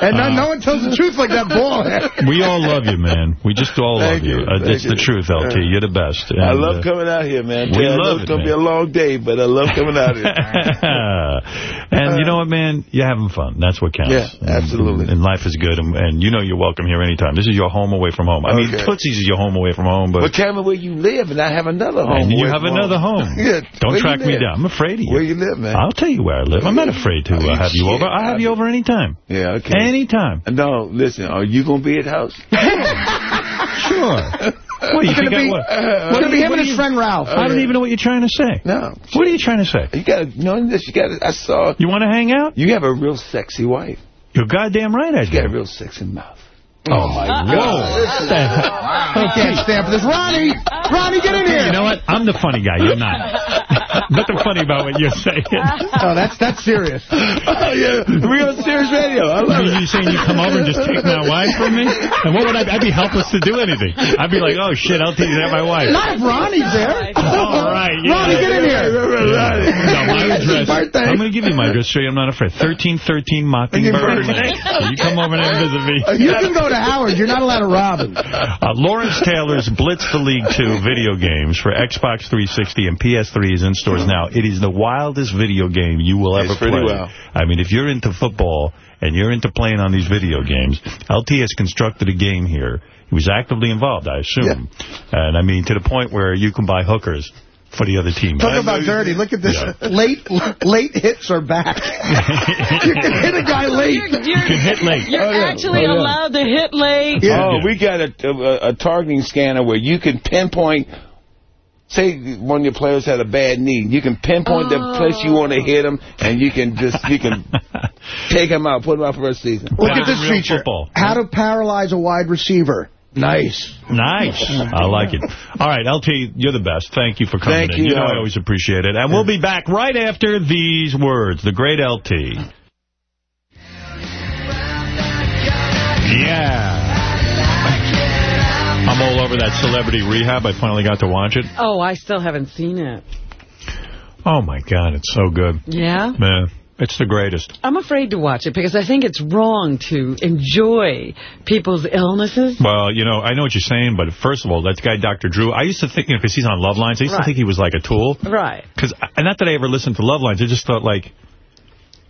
[SPEAKER 2] And no, no one tells the truth like that ball. hair.
[SPEAKER 1] We all love you, man. We just all
[SPEAKER 25] Thank
[SPEAKER 1] love you.
[SPEAKER 25] you.
[SPEAKER 1] Uh, it's the truth, LT. You're the best.
[SPEAKER 25] I love
[SPEAKER 1] uh,
[SPEAKER 25] coming out here, man.
[SPEAKER 1] we
[SPEAKER 25] know
[SPEAKER 1] love
[SPEAKER 25] it's going to be a long day, but I love coming out here.
[SPEAKER 1] and you know what, man? You're having fun. That's what counts.
[SPEAKER 25] Yeah, absolutely.
[SPEAKER 1] And, and life is good. And, and you know you're welcome here anytime. This is your home away from home. I mean,
[SPEAKER 25] Okay.
[SPEAKER 1] Tootsie's is your home away from home, but...
[SPEAKER 25] But tell me where you live, and I have another home.
[SPEAKER 1] and you have another home.
[SPEAKER 25] yeah.
[SPEAKER 1] Don't
[SPEAKER 25] where
[SPEAKER 1] track me down. I'm afraid of you.
[SPEAKER 25] Where you live, man?
[SPEAKER 1] I'll tell you where I live. I'm not afraid to uh, have you over. I'll have you over anytime.
[SPEAKER 25] Yeah, okay.
[SPEAKER 1] Anytime.
[SPEAKER 25] No, listen, are you going to be at the house?
[SPEAKER 1] Sure. What, you I-
[SPEAKER 2] be-
[SPEAKER 1] what-
[SPEAKER 2] it's
[SPEAKER 1] what
[SPEAKER 2] be him and his friend Ralph.
[SPEAKER 1] I don't even know what you're trying to say.
[SPEAKER 25] No.
[SPEAKER 1] What are you trying to say?
[SPEAKER 25] You got to, you know this, you got to, I saw.
[SPEAKER 1] You want to hang out?
[SPEAKER 25] You have a real sexy wife.
[SPEAKER 1] You're goddamn right I
[SPEAKER 25] You got a
[SPEAKER 1] do.
[SPEAKER 25] real sexy mouth.
[SPEAKER 1] Oh, my
[SPEAKER 2] Whoa. I can't stand for this. Ronnie! Ronnie, get in here!
[SPEAKER 1] You know what? I'm the funny guy. You're not. Nothing funny about what you're saying.
[SPEAKER 2] Oh, that's that's serious.
[SPEAKER 25] Oh, yeah. Real serious radio. I love
[SPEAKER 1] You,
[SPEAKER 25] it.
[SPEAKER 1] you saying you come over and just take my wife from me? And what would I? I'd be helpless to do anything. I'd be like, oh shit, I'll take that my wife.
[SPEAKER 2] Not if Ronnie's there.
[SPEAKER 1] All right, yeah.
[SPEAKER 2] Ronnie, get in here.
[SPEAKER 1] No, my address. I'm going to give you my address, show you I'm not afraid. 1313 Mockingbird. So you come over and visit me.
[SPEAKER 2] You can go to Howard. You're not allowed to rob him.
[SPEAKER 1] Uh, Lawrence Taylor's Blitz the League 2 video games for Xbox 360 and PS3 is in stores now. It is the wildest video game you will ever
[SPEAKER 25] It's pretty
[SPEAKER 1] play.
[SPEAKER 25] wild.
[SPEAKER 1] I mean, if you're into football and you're into playing on these video games, LT has constructed a game here. He was actively involved, I assume. Yeah. And I mean, to the point where you can buy hookers for the other team.
[SPEAKER 2] Talk about dirty. Look at this.
[SPEAKER 1] Yeah.
[SPEAKER 2] Late late hits are back. you can hit a guy late.
[SPEAKER 3] You're, you're,
[SPEAKER 1] can hit late.
[SPEAKER 3] You're
[SPEAKER 25] Oh, yeah.
[SPEAKER 3] actually
[SPEAKER 25] Oh, yeah.
[SPEAKER 3] allowed to hit late.
[SPEAKER 25] Oh, we got a, a, a targeting scanner where you can pinpoint. Say one of your players had a bad knee, you can pinpoint the oh. place you want to hit him, and you can just you can take him out, put him out for the season.
[SPEAKER 2] Look at this feature.
[SPEAKER 1] football.
[SPEAKER 2] How to paralyze a wide receiver. Nice.
[SPEAKER 1] Nice. I like it. All right, LT, you're the best. Thank you for coming
[SPEAKER 25] Thank
[SPEAKER 1] in.
[SPEAKER 25] you,
[SPEAKER 1] know I always appreciate it. And we'll be back right after these words. The great LT. Yeah. I'm all over that Celebrity Rehab. I finally got to watch it.
[SPEAKER 3] Oh, I still haven't seen it.
[SPEAKER 1] Oh, my God. It's so good.
[SPEAKER 3] Yeah?
[SPEAKER 1] Man, it's the greatest.
[SPEAKER 3] I'm afraid to watch it because I think it's wrong to enjoy people's illnesses.
[SPEAKER 1] Well, you know, I know what you're saying, but first of all, that guy, Dr. Drew, I used to think, you know, because he's on Love Lines, I used
[SPEAKER 3] Right.
[SPEAKER 1] to think he was like a tool.
[SPEAKER 3] Right.
[SPEAKER 1] Because, not that I ever listened to Love Lines, I just thought, like,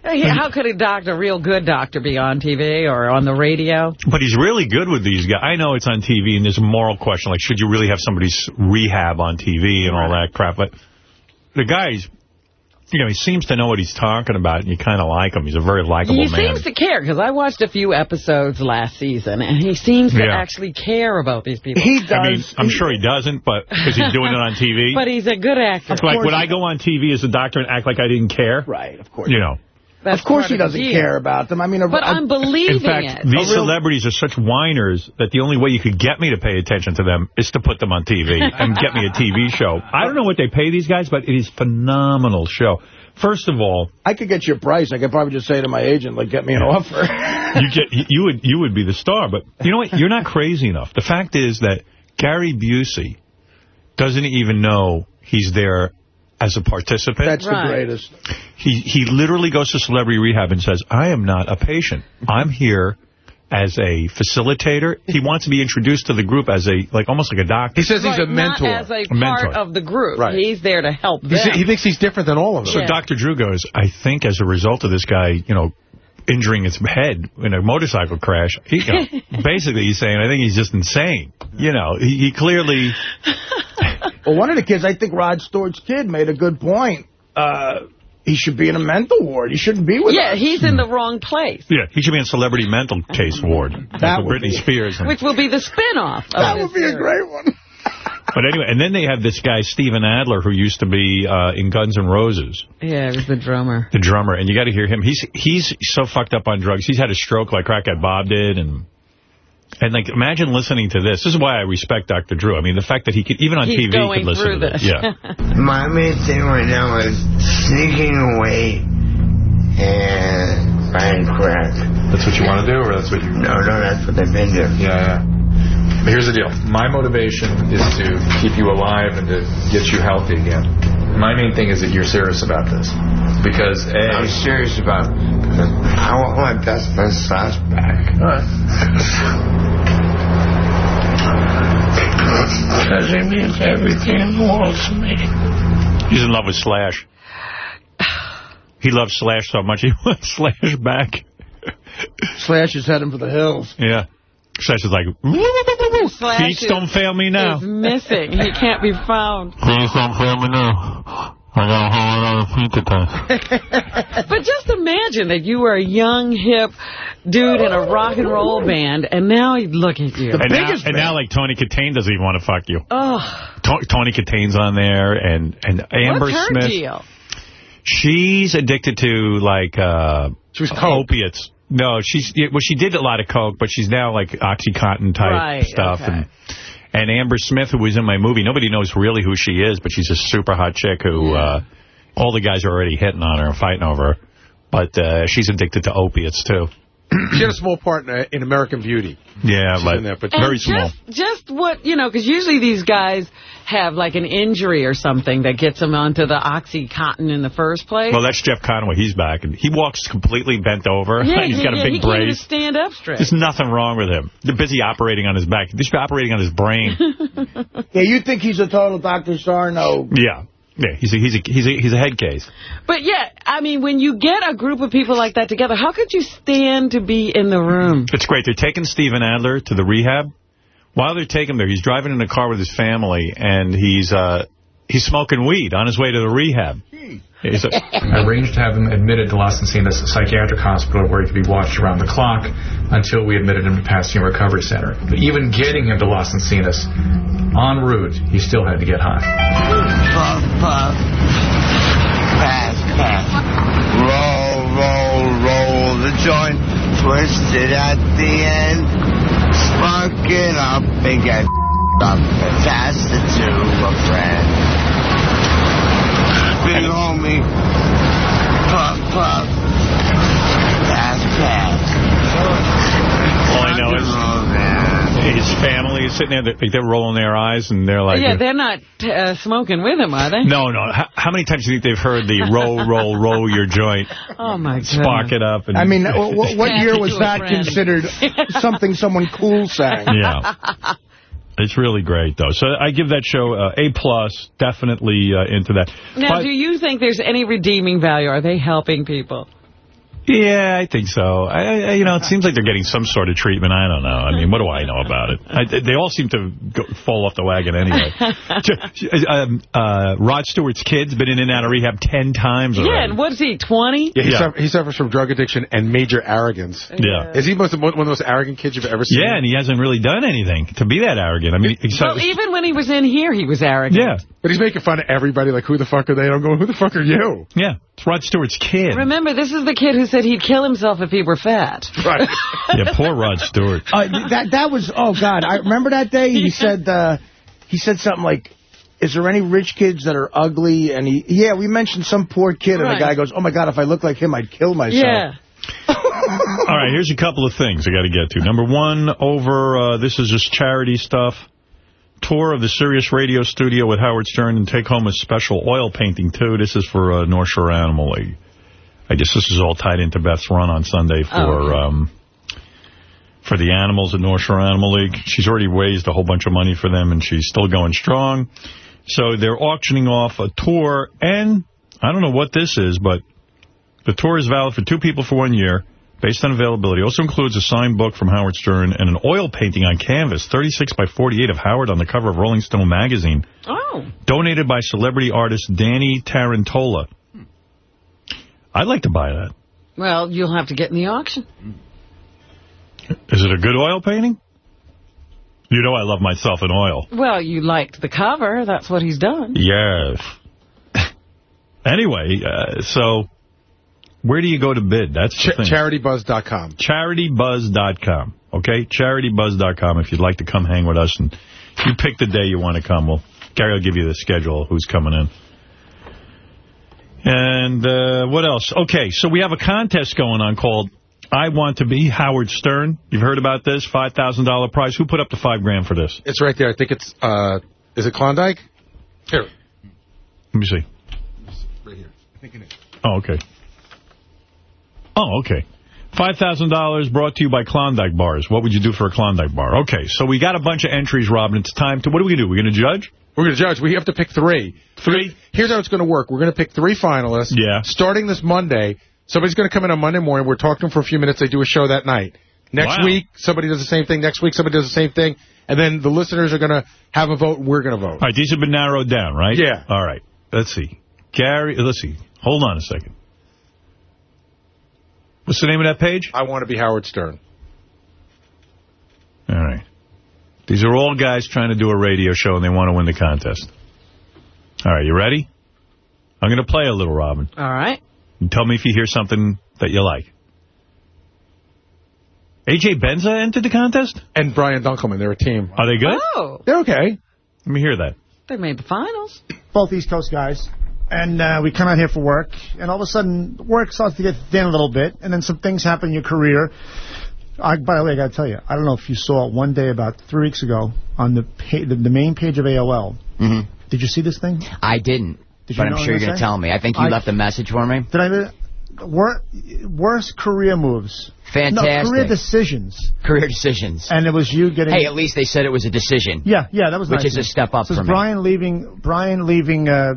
[SPEAKER 3] How could a doctor, a real good doctor, be on TV or on the radio?
[SPEAKER 1] But he's really good with these guys. I know it's on TV, and there's a moral question, like, should you really have somebody's rehab on TV and all that crap? But the guy's, you know, he seems to know what he's talking about, and you kind of like him. He's a very likable man.
[SPEAKER 3] He seems to care, because I watched a few episodes last season, and he seems to
[SPEAKER 1] Yeah.
[SPEAKER 3] actually care about these people. He does.
[SPEAKER 1] I mean, I'm sure he doesn't, but because he's doing it on TV.
[SPEAKER 3] But he's a good actor.
[SPEAKER 1] It's like, would I go on TV as a doctor and act like I didn't care?
[SPEAKER 2] Right, of course.
[SPEAKER 1] You know.
[SPEAKER 3] That's
[SPEAKER 2] of course he doesn't care about them. I mean, a,
[SPEAKER 3] But I'm believing
[SPEAKER 1] In fact,
[SPEAKER 3] it.
[SPEAKER 1] these celebrities are such whiners that the only way you could get me to pay attention to them is to put them on TV and get me a TV show. I don't know what they pay these guys, but it is phenomenal show. First of all,
[SPEAKER 2] I could get you a price. I could probably just say to my agent, like, get me an offer.
[SPEAKER 1] you get you would you would be the star, but you know what? You're not crazy enough. The fact is that Gary Busey doesn't even know he's there as a participant.
[SPEAKER 2] That's the greatest.
[SPEAKER 1] He he literally goes to celebrity rehab and says, "I am not a patient. I'm here as a facilitator." He wants to be introduced to the group as a like almost like a doctor.
[SPEAKER 16] He says he's a mentor.
[SPEAKER 3] Not as a
[SPEAKER 1] A mentor.
[SPEAKER 3] part of the group.
[SPEAKER 16] Right.
[SPEAKER 3] He's there to help them.
[SPEAKER 16] He's, he thinks he's different than all of them.
[SPEAKER 1] So Dr. Drew goes, I think as a result of this guy, you know, injuring his head in a motorcycle crash, he, you know, basically he's saying, I think he's just insane. You know, he, he clearly...
[SPEAKER 2] well, one of the kids, I think Rod Stewart's kid, made a good point. Uh, he should be in a mental ward. He shouldn't be with
[SPEAKER 3] yeah,
[SPEAKER 2] us.
[SPEAKER 3] he's in the wrong place.
[SPEAKER 1] Yeah, he should be in a celebrity mental case ward.
[SPEAKER 2] That
[SPEAKER 1] like
[SPEAKER 2] would
[SPEAKER 1] Britney
[SPEAKER 2] be-
[SPEAKER 1] Spears. And,
[SPEAKER 3] Which will be the spin-off.
[SPEAKER 2] That would be a
[SPEAKER 3] series.
[SPEAKER 2] great one.
[SPEAKER 1] But anyway, and then they have this guy, Steven Adler, who used to be uh, in Guns N' Roses.
[SPEAKER 3] Yeah, he was the drummer.
[SPEAKER 1] the drummer, and you got to hear him. He's he's so fucked up on drugs. He's had a stroke like Crackhead Bob did, and and like imagine listening to this. This is why I respect Dr. Drew. I mean, the fact that he could even on
[SPEAKER 3] He's
[SPEAKER 1] TV
[SPEAKER 3] going
[SPEAKER 1] could listen
[SPEAKER 3] through
[SPEAKER 1] to this.
[SPEAKER 3] this.
[SPEAKER 1] Yeah,
[SPEAKER 28] My main thing right now is sneaking away and buying crack.
[SPEAKER 29] That's what you want to do, or that's what you...
[SPEAKER 28] No, no, that's what I've been doing.
[SPEAKER 29] Yeah, yeah. But here's the deal. My motivation is to keep you alive and to get you healthy again. My main thing is that you're serious about this. Because, A...
[SPEAKER 28] I'm serious about it. I want my best friend Slash back. Because he means everything in the world to me.
[SPEAKER 1] He's in love with Slash. He loves Slash so much, he wants Slash back.
[SPEAKER 2] Slash is heading for the hills.
[SPEAKER 1] Yeah. Slash is like,
[SPEAKER 3] Slash
[SPEAKER 1] feet don't fail me now.
[SPEAKER 3] He's missing. He can't be found.
[SPEAKER 1] Please don't fail me now. I got a whole lot of feet to touch.
[SPEAKER 3] But just imagine that you were a young, hip dude in a rock and roll band, and now you look at you.
[SPEAKER 1] And now, and now, like, Tawny Kitaen doesn't even want to fuck you.
[SPEAKER 3] Oh,
[SPEAKER 1] To- Tawny Kitaen's on there, and, and Amber
[SPEAKER 3] what's her
[SPEAKER 1] Smith.
[SPEAKER 3] deal?
[SPEAKER 1] She's addicted to, like, uh,
[SPEAKER 16] she was
[SPEAKER 1] opiates. No, she's, yeah, well, she did a lot of coke, but she's now, like, Oxycontin type
[SPEAKER 3] Right,
[SPEAKER 1] stuff.
[SPEAKER 3] okay.
[SPEAKER 1] And and Amber Smith, who was in my movie, nobody knows really who she is, but she's a super hot chick who, uh, all the guys are already hitting on her and fighting over her. But uh, she's addicted to opiates, too.
[SPEAKER 16] she had a small part in, uh, in American Beauty.
[SPEAKER 1] Yeah,
[SPEAKER 16] She's
[SPEAKER 1] but,
[SPEAKER 16] in there, but
[SPEAKER 3] And
[SPEAKER 1] very small.
[SPEAKER 3] Just, just what, you know, because usually these guys have like an injury or something that gets them onto the Oxycontin in the first place.
[SPEAKER 1] Well, that's Jeff Conaway. He's back. and He walks completely bent over.
[SPEAKER 3] yeah,
[SPEAKER 1] He's
[SPEAKER 3] he,
[SPEAKER 1] got a
[SPEAKER 3] yeah,
[SPEAKER 1] big
[SPEAKER 3] he can't stand up straight.
[SPEAKER 1] There's nothing wrong with him. They're busy operating on his back. They should be operating on his brain.
[SPEAKER 2] Yeah, you think he's a total Dr. Sarno?
[SPEAKER 1] yeah. Yeah, he's a, he's a, he's a, he's a head case.
[SPEAKER 3] But yeah, I mean, when you get a group of people like that together, how could you stand to be in the room?
[SPEAKER 1] It's great. They're taking Steven Adler to the rehab. While they're taking him there, he's driving in a car with his family, and he's uh, he's smoking weed on his way to the rehab.
[SPEAKER 29] I arranged to have him admitted to Los Encinas Psychiatric Hospital where he could be watched around the clock until we admitted him to Pasadena Recovery Center. But even getting him to Los Encinas, en route, he still had to get high.
[SPEAKER 28] Puff, puff. Pass, pass. Roll, roll, roll the joint. Twist it at the end. Spark it up and get up. Pass it to a friend. Big homie. Puff, puff. Pass, pass.
[SPEAKER 1] all I know is his family is sitting there. They're, they're rolling their eyes, and they're like,
[SPEAKER 3] yeah, they're not uh, smoking with him, are they?
[SPEAKER 1] no, no. How, how many times do you think they've heard the roll, roll, roll your joint,
[SPEAKER 3] Oh, my God.
[SPEAKER 1] spark it up? And,
[SPEAKER 2] I mean, what, what year was that considered something someone cool sang?
[SPEAKER 1] Yeah. It's really great, though. So I give that show uh, A+, plus, definitely uh, into that.
[SPEAKER 3] Now,
[SPEAKER 1] But-
[SPEAKER 3] do you think there's any redeeming value? Are they helping people?
[SPEAKER 1] Yeah, I think so. I, I, you know, it seems like they're getting some sort of treatment. I don't know. I mean, what do I know about it? I, they all seem to go, fall off the wagon anyway. um, uh, Rod Stewart's kid's been in and out of rehab ten times already.
[SPEAKER 3] Yeah, and what's he, 20?
[SPEAKER 16] Yeah, he,
[SPEAKER 1] Yeah.
[SPEAKER 16] Suffer, he suffers from drug addiction and major arrogance.
[SPEAKER 1] Yeah.
[SPEAKER 16] Is he most, one of the most arrogant kids you've ever seen?
[SPEAKER 1] Yeah, and he hasn't really done anything to be that arrogant. I mean, except,
[SPEAKER 3] Well, even when he was in here, he was arrogant.
[SPEAKER 1] yeah,
[SPEAKER 16] But he's making fun of everybody, like, who the fuck are they? And I'm going, who the fuck are you?
[SPEAKER 1] yeah. It's Rod Stewart's kid.
[SPEAKER 3] Remember, this is the kid who said he'd kill himself if he were fat.
[SPEAKER 16] Right.
[SPEAKER 1] Yeah, poor Rod Stewart.
[SPEAKER 2] Uh, that that was oh god! I remember that day. He said uh, he said something like, "Is there any rich kids that are ugly?" And he yeah, we mentioned some poor kid, and the guy goes, "Oh my god, if I look like him, I'd kill myself."
[SPEAKER 3] Yeah.
[SPEAKER 1] All right, here's a couple of things I got to get to. Number one, over, uh, this is just charity stuff. Tour of the Sirius Radio Studio with Howard Stern and take home a special oil painting, too. This is for uh, North Shore Animal League. I guess this is all tied into Beth's run on Sunday for
[SPEAKER 3] Oh.
[SPEAKER 1] um, for the animals at North Shore Animal League. She's already raised a whole bunch of money for them, and she's still going strong. So they're auctioning off a tour, and I don't know what this is, but the tour is valid for two people for one year, based on availability. Also includes a signed book from Howard Stern and an oil painting on canvas, 36 by 48 of Howard on the cover of Rolling Stone magazine,
[SPEAKER 3] Oh.
[SPEAKER 1] donated by celebrity artist Danny Tarantola. I'd like to buy that.
[SPEAKER 3] Well, you'll have to get in the auction.
[SPEAKER 1] Is it a good oil painting? You know I love myself in oil.
[SPEAKER 3] Well, you liked the cover. That's what he's done.
[SPEAKER 1] Yes. anyway, uh, so where do you go to bid? That's the
[SPEAKER 16] Ch
[SPEAKER 1] thing.
[SPEAKER 16] CharityBuzz.com.
[SPEAKER 1] CharityBuzz.com. Okay? CharityBuzz.com if you'd like to come hang with us. And you pick the day you want to come. Well, Gary will give you the schedule, who's coming in. And uh, what else? Okay, so we have a contest going on called I Want to Be Howard Stern. You've heard about this? $5,000 prize. Who put up the five grand for this?
[SPEAKER 16] It's right there. I think it's, uh, is it Klondike? Here.
[SPEAKER 1] Let me see.
[SPEAKER 16] Right here. I think it is.
[SPEAKER 1] Oh, okay. Oh, okay. $5,000 brought to you by Klondike Bars. What would you do for a Klondike bar? Okay, so we got a bunch of entries, Robin. It's time to... What are we going to do? We're going to judge?
[SPEAKER 16] We're going to judge. We have to pick three.
[SPEAKER 1] Three?
[SPEAKER 16] Here's how it's going to work. We're going to pick three finalists.
[SPEAKER 1] Yeah.
[SPEAKER 16] Starting this Monday, somebody's going to come in on Monday morning. We're talking for a few minutes. They do a show that night. Next
[SPEAKER 1] Wow.
[SPEAKER 16] week, somebody does the same thing. Next week, somebody does the same thing. And then the listeners are going to have a vote. We're going to vote.
[SPEAKER 1] All right, these have been narrowed down, right?
[SPEAKER 16] Yeah.
[SPEAKER 1] All right. Let's see. Gary, let's see. Hold on a second. What's the name of that page?
[SPEAKER 16] I want to be Howard Stern.
[SPEAKER 1] All right. These are all guys trying to do a radio show, and they want to win the contest. All right, you ready? I'm going to play a little, Robin.
[SPEAKER 3] All right.
[SPEAKER 1] And tell me if you hear something that you like. AJ Benza entered the contest?
[SPEAKER 16] And Brian Dunkleman. They're a team.
[SPEAKER 1] Are they good?
[SPEAKER 3] Oh,
[SPEAKER 16] They're okay.
[SPEAKER 1] Let me hear that.
[SPEAKER 3] they made the finals.
[SPEAKER 29] both East Coast guys. And uh, we come out here for work, and all of a sudden, work starts to get thin a little bit, and then some things happen in your career. I, by the way, I got to tell you, I don't know if you saw it one day about three weeks ago on the pa- the, the main page of AOL.
[SPEAKER 30] hmm
[SPEAKER 29] Did you see this thing?
[SPEAKER 30] I didn't,
[SPEAKER 29] Did
[SPEAKER 30] but I'm sure you're going
[SPEAKER 29] gonna
[SPEAKER 30] tell me. I think you
[SPEAKER 29] I-
[SPEAKER 30] left a message for me.
[SPEAKER 29] Did I? Wor- worst career moves.
[SPEAKER 30] Fantastic.
[SPEAKER 29] No, career decisions.
[SPEAKER 30] Career decisions.
[SPEAKER 29] And it was you getting.
[SPEAKER 30] Hey, at least they said it was a decision.
[SPEAKER 29] Yeah, yeah, that was
[SPEAKER 30] Which
[SPEAKER 29] nice.
[SPEAKER 30] is a step up
[SPEAKER 29] so
[SPEAKER 30] for me.
[SPEAKER 29] Brian leaving. Brian leaving uh,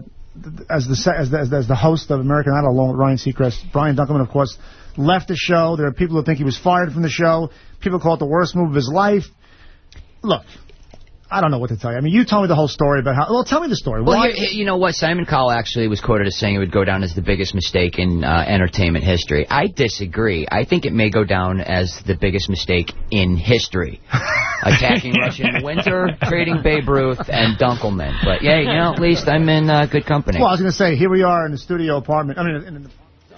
[SPEAKER 29] as the as the as the host of American Idol along with Ryan Seacrest. Brian Dunkleman, of course, left the show. There are people who think he was fired from the show. People call it the worst move of his life. Look, I don't know what to tell you. I mean, you told me the whole story about how. Well, tell me the story.
[SPEAKER 30] Well, here, here- you know what? Simon Cowell actually was quoted as saying it would go down as the biggest mistake in uh, entertainment history. I disagree. I think it may go down as the biggest mistake in history. Attacking Russia in the winter, trading Babe Ruth, and Dunkleman. But, yeah, you know, at least I'm in uh, good company.
[SPEAKER 29] Well, I was going to say, here we are in the studio apartment. I mean, in, in the,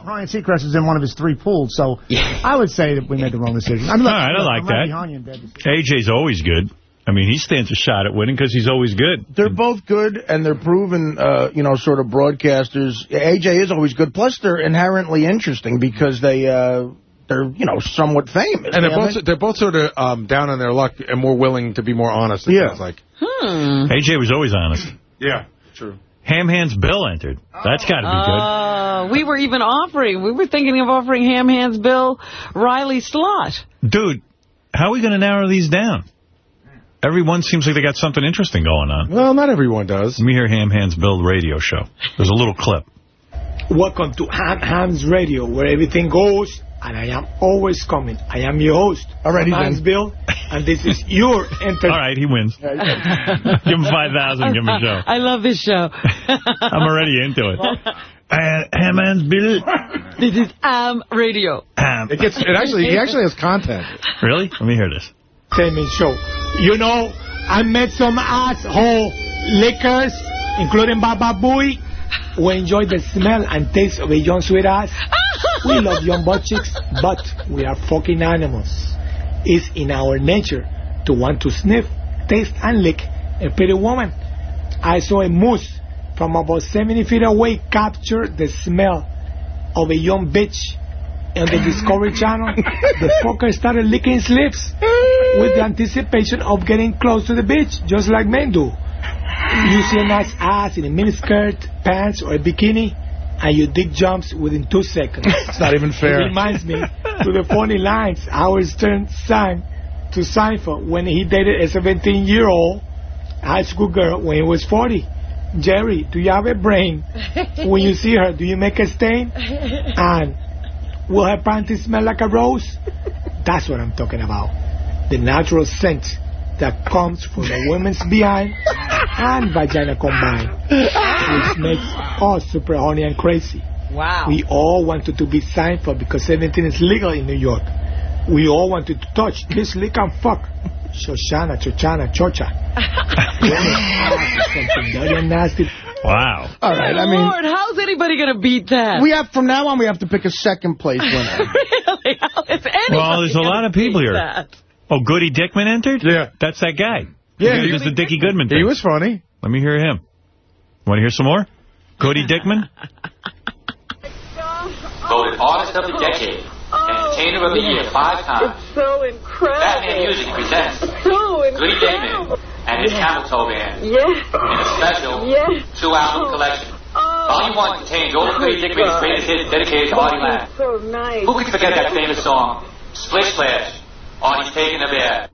[SPEAKER 29] Ryan Seacrest is in one of his three pools, so I would say that we made the wrong decision. I mean, look,
[SPEAKER 1] All right, I
[SPEAKER 29] look,
[SPEAKER 1] like
[SPEAKER 29] I'm
[SPEAKER 1] that.
[SPEAKER 29] behind you in bed.
[SPEAKER 1] AJ's always good. I mean, he stands a shot at winning because he's always good.
[SPEAKER 2] They're both good, and they're proven, uh, you know, sort of broadcasters. AJ is always good. Plus, they're inherently interesting because they, uh, they're, you know, somewhat famous.
[SPEAKER 16] And they're
[SPEAKER 2] Damn
[SPEAKER 16] both
[SPEAKER 2] it.
[SPEAKER 16] they're both sort of um, down on their luck and more willing to be more honest.
[SPEAKER 2] Yeah.
[SPEAKER 16] sounds like.
[SPEAKER 3] Hmm.
[SPEAKER 1] AJ was always honest.
[SPEAKER 16] Yeah, true.
[SPEAKER 1] Ham Hands Bill entered. That's got to be good.
[SPEAKER 3] Uh, we were even offering, we were thinking of offering Ham Hands Bill Riley Slot.
[SPEAKER 1] Dude, how are we going to narrow these down? Everyone seems like they got something interesting going on.
[SPEAKER 16] Well, not everyone does.
[SPEAKER 1] Let me hear Ham Hands Bill radio show. There's a little clip.
[SPEAKER 31] Welcome to Ham Hands Radio, where everything goes, and I am always coming. I am your host,
[SPEAKER 2] Alrighty then.
[SPEAKER 31] Ham's Bill, and this is your entertainment.
[SPEAKER 1] All right, he wins. give him 5000 give him a show.
[SPEAKER 3] I love this show.
[SPEAKER 1] I'm already into it. Uh, Ham Hands Bill.
[SPEAKER 3] This is Am Radio.
[SPEAKER 1] Ham.
[SPEAKER 16] It gets. It actually. He actually has content.
[SPEAKER 1] Really? Let me hear this.
[SPEAKER 31] Entertainment show. You know, I met some asshole liquors, including Baba Booey, who enjoy the smell and taste of a young sweet ass. We love young butt chicks, but we are fucking animals. It's in our nature to want to sniff, taste, and lick a pretty woman. I saw a moose from about 70 feet away capture the smell of a young bitch on the Discovery Channel. The fucker started licking his lips with the anticipation of getting close to the beach, just like men do. You see a nice ass in a miniskirt, pants, or a bikini, and your dick jumps within two seconds.
[SPEAKER 16] It's not even fair.
[SPEAKER 31] It reminds me to the funny lines Howard Stern sang to Seinfeld when he dated a 17-year-old high school girl when he was 40. Jerry, do you have a brain? When you see her, do you make a stain? And will her panties smell like a rose? That's what I'm talking about. The natural scent that comes from the woman's behind and vagina combined, which makes us super horny and crazy.
[SPEAKER 3] Wow.
[SPEAKER 31] We all wanted to be Seinfeld because 17 is legal in New York. We all wanted to touch, kiss, lick, and fuck. Shoshana, Chochana, Chocha. Something dirty and nasty.
[SPEAKER 1] Wow.
[SPEAKER 2] All right, I mean,
[SPEAKER 3] Lord, how's anybody going to beat that?
[SPEAKER 2] we have, from now on, we have to pick a second place winner.
[SPEAKER 3] really? How is anybody
[SPEAKER 1] Well, there's a lot of people here.
[SPEAKER 3] that?
[SPEAKER 1] Oh, Goody Dickman entered?
[SPEAKER 16] Yeah.
[SPEAKER 1] That's that guy.
[SPEAKER 16] Yeah,
[SPEAKER 1] He
[SPEAKER 16] he-
[SPEAKER 1] does the Dickie Goodman thing.
[SPEAKER 16] He was funny.
[SPEAKER 1] Let me hear him. Want to hear some more? Goody Dickman?
[SPEAKER 32] Voted Artist of the Decade, Entertainer of the Year five times.
[SPEAKER 33] So incredible.
[SPEAKER 32] Batman Music presents
[SPEAKER 33] So
[SPEAKER 32] Goody Dickman and his Camel Toe Band
[SPEAKER 33] Yes.
[SPEAKER 32] in a special
[SPEAKER 33] Yes.
[SPEAKER 32] two-album collection.
[SPEAKER 33] Oh, Volume 1 contains all the great Dick Ray's greatest hits dedicated to Artie Lange.
[SPEAKER 3] So nice.
[SPEAKER 33] Who could forget that famous song, Splish Splash, Artie's taking a bath.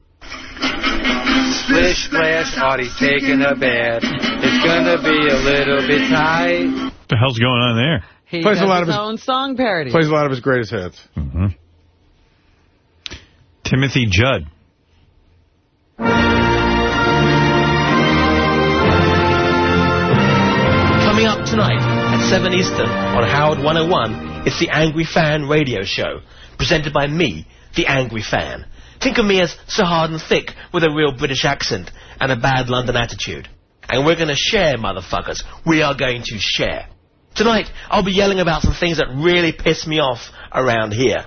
[SPEAKER 34] Splish splash, Artie's taking a bath. It's gonna be a little bit tight.
[SPEAKER 1] What the hell's going on there?
[SPEAKER 3] He
[SPEAKER 16] Plays a
[SPEAKER 3] does
[SPEAKER 16] lot of
[SPEAKER 3] his
[SPEAKER 16] his-
[SPEAKER 3] own song parody.
[SPEAKER 16] Plays a lot of his greatest hits.
[SPEAKER 1] Mm-hmm. Timothy Judd.
[SPEAKER 32] Coming up tonight at 7 Eastern on Howard 101, it's the Angry Fan radio show, presented by me, the Angry Fan. Think of me as so hard and thick with a real British accent and a bad London attitude. And we're going to share, motherfuckers. We are going to share. Tonight, I'll be yelling about some things that really piss me off around here.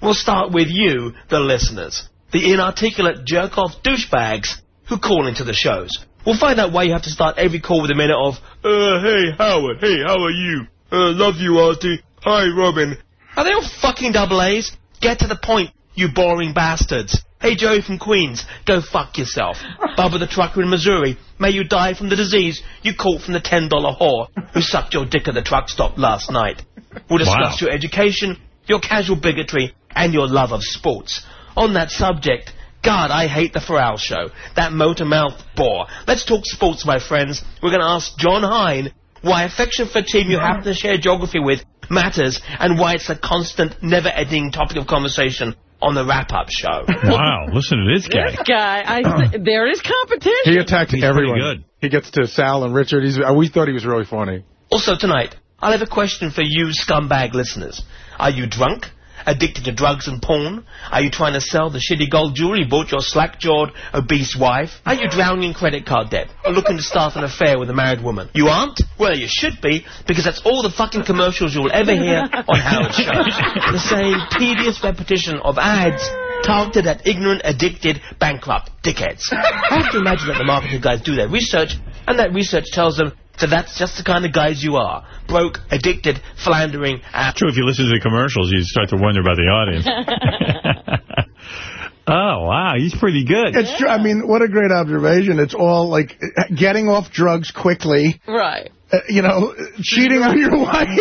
[SPEAKER 32] We'll start with you, the listeners. The inarticulate jerk-off douchebags who call into the shows. We'll find out why you have to start every call with a minute of, uh, hey, Howard, hey, how are you? Uh, love you, Artie. Hi, Robin. Are they all fucking double A's? Get to the point, you boring bastards. Hey, Joey from Queens, go fuck yourself. Bubba the trucker in Missouri, may you die from the disease you caught from the $10 whore who sucked your dick at the truck stop last night. We'll discuss
[SPEAKER 1] Wow.
[SPEAKER 32] your education, your casual bigotry, and your love of sports. On that subject, God, I hate the Ferrall show. That motor mouth bore. Let's talk sports, my friends. We're going to ask Jon Hein why affection for a team you happen to share geography with matters and why it's a constant, never-ending topic of conversation on the wrap-up show.
[SPEAKER 1] Wow, listen to this guy.
[SPEAKER 3] This guy, I there is competition.
[SPEAKER 16] He attacked
[SPEAKER 1] He's
[SPEAKER 16] everyone.
[SPEAKER 1] pretty good.
[SPEAKER 16] He gets to Sal and Richard. He's, uh, we thought he was really funny.
[SPEAKER 32] Also tonight, I'll have a question for you scumbag listeners. Are you drunk? Addicted to drugs and porn? Are you trying to sell the shitty gold jewelry you bought your slack-jawed, obese wife? Are you drowning in credit card debt or looking to start an affair with a married woman? You aren't? Well, you should be, because that's all the fucking commercials you'll ever hear on Howard shows. The same tedious repetition of ads targeted at ignorant, addicted, bankrupt dickheads. I have to imagine that the marketing guys do their research, and that research tells them that that's just the kind of guys you are. Broke, addicted, floundering, and...
[SPEAKER 1] True, if you listen to the commercials, you start to wonder about the audience. oh, wow, he's pretty good.
[SPEAKER 2] It's true. I mean, what a great observation. It's all like getting off drugs quickly.
[SPEAKER 3] Right.
[SPEAKER 2] Uh, you know, cheating on your wife.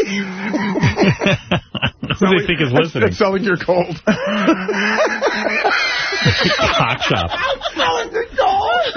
[SPEAKER 1] Who do they think is listening?
[SPEAKER 2] It's selling your cold.
[SPEAKER 1] Cock shop.
[SPEAKER 2] selling your cold.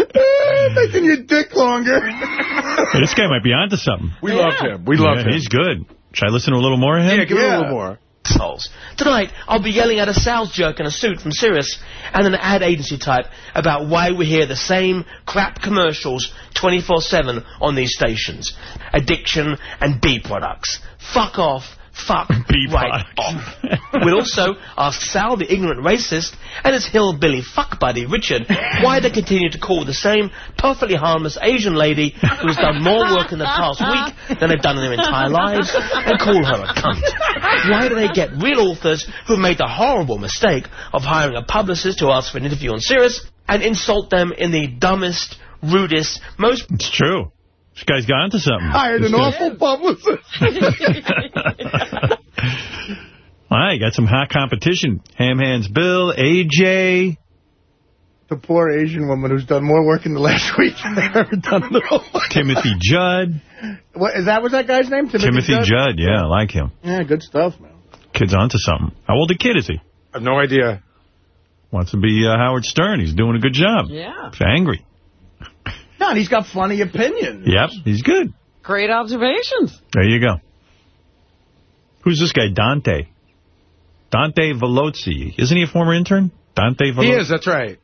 [SPEAKER 2] Eh, Making your dick longer.
[SPEAKER 1] Hey, this guy might be onto something.
[SPEAKER 16] We loved him. We loved
[SPEAKER 1] Yeah,
[SPEAKER 16] him.
[SPEAKER 1] He's good. Should I listen to a little more of him?
[SPEAKER 16] Yeah, give it a little more.
[SPEAKER 32] assholes. Tonight, I'll be yelling at a sales jerk in a suit from Sirius and an ad agency type about why we hear the same crap commercials 24-7 on these stations. Addiction and B products. Fuck off. Fuck Be right off. We'll also ask Sal, the ignorant racist, and his hillbilly fuck buddy, Richard, why they continue to call the same perfectly harmless Asian lady who has done more work in the past week than they've done in their entire lives and call her a cunt. Why do they get real authors who've made the horrible mistake of hiring a publicist to ask for an interview on Sirius and insult them in the dumbest, rudest, most...
[SPEAKER 1] It's true. This guy's got onto something.
[SPEAKER 2] Hired
[SPEAKER 1] This
[SPEAKER 2] an
[SPEAKER 1] guy-
[SPEAKER 2] awful publicist.
[SPEAKER 1] All right, got some hot competition. Ham Hands Bill, AJ.
[SPEAKER 2] The poor Asian woman who's done more work in the last week than they've ever done in their whole life.
[SPEAKER 1] Timothy Judd.
[SPEAKER 2] What, is that was that guy's name? Timothy,
[SPEAKER 1] Timothy Judd, yeah, I like him.
[SPEAKER 2] Yeah, good stuff, man.
[SPEAKER 1] Kid's onto something. How old a kid is he?
[SPEAKER 16] I have no idea.
[SPEAKER 1] Wants to be uh, Howard Stern. He's doing a good job.
[SPEAKER 3] Yeah.
[SPEAKER 1] He's angry.
[SPEAKER 2] No, he's got funny opinions.
[SPEAKER 1] Yep, he's good.
[SPEAKER 3] Great observations.
[SPEAKER 1] There you go. Who's this guy? Dante. Dante Velozzi. Isn't he a former intern? Dante Velozzi.
[SPEAKER 16] He is, that's right.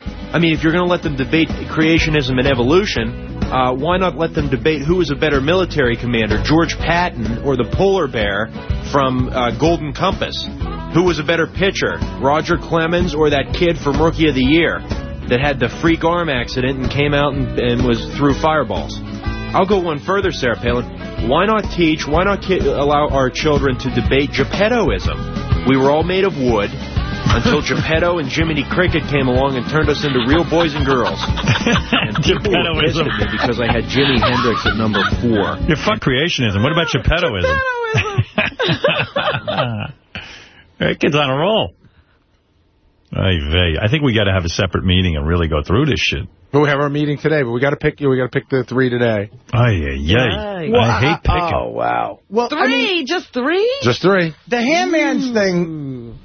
[SPEAKER 35] I mean, if you're going to let them debate creationism and evolution, uh, why not let them debate who is a better military commander, George Patton or the polar bear from uh, Golden Compass? Who was a better pitcher, Roger Clemens or that kid from Rookie of the Year that had the freak arm accident and came out and, and was through fireballs? I'll go one further, Sarah Palin. Why not teach, why not ki- allow our children to debate Geppettoism? We were all made of wood until Geppetto and Jiminy Cricket came along and turned us into real boys and girls. And people were pissed at me because I had Jimi Hendrix at number four.
[SPEAKER 1] Yeah, fuck creationism. What about Geppettoism? that kid's on a roll. Ay vey. I think we got to have a separate meeting and really go through this shit.
[SPEAKER 16] But we have our meeting today, but we got to pick you. We got to pick the three today.
[SPEAKER 1] Ay, ay, ay. I hate picking.
[SPEAKER 2] Oh, wow. Well,
[SPEAKER 3] Three?
[SPEAKER 2] I mean,
[SPEAKER 3] just three?
[SPEAKER 16] Just three.
[SPEAKER 2] the handman's thing,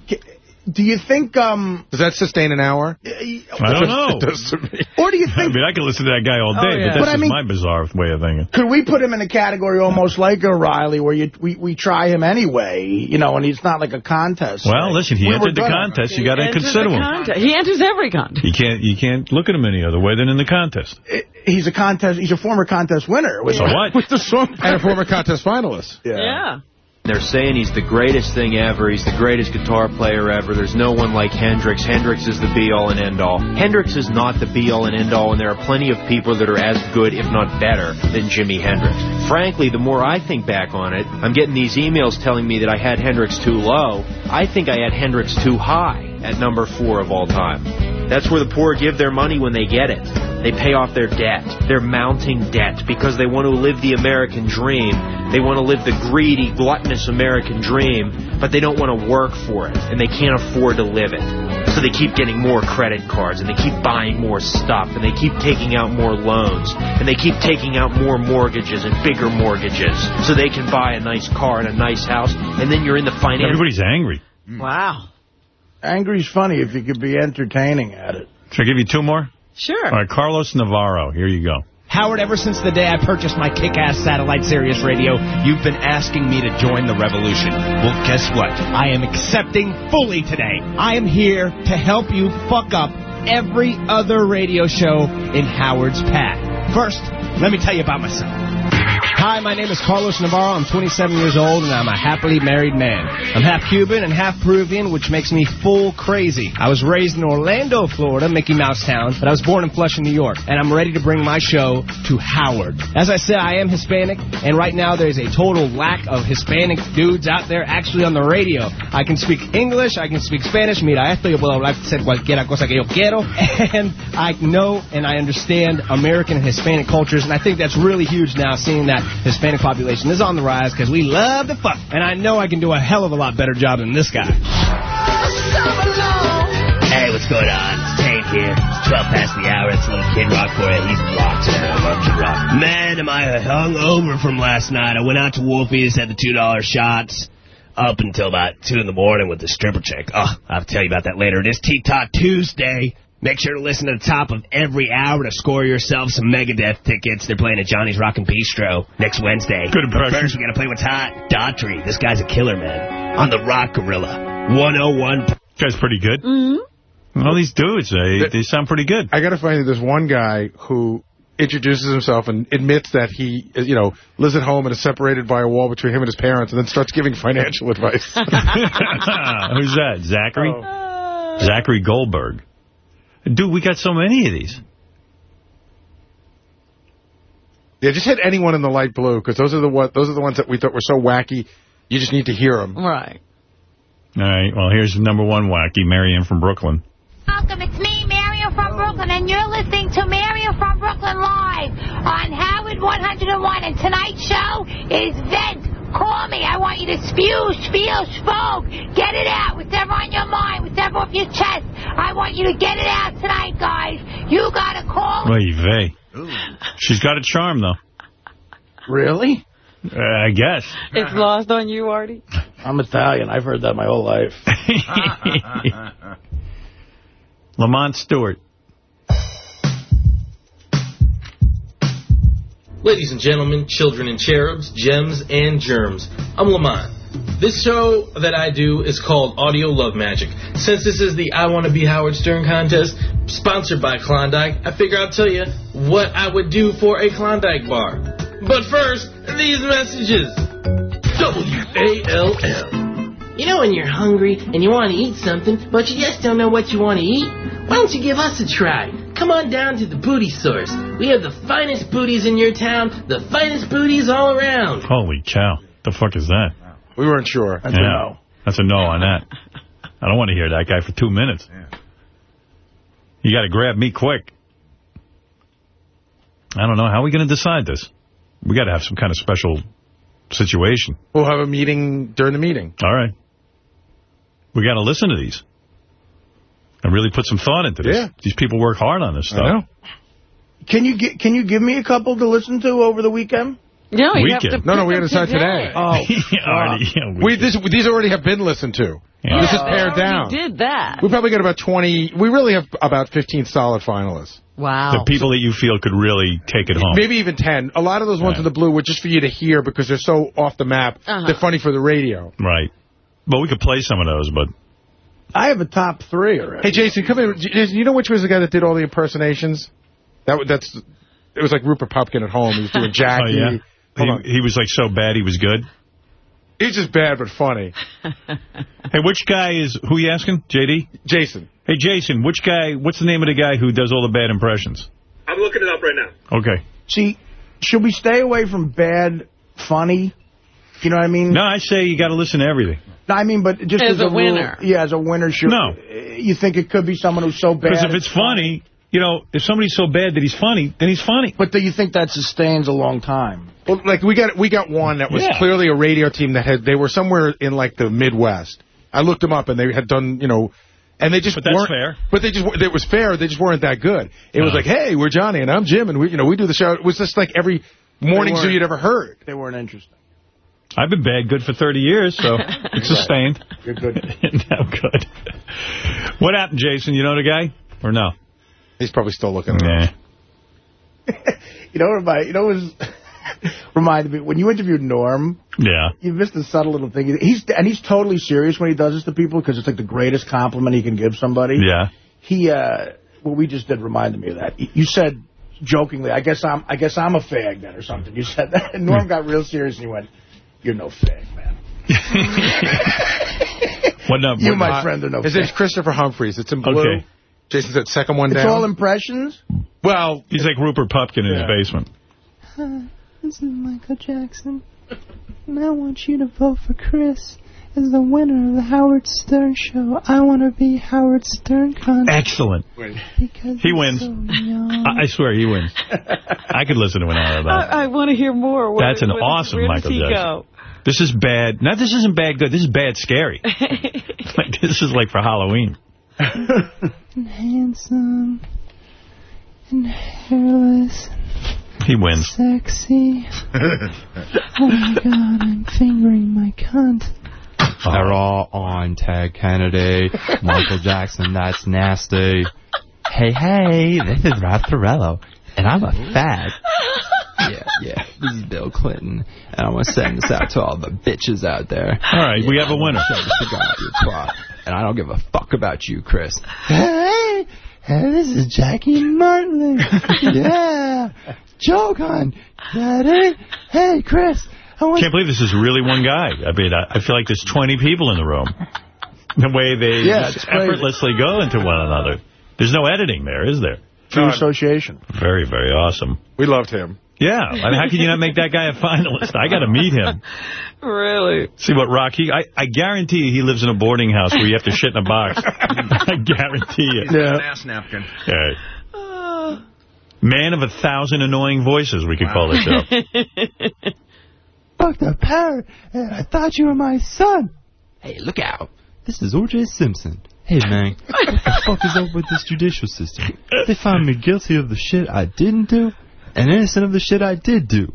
[SPEAKER 2] do you think, um,
[SPEAKER 16] Does that sustain an hour?
[SPEAKER 1] I don't know.
[SPEAKER 16] It does to me.
[SPEAKER 2] or do you think...
[SPEAKER 1] I
[SPEAKER 2] think,
[SPEAKER 1] mean, I could listen to that guy all day,
[SPEAKER 3] Oh, yeah.
[SPEAKER 1] but that's
[SPEAKER 2] But I
[SPEAKER 1] just
[SPEAKER 2] mean-
[SPEAKER 1] my bizarre way of thinking.
[SPEAKER 2] could we put him in a category almost like O'Reilly where you, we, we try him anyway, you know, and he's not like a contest.
[SPEAKER 1] Well,
[SPEAKER 2] thing?
[SPEAKER 1] listen, he
[SPEAKER 2] We
[SPEAKER 1] entered the contest. You got to consider
[SPEAKER 3] the
[SPEAKER 1] him.
[SPEAKER 3] contest. He enters every contest.
[SPEAKER 1] You can't you can't look at him any other way than in the contest.
[SPEAKER 2] He's a contest, he's a former contest winner. With
[SPEAKER 1] So what?
[SPEAKER 2] With the song.
[SPEAKER 16] And a former contest finalist.
[SPEAKER 3] Yeah. Yeah.
[SPEAKER 35] They're saying he's the greatest thing ever. He's the greatest guitar player ever. There's no one like Hendrix. Hendrix is the be-all and end-all. Hendrix is not the be-all and end-all, and there are plenty of people that are as good, if not better, than Jimi Hendrix. Frankly, the more I think back on it, I'm getting these emails telling me that I had Hendrix too low. I think I had Hendrix too high at number four of all time. That's where the poor give their money when they get it. They pay off their debt, their mounting debt, because they want to live the American dream. They want to live the greedy, gluttonous American dream, but they don't want to work for it, and they can't afford to live it. So they keep getting more credit cards, and they keep buying more stuff, and they keep taking out more loans, and they keep taking out more mortgages and bigger mortgages, so they can buy a nice car and a nice house, and then you're in the finance.
[SPEAKER 1] Everybody's angry.
[SPEAKER 3] Wow.
[SPEAKER 2] Angry's funny if you could be entertaining at it.
[SPEAKER 1] Should I give you two more?
[SPEAKER 3] Sure.
[SPEAKER 1] All right, Carlos Navarro. Here you go.
[SPEAKER 33] Howard, ever since the day I purchased my kick-ass satellite Sirius radio, you've been asking me to join the revolution. Well, guess what? I am accepting fully today. I am here to help you fuck up every other radio show in Howard's path. First, let me tell you about myself. Hi, my name is Carlos Navarro. I'm 27 years old, and I'm a happily married man. I'm half Cuban and half Peruvian, which makes me full crazy. I was raised in Orlando, Florida, Mickey Mouse Town, but I was born in Flushing, New York, and I'm ready to bring my show to Howard. As I said, I am Hispanic, and right now there's a total lack of Hispanic dudes out there actually on the radio. I can speak English, I can speak Spanish, mira esto, yo puedo hablar ser cualquier cosa que yo quiero, and I know and I understand American and Hispanic cultures, and I think that's really huge now, seeing that Hispanic population is on the rise because we love to fuck. And I know I can do a hell of a lot better job than this guy.
[SPEAKER 32] Hey, what's going on? It's Tank here. It's 12 past the hour. It's a little Kid Rock for you. He's rocks, man. I love Kid Rock. Man, am I hung over from last night. I went out to Wolfie's, had the $2 shots. Up until about 2 in the morning with the stripper chick. Oh, I'll tell you about that later. It is T-Tot Tuesday. Make sure to listen to the top of every hour to score yourself some Megadeth tickets. They're playing at Johnny's Rockin' Bistro next Wednesday.
[SPEAKER 1] Good impression.
[SPEAKER 32] But first, we got to play what's hot. Daughtry. This guy's a killer, man. On the Rock Gorilla. 101.
[SPEAKER 1] Guy's pretty good. Mm-hmm. All these dudes, they, they sound pretty good.
[SPEAKER 16] I got to find this one guy who introduces himself and admits that he, you know, lives at home and is separated by a wall between him and his parents, and then starts giving financial advice.
[SPEAKER 1] Who's that? Zachary?
[SPEAKER 16] Oh.
[SPEAKER 1] Zachary Goldberg. Dude, we got so many of these.
[SPEAKER 16] Yeah, just hit anyone in the light blue because those are the what those are the ones that we thought were so wacky. You just need to hear them.
[SPEAKER 3] Right.
[SPEAKER 1] All right, well, here's number one wacky, Marianne from Brooklyn.
[SPEAKER 36] Welcome, it's me, Marion from Brooklyn, and you're listening to Marion from Brooklyn Live on Howard 101. And tonight's show is Vent. Call me. I want you to spew, spiel, spoke. Get it out. Whatever on your mind, whatever off your chest. I want you to get it out tonight, guys. You got to call.
[SPEAKER 1] Oy vey. She's got a charm, though.
[SPEAKER 2] Really?
[SPEAKER 1] Uh, I guess.
[SPEAKER 3] It's lost on you, Artie?
[SPEAKER 2] I'm Italian. I've heard that my whole life.
[SPEAKER 1] Lamont Stewart.
[SPEAKER 37] Ladies and gentlemen, children and cherubs, gems and germs, I'm Lamont. This show that I do is called Audio Love Magic. Since this is the I Want to Be Howard Stern contest, sponsored by Klondike, I figure I'll tell you what I would do for a Klondike bar. But first, these messages. W-A-L-M.
[SPEAKER 38] You know when you're hungry and you want to eat something, but you just don't know what you want to eat? Why don't you give us a try? Come on down to the Booty Source. We have the finest booties in your town, the finest booties all around.
[SPEAKER 1] Holy cow. The fuck is that?
[SPEAKER 16] We weren't sure.
[SPEAKER 1] That's a no. That's a no on that. I don't want to hear that guy for two minutes. You got to grab me quick. I don't know. How are we going to decide this? We got to have some kind of special situation.
[SPEAKER 16] We'll have a meeting during the meeting.
[SPEAKER 1] All right. We got to listen to these. And really put some thought into this.
[SPEAKER 2] Yeah.
[SPEAKER 1] These people work hard on this stuff.
[SPEAKER 2] know. Can you gi- can you give me a couple to listen to over the weekend?
[SPEAKER 3] No,
[SPEAKER 16] you have to No, no, we got to start today.
[SPEAKER 2] Oh,
[SPEAKER 1] already,
[SPEAKER 16] we this these already have been listened to.
[SPEAKER 1] Yeah.
[SPEAKER 16] This is pared down.
[SPEAKER 3] already did that.
[SPEAKER 16] We probably got about 20. We really have about 15 solid finalists.
[SPEAKER 3] Wow.
[SPEAKER 1] The people that you feel could really take it home.
[SPEAKER 16] Maybe even 10. A lot of those ones in the blue were just for you to hear because they're so off the map.
[SPEAKER 3] Uh-huh.
[SPEAKER 16] They're funny for the radio.
[SPEAKER 1] Right. But we could play some of those, but...
[SPEAKER 2] I have a top three already.
[SPEAKER 16] Hey, Jason, come here. Jason, you know which was the guy that did all the impersonations? That wa- That's... It was like Rupert Pupkin at home. He was doing Jackie.
[SPEAKER 1] Oh, yeah? He, he was like so bad he was good?
[SPEAKER 16] He's just bad but funny.
[SPEAKER 1] Hey, which guy is... Who you asking? J.D.?
[SPEAKER 16] Jason.
[SPEAKER 1] Hey, Jason, which guy... What's the name of the guy who does all the bad impressions?
[SPEAKER 23] I'm looking it up right now.
[SPEAKER 1] Okay.
[SPEAKER 2] See, should we stay away from bad, funny? You know what I mean?
[SPEAKER 1] No, I say you got to listen to everything.
[SPEAKER 2] No, I mean, but just
[SPEAKER 3] As
[SPEAKER 2] as,
[SPEAKER 3] a
[SPEAKER 2] rule-
[SPEAKER 3] winner.
[SPEAKER 2] yeah, as a winner, should
[SPEAKER 1] No.
[SPEAKER 2] Eh, you think it could be someone who's so bad?
[SPEAKER 1] Because if it's funny, you know, if somebody's so bad that he's funny, then he's funny.
[SPEAKER 2] But do you think that sustains a long time?
[SPEAKER 16] Well, like we got we got one that was
[SPEAKER 1] Yeah.
[SPEAKER 16] clearly a radio team that had they were somewhere in like the Midwest. I looked them up and they had done you know, and they just
[SPEAKER 1] But that's
[SPEAKER 16] weren't.
[SPEAKER 1] fair.
[SPEAKER 16] But they just it was fair. They just weren't that good. It was
[SPEAKER 1] uh-huh.
[SPEAKER 16] like, hey, we're Johnny and I'm Jim and we you know we do the show. It was just like every morning show you'd ever heard.
[SPEAKER 2] They weren't interesting.
[SPEAKER 1] I've been bad good for 30 years, so it's sustained.
[SPEAKER 2] You're good.
[SPEAKER 1] no good. What happened, Jason? You know the guy? Or no?
[SPEAKER 16] He's probably still looking.
[SPEAKER 1] Nah.
[SPEAKER 2] You know what? About, you know what was reminded me when you interviewed Norm.
[SPEAKER 1] Yeah.
[SPEAKER 2] You missed a subtle little thing. He's and he's totally serious when he does this to people because it's like the greatest compliment he can give somebody.
[SPEAKER 1] Yeah.
[SPEAKER 2] He, uh, what we just did reminded me of that. You said jokingly, I guess I'm, I guess I'm a fag then or something. You said that, and Norm got real serious and he went, "You're no fag, man."
[SPEAKER 1] What no,
[SPEAKER 2] You,
[SPEAKER 1] what-
[SPEAKER 2] my
[SPEAKER 16] Uh,
[SPEAKER 2] friend, are no
[SPEAKER 16] His
[SPEAKER 2] fag.
[SPEAKER 16] name's Christopher Humphreys. It's in blue.
[SPEAKER 1] Okay.
[SPEAKER 16] Jason's that second one
[SPEAKER 2] It's
[SPEAKER 16] down.
[SPEAKER 2] all impressions.
[SPEAKER 16] well,
[SPEAKER 1] He's like Rupert Pupkin in
[SPEAKER 2] Yeah.
[SPEAKER 1] his basement.
[SPEAKER 39] Hi, this is Michael Jackson, and I want you to vote for Chris as the winner of the Howard Stern show. I want to be Howard Stern contest
[SPEAKER 1] Excellent.
[SPEAKER 39] because
[SPEAKER 1] He
[SPEAKER 39] he's
[SPEAKER 1] wins.
[SPEAKER 39] so young.
[SPEAKER 1] I, I swear he wins. I could listen to an hour of that.
[SPEAKER 3] I, I want to hear more. Where-
[SPEAKER 1] That's an awesome Michael
[SPEAKER 3] does
[SPEAKER 1] Jackson.
[SPEAKER 3] go?
[SPEAKER 1] This is bad. No, this isn't bad good. This is bad scary. like, this is like for Halloween.
[SPEAKER 39] and handsome and hairless,
[SPEAKER 1] He wins.
[SPEAKER 39] sexy. oh my God, I'm fingering my cunt.
[SPEAKER 40] They're all on Ted Kennedy, Michael Jackson, that's nasty. Hey, hey, this is Ralph Torello, and I'm a fag. Yeah, yeah, this is Bill Clinton, and I want to send this out to all the bitches out there.
[SPEAKER 1] All right, we have a winner.
[SPEAKER 40] Show this to God, you twat. And I don't give a fuck about you, Chris.
[SPEAKER 39] Hey, hey, this is Jackie Martin. yeah, joke on, get it? Hey, Chris, I want
[SPEAKER 1] Can't believe this is really one guy. I mean, I, I feel like there's 20 people in the room. The way they
[SPEAKER 2] Yeah,
[SPEAKER 1] just effortlessly go into one another. There's no editing there, is there?
[SPEAKER 2] True association.
[SPEAKER 1] Very, very awesome.
[SPEAKER 16] we loved him.
[SPEAKER 1] Yeah. I mean, how can you not make that guy a finalist? I got to meet him.
[SPEAKER 3] Really?
[SPEAKER 1] See what Rock, he, I, I guarantee he lives in a boarding house where you have to shit in a box. I guarantee it.
[SPEAKER 2] Yeah.
[SPEAKER 41] ass napkin.
[SPEAKER 1] All right. Uh. Man of a thousand annoying voices, we could call the show.
[SPEAKER 39] fuck the parrot, and I thought you were my son.
[SPEAKER 40] Hey, look out. This is O.J. Simpson. Hey, man, what the fuck is up with this judicial system? They found me guilty of the shit I didn't do and innocent of the shit I did do.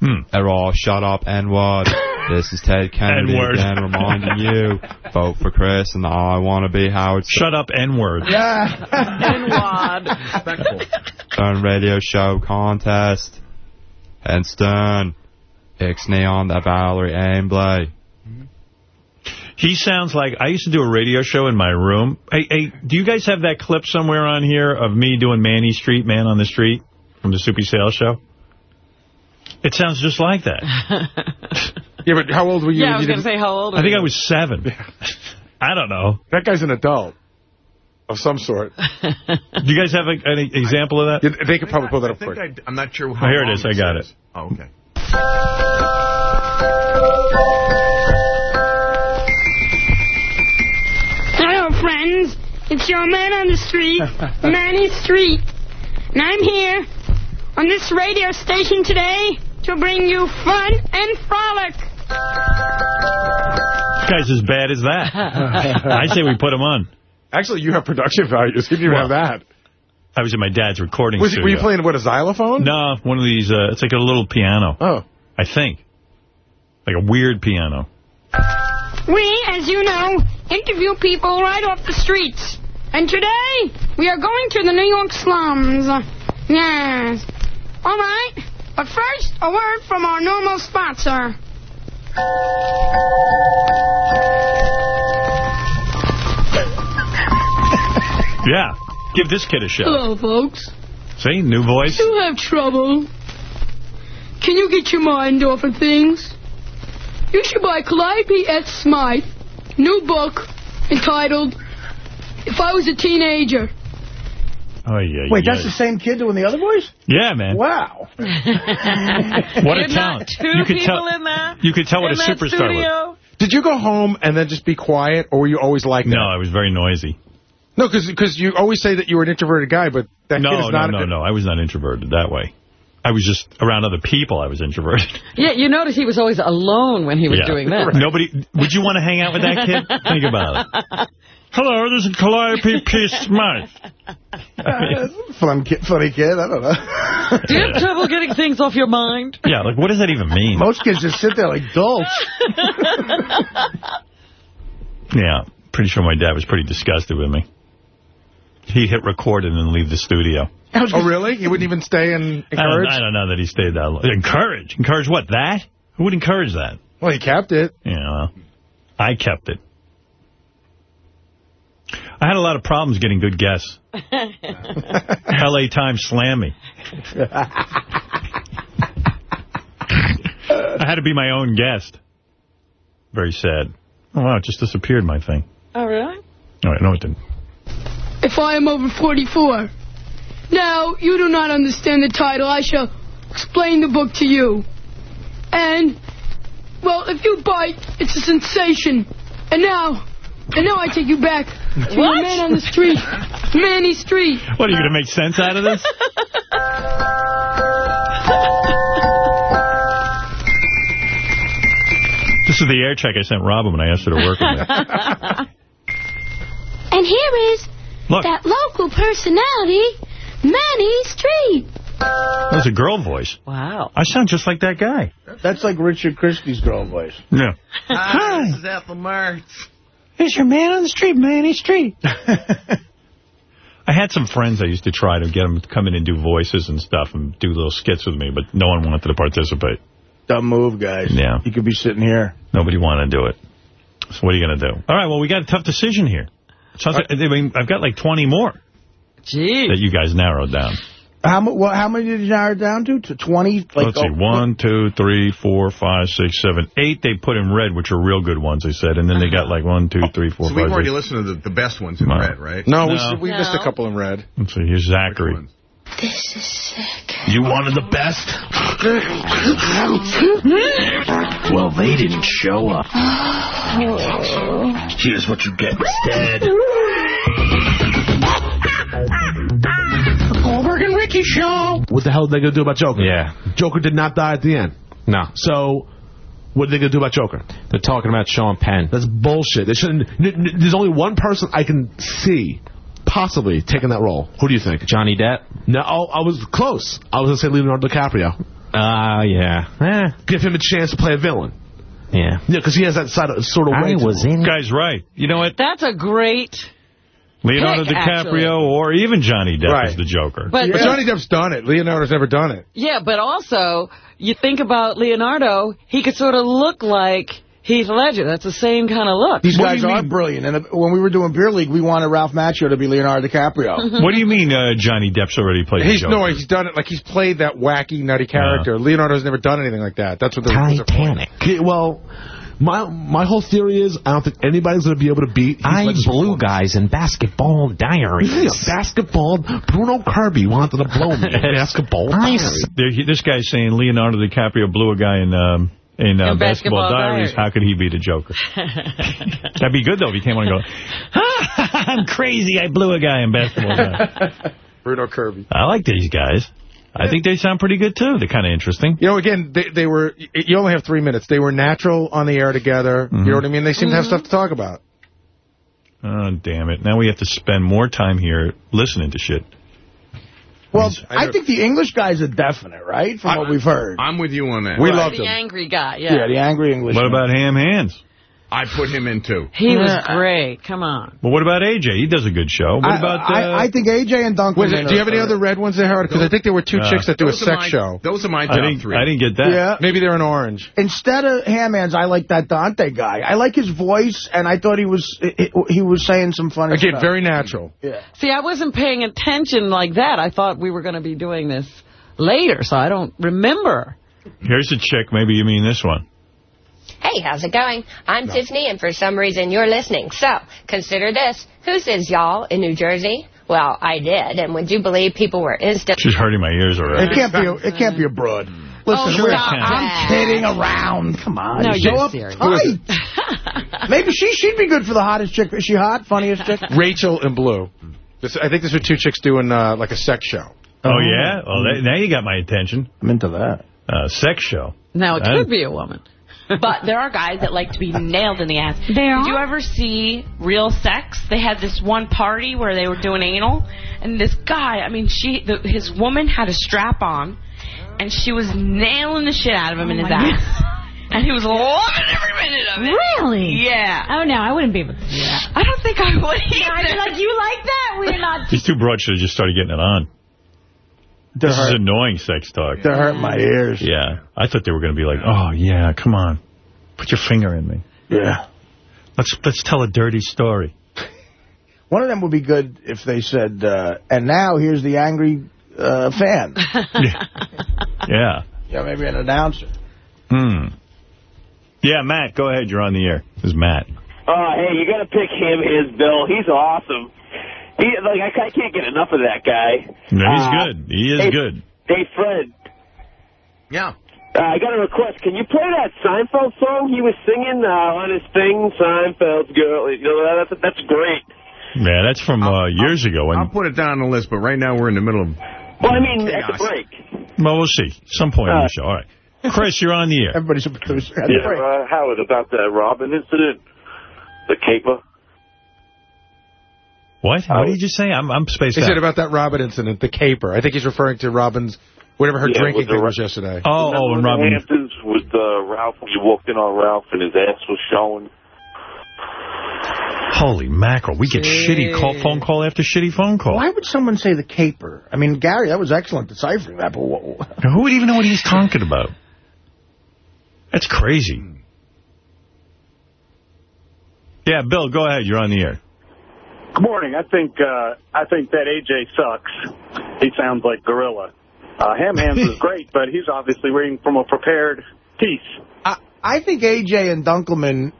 [SPEAKER 1] Hmm.
[SPEAKER 40] They're all shut up, N-word. This is Ted Kennedy
[SPEAKER 1] N-word.
[SPEAKER 40] again reminding you, vote for Chris and I want to be Howard
[SPEAKER 1] Shut up, N-word. Yeah.
[SPEAKER 3] N-wad.
[SPEAKER 40] Stern Radio Show Contest. And Stern. Ixnay on the Valerie Amblay.
[SPEAKER 1] He sounds like, I used to do a radio show in my room. Hey, hey, do you guys have that clip somewhere on here of me doing Manny Street, Man on the Street, from the Soupy Sales show? It sounds just like that.
[SPEAKER 16] Yeah, but how old were you?
[SPEAKER 3] Yeah, I
[SPEAKER 16] when
[SPEAKER 3] was going to say, how old are
[SPEAKER 1] I think
[SPEAKER 3] you?
[SPEAKER 1] I was seven. I don't know.
[SPEAKER 16] That guy's an adult of some sort.
[SPEAKER 1] Do you guys have a, an example of that?
[SPEAKER 16] Yeah, they could probably pull that up
[SPEAKER 41] I
[SPEAKER 16] for
[SPEAKER 41] think
[SPEAKER 16] you.
[SPEAKER 41] I, I'm not sure
[SPEAKER 1] Oh, here it is. I got it.
[SPEAKER 41] Oh, okay.
[SPEAKER 42] Hello, friends. It's your man on the street, Manny Street. And I'm here on this radio station today to bring you fun and frolic.
[SPEAKER 1] This guy's as bad as that. I say we put him on.
[SPEAKER 16] Actually, you have production values. You didn't have that.
[SPEAKER 1] I was in my dad's recording
[SPEAKER 16] Was,
[SPEAKER 1] studio.
[SPEAKER 16] were you playing, what, a xylophone?
[SPEAKER 1] No, one of these, uh, it's like a little piano.
[SPEAKER 16] Oh.
[SPEAKER 1] I think. Like a weird piano.
[SPEAKER 42] We, as you know, interview people right off the streets. And today, we are going to the New York slums. Yes. All right. But first, a word from our normal sponsor.
[SPEAKER 1] Yeah. Give this kid a show.
[SPEAKER 42] Hello, folks.
[SPEAKER 1] See, new voice.
[SPEAKER 42] You have trouble. Can you get your mind off of things? You should buy Calliope S. Smythe, new book entitled If I Was a Teenager.
[SPEAKER 1] Oh, yeah,
[SPEAKER 2] Wait,
[SPEAKER 1] yeah.
[SPEAKER 2] that's the same kid doing the other voice?
[SPEAKER 1] Yeah, man.
[SPEAKER 2] Wow.
[SPEAKER 1] What a
[SPEAKER 3] You're not
[SPEAKER 1] talent.
[SPEAKER 3] two
[SPEAKER 1] You could
[SPEAKER 3] people
[SPEAKER 1] tell-
[SPEAKER 3] in there?
[SPEAKER 1] You could tell what a
[SPEAKER 3] that
[SPEAKER 1] superstar was.
[SPEAKER 3] studio?
[SPEAKER 16] Did you go home and then just be quiet, or were you always like that?
[SPEAKER 1] No, I was very noisy.
[SPEAKER 16] No, because you always say that you were an introverted guy, but that
[SPEAKER 1] No,
[SPEAKER 16] kid is not.
[SPEAKER 1] no,
[SPEAKER 16] a,
[SPEAKER 1] no. no. I was not introverted that way. I was just around other people. I was introverted.
[SPEAKER 3] Yeah, you notice he was always alone when he was
[SPEAKER 1] Yeah.
[SPEAKER 3] doing that.
[SPEAKER 1] Nobody. Would you want to hang out with that kid? Think about it. Hello, this is Calliope P. Smythe.
[SPEAKER 2] Uh, Fun kid, funny kid. I don't know.
[SPEAKER 3] Do you have trouble getting things off your mind?
[SPEAKER 1] Yeah, like what does that even mean?
[SPEAKER 2] Most kids just sit there like dolts.
[SPEAKER 1] Yeah, pretty sure my dad was pretty disgusted with me. He'd hit record and then leave the studio.
[SPEAKER 16] Oh, really? He wouldn't even stay and
[SPEAKER 1] I don't,
[SPEAKER 16] encourage?
[SPEAKER 1] I don't know that he stayed that long. Encourage? Encourage what? That? Who would encourage that?
[SPEAKER 16] Well, he kept it.
[SPEAKER 1] Yeah, well, I kept it. I had a lot of problems getting good guests. L.A. Times slammed me. I had to be my own guest. Very sad. Oh, wow, it just disappeared, my thing.
[SPEAKER 42] Oh, really?
[SPEAKER 1] Oh, All right, no, it didn't.
[SPEAKER 42] If I am over 44. Now, you do not understand the title. I shall explain the book to you. And, well, if you bite, it's a sensation. And now, and now I take you back to
[SPEAKER 3] What?
[SPEAKER 42] the man on the street, Manny Street.
[SPEAKER 1] What, are you going to make sense out of this? This is the air check I sent Robin when I asked her to work with me.
[SPEAKER 43] And here is
[SPEAKER 1] Look.
[SPEAKER 43] that local personality, Manny Street.
[SPEAKER 1] That's a girl voice.
[SPEAKER 3] Wow.
[SPEAKER 1] I sound just like that guy.
[SPEAKER 2] That's like Richard Christie's girl voice.
[SPEAKER 1] Yeah.
[SPEAKER 2] Hi.
[SPEAKER 41] This is Ethel Mertz.
[SPEAKER 2] It's your man on the street, Manny Street.
[SPEAKER 1] I had some friends I used to try to get them to come in and do voices and stuff and do little skits with me, but no one wanted to participate.
[SPEAKER 2] Dumb move, guys.
[SPEAKER 1] Yeah.
[SPEAKER 2] You could be sitting here.
[SPEAKER 1] Nobody wanted to do it. So what are you going to do? All right, well, we got a tough decision here. Sounds like, I mean, I've got like 20 more
[SPEAKER 3] Gee.
[SPEAKER 1] that you guys narrowed down.
[SPEAKER 2] How, well, how many did you narrow it down to? To 20? Like,
[SPEAKER 1] Let's see.
[SPEAKER 2] oh,
[SPEAKER 1] One, two, three, four, five, six, seven, eight they put in red, which are real good ones, they said. And then they got like one, two, oh, three, four,
[SPEAKER 41] So
[SPEAKER 1] five,
[SPEAKER 41] we've already
[SPEAKER 1] six.
[SPEAKER 41] listened to the, the best ones in
[SPEAKER 1] No.
[SPEAKER 41] red, right?
[SPEAKER 16] No, we,
[SPEAKER 1] No.
[SPEAKER 16] missed a couple in red.
[SPEAKER 1] Let's see. Here's Zachary.
[SPEAKER 43] This is sick.
[SPEAKER 44] You wanted the best? Well, they didn't show up. Here's what you get instead.
[SPEAKER 45] Show.
[SPEAKER 46] What the hell are they going to do about Joker?
[SPEAKER 47] Yeah.
[SPEAKER 46] Joker did not die at the end.
[SPEAKER 47] No.
[SPEAKER 46] So, what are they going to do about Joker?
[SPEAKER 47] They're talking about Sean Penn.
[SPEAKER 46] That's bullshit. They shouldn't. n- n- There's only one person I can see possibly taking that role. Who do you think?
[SPEAKER 47] Johnny Depp?
[SPEAKER 46] No, oh, I was close. I was going to say Leonardo DiCaprio.
[SPEAKER 47] Ah, yeah. Eh,
[SPEAKER 46] Give him a chance to play a villain.
[SPEAKER 47] yeah.
[SPEAKER 46] Yeah, because he has that side of, sort of way
[SPEAKER 47] I
[SPEAKER 46] to
[SPEAKER 47] was
[SPEAKER 46] him.
[SPEAKER 47] in...
[SPEAKER 1] Guy's right. You know what?
[SPEAKER 3] That's a great...
[SPEAKER 1] Leonardo
[SPEAKER 3] Pick,
[SPEAKER 1] DiCaprio
[SPEAKER 3] actually.
[SPEAKER 1] or even Johnny Depp
[SPEAKER 16] Right.
[SPEAKER 1] is the Joker.
[SPEAKER 3] But,
[SPEAKER 16] But Johnny Depp's done it. Leonardo's never done it.
[SPEAKER 3] Yeah, but also, you think about Leonardo, he could sort of look like Heath Ledger. That's the same kind of look.
[SPEAKER 2] These
[SPEAKER 1] What
[SPEAKER 2] guys are
[SPEAKER 1] mean?
[SPEAKER 2] brilliant. And uh, when we were doing Beer League, we wanted Ralph Macchio to be Leonardo DiCaprio.
[SPEAKER 1] What do you mean uh, Johnny Depp's already played
[SPEAKER 16] He's
[SPEAKER 1] the Joker?
[SPEAKER 16] no, he's done it like he's played that wacky, nutty character. Leonardo's never done anything like that. That's what the
[SPEAKER 46] Titanic. Yeah, well, my my whole theory is I don't think anybody's going to be able to beat. Heath
[SPEAKER 47] I
[SPEAKER 46] Ledger's
[SPEAKER 47] blew guys in basketball diaries.
[SPEAKER 46] Yeah, basketball. Bruno Kirby wanted to blow me. in basketball. diaries.
[SPEAKER 1] There- This guy's saying Leonardo DiCaprio blew a guy in um, in uh,
[SPEAKER 3] In
[SPEAKER 1] Basketball,
[SPEAKER 3] Basketball
[SPEAKER 1] Diaries.
[SPEAKER 3] Diaries.
[SPEAKER 1] How could he be the Joker? That'd be good, though, if he came on and go, I'm crazy, I blew a guy in Basketball Diaries.
[SPEAKER 16] Bruno Kirby.
[SPEAKER 1] I like these guys. I think they sound pretty good, too. They're kind of interesting.
[SPEAKER 16] You know, again, they, they were. You only have three minutes. They were natural on the air together. You mm-hmm. know what I mean? They seem to have stuff to talk about.
[SPEAKER 1] Oh, damn it. Now we have to spend more time here listening to shit.
[SPEAKER 2] Well, I think the English guy's a definite, right? From what we've heard.
[SPEAKER 16] I'm with you on that.
[SPEAKER 2] We loved
[SPEAKER 3] the
[SPEAKER 2] him.
[SPEAKER 3] angry guy, yeah.
[SPEAKER 2] Yeah, the angry English.
[SPEAKER 1] What about Ham Hands?
[SPEAKER 16] I put him in, too.
[SPEAKER 3] He was great. Come on.
[SPEAKER 1] Well, what about AJ? He does a good show. What
[SPEAKER 2] I,
[SPEAKER 1] about... Uh,
[SPEAKER 2] I, I think AJ and Duncan.
[SPEAKER 16] Was it, do you have any other red ones there, Howard? Because I think there were two
[SPEAKER 1] Uh,
[SPEAKER 16] chicks that do a sex
[SPEAKER 41] my-
[SPEAKER 16] show.
[SPEAKER 41] Those are my
[SPEAKER 1] I
[SPEAKER 41] top
[SPEAKER 1] didn't,
[SPEAKER 41] three.
[SPEAKER 1] I didn't get that.
[SPEAKER 2] Yeah.
[SPEAKER 16] Maybe they're in orange.
[SPEAKER 2] Instead of Hamhands, I like that Dante guy. I like his voice, and I thought he was he, he was saying some funny
[SPEAKER 16] Again,
[SPEAKER 2] stuff.
[SPEAKER 16] very natural.
[SPEAKER 2] Yeah.
[SPEAKER 3] See, I wasn't paying attention like that. I thought we were going to be doing this later, so I don't remember.
[SPEAKER 1] Here's a chick. Maybe you mean this one.
[SPEAKER 48] Hey, how's it going? I'm Tiffany, and for some reason you're listening. So, consider this. Who says y'all in New Jersey? Well, I did, and would you believe people were instant...
[SPEAKER 1] She's hurting my ears already.
[SPEAKER 2] It can't be. A, it can't be a broad. Listen,
[SPEAKER 48] Oh,
[SPEAKER 2] we're-
[SPEAKER 48] stop
[SPEAKER 2] I'm kidding around. Come on.
[SPEAKER 3] No,
[SPEAKER 2] you
[SPEAKER 3] you're
[SPEAKER 2] show up
[SPEAKER 3] serious.
[SPEAKER 2] tight. Maybe she she'd be good for the hottest chick. Is she hot? Funniest chick?
[SPEAKER 16] Rachel and Blue. This, I think these are two chicks doing uh, like a sex show.
[SPEAKER 1] Oh, yeah? Oh, that, now you got my attention.
[SPEAKER 2] I'm into that.
[SPEAKER 1] Uh, sex show.
[SPEAKER 3] Now, it
[SPEAKER 1] That-
[SPEAKER 3] could be a woman.
[SPEAKER 49] But there are guys that like to be nailed in the ass. Did you ever see Real Sex? They had this one party where they were doing anal, and this guy, I mean, she, the, his woman had a strap on, and she was nailing the shit out of him in oh his ass. And he was loving every minute of it.
[SPEAKER 42] Really?
[SPEAKER 49] Yeah.
[SPEAKER 42] Oh, no, I wouldn't be able to do that.
[SPEAKER 49] I don't think I would either.
[SPEAKER 42] Yeah, I'd be like, you like that? We're not...
[SPEAKER 1] These two broads should have just started getting it on.
[SPEAKER 2] They're
[SPEAKER 1] this is annoying sex talk.
[SPEAKER 2] They're hurting my ears.
[SPEAKER 1] Yeah. I thought they were going to be like, oh, yeah, come on. Put your finger in me.
[SPEAKER 2] Yeah.
[SPEAKER 1] Let's let's tell a dirty story.
[SPEAKER 2] One of them would be good if they said, uh, and now here's the angry uh, fan.
[SPEAKER 1] Yeah.
[SPEAKER 2] yeah, maybe an announcer.
[SPEAKER 1] Hmm. Yeah, Matt, go ahead. You're on the air. This is Matt.
[SPEAKER 8] Oh, hey, you got to pick him, his Bill. He's awesome. He like I, I can't get enough of that guy.
[SPEAKER 1] No, he's
[SPEAKER 8] Uh,
[SPEAKER 1] good. He is
[SPEAKER 8] hey,
[SPEAKER 1] good.
[SPEAKER 8] Hey, Fred.
[SPEAKER 41] Yeah.
[SPEAKER 8] Uh, I got a request. Can you play that Seinfeld song he was singing uh, on his thing, Seinfeld's Girl? You know, that's that's great.
[SPEAKER 1] Yeah, that's from uh, years ago.
[SPEAKER 41] I'll
[SPEAKER 1] And,
[SPEAKER 41] put it down on the list, but right now we're in the middle of...
[SPEAKER 8] Well, I mean, at the break.
[SPEAKER 1] well, we'll see. Some point in the show. All right. Chris, you're on the air.
[SPEAKER 2] Everybody's a producer.
[SPEAKER 1] Yeah.
[SPEAKER 50] Uh, Howard, about that Robin incident, the caper.
[SPEAKER 1] What? What did you just say? I'm, I'm spaced
[SPEAKER 16] He
[SPEAKER 1] out.
[SPEAKER 16] said about that Robin incident, the caper. I think he's referring to Robin's, whatever her
[SPEAKER 50] Yeah,
[SPEAKER 16] drinking
[SPEAKER 50] with the
[SPEAKER 16] thing was yesterday.
[SPEAKER 1] Oh,
[SPEAKER 50] Remember
[SPEAKER 1] oh, and
[SPEAKER 50] in the
[SPEAKER 1] Robin.
[SPEAKER 50] Hamptons with uh, Ralph, when you walked in on Ralph and his ass was showing.
[SPEAKER 1] Holy mackerel. We get shitty call, phone call after shitty phone call.
[SPEAKER 2] Why would someone say the caper? I mean, Gary, that was excellent deciphering that, but what,
[SPEAKER 1] Now, Who would even know what he's talking about? That's crazy. Yeah, Bill, go ahead. You're on the air.
[SPEAKER 13] Good morning. I think uh, I think that AJ sucks. He sounds like Gorilla. Uh, Ham Hands is great, but he's obviously reading from a prepared piece.
[SPEAKER 2] I, I think AJ and Dunkleman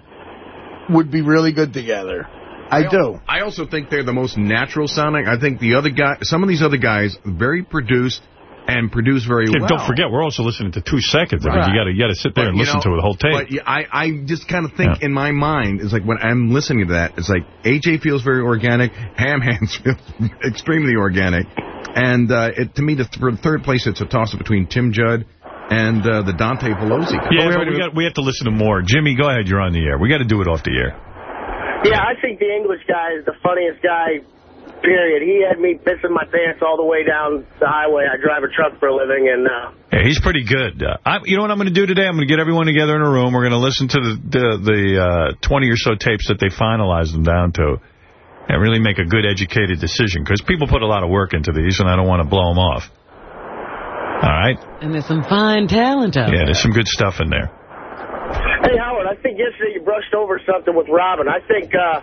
[SPEAKER 2] would be really good together. I do.
[SPEAKER 41] I also think they're the most natural sounding. I think the other guy, some of these other guys, very produced and produce very
[SPEAKER 1] Yeah,
[SPEAKER 41] well.
[SPEAKER 1] Don't forget, we're also listening to two seconds. I mean, you got to you got to sit there
[SPEAKER 41] But,
[SPEAKER 1] and listen
[SPEAKER 41] know,
[SPEAKER 1] to the whole tape.
[SPEAKER 41] But yeah, I, I just kind of think in my mind, it's like when I'm listening to that, it's like AJ feels very organic, Ham Hands feels extremely organic. And uh, it, to me, the, for third place, it's a toss-up between Tim Judd and uh, the Dante Pelosi. guy.
[SPEAKER 1] yeah, but we got we have to listen to more. Jimmy, go ahead. You're on the air. We got to do it off the air.
[SPEAKER 51] Yeah, I think the English guy is the funniest guy, period. He had me pissing my pants all the way down the highway. I drive a truck for a living, and uh,
[SPEAKER 1] Yeah, he's pretty good. Uh, I, you know what I'm going to do today? I'm going to get everyone together in a room. We're going to listen to the the, the uh, 20 or so tapes that they finalized them down to and really make a good educated decision because people put a lot of work into these and I don't want to blow them off. All right?
[SPEAKER 3] And there's some fine talent out
[SPEAKER 1] Yeah, there's some good stuff in there.
[SPEAKER 51] hey, Howard, I think yesterday you brushed over something with Robin. I think uh,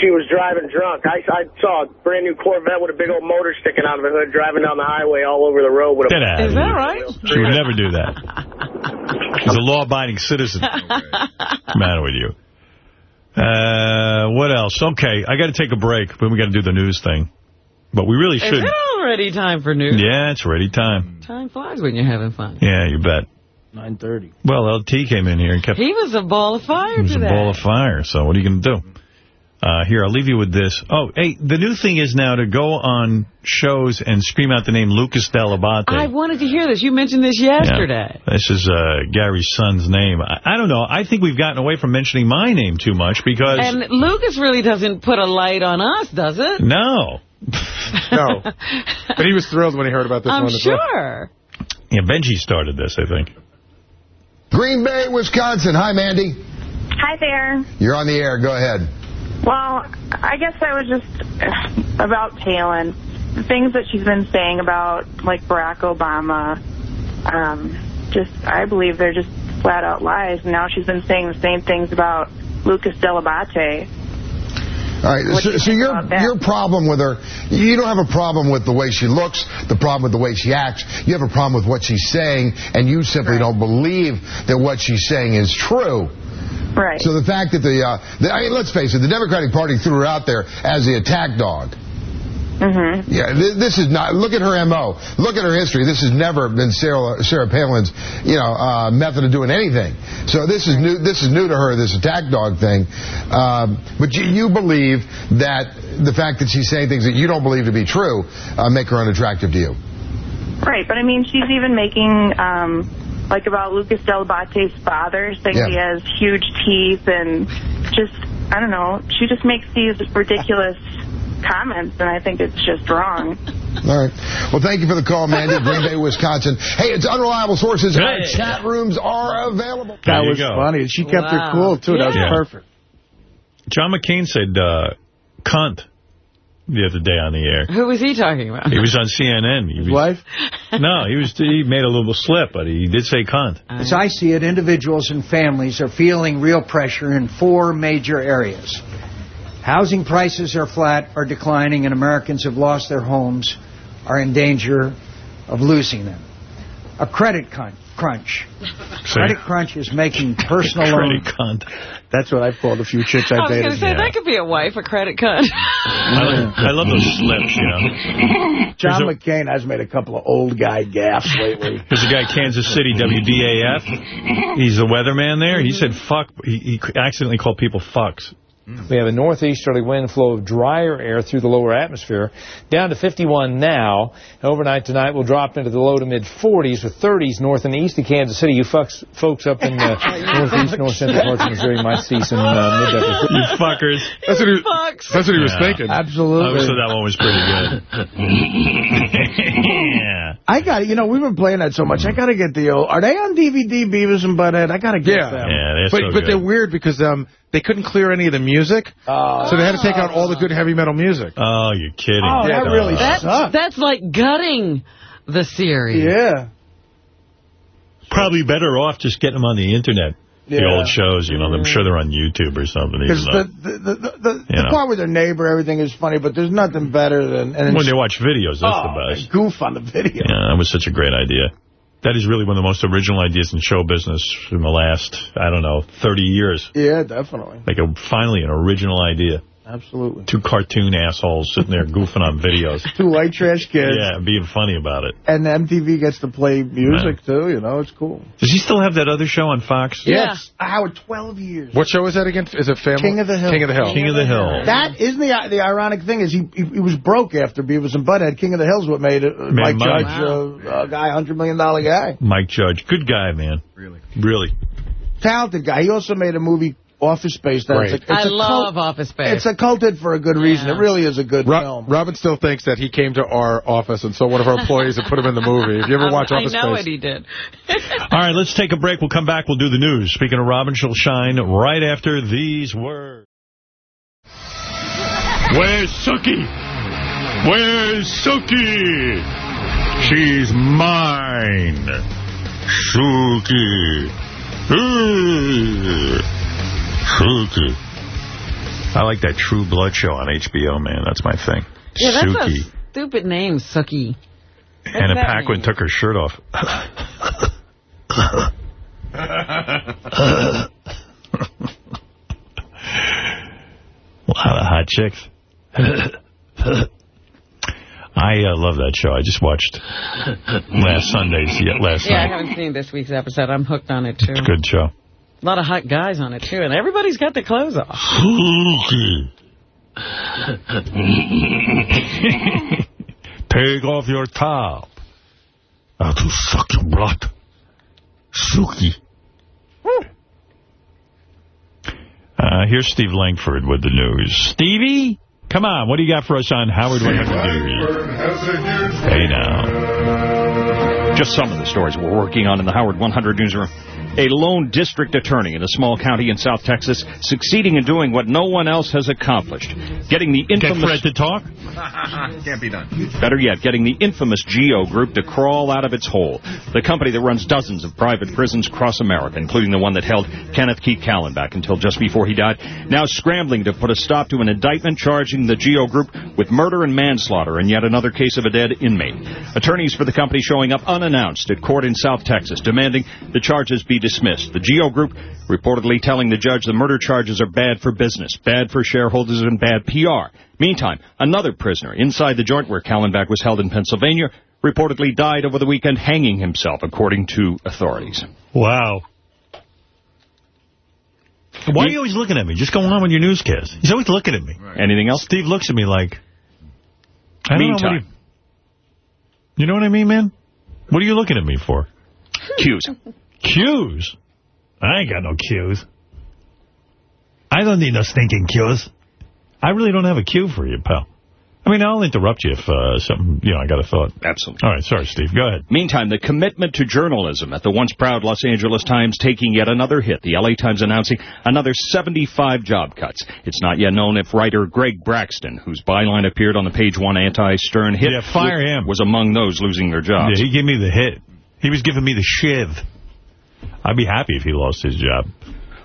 [SPEAKER 51] she was driving drunk. I, I saw a brand new Corvette with a big old motor sticking out of the hood, driving down the highway all over the road with a.
[SPEAKER 1] Get out
[SPEAKER 51] Is that right?
[SPEAKER 1] She would never do that. She's a law-abiding citizen. What's the matter with you? Uh, what else? Okay, I got to take a break, but we got to do the news thing. But we really should.
[SPEAKER 3] Is
[SPEAKER 1] should.
[SPEAKER 3] it already time for news?
[SPEAKER 1] Yeah, it's ready time.
[SPEAKER 3] Time flies when you're having fun.
[SPEAKER 1] Yeah, you bet.
[SPEAKER 2] 9.30.
[SPEAKER 1] Well, LT came in here and kept...
[SPEAKER 3] He was a ball of fire
[SPEAKER 1] It was a
[SPEAKER 3] today.
[SPEAKER 1] ball of fire, so what are you going to do? Uh, here, I'll leave you with this. Oh, hey, the new thing is now to go on shows and scream out the name Lucas Dell'Abate.
[SPEAKER 3] I wanted to hear this. You mentioned this yesterday.
[SPEAKER 1] Yeah. This is uh, Gary's son's name. I, I, don't know. I think we've gotten away from mentioning my name too much because...
[SPEAKER 3] And Lucas really doesn't put a light on us, does it?
[SPEAKER 1] No.
[SPEAKER 16] no. But he was thrilled when he heard about this
[SPEAKER 3] I'm
[SPEAKER 16] one.
[SPEAKER 3] sure.
[SPEAKER 1] Well. Yeah, Benji started this, I think.
[SPEAKER 52] Green Bay, Wisconsin. Hi, Mandy.
[SPEAKER 49] Hi there.
[SPEAKER 52] You're on the air. Go ahead.
[SPEAKER 49] Well, I guess I was just about Palin. The things that she's been saying about, like, Barack Obama, um, just, I believe they're just flat-out lies. And now she's been saying the same things about Lucas Dell'Abate.
[SPEAKER 52] All right, so, so your your problem with her, you don't have a problem with the way she looks, the problem with the way she acts. You have a problem with what she's saying, and you simply right. don't believe that what she's saying is true.
[SPEAKER 49] Right.
[SPEAKER 52] So the fact that the, uh, the, I mean, let's face it, the Democratic Party threw her out there as the attack dog.
[SPEAKER 49] Mm-hmm.
[SPEAKER 52] Yeah, this, this, is not. Look at her M.O. Look at her history. This has never been Sarah, Sarah Palin's, you know, uh, method of doing anything. So this is new. This is new to her. This attack dog thing. Um, but you, you, believe that the fact that she's saying things that you don't believe to be true uh, make her unattractive to you.
[SPEAKER 49] Right, but I mean, she's even making. Um, like about Lucas Dell'Abate's father, saying yeah. he has huge teeth and just, I don't know, she just makes these ridiculous comments, and I think it's just wrong.
[SPEAKER 52] All right. Well, thank you for the call, Mandy, Green Bay, Wisconsin. Hey, it's unreliable sources. Our chat rooms are available.
[SPEAKER 2] That was go. funny. She kept wow. her cool, too. Yeah. That was perfect.
[SPEAKER 1] John McCain said, uh, cunt the other day on the air.
[SPEAKER 3] Who was he talking about?
[SPEAKER 1] He was on CNN. He
[SPEAKER 2] His
[SPEAKER 1] was,
[SPEAKER 2] wife?
[SPEAKER 1] No, he was. He made a little slip, but he did say cunt. Uh.
[SPEAKER 48] As I see it, individuals and families are feeling real pressure in four major areas. Housing prices are flat or declining, and Americans have lost their homes, are in danger of losing them. A credit crunch.
[SPEAKER 1] See?
[SPEAKER 48] Credit crunch is making personal
[SPEAKER 1] credit
[SPEAKER 48] loans.
[SPEAKER 1] cunt.
[SPEAKER 2] That's what I've called a few chicks I've
[SPEAKER 3] I was going to say,
[SPEAKER 1] Yeah.
[SPEAKER 3] that could be a wife, a credit card.
[SPEAKER 1] I, love, I love those slips, you know.
[SPEAKER 2] John
[SPEAKER 1] There's
[SPEAKER 2] McCain has made a couple of old guy gaffes lately.
[SPEAKER 1] There's a guy, Kansas City, WDAF. He's the weatherman there. He said fuck. He, he accidentally called people fucks.
[SPEAKER 53] We have a northeasterly wind flow of drier air through the lower atmosphere, down to 51 now. Overnight tonight we'll drop into the low to mid 40s with 30s north and east of Kansas City. You fucks, folks up in the northeast, north central parts of Missouri might see some uh, mid
[SPEAKER 1] You fuckers.
[SPEAKER 16] That's what he, fucks. that's what he was
[SPEAKER 1] Yeah.
[SPEAKER 16] thinking.
[SPEAKER 2] Absolutely.
[SPEAKER 1] So that one was pretty good. yeah.
[SPEAKER 2] I got it. You know, we've been playing that so much. I got to get the old. Are they on DVD, Beavis and Butthead? I got to get
[SPEAKER 16] Yeah.
[SPEAKER 2] them.
[SPEAKER 1] Yeah, they're
[SPEAKER 16] but
[SPEAKER 1] so
[SPEAKER 16] but
[SPEAKER 1] good.
[SPEAKER 16] they're weird because um they couldn't clear any of the music,
[SPEAKER 2] Oh.
[SPEAKER 16] so they had to take out all the good heavy metal music.
[SPEAKER 1] Oh, you're kidding.
[SPEAKER 2] Oh, that really
[SPEAKER 3] That's,
[SPEAKER 2] sucks.
[SPEAKER 3] that's like gutting the series.
[SPEAKER 2] Yeah.
[SPEAKER 1] Probably better off just getting them on the internet.
[SPEAKER 2] Yeah.
[SPEAKER 1] The old shows, you know. I'm sure they're on YouTube or something.
[SPEAKER 2] Because the,
[SPEAKER 1] though-
[SPEAKER 2] the, the, the, the part with their neighbor, everything is funny, but there's nothing better than... And
[SPEAKER 1] when they watch videos, that's
[SPEAKER 2] oh,
[SPEAKER 1] the best.
[SPEAKER 2] goof on the video.
[SPEAKER 1] Yeah, that was such a great idea. That is really one of the most original ideas in show business in the last, I don't know, 30 years.
[SPEAKER 2] Yeah, definitely.
[SPEAKER 1] Like, a, finally, an original idea.
[SPEAKER 2] Absolutely.
[SPEAKER 1] Two cartoon assholes sitting there goofing on videos.
[SPEAKER 2] Two white trash kids.
[SPEAKER 1] Yeah, being funny about it.
[SPEAKER 2] And MTV gets to play music, too. You know, it's cool.
[SPEAKER 1] Does he still have that other show on Fox?
[SPEAKER 2] Yes. Howard, 12 years.
[SPEAKER 16] What show is that again? Is it Family?
[SPEAKER 2] King of the Hill.
[SPEAKER 16] King of the Hill.
[SPEAKER 1] King of the Hill.
[SPEAKER 2] That isn't the the ironic thing is he he, he was broke after Beavis and Butthead. King of the Hill's what made it. Uh, Mike
[SPEAKER 1] money.
[SPEAKER 2] Judge, uh, a guy, hundred million dollar guy,
[SPEAKER 1] Mike Judge. Good guy, man. Really? Really.
[SPEAKER 2] talented guy. He also made a movie Office Space. That's
[SPEAKER 16] Great.
[SPEAKER 2] a, it's
[SPEAKER 3] I
[SPEAKER 2] a
[SPEAKER 3] love
[SPEAKER 2] cult,
[SPEAKER 3] Office Space.
[SPEAKER 2] It's a culted for a good reason. It really is a good
[SPEAKER 16] Ro-
[SPEAKER 2] film.
[SPEAKER 16] Robin still thinks that he came to our office and saw one of our employees and put him in the movie. If you ever watch
[SPEAKER 3] I know
[SPEAKER 16] Space.
[SPEAKER 3] it, he did.
[SPEAKER 1] All right, let's take a break. We'll come back. We'll do the news. Speaking of Robin, she'll shine right after these words. Where's Sookie? Where's Sookie? She's mine. Sookie. Ooh. Sookie. I like that True Blood show on HBO, man. That's my thing.
[SPEAKER 3] Yeah, that's
[SPEAKER 1] Sookie.
[SPEAKER 3] a stupid name, Sookie.
[SPEAKER 1] Anna
[SPEAKER 3] that
[SPEAKER 1] Paquin
[SPEAKER 3] mean?
[SPEAKER 1] took her shirt off. A lot of hot chicks. I uh, love that show. I just watched last Sunday's, yeah, last
[SPEAKER 3] Yeah, I haven't seen this week's episode. I'm hooked on it, too.
[SPEAKER 1] It's a good show.
[SPEAKER 3] A lot of hot guys on it, too. And everybody's got their clothes off.
[SPEAKER 1] Sookie. Take off your top. I'll to suck your blood. Sookie. Uh, here's Steve Langford with the news. Stevie, come on. What do you got for us on Howard 100 News? Hey, now.
[SPEAKER 54] Just some of the stories we're working on in the Howard 100 newsroom. A lone district attorney in a small county in South Texas succeeding in doing what no one else has accomplished. Getting the
[SPEAKER 1] Get
[SPEAKER 54] infamous...
[SPEAKER 1] Fred to talk?
[SPEAKER 41] Can't be done.
[SPEAKER 54] Better yet, getting the infamous GEO Group to crawl out of its hole. The company that runs dozens of private prisons across America, including the one that held Kenneth Keith Kallenbach until just before he died, now scrambling to put a stop to an indictment charging the GEO Group with murder and manslaughter in yet another case of a dead inmate. Attorneys for the company showing up unannounced at court in South Texas, demanding the charges be dismissed. The GEO Group reportedly telling the judge the murder charges are bad for business, bad for shareholders, and bad PR. Meantime, another prisoner inside the joint where Kallenbach was held in Pennsylvania reportedly died over the weekend hanging himself, according to authorities.
[SPEAKER 1] Wow. Why are you always looking at me? Just go on with your newscast. He's always looking at me.
[SPEAKER 54] Anything else?
[SPEAKER 1] Steve looks at me like... I don't know what
[SPEAKER 54] Meantime.
[SPEAKER 1] he, you know what I mean, man? What are you looking at me for?
[SPEAKER 54] Cues.
[SPEAKER 1] Cues? I ain't got no cues. I don't need no stinking cues. I really don't have a cue for you, pal. I mean, I'll interrupt you if uh, something, you know, I got a thought.
[SPEAKER 54] Absolutely.
[SPEAKER 1] All right, sorry, Steve. Go ahead.
[SPEAKER 54] Meantime, the commitment to journalism at the once proud Los Angeles Times taking yet another hit. The L.A. Times announcing another 75 job cuts. It's not yet known if writer Greg Braxton, whose byline appeared on the page one anti-Stern hit,
[SPEAKER 1] Yeah, fire him.
[SPEAKER 54] was among those losing their jobs.
[SPEAKER 1] Yeah, he gave me the hit. He was giving me the shiv. I'd be happy if he lost his job.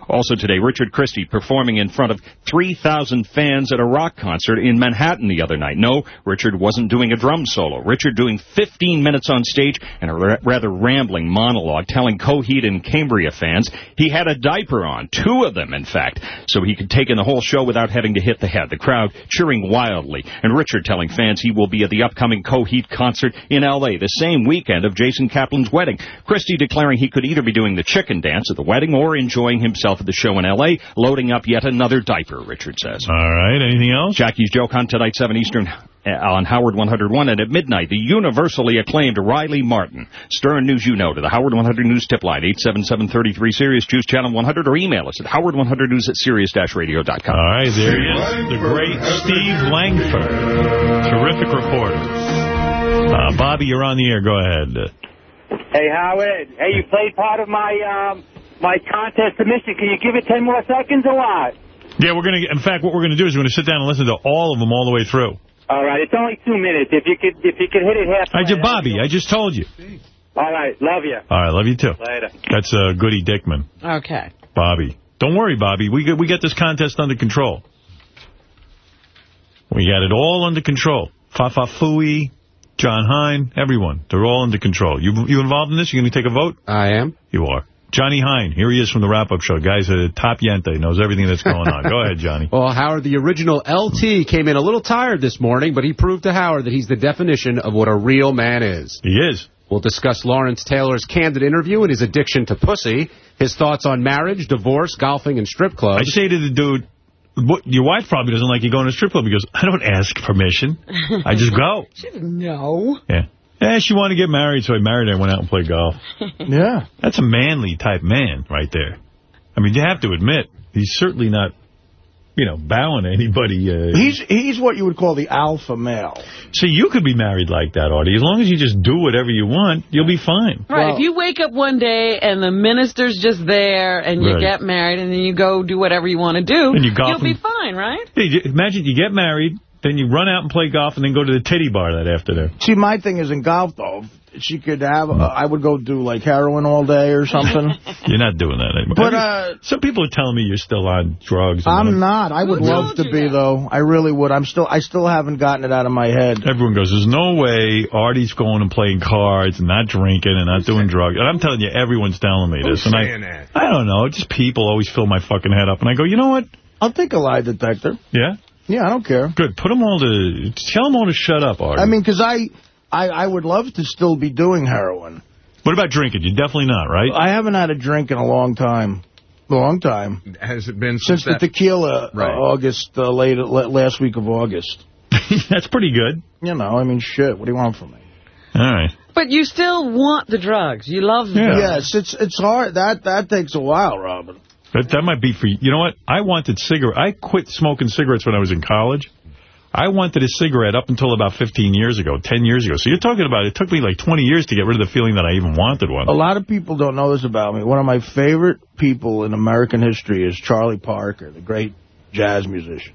[SPEAKER 54] Also today, Richard Christie performing in front of 3,000 fans at a rock concert in Manhattan the other night. No, Richard wasn't doing a drum solo. Richard doing 15 minutes on stage and a ra- rather rambling monologue telling Coheed and Cambria fans he had a diaper on, two of them in fact, so he could take in the whole show without having to hit the head. The crowd cheering wildly, and Richard telling fans he will be at the upcoming Coheed concert in L.A. the same weekend of Jason Kaplan's wedding. Christie declaring he could either be doing the chicken dance at the wedding or enjoying himself at the show in L.A., loading up yet another diaper, Richard says.
[SPEAKER 1] All right, anything else?
[SPEAKER 54] Jackie's Joke Hunt tonight, 7 Eastern uh, on Howard 101, and at midnight, the universally acclaimed Riley Martin. Stern News You Know to the Howard 100 News tip line, 877-33 Sirius, choose channel 100, or email us at howard100news at sirius-radio.com.
[SPEAKER 1] All right, there he is, the great Steve Langford. Terrific reporter. Uh, Bobby, you're on the air. Go ahead.
[SPEAKER 42] Hey, Howard. Hey, you played part of my um, my contest submission. Can you give it 10 more seconds or what?
[SPEAKER 1] Yeah, we're going to, in fact, what we're going to do is we're going to sit down and listen to all of them all the way through.
[SPEAKER 42] All right, it's only two minutes. If you could if you could hit it half.
[SPEAKER 1] I just, Bobby, I just told you.
[SPEAKER 42] All right, love you.
[SPEAKER 1] All right, love you too.
[SPEAKER 42] Later.
[SPEAKER 1] That's uh, Goody Dickman.
[SPEAKER 3] Okay.
[SPEAKER 1] Bobby. Don't worry, Bobby. We get, we get this contest under control. We got it all under control. Fafa Fui, Jon Hein, everyone. They're all under control. You you involved in this? You going to take a vote?
[SPEAKER 47] I am.
[SPEAKER 1] You are. Johnny Hein, here he is from the wrap-up show. Guy's a top yente, knows everything that's going on. Go ahead, Johnny.
[SPEAKER 47] Well, Howard, the original LT came in a little tired this morning, but he proved to Howard that he's the definition of what a real man is.
[SPEAKER 1] He is.
[SPEAKER 47] We'll discuss Lawrence Taylor's candid interview and his addiction to pussy, his thoughts on marriage, divorce, golfing, and strip clubs.
[SPEAKER 1] I say to the dude, what, your wife probably doesn't like you going to a strip club. He goes, I don't ask permission. I just go.
[SPEAKER 3] She doesn't know.
[SPEAKER 1] Yeah. Yeah, she wanted to get married, so I married her and went out and played golf. yeah. That's a manly type man right there. I mean, you have to admit, he's certainly not, you know, bowing to anybody. Uh,
[SPEAKER 2] He's he's what you would call the alpha male.
[SPEAKER 1] See, you could be married like that, Artie. As long as you just do whatever you want, you'll be fine.
[SPEAKER 3] Right, if you wake up one day and the minister's just there and you
[SPEAKER 1] Right.
[SPEAKER 3] get married and then you go do whatever you want to do,
[SPEAKER 1] And you golf
[SPEAKER 3] you'll be fine, right?
[SPEAKER 1] Imagine you get married, then you run out and play golf, and then go to the titty bar that afternoon.
[SPEAKER 2] See, my thing is in golf, though. She could have, uh, I would go do, like, heroin all day or something.
[SPEAKER 1] You're not doing that anymore.
[SPEAKER 2] But,
[SPEAKER 1] I mean, some people are telling me you're still on drugs. and
[SPEAKER 2] I'm
[SPEAKER 1] all.
[SPEAKER 2] not. I would
[SPEAKER 1] Who
[SPEAKER 2] love to
[SPEAKER 1] you
[SPEAKER 2] be, though. I really would. I'm still, I still haven't gotten it out of my head.
[SPEAKER 1] Everyone goes, there's no way Artie's going and playing cards and not drinking and not doing drugs. And I'm telling you, everyone's telling me
[SPEAKER 41] Who's
[SPEAKER 1] this. And I,
[SPEAKER 41] saying that?
[SPEAKER 1] I don't know. Just people always fill my fucking head up. And I go, you know what?
[SPEAKER 2] I'll take a lie detector.
[SPEAKER 1] Yeah?
[SPEAKER 2] Yeah, I don't care.
[SPEAKER 1] Good. Put them all to, tell them all to shut up, Artie.
[SPEAKER 2] I mean, because I, I, I would love to still be doing heroin.
[SPEAKER 1] what about drinking? You're definitely not, right?
[SPEAKER 2] I haven't had a drink in a long time. Long time.
[SPEAKER 41] Has it been
[SPEAKER 2] Since the
[SPEAKER 41] that-
[SPEAKER 2] tequila, uh,
[SPEAKER 41] Right.
[SPEAKER 2] August, uh, late, la- last week of August.
[SPEAKER 1] That's pretty good.
[SPEAKER 2] You know, I mean, shit, what do you want from me?
[SPEAKER 1] All right.
[SPEAKER 3] But you still want the drugs. You love them.
[SPEAKER 2] Yes, it's it's hard. That that takes a while, Robin.
[SPEAKER 1] That that might be for you. You know what? I wanted cigarette. I quit smoking cigarettes when I was in college. I wanted a cigarette up until about 15 years ago, 10 years ago. So you're talking about it took me like 20 years to get rid of the feeling that I even wanted one.
[SPEAKER 2] A lot of people don't know this about me. One of my favorite people in American history is Charlie Parker, the great jazz musician.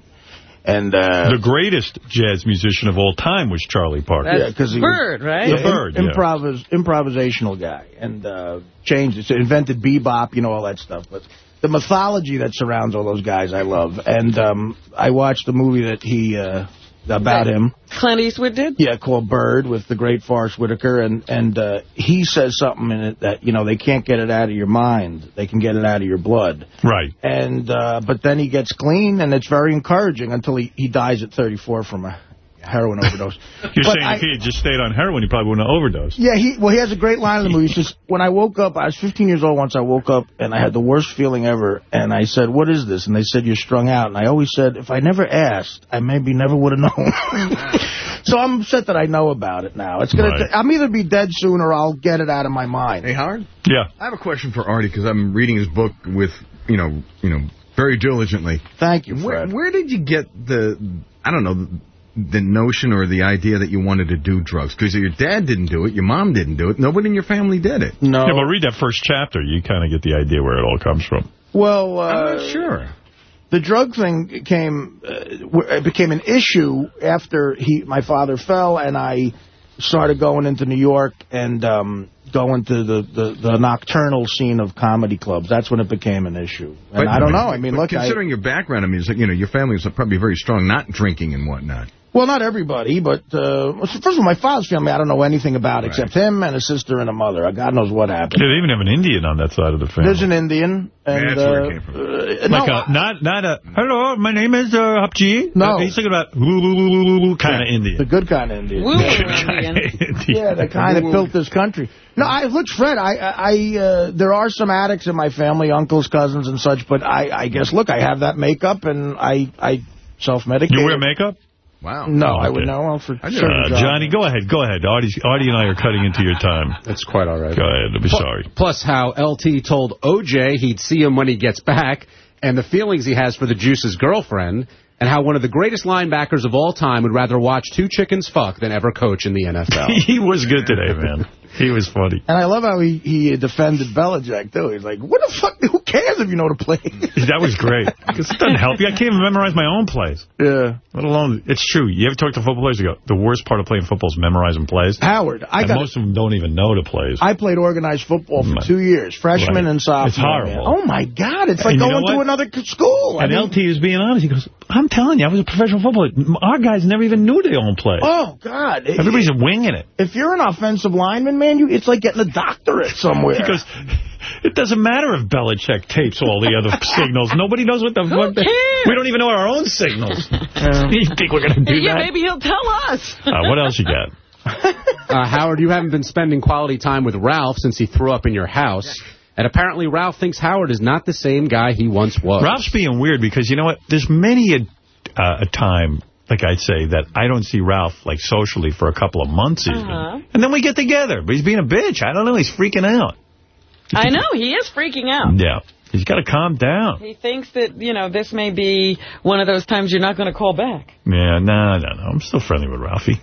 [SPEAKER 2] And uh,
[SPEAKER 1] the greatest jazz musician of all time was Charlie Parker.
[SPEAKER 2] yeah, because he was,
[SPEAKER 1] The
[SPEAKER 2] yeah,
[SPEAKER 1] Bird,
[SPEAKER 2] im-
[SPEAKER 1] yeah.
[SPEAKER 2] improvis- improvisational guy, and uh, changed it, so invented bebop, you know, all that stuff. But the mythology that surrounds all those guys, I love. And um, I watched the movie that he uh, about him.
[SPEAKER 3] Clint Eastwood did?
[SPEAKER 2] Yeah, called Bird with the great Forest Whitaker, and and uh, he says something in it that you know they can't get it out of your mind, they can get it out of your blood.
[SPEAKER 1] Right.
[SPEAKER 2] And uh, but then he gets clean, and it's very encouraging until he he dies at 34 from a heroin overdose.
[SPEAKER 1] You're
[SPEAKER 2] But
[SPEAKER 1] saying
[SPEAKER 2] I-
[SPEAKER 1] if he had just stayed on heroin, he probably wouldn't have overdosed.
[SPEAKER 2] yeah, he well, he has a great line in the movie. He says, "When I woke up, I was 15 years old. Once I woke up, and I had the worst feeling ever. And I said, "What is this?" And they said, "You're strung out." And I always said, "If I never asked, I maybe never would have known." so I'm upset that I know about it now. It's gonna.
[SPEAKER 41] Right.
[SPEAKER 2] I'm either be dead soon or I'll get it out of my mind.
[SPEAKER 41] Hey, Howard?
[SPEAKER 1] Yeah.
[SPEAKER 41] I have a question for Artie because I'm reading his book with, you know, you know, very diligently.
[SPEAKER 2] Thank you,
[SPEAKER 41] Where,
[SPEAKER 2] Fred.
[SPEAKER 41] where did you get the, I don't know, the notion or the idea that you wanted to do drugs? Because your dad didn't do it, your mom didn't do it, nobody in your family did it.
[SPEAKER 2] No.
[SPEAKER 1] Yeah, but read that first chapter. You kind of get the idea where it all comes from.
[SPEAKER 2] Well, uh,
[SPEAKER 41] I'm not sure.
[SPEAKER 2] The drug thing came, uh, it became an issue after he, my father fell, and I started going into New York and um, going to the, the, the nocturnal scene of comedy clubs. That's when it became an issue. And
[SPEAKER 41] But-
[SPEAKER 2] I don't
[SPEAKER 41] but-
[SPEAKER 2] know. I mean,
[SPEAKER 41] but
[SPEAKER 2] look, I,
[SPEAKER 41] considering your background, I mean, you know, your family is probably very strong, not drinking and whatnot.
[SPEAKER 2] Well, not everybody, but uh, first of all, my father's family, I don't know anything about except him and a sister and a mother. God knows what happened.
[SPEAKER 1] Yeah, they even have an Indian on that side of the family.
[SPEAKER 2] There's an Indian. And,
[SPEAKER 1] that's where it
[SPEAKER 2] uh,
[SPEAKER 1] came from.
[SPEAKER 2] uh,
[SPEAKER 1] like
[SPEAKER 2] no,
[SPEAKER 1] a, not not a hello, my name is uh, Hapji.
[SPEAKER 2] No.
[SPEAKER 1] he's talking about kind of Indian.
[SPEAKER 2] The good kind of Indian.
[SPEAKER 1] Woo-woo
[SPEAKER 2] Yeah.
[SPEAKER 1] Indian.
[SPEAKER 2] Yeah, the kind that built this country. No, I look, Fred. I, I, uh, there are some addicts in my family, uncles, cousins, and such. But I, I guess, look, I have that makeup, and I, I self-medicate.
[SPEAKER 1] You wear makeup?
[SPEAKER 41] Wow.
[SPEAKER 2] No,
[SPEAKER 1] Oh,
[SPEAKER 2] I would know. Well, for
[SPEAKER 1] Uh,
[SPEAKER 2] certain jobs.
[SPEAKER 1] Johnny, go ahead, go ahead. Artie's, Artie and I are cutting into your time.
[SPEAKER 47] That's quite all right.
[SPEAKER 1] Go ahead. I'm
[SPEAKER 47] Pl-
[SPEAKER 1] sorry.
[SPEAKER 47] Plus how LT told OJ he'd see him when he gets back, and the feelings he has for the Juice's girlfriend, and how one of the greatest linebackers of all time would rather watch two chickens fuck than ever coach in the NFL.
[SPEAKER 1] he was good today, man. He was funny.
[SPEAKER 2] And I love how he, he defended Belichick, too. He's like, what the fuck? Who cares if you know the play?
[SPEAKER 1] That was great. 'Cause it doesn't help you. I can't even memorize my own plays.
[SPEAKER 2] Yeah.
[SPEAKER 1] Let alone, it's true. You ever talk to football players? You go, the worst part of playing football is memorizing plays.
[SPEAKER 2] Howard, I
[SPEAKER 1] and
[SPEAKER 2] got
[SPEAKER 1] most of them don't even know the plays.
[SPEAKER 2] I played organized football for
[SPEAKER 1] Right.
[SPEAKER 2] two years, freshman
[SPEAKER 1] Right.
[SPEAKER 2] and sophomore.
[SPEAKER 1] It's horrible.
[SPEAKER 2] man. Oh, my God. It's like
[SPEAKER 1] And you know
[SPEAKER 2] going to another school. I
[SPEAKER 1] and
[SPEAKER 2] mean-
[SPEAKER 1] LT is being honest. He goes, I'm telling you, I was a professional footballer. Our guys never even knew their own plays.
[SPEAKER 2] Oh, God. It-
[SPEAKER 1] Everybody's winging it.
[SPEAKER 2] If you're an offensive lineman, man, you it's like getting a doctorate somewhere.
[SPEAKER 1] Because it doesn't matter if Belichick tapes all the other signals. Nobody knows what the what the-
[SPEAKER 3] cares?
[SPEAKER 1] We don't even know our own signals. you think we're going to do
[SPEAKER 3] yeah,
[SPEAKER 1] that?
[SPEAKER 3] maybe he'll tell us.
[SPEAKER 1] Uh, what else you got?
[SPEAKER 47] Uh, Howard, you haven't been spending quality time with Ralph since he threw up in your house. And apparently Ralph thinks Howard is not the same guy he once was.
[SPEAKER 1] Ralph's being weird because, you know what, there's many a, uh, a time, like I'd say, that I don't see Ralph, like, socially for a couple of months even.
[SPEAKER 3] Uh-huh.
[SPEAKER 1] And then we get together. But he's being a bitch. I don't know. He's freaking out.
[SPEAKER 3] I know, he is freaking out.
[SPEAKER 1] Yeah. He's got to calm down.
[SPEAKER 3] He thinks that, you know, this may be one of those times you're not going to call back.
[SPEAKER 1] Yeah, no, no, no. I'm still friendly with Ralphie.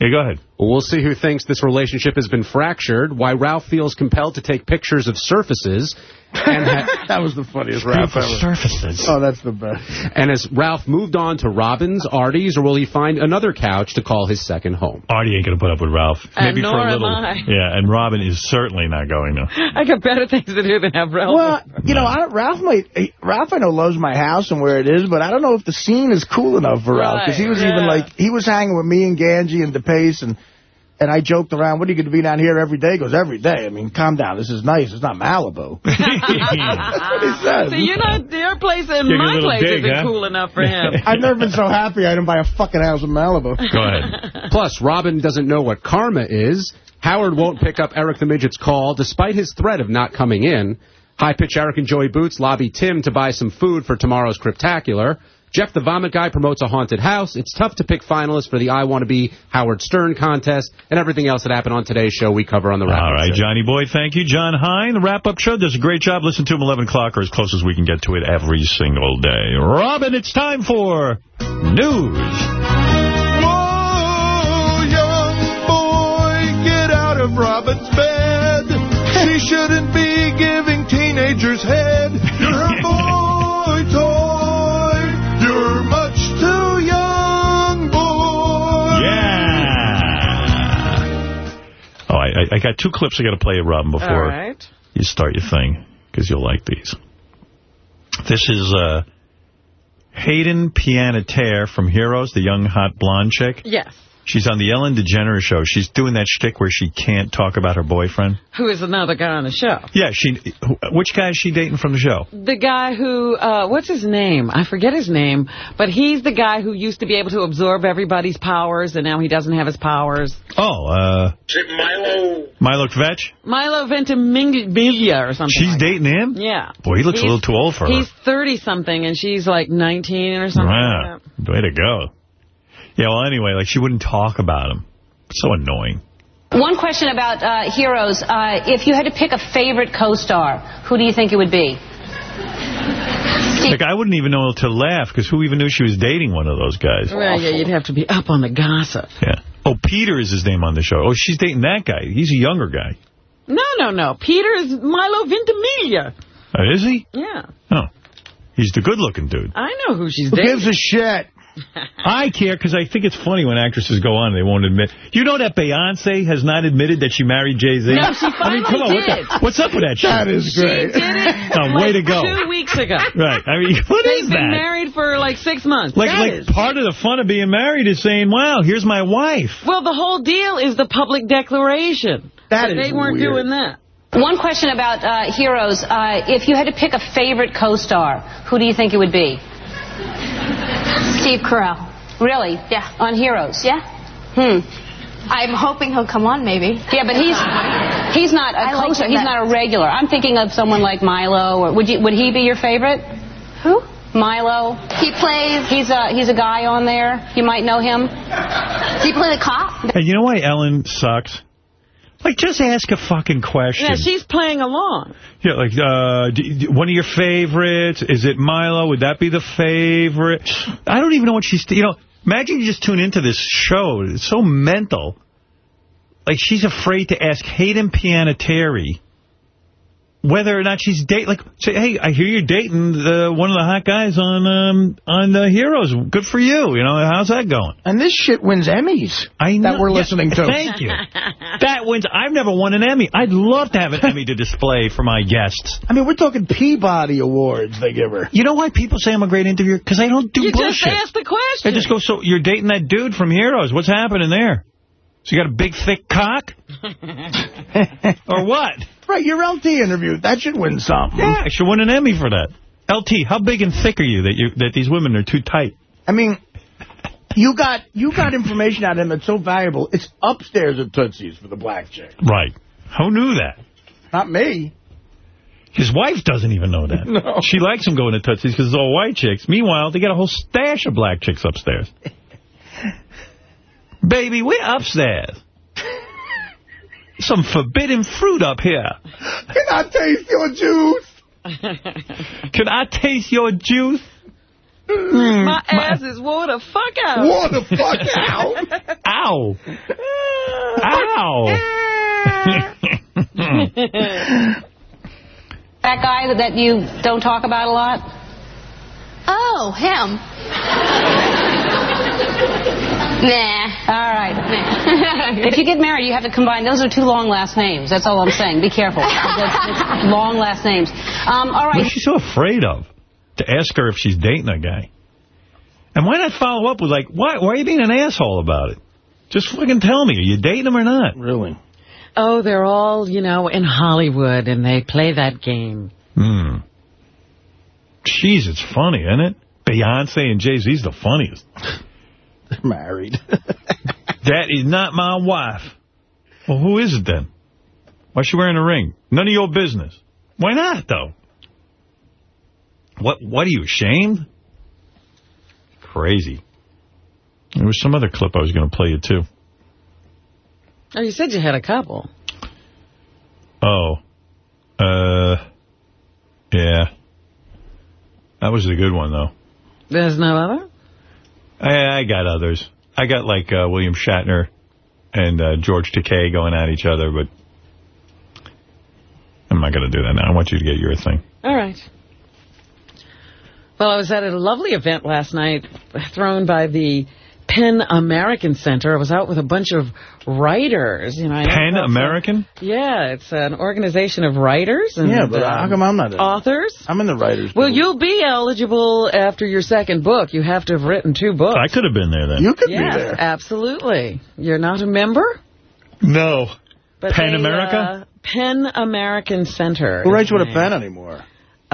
[SPEAKER 1] Yeah, go ahead.
[SPEAKER 47] Well, we'll see who thinks this relationship has been fractured, why Ralph feels compelled to take pictures of surfaces, and ha-
[SPEAKER 2] that was the funniest Ralph
[SPEAKER 1] Beautiful
[SPEAKER 2] ever.
[SPEAKER 1] surfaces.
[SPEAKER 2] Oh, that's the best.
[SPEAKER 47] and has Ralph moved on to Robin's, Artie's, or will he find another couch to call his second home?
[SPEAKER 1] Artie ain't going to put up with Ralph.
[SPEAKER 3] And
[SPEAKER 1] Maybe for
[SPEAKER 3] nor
[SPEAKER 1] a
[SPEAKER 3] am
[SPEAKER 1] little.
[SPEAKER 3] I.
[SPEAKER 1] Yeah, and Robin is certainly not going to.
[SPEAKER 3] I got better things to do than have Ralph.
[SPEAKER 2] Well, you know, I don't, Ralph might, Ralph I know loves my house and where it is, but I don't know if the scene is cool enough for Ralph because he was
[SPEAKER 3] yeah.
[SPEAKER 2] even like he was hanging with me and Ganji and DePace and and I joked around. What are you going to be down here every day? He goes every day. I mean, calm down. This is nice. It's not Malibu. That's what he said.
[SPEAKER 3] See, you know, not, your place and
[SPEAKER 1] Give
[SPEAKER 3] my place
[SPEAKER 1] dig,
[SPEAKER 3] isn't
[SPEAKER 1] huh?
[SPEAKER 3] cool enough for him.
[SPEAKER 2] I've never been so happy I didn't buy a fucking house in Malibu.
[SPEAKER 1] Go ahead.
[SPEAKER 47] Plus, Robin doesn't know what karma is. Howard won't pick up Eric the Midget's call, despite his threat of not coming in. High Pitch Eric and Joey Boots lobby Tim to buy some food for tomorrow's Craptacular. Jeff the Vomit Guy promotes a haunted house. It's tough to pick finalists for the I Want to Be Howard Stern contest. And everything else that happened on today's show we cover on the wrap
[SPEAKER 1] All right, Johnny Boy, thank you. Jon Hein, the wrap-up show, does a great job. Listen to him 11 o'clock or as close as we can get to it every single day. Robin, it's time for news.
[SPEAKER 55] Oh, young boy, get out of Robin's bed. She shouldn't be giving teenagers head.
[SPEAKER 1] I, I- got two clips I got to play you, Robin, before
[SPEAKER 3] right.
[SPEAKER 1] you start your thing, because you'll like these. This is uh, Hayden Panettiere from Heroes, the young, hot blonde chick.
[SPEAKER 3] Yes.
[SPEAKER 1] She's on the Ellen DeGeneres show. She's doing that shtick where she can't talk about her boyfriend.
[SPEAKER 3] Who is another guy on the show?
[SPEAKER 1] Yeah, she. Which guy is she dating from the show?
[SPEAKER 3] The guy who, uh, what's his name? I forget his name, but he's the guy who used to be able to absorb everybody's powers, and now he doesn't have his powers.
[SPEAKER 1] Oh, uh,
[SPEAKER 6] Milo.
[SPEAKER 1] Milo Kvetch?
[SPEAKER 3] Milo Ventimiglia or something
[SPEAKER 1] She's
[SPEAKER 3] like
[SPEAKER 1] dating him?
[SPEAKER 3] Yeah.
[SPEAKER 1] Boy, he looks a little too old for her.
[SPEAKER 3] He's 30-something, and she's like 19 or something
[SPEAKER 1] Wow.
[SPEAKER 3] like
[SPEAKER 1] Way to go. Yeah, well, anyway, like, she wouldn't talk about him. So annoying.
[SPEAKER 56] One question about uh, heroes. Uh, if you had to pick a favorite co-star, who do you think it would be?
[SPEAKER 1] Like, I wouldn't even know to laugh, because who even knew she was dating one of those guys?
[SPEAKER 3] that. Well, yeah, you'd have to be up on the gossip.
[SPEAKER 1] Yeah. Oh, Peter is his name on the show. Oh, she's dating that guy. He's a younger guy.
[SPEAKER 3] No, no, no. Peter is Milo Ventimiglia.
[SPEAKER 1] Oh, is he?
[SPEAKER 3] Yeah.
[SPEAKER 1] Oh. He's the good-looking dude.
[SPEAKER 3] I know who she's
[SPEAKER 1] Who
[SPEAKER 3] dating.
[SPEAKER 1] gives a shit? I care because I think it's funny when actresses go on and they won't admit. You know that Beyonce has not admitted that she married Jay-Z?
[SPEAKER 3] No, she
[SPEAKER 1] I mean, come on,
[SPEAKER 3] finally
[SPEAKER 1] what the-
[SPEAKER 3] did.
[SPEAKER 1] what's up with that shit?
[SPEAKER 3] That is great. She did it
[SPEAKER 1] Oh, way to go.
[SPEAKER 3] Two weeks ago.
[SPEAKER 1] Right. I mean, what
[SPEAKER 3] They've
[SPEAKER 1] is
[SPEAKER 3] been married for like six months.
[SPEAKER 1] Like,
[SPEAKER 3] That
[SPEAKER 1] like
[SPEAKER 3] is-
[SPEAKER 1] part of the fun of being married is saying, wow, here's my wife.
[SPEAKER 3] Well, the whole deal is the public declaration.
[SPEAKER 1] That
[SPEAKER 3] But
[SPEAKER 1] is
[SPEAKER 3] They weren't
[SPEAKER 1] weird.
[SPEAKER 3] doing that.
[SPEAKER 56] One question about uh, heroes. Uh, if you had to pick a favorite co-star, who do you think it would be?
[SPEAKER 42] Steve Carell.
[SPEAKER 56] Really? Yeah. On Heroes?
[SPEAKER 42] Yeah.
[SPEAKER 56] Hmm.
[SPEAKER 42] I'm hoping he'll come on, maybe.
[SPEAKER 56] Yeah, but he's he's not a
[SPEAKER 42] I like
[SPEAKER 56] co-star. He's not a regular. I'm thinking of someone like Milo. Or would you would he be your favorite?
[SPEAKER 42] Who?
[SPEAKER 56] Milo.
[SPEAKER 42] He plays.
[SPEAKER 56] He's a he's a guy on there. You might know him.
[SPEAKER 42] Does he play the cop?
[SPEAKER 1] Hey, you know why Ellen sucks? Like, just ask a fucking question.
[SPEAKER 3] Yeah, she's playing along.
[SPEAKER 1] Yeah, like, uh, d- d- one of your favorites, is it Milo? Would that be the favorite? I don't even know what she's, you know, imagine you just tune into this show. It's so mental. Like, she's afraid to ask Hayden Panettiere whether or not she's dating. Like, say, hey, I hear you're dating the, one of the hot guys on um, on the Heroes. Good for you. You know, how's that going?
[SPEAKER 2] And this shit wins Emmys
[SPEAKER 1] I know.
[SPEAKER 2] that we're
[SPEAKER 1] Yeah,
[SPEAKER 2] listening to.
[SPEAKER 1] Thank you. That wins. I've never won an Emmy. I'd love to have an Emmy to display for my guests.
[SPEAKER 2] I mean, we're talking Peabody Awards they give her.
[SPEAKER 1] You know why people say I'm a great interviewer? Because I don't do
[SPEAKER 3] You
[SPEAKER 1] bullshit.
[SPEAKER 3] just asked the question.
[SPEAKER 1] They just go, so you're dating that dude from Heroes. What's happening there? So you got a big, thick cock? or what?
[SPEAKER 2] Right, your LT interview. That should win something.
[SPEAKER 1] Yeah, I should win an Emmy for that. LT, how big and thick are you that you that these women are too tight?
[SPEAKER 2] I mean, you got you got information out of him that's so valuable. It's upstairs at Tootsie's for the black chick.
[SPEAKER 1] Right. Who knew that?
[SPEAKER 2] Not me.
[SPEAKER 1] His wife doesn't even know that.
[SPEAKER 2] No.
[SPEAKER 1] She likes him going to Tootsie's because it's all white chicks. Meanwhile, they got a whole stash of black chicks upstairs. Baby, we're upstairs. Some forbidden fruit up here.
[SPEAKER 2] Can I taste your juice?
[SPEAKER 1] Can I taste your juice? Mm.
[SPEAKER 3] My ass is wore the fuck out.
[SPEAKER 2] Wore the fuck out?
[SPEAKER 1] Ow. Ow.
[SPEAKER 56] That guy that- that you don't talk about a lot?
[SPEAKER 42] Oh, him.
[SPEAKER 56] Nah. All right. Nah. if you get married, you have to combine. Those are two long last names. That's all I'm saying. Be careful. That's- that's long last names. Um, all right.
[SPEAKER 1] What's she so afraid of? To ask her if she's dating a guy. And why not follow up with like, why, why are you being an asshole about it? Just fucking tell me, are you dating him or not?
[SPEAKER 2] Really?
[SPEAKER 3] Oh, they're all, you know, in Hollywood, and they play that game.
[SPEAKER 1] Hmm. Jeez, it's funny, isn't it? Beyonce and Jay-Z's the funniest.
[SPEAKER 2] They're married.
[SPEAKER 1] That is not my wife. Well, who is it then? Why's she wearing a ring? None of your business. Why not, though? What, what are you, ashamed? Crazy. There was some other clip I was going to play you, too.
[SPEAKER 3] Oh, you said you had a couple.
[SPEAKER 1] Oh. Uh, yeah. That was a good one, though.
[SPEAKER 3] There's no other?
[SPEAKER 1] I, I got others. I got, like, uh, William Shatner and uh, George Takei going at each other, but I'm not going to do that now. I want you to get your thing.
[SPEAKER 3] All right. Well, I was at a lovely event last night thrown by the PEN American Center. I was out with a bunch of writers. You know, I know
[SPEAKER 1] Penn
[SPEAKER 3] folks-
[SPEAKER 1] American?
[SPEAKER 3] Yeah, it's an organization of writers and
[SPEAKER 2] Yeah, but
[SPEAKER 3] um,
[SPEAKER 2] how come I'm not in
[SPEAKER 3] authors.
[SPEAKER 2] I'm in the writers.
[SPEAKER 3] Well, you'll be eligible after your second book. You have to have written two books.
[SPEAKER 1] I could have been there then.
[SPEAKER 2] You could
[SPEAKER 3] yes,
[SPEAKER 2] be there.
[SPEAKER 3] absolutely. You're not a member?
[SPEAKER 1] No.
[SPEAKER 3] But
[SPEAKER 1] Penn
[SPEAKER 3] they,
[SPEAKER 1] America?
[SPEAKER 3] uh, PEN American Center.
[SPEAKER 2] Who
[SPEAKER 3] is
[SPEAKER 2] writes with a pen anymore?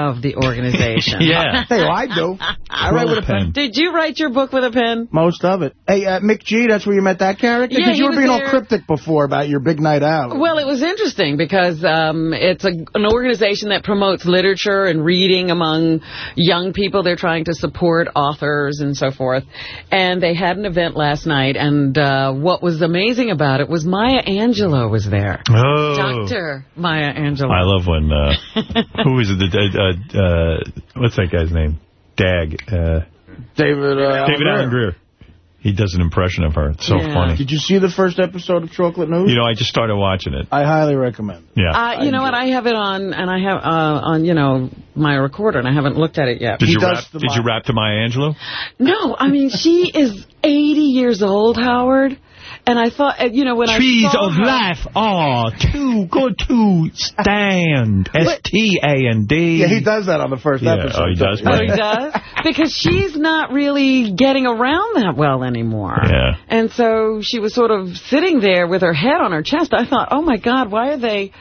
[SPEAKER 3] Of the organization.
[SPEAKER 1] Yeah.
[SPEAKER 2] Hey, well, I do. I write with a pen.
[SPEAKER 3] Did you write your book with a pen?
[SPEAKER 2] Most of it. Hey, uh, McG, that's where you met that character?
[SPEAKER 3] Yeah,
[SPEAKER 2] Because
[SPEAKER 3] he
[SPEAKER 2] you were
[SPEAKER 3] was
[SPEAKER 2] being all cryptic before about your big night out.
[SPEAKER 3] Well, it was interesting because um, it's a, an organization that promotes literature and reading among young people. They're trying to support authors and so forth. And they had an event last night, and uh, what was amazing about it was Maya Angelou was there.
[SPEAKER 1] Oh.
[SPEAKER 3] Dr. Maya Angelou.
[SPEAKER 1] I love when, uh, who is it, the, uh, what's that guy's name? Dag. Uh,
[SPEAKER 2] David uh,
[SPEAKER 1] David
[SPEAKER 2] Allen
[SPEAKER 1] Alan Grier. He does an impression of her. It's so
[SPEAKER 3] Yeah.
[SPEAKER 1] funny.
[SPEAKER 2] Did you see the first episode of Chocolate News?
[SPEAKER 1] You know, I just started watching it.
[SPEAKER 2] I highly recommend.
[SPEAKER 1] Yeah.
[SPEAKER 3] Uh, you know what? I have it on, and I have uh, on, you know, my recorder, and I haven't looked at it yet.
[SPEAKER 1] Did
[SPEAKER 2] He
[SPEAKER 1] you
[SPEAKER 2] does
[SPEAKER 1] rap?
[SPEAKER 2] the
[SPEAKER 1] Did you rap to Maya Angelou?
[SPEAKER 3] No, I mean, she is 80 years old, Howard. And I thought, uh, you know, when
[SPEAKER 1] Trees
[SPEAKER 3] I Trees
[SPEAKER 1] of
[SPEAKER 3] her,
[SPEAKER 1] life are too good to stand. S-T-A-N-D.
[SPEAKER 2] Yeah, he does that on the first
[SPEAKER 1] Yeah,
[SPEAKER 2] episode.
[SPEAKER 1] oh, he does?
[SPEAKER 3] Oh, he does? Because she's not really getting around that well anymore.
[SPEAKER 1] Yeah.
[SPEAKER 3] And so she was sort of sitting there with her head on her chest. I thought, oh, my God, why are they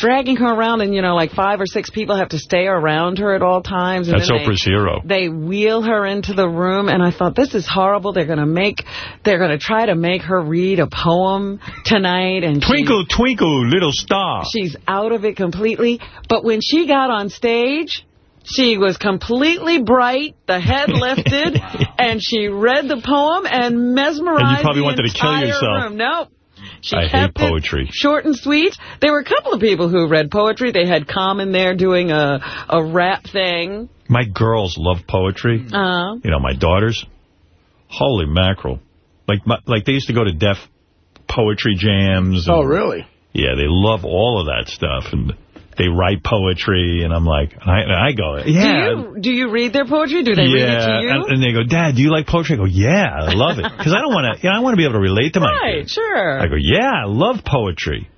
[SPEAKER 3] dragging her around? And, you know, like five or six people have to stay around her at all times. And
[SPEAKER 1] That's
[SPEAKER 3] then they-
[SPEAKER 1] Oprah's hero.
[SPEAKER 3] They wheel her into the room, and I thought, this is horrible. They're going to make, they're going to try to make her read a poem tonight. And she-
[SPEAKER 1] Twinkle, twinkle, little star.
[SPEAKER 3] She's out of it completely. But when she got on stage, she was completely bright, the head lifted, and she read the poem and mesmerized
[SPEAKER 1] And you probably
[SPEAKER 3] the
[SPEAKER 1] wanted to kill
[SPEAKER 3] entire
[SPEAKER 1] yourself.
[SPEAKER 3] Room. Nope. She
[SPEAKER 1] I hate
[SPEAKER 3] kept it
[SPEAKER 1] poetry.
[SPEAKER 3] short and sweet. There were a couple of people who read poetry. They had Common there doing a, a rap thing.
[SPEAKER 1] My girls love poetry.
[SPEAKER 3] Uh,
[SPEAKER 1] You know, my daughters. Holy mackerel. Like, my, like they used to go to Def poetry jams. and-
[SPEAKER 2] Oh, really?
[SPEAKER 1] Yeah, they love all of that stuff. And they write poetry, and I'm like, and I, and I go, yeah.
[SPEAKER 3] Do you do you read their poetry? Do they read it to you?
[SPEAKER 1] and, and they go, Dad, do you like poetry? I go, yeah, I love it. Because I don't want to, you know, I want to be able to relate to my
[SPEAKER 3] right, sure.
[SPEAKER 1] I go, yeah, I love poetry.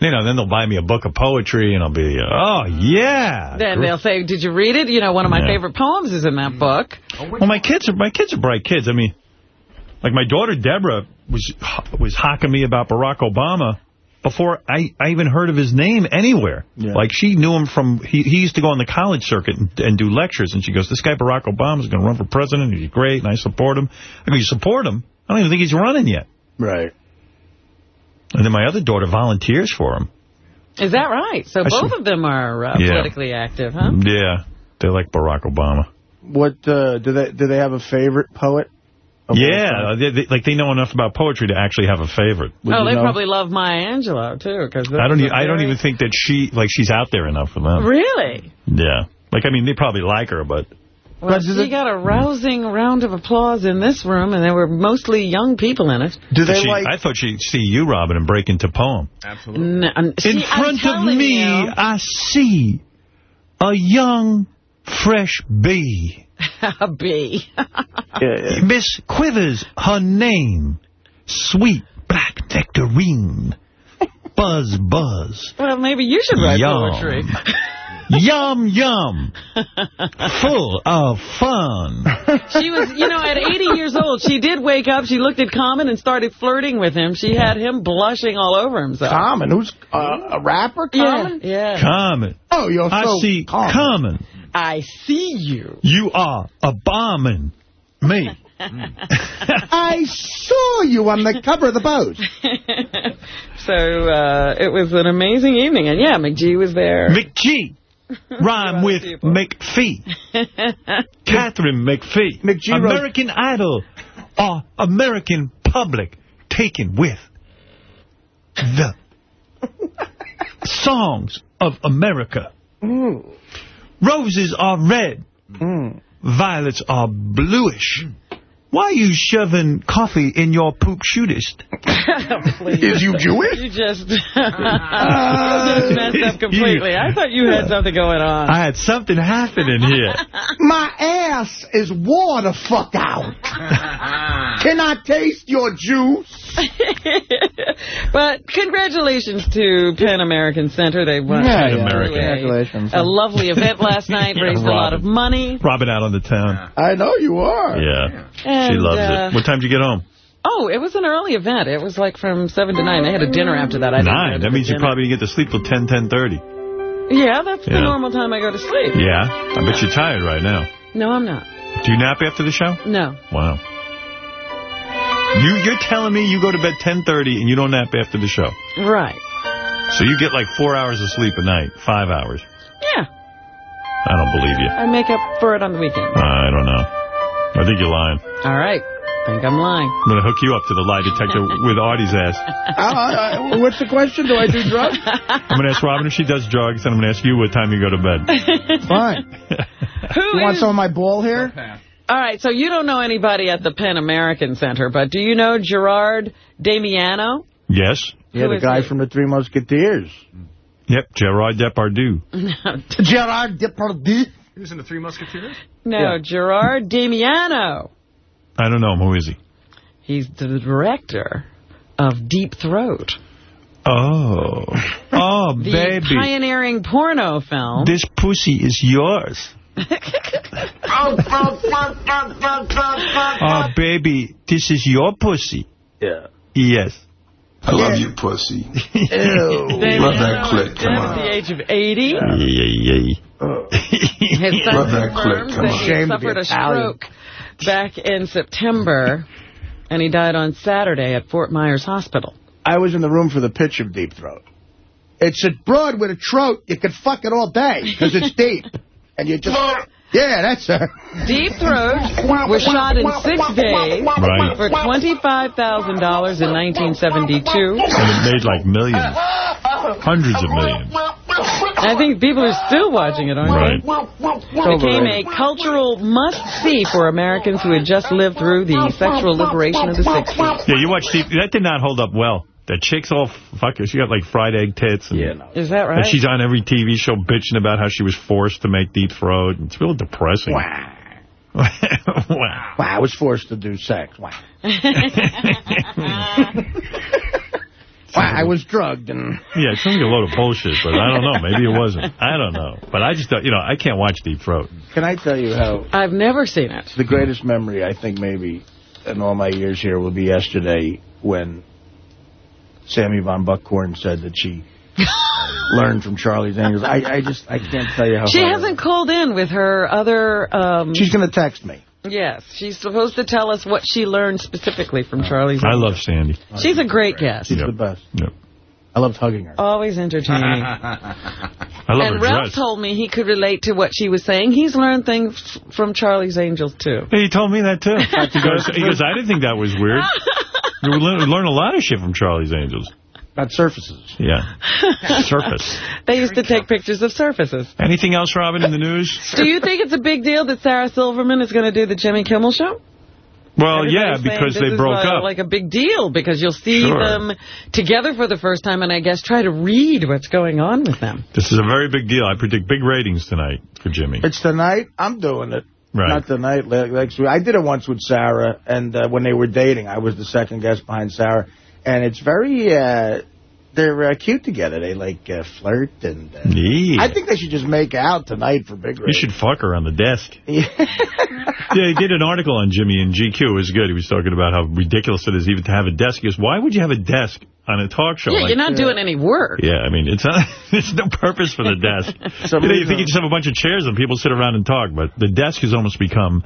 [SPEAKER 1] You know, then they'll buy me a book of poetry, and I'll be, oh, yeah.
[SPEAKER 3] Then they'll say, did you read it? You know, one of my
[SPEAKER 1] Yeah.
[SPEAKER 3] favorite poems is in that book.
[SPEAKER 1] Well, my kids are my kids are bright kids. I mean, like my daughter Deborah was was hocking me about Barack Obama before I, I even heard of his name anywhere. Like she knew him from he, he used to go on the college circuit and, and do lectures, and she goes, "This guy Barack Obama is going to run for president. He's great, and I support him." I go, "You support him? I don't even think he's running yet."
[SPEAKER 2] Right.
[SPEAKER 1] And then my other daughter volunteers for him.
[SPEAKER 3] Is that right? So
[SPEAKER 1] I
[SPEAKER 3] both
[SPEAKER 1] see.
[SPEAKER 3] of them are uh,
[SPEAKER 1] Yeah.
[SPEAKER 3] politically active, huh?
[SPEAKER 1] Yeah, they like Barack Obama.
[SPEAKER 2] What uh, do they do they have a favorite poet? Of
[SPEAKER 1] Yeah,
[SPEAKER 2] time?
[SPEAKER 1] Uh, they, they, like they know enough about poetry to actually have a favorite.
[SPEAKER 3] oh, they probably love Maya Angelou, too. Cause
[SPEAKER 1] I don't.
[SPEAKER 3] those
[SPEAKER 1] e-
[SPEAKER 3] are
[SPEAKER 1] I don't even think that she like she's out there enough for them.
[SPEAKER 3] Really?
[SPEAKER 1] Yeah. Like I mean, they probably like her, but
[SPEAKER 3] Well, she got a rousing round of applause in this room, and there were mostly young people in it.
[SPEAKER 2] Do
[SPEAKER 1] she, I thought she'd see you, Robin, and break into poem.
[SPEAKER 3] N- um, n-
[SPEAKER 1] In
[SPEAKER 3] see, I'm
[SPEAKER 1] front of me,
[SPEAKER 3] you.
[SPEAKER 1] I see a young, fresh bee.
[SPEAKER 3] a bee.
[SPEAKER 1] Miss Quivers, her name. Sweet black nectarine. Buzz, buzz.
[SPEAKER 3] well, maybe you should write
[SPEAKER 1] Yum.
[SPEAKER 3] poetry.
[SPEAKER 1] yum, yum. Full of fun.
[SPEAKER 3] She was, you know, at 80 years old, she did wake up, she looked at Common and started flirting with him. She had him blushing all over himself.
[SPEAKER 2] Common, who's uh, a rapper? Common.
[SPEAKER 3] Yeah, yeah.
[SPEAKER 1] Common.
[SPEAKER 2] Oh, you're
[SPEAKER 1] I
[SPEAKER 2] so
[SPEAKER 1] see
[SPEAKER 2] common.
[SPEAKER 1] common.
[SPEAKER 3] I see you.
[SPEAKER 1] You are a bombing me.
[SPEAKER 2] I saw you on the cover of the boat.
[SPEAKER 3] so uh, it was an amazing evening. And yeah, McG was there.
[SPEAKER 1] McG. Rhyme with McPhee. Katharine McPhee.
[SPEAKER 2] McG wrote-
[SPEAKER 1] American Idol. Or American public taken with the songs of America. Roses are red. Mm. Violets are bluish. Mm. Why are you shoving coffee in your poop shootist?
[SPEAKER 2] Is you Jewish?
[SPEAKER 3] You just, uh, you just messed up completely. I thought you had something going on.
[SPEAKER 1] I had something happening here.
[SPEAKER 2] My ass is wore the fuck out. Can I taste your juice?
[SPEAKER 3] but congratulations to PEN American Center. They won
[SPEAKER 2] Yeah,
[SPEAKER 1] yeah.
[SPEAKER 3] a-
[SPEAKER 2] Congratulations.
[SPEAKER 3] A lovely event last night.
[SPEAKER 1] Yeah,
[SPEAKER 3] raised a lot of money.
[SPEAKER 1] Robin out on the town.
[SPEAKER 2] I know you are.
[SPEAKER 1] Yeah.
[SPEAKER 3] And,
[SPEAKER 1] she loves
[SPEAKER 3] uh,
[SPEAKER 1] it. What time did you get home?
[SPEAKER 3] Oh, it was an early event. It was like from 7 to 9. They had a dinner after that. I didn't
[SPEAKER 1] Nine. That
[SPEAKER 3] the
[SPEAKER 1] means you probably didn't get to sleep till 10, 10.30.
[SPEAKER 3] Yeah, that's the normal time I go to sleep.
[SPEAKER 1] Yeah. I bet you're tired right now.
[SPEAKER 3] No, I'm not.
[SPEAKER 1] Do you nap after the show?
[SPEAKER 3] No.
[SPEAKER 1] Wow. You, you're telling me you go to bed 10.30 and you don't nap after the show.
[SPEAKER 3] Right.
[SPEAKER 1] So you get like four hours of sleep a night, five hours.
[SPEAKER 3] Yeah.
[SPEAKER 1] I don't believe you.
[SPEAKER 3] I make up for it on the weekend.
[SPEAKER 1] I don't know. I think you're lying.
[SPEAKER 3] All right. I think I'm lying.
[SPEAKER 1] I'm going to hook you up to the lie detector with Artie's ass.
[SPEAKER 2] Uh, uh, what's the question? Do I do drugs?
[SPEAKER 1] I'm going to ask Robin if she does drugs, and I'm going to ask you what time you go to bed.
[SPEAKER 2] Fine.
[SPEAKER 3] Who
[SPEAKER 2] You want some of my ball hair?
[SPEAKER 3] All right, so you don't know anybody at the PEN American Center, but do you know Gerard Damiano?
[SPEAKER 1] Yes?
[SPEAKER 2] Yeah,
[SPEAKER 3] Who
[SPEAKER 2] the guy
[SPEAKER 3] he?
[SPEAKER 2] from the Three Musketeers.
[SPEAKER 1] Yep, Gerard Depardieu.
[SPEAKER 2] Gerard Depardieu.
[SPEAKER 57] He was in the Three Musketeers?
[SPEAKER 3] No,
[SPEAKER 2] Yeah.
[SPEAKER 3] Gerard Damiano.
[SPEAKER 1] I don't know him. Who is he?
[SPEAKER 3] He's the director of Deep Throat,
[SPEAKER 1] Oh. Oh,
[SPEAKER 3] the
[SPEAKER 1] baby.
[SPEAKER 3] pioneering porno film.
[SPEAKER 1] This pussy is yours. Oh, baby, this is your pussy.
[SPEAKER 2] Yeah.
[SPEAKER 1] Yes.
[SPEAKER 55] I love you, pussy.
[SPEAKER 3] Damiano
[SPEAKER 55] Love that clip. Come on.
[SPEAKER 3] at the age of 80.
[SPEAKER 1] Yeah, yeah, yeah.
[SPEAKER 3] His son
[SPEAKER 55] Love that clip. Come
[SPEAKER 3] that
[SPEAKER 55] on.
[SPEAKER 3] he
[SPEAKER 2] Shame
[SPEAKER 3] suffered a stroke back in September, and he died on Saturday at Fort Myers Hospital.
[SPEAKER 2] I was in the room for the pitch of Deep Throat. It's a broad with a throat. You could fuck it all day because it's deep. And you just... Yeah, that's her.
[SPEAKER 3] Deep Throat was shot in six days
[SPEAKER 1] Right.
[SPEAKER 3] for $25,000 in 1972.
[SPEAKER 1] And it made like millions. Hundreds of millions.
[SPEAKER 3] I think people are still watching it, aren't
[SPEAKER 1] Right.
[SPEAKER 3] they? It became a cultural must-see for Americans who had just lived through the sexual liberation of the 60s.
[SPEAKER 1] Yeah, you watch Deep... That did not hold up well. That chick's all fucking... She got like fried egg tits. And,
[SPEAKER 2] Yeah, no.
[SPEAKER 3] Is that right?
[SPEAKER 1] And she's on every TV show bitching about how she was forced to make Deep Throat. It's real depressing.
[SPEAKER 2] Wow.
[SPEAKER 1] wow.
[SPEAKER 2] Wow, I was forced to do sex. Wow. Wow, I was drugged and...
[SPEAKER 1] Yeah, it sounds like a load of bullshit, but I don't know. Maybe it wasn't. I don't know. But I just don't, you know, I can't watch Deep Throat.
[SPEAKER 2] Can I tell you how
[SPEAKER 3] I've never seen it.
[SPEAKER 2] the greatest memory, I think, maybe, in all my years here will be yesterday when Sammy Von Buckhorn said that she learned from Charlie's Angels. I, I just, I can't tell you how
[SPEAKER 3] She hasn't called in with her other... Um,
[SPEAKER 2] She's going to text me.
[SPEAKER 3] yes, she's supposed to tell us what she learned specifically from Charlie's.
[SPEAKER 1] I love Sandy.
[SPEAKER 3] She's a great guest.
[SPEAKER 2] She's
[SPEAKER 1] Yep.
[SPEAKER 2] the best.
[SPEAKER 1] Yep.
[SPEAKER 2] I loved hugging her.
[SPEAKER 3] Always entertaining.
[SPEAKER 1] I love
[SPEAKER 3] and
[SPEAKER 1] her
[SPEAKER 3] Ralph
[SPEAKER 1] dress.
[SPEAKER 3] told me he could relate to what she was saying. He's learned things from Charlie's Angels, too.
[SPEAKER 1] He told me that, too. He goes, he goes I didn't think that was weird. You learn, learn a lot of shit from Charlie's Angels.
[SPEAKER 2] About surfaces.
[SPEAKER 1] Yeah. Surface.
[SPEAKER 3] They used to take pictures of surfaces.
[SPEAKER 1] Anything else, Robin, in the news?
[SPEAKER 3] Do you think it's a big deal that Sarah Silverman is going to do the Jimmy Kimmel show?
[SPEAKER 1] Well,
[SPEAKER 3] Everybody's
[SPEAKER 1] yeah, because they broke
[SPEAKER 3] uh,
[SPEAKER 1] up.
[SPEAKER 3] like a big deal because you'll see
[SPEAKER 1] Sure.
[SPEAKER 3] them together for the first time and I guess try to read what's going on with them.
[SPEAKER 1] This is a very big deal. I predict big ratings tonight for Jimmy.
[SPEAKER 2] It's tonight. I'm doing it.
[SPEAKER 1] Right.
[SPEAKER 2] Not tonight. Next week. I did it once with Sarah, and uh, when they were dating, I was the second guest behind Sarah, and it's very. Uh, they're uh, cute together. They like uh, flirt, and uh,
[SPEAKER 1] Yeah.
[SPEAKER 2] I think they should just make out tonight for big.
[SPEAKER 1] You should fuck her on the desk. yeah, he did an article on Jimmy in GQ. It was good. He was talking about how ridiculous it is even to have a desk. He goes, why would you have a desk on a talk show?
[SPEAKER 3] yeah,
[SPEAKER 1] Like-
[SPEAKER 3] you're not doing any work.
[SPEAKER 1] Yeah, I mean, it's not, there's no purpose for the desk. you, know, you think you just have a bunch of chairs and people sit around and talk, but the desk has almost become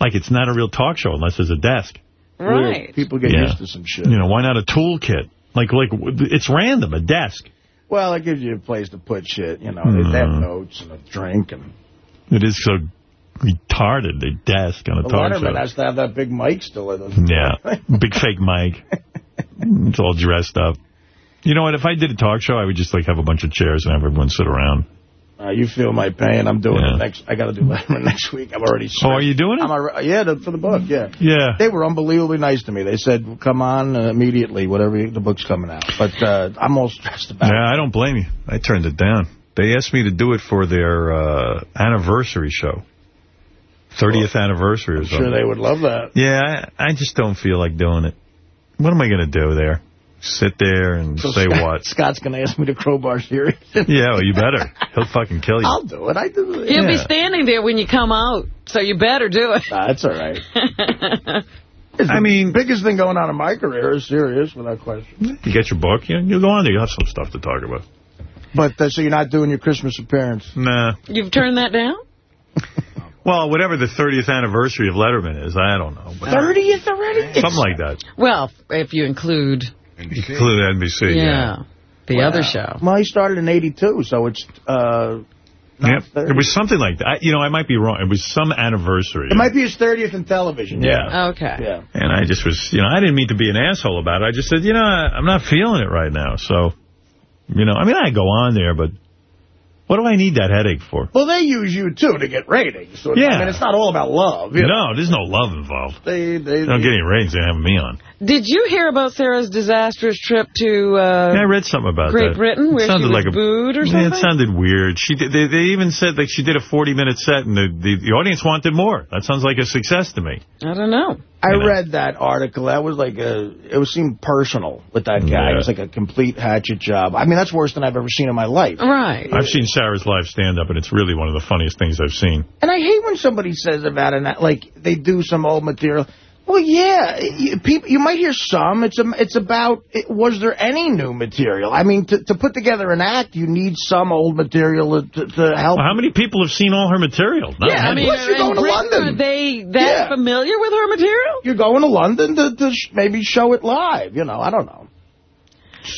[SPEAKER 1] Like it's not a real talk show unless there's a desk.
[SPEAKER 3] Right.
[SPEAKER 2] People get
[SPEAKER 1] Yeah.
[SPEAKER 2] used to some shit.
[SPEAKER 1] You know, why not a toolkit? Like, like it's random, a desk.
[SPEAKER 2] Well, it gives you a place to put shit. You know, they, they have
[SPEAKER 1] Mm.
[SPEAKER 2] notes and a drink. and
[SPEAKER 1] It is so retarded, the desk on a
[SPEAKER 2] The
[SPEAKER 1] talk
[SPEAKER 2] Letterman
[SPEAKER 1] show.
[SPEAKER 2] has to have that big mic still in it.
[SPEAKER 1] Yeah, big fake mic. It's all dressed up. You know what? If I did a talk show, I would just like have a bunch of chairs and have everyone sit around.
[SPEAKER 2] Uh, you feel my pain. I'm doing
[SPEAKER 1] Yeah.
[SPEAKER 2] it next. I got to do Letterman next week. I'm already.
[SPEAKER 1] Oh, are you doing it?
[SPEAKER 2] A, yeah, the, for the book. Yeah.
[SPEAKER 1] Yeah.
[SPEAKER 2] They were unbelievably nice to me. They said, "Come on uh, immediately, whatever you, the book's coming out." But uh, I'm all stressed about.
[SPEAKER 1] Yeah, I don't blame you. I turned it down. They asked me to do it for their uh, anniversary show. 30th anniversary or
[SPEAKER 2] I'm
[SPEAKER 1] something.
[SPEAKER 2] sure they would love that.
[SPEAKER 1] Yeah, I, I just don't feel like doing it. What am I going to do there? Sit there and
[SPEAKER 2] So
[SPEAKER 1] say
[SPEAKER 2] Scott-
[SPEAKER 1] what?
[SPEAKER 2] Scott's going to ask me to crowbar Sirius.
[SPEAKER 1] Yeah, well, you better. He'll fucking kill you.
[SPEAKER 2] I'll do it. I do it.
[SPEAKER 3] He'll be standing there when you come out, so you better do it.
[SPEAKER 2] Nah, that's all right. I mean, biggest thing going on in my career is Sirius, without question.
[SPEAKER 1] You get your book, you, you go on there, you have some stuff to talk about.
[SPEAKER 2] But uh, so you're not doing your Christmas appearance?
[SPEAKER 1] Nah.
[SPEAKER 3] You've turned that down?
[SPEAKER 1] Well, whatever the 30th anniversary of Letterman is, I don't know. But
[SPEAKER 2] 30th already?
[SPEAKER 1] something like that.
[SPEAKER 3] Well, if you include,
[SPEAKER 1] Include NBC,
[SPEAKER 3] yeah,
[SPEAKER 1] yeah.
[SPEAKER 3] the
[SPEAKER 2] Wow.
[SPEAKER 3] other show.
[SPEAKER 2] Well, he started in 82, so it's... Uh,
[SPEAKER 1] Yep. It was something like that. I, you know, I might be wrong. It was some anniversary.
[SPEAKER 2] it might be his 30th in television.
[SPEAKER 1] Yeah.
[SPEAKER 3] Okay.
[SPEAKER 2] Yeah.
[SPEAKER 1] And I just was, you know, I didn't mean to be an asshole about it. I just said, you know, I, I'm not feeling it right now. So, you know, I mean, I go on there, but what do I need that headache for?
[SPEAKER 2] Well, they use you, too, to get ratings. So,
[SPEAKER 1] Yeah.
[SPEAKER 2] I mean, it's not all about love. you know.
[SPEAKER 1] No, there's no love involved.
[SPEAKER 2] They, they,
[SPEAKER 1] They don't get any ratings. They have me on.
[SPEAKER 3] Did you hear about Sarah's disastrous trip to uh,
[SPEAKER 1] Yeah, I read something about
[SPEAKER 3] Great
[SPEAKER 1] that.
[SPEAKER 3] Britain,
[SPEAKER 1] It
[SPEAKER 3] where she
[SPEAKER 1] sounded
[SPEAKER 3] was
[SPEAKER 1] like a,
[SPEAKER 3] booed or
[SPEAKER 1] Yeah,
[SPEAKER 3] something?
[SPEAKER 1] it sounded weird. She did, they, they even said that she did a 40-minute set, and the, the, the audience wanted more. That sounds like a success to me.
[SPEAKER 3] I don't know.
[SPEAKER 2] I
[SPEAKER 1] You know.
[SPEAKER 2] read that article. That was like a, it was seemed personal with that guy.
[SPEAKER 1] Yeah.
[SPEAKER 2] It was like a complete hatchet job. I mean, that's worse than I've ever seen in my life.
[SPEAKER 3] Right.
[SPEAKER 1] I've seen Sarah's live stand-up, and it's really one of the funniest things I've seen.
[SPEAKER 2] And I hate when somebody says about it, like they do some old material. Well, yeah, you, people, you might hear some. It's a, it's about it, was there any new material? I mean, to, to put together an act, you need some old material to, to help.
[SPEAKER 1] Well, how many people have seen all her material? Not
[SPEAKER 3] yeah, I
[SPEAKER 1] many.
[SPEAKER 3] mean,
[SPEAKER 2] Plus, you're going to London.
[SPEAKER 3] Are they that
[SPEAKER 2] Yeah.
[SPEAKER 3] familiar with her material?
[SPEAKER 2] You're going to London to, to sh maybe show it live. You know, I don't know.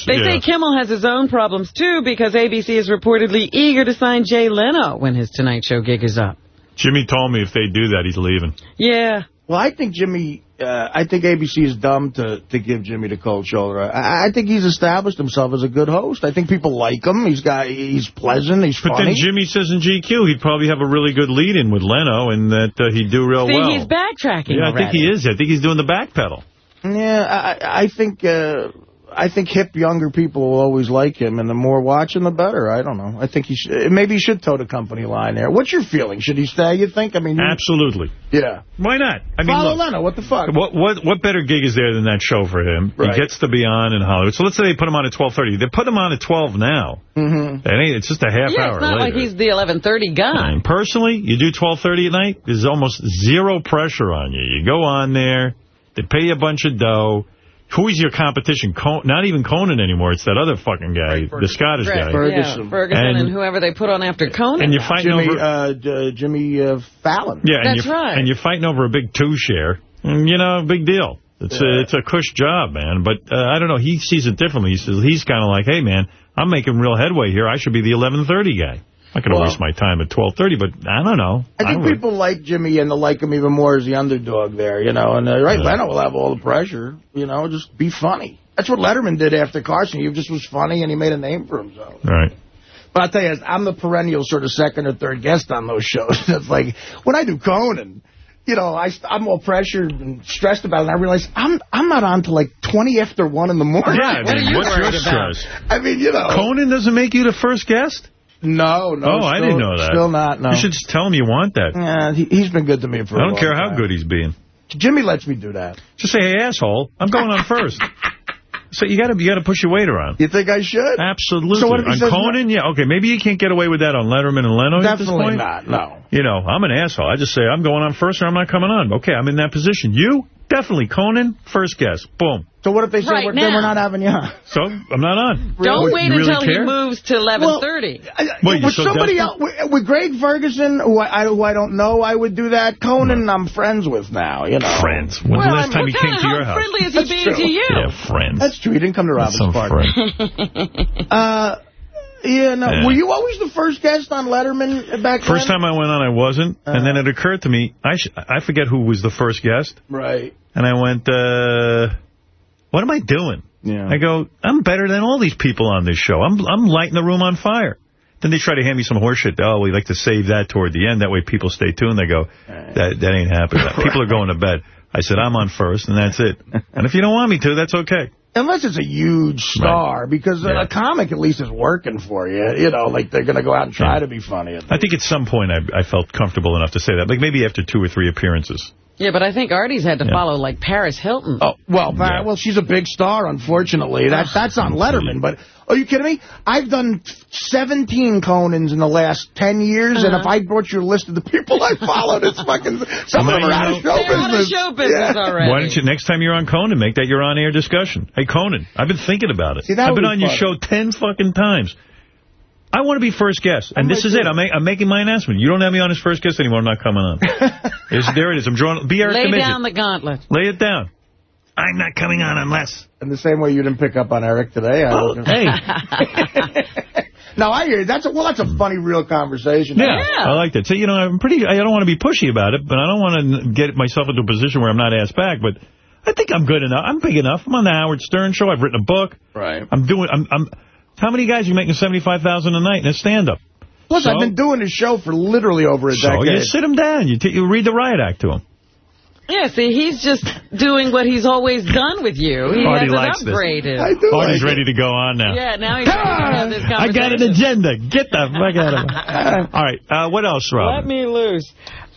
[SPEAKER 3] They
[SPEAKER 1] Yeah.
[SPEAKER 3] say Kimmel has his own problems, too, because ABC is reportedly eager to sign Jay Leno when his Tonight Show gig is up.
[SPEAKER 1] Jimmy told me if they do that, he's leaving.
[SPEAKER 3] Yeah.
[SPEAKER 2] Well, I think Jimmy, uh, I think ABC is dumb to, to give Jimmy the cold shoulder. I, I think he's established himself as a good host. I think people like him. He's got, he's pleasant. He's
[SPEAKER 1] But
[SPEAKER 2] funny.
[SPEAKER 1] then Jimmy says in GQ he'd probably have a really good lead-in with Leno and that uh, he'd do real
[SPEAKER 3] See,
[SPEAKER 1] well.
[SPEAKER 3] he's backtracking
[SPEAKER 1] yeah, I think he is. I think he's doing the back pedal.
[SPEAKER 2] Yeah, I, I think uh, I think hip younger people will always like him, and the more watching, the better. I don't know. I think he should, maybe he should toe the company line there. What's your feeling? Should he stay? You think? I mean,
[SPEAKER 1] Absolutely.
[SPEAKER 2] yeah.
[SPEAKER 1] Why not? I mean,
[SPEAKER 2] Follow
[SPEAKER 1] look,
[SPEAKER 2] Leno. What the fuck?
[SPEAKER 1] what what what better gig is there than that show for him?
[SPEAKER 2] Right.
[SPEAKER 1] He gets to be on in Hollywood. So let's say they put him on at 12:30. They put him on at 12 now.
[SPEAKER 2] Mm-hmm.
[SPEAKER 1] It ain't, it's just a half
[SPEAKER 3] yeah,
[SPEAKER 1] hour
[SPEAKER 3] it's not
[SPEAKER 1] later.
[SPEAKER 3] like he's the 1130 guy.
[SPEAKER 1] And personally, you do 12:30 at night. There's almost zero pressure on you. You go on there. They pay you a bunch of dough. Who is your competition? Con not even Conan anymore. It's that other fucking guy, the Scottish
[SPEAKER 3] Right,
[SPEAKER 1] guy.
[SPEAKER 2] Ferguson.
[SPEAKER 3] Yeah, Ferguson and,
[SPEAKER 1] And-
[SPEAKER 3] whoever they put on after Conan.
[SPEAKER 1] And you're fighting
[SPEAKER 2] Jimmy,
[SPEAKER 1] over.
[SPEAKER 2] uh, J- Jimmy uh, Fallon.
[SPEAKER 1] Yeah, and
[SPEAKER 3] That's
[SPEAKER 1] you're,
[SPEAKER 3] right.
[SPEAKER 1] And you're fighting over a big two share. And, you know, big deal. It's a it's a cush job, man. But uh, I don't know. He sees it differently. He says he's kind of like, hey, man, I'm making real headway here. I should be the 11:30 guy. Going to
[SPEAKER 2] Well-
[SPEAKER 1] waste my time at 12:30. But I don't know.
[SPEAKER 2] I think
[SPEAKER 1] would.
[SPEAKER 2] people like Jimmy and they like him even more as the underdog there, you know. And uh, right,
[SPEAKER 1] Yeah.
[SPEAKER 2] Leno will have all the pressure, you know. Just be funny. That's what Letterman did after Carson. He just was funny and he made a name for himself.
[SPEAKER 1] Right.
[SPEAKER 2] But I'll tell you, I'm the perennial sort of second or third guest on those shows. it's like when I do Conan, you know, I, I'm all pressured and stressed about it. And I realize I'm I'm not on till like 20 after 1 in the morning.
[SPEAKER 1] Yeah, I mean, what's your stress?
[SPEAKER 2] I mean, you know.
[SPEAKER 1] Conan doesn't make you the first guest?
[SPEAKER 2] No, no.
[SPEAKER 1] oh, I didn't know that.
[SPEAKER 2] Still not, no.
[SPEAKER 1] You should just tell him you want that.
[SPEAKER 2] Yeah, he, he's been good to me for
[SPEAKER 1] I don't care how
[SPEAKER 2] time.
[SPEAKER 1] good he's being.
[SPEAKER 2] Jimmy lets me do that.
[SPEAKER 1] Just say, hey, asshole, I'm going on first. So you got to you got to push your weight around.
[SPEAKER 2] You think I should?
[SPEAKER 1] Absolutely.
[SPEAKER 2] So what if he
[SPEAKER 1] on
[SPEAKER 2] says
[SPEAKER 1] Conan, yeah, okay, maybe you can't get away with that on Letterman and Leno at this
[SPEAKER 2] Definitely not, no.
[SPEAKER 1] You know, I'm an asshole. I just say I'm going on first or I'm not coming on. Okay, I'm in that position. You, definitely Conan, first guess. Boom.
[SPEAKER 2] So what if they say,
[SPEAKER 3] Right
[SPEAKER 2] we're, then we're not having you on?
[SPEAKER 1] So I'm not on.
[SPEAKER 3] Don't
[SPEAKER 1] What,
[SPEAKER 3] wait
[SPEAKER 1] you really
[SPEAKER 3] until he moves to 11:30.
[SPEAKER 1] What, you're
[SPEAKER 2] with
[SPEAKER 1] so
[SPEAKER 2] somebody
[SPEAKER 1] desperate?
[SPEAKER 2] else, with, with Craig Ferguson, who I, I, who I don't know, I would do that. Conan, I'm friends with now, you know.
[SPEAKER 1] Friends. When's the
[SPEAKER 2] Well,
[SPEAKER 1] last time he came to your house?
[SPEAKER 3] friendly is he
[SPEAKER 2] That's
[SPEAKER 3] being
[SPEAKER 2] true.
[SPEAKER 3] to you?
[SPEAKER 1] Yeah, friends.
[SPEAKER 2] That's true. He didn't come to
[SPEAKER 1] That's
[SPEAKER 2] Robin's
[SPEAKER 1] some
[SPEAKER 2] party. Uh, yeah, no.
[SPEAKER 1] Yeah.
[SPEAKER 2] Were you always the first guest on Letterman back
[SPEAKER 1] First
[SPEAKER 2] then?
[SPEAKER 1] time I went on, I wasn't. And then it occurred to me, I sh I forget who was the first guest.
[SPEAKER 2] Right.
[SPEAKER 1] And I went, uh, what am I doing?
[SPEAKER 2] Yeah.
[SPEAKER 1] I go, I'm better than all these people on this show. I'm I'm lighting the room on fire. Then they try to hand me some horseshit. Oh, we like to save that toward the end. That way people stay tuned. They go, that that ain't happening. People are going to bed. I said, I'm on first, and that's it. And if you don't want me to, that's okay.
[SPEAKER 2] Unless it's a huge star, because
[SPEAKER 1] Yeah.
[SPEAKER 2] a comic at least is working for you. You know, like they're going to go out and try to be funny.
[SPEAKER 1] I think at some point I, I felt comfortable enough to say that. Like maybe after two or three appearances.
[SPEAKER 3] Yeah, but I think Artie's had to
[SPEAKER 1] Yeah.
[SPEAKER 3] follow like Paris Hilton.
[SPEAKER 2] Oh, well, uh, well, she's a big star, unfortunately. That That's on Letterman. But are you kidding me? I've done 17 Conans in the last 10 years, and
[SPEAKER 3] Uh-huh.
[SPEAKER 2] if I brought you a list of the people I followed, it's fucking... Some of them are out of
[SPEAKER 1] know-
[SPEAKER 2] show
[SPEAKER 3] They're out of
[SPEAKER 2] business.
[SPEAKER 3] show business
[SPEAKER 2] Yeah.
[SPEAKER 3] already.
[SPEAKER 1] Why don't you, next time you're on Conan, make that your on-air discussion. Hey, Conan, I've been thinking about it.
[SPEAKER 2] See,
[SPEAKER 1] I've been
[SPEAKER 2] be
[SPEAKER 1] on your show ten fucking times. I want to be first guest, and
[SPEAKER 2] I
[SPEAKER 1] this is
[SPEAKER 2] do
[SPEAKER 1] it.
[SPEAKER 2] it.
[SPEAKER 1] I'm, ma I'm making my announcement. You don't have me on as first guest anymore. I'm not coming on. There it is. I'm drawing. Be Eric
[SPEAKER 3] Lay
[SPEAKER 1] the
[SPEAKER 3] down the gauntlet.
[SPEAKER 1] Lay it down. I'm not coming on unless.
[SPEAKER 2] In the same way you didn't pick up on Eric today. I
[SPEAKER 1] Oh,
[SPEAKER 2] wasn't-
[SPEAKER 1] hey.
[SPEAKER 2] no, I hear you. That's a, well, that's a funny, real conversation.
[SPEAKER 1] Yeah, I like that. So, you know, I'm pretty, I don't want to be pushy about it, but I don't want to get myself into a position where I'm not asked back, but I think I'm good enough. I'm big enough. I'm on the Howard Stern show. I've written a book.
[SPEAKER 2] Right.
[SPEAKER 1] I'm doing, I'm, I'm, how many guys are you making 75000 a night in a stand-up?
[SPEAKER 2] Plus,
[SPEAKER 1] So?
[SPEAKER 2] I've been doing this show for literally over a
[SPEAKER 1] So
[SPEAKER 2] decade.
[SPEAKER 1] you sit him down. You, t you read the riot act to him.
[SPEAKER 3] Yeah, see, he's just doing what he's always done with you. He
[SPEAKER 1] Artie
[SPEAKER 3] hasn't
[SPEAKER 1] likes this.
[SPEAKER 3] upgraded.
[SPEAKER 2] I do
[SPEAKER 1] Artie's
[SPEAKER 2] like
[SPEAKER 1] ready to go on now.
[SPEAKER 3] Yeah, now he's ready to have this
[SPEAKER 1] I got an agenda. Get the fuck out of here. All right. Uh, what else,
[SPEAKER 3] Let me loose.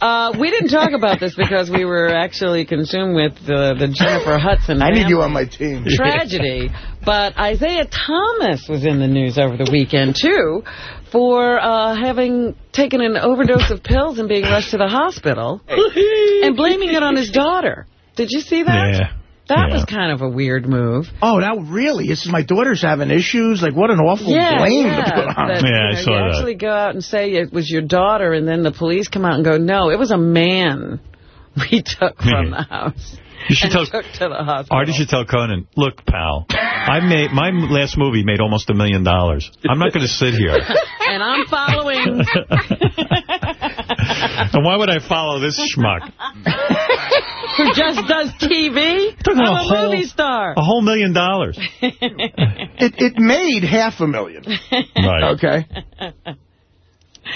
[SPEAKER 3] Uh, we didn't talk about this because we were actually consumed with the, the Jennifer Hudson
[SPEAKER 2] I need you on my team.
[SPEAKER 3] tragedy. But Isiah Thomas was in the news over the weekend, too, for uh, having taken an overdose of pills and being rushed to the hospital and blaming it on his daughter. Did you see that?
[SPEAKER 1] Yeah.
[SPEAKER 3] That
[SPEAKER 1] Yeah.
[SPEAKER 3] was kind of a weird move.
[SPEAKER 2] Oh, that really? This is my daughter's having issues? Like, what an awful
[SPEAKER 3] Yeah,
[SPEAKER 2] blame
[SPEAKER 3] yeah.
[SPEAKER 2] to put on.
[SPEAKER 3] That,
[SPEAKER 1] Yeah,
[SPEAKER 3] you
[SPEAKER 1] I saw
[SPEAKER 3] you
[SPEAKER 1] that.
[SPEAKER 3] actually go out and say it was your daughter, and then the police come out and go, no, it was a man we took from the house
[SPEAKER 1] You should tell
[SPEAKER 3] took to the hospital.
[SPEAKER 1] Artie should tell Conan, look, pal, I made my last movie made almost a million dollars. I'm not going to sit here.
[SPEAKER 3] and I'm following.
[SPEAKER 1] and why would I follow this schmuck?
[SPEAKER 3] Who just does TV?
[SPEAKER 1] Talking
[SPEAKER 3] I'm a
[SPEAKER 1] a whole-
[SPEAKER 3] movie star.
[SPEAKER 1] A whole million dollars.
[SPEAKER 2] It, it made half a million.
[SPEAKER 1] Right.
[SPEAKER 2] Okay.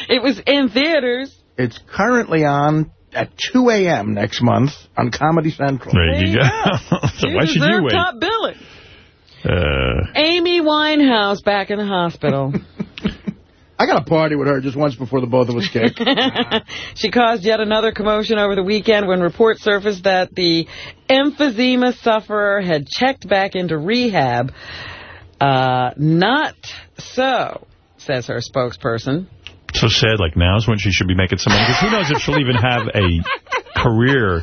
[SPEAKER 3] It was in theaters.
[SPEAKER 2] It's currently on at 2 a.m. next month on Comedy Central.
[SPEAKER 1] There you go. so
[SPEAKER 3] You
[SPEAKER 1] why should you wait?
[SPEAKER 3] top billing.
[SPEAKER 1] Uh,
[SPEAKER 3] Amy Winehouse back in the hospital.
[SPEAKER 2] I got a party with her just once before the both of us kicked.
[SPEAKER 3] she caused yet another commotion over the weekend when reports surfaced that the emphysema sufferer had checked back into rehab. Uh, not so, says her spokesperson.
[SPEAKER 1] So sad. Like now's when she should be making some money. Because who knows if she'll even have a career,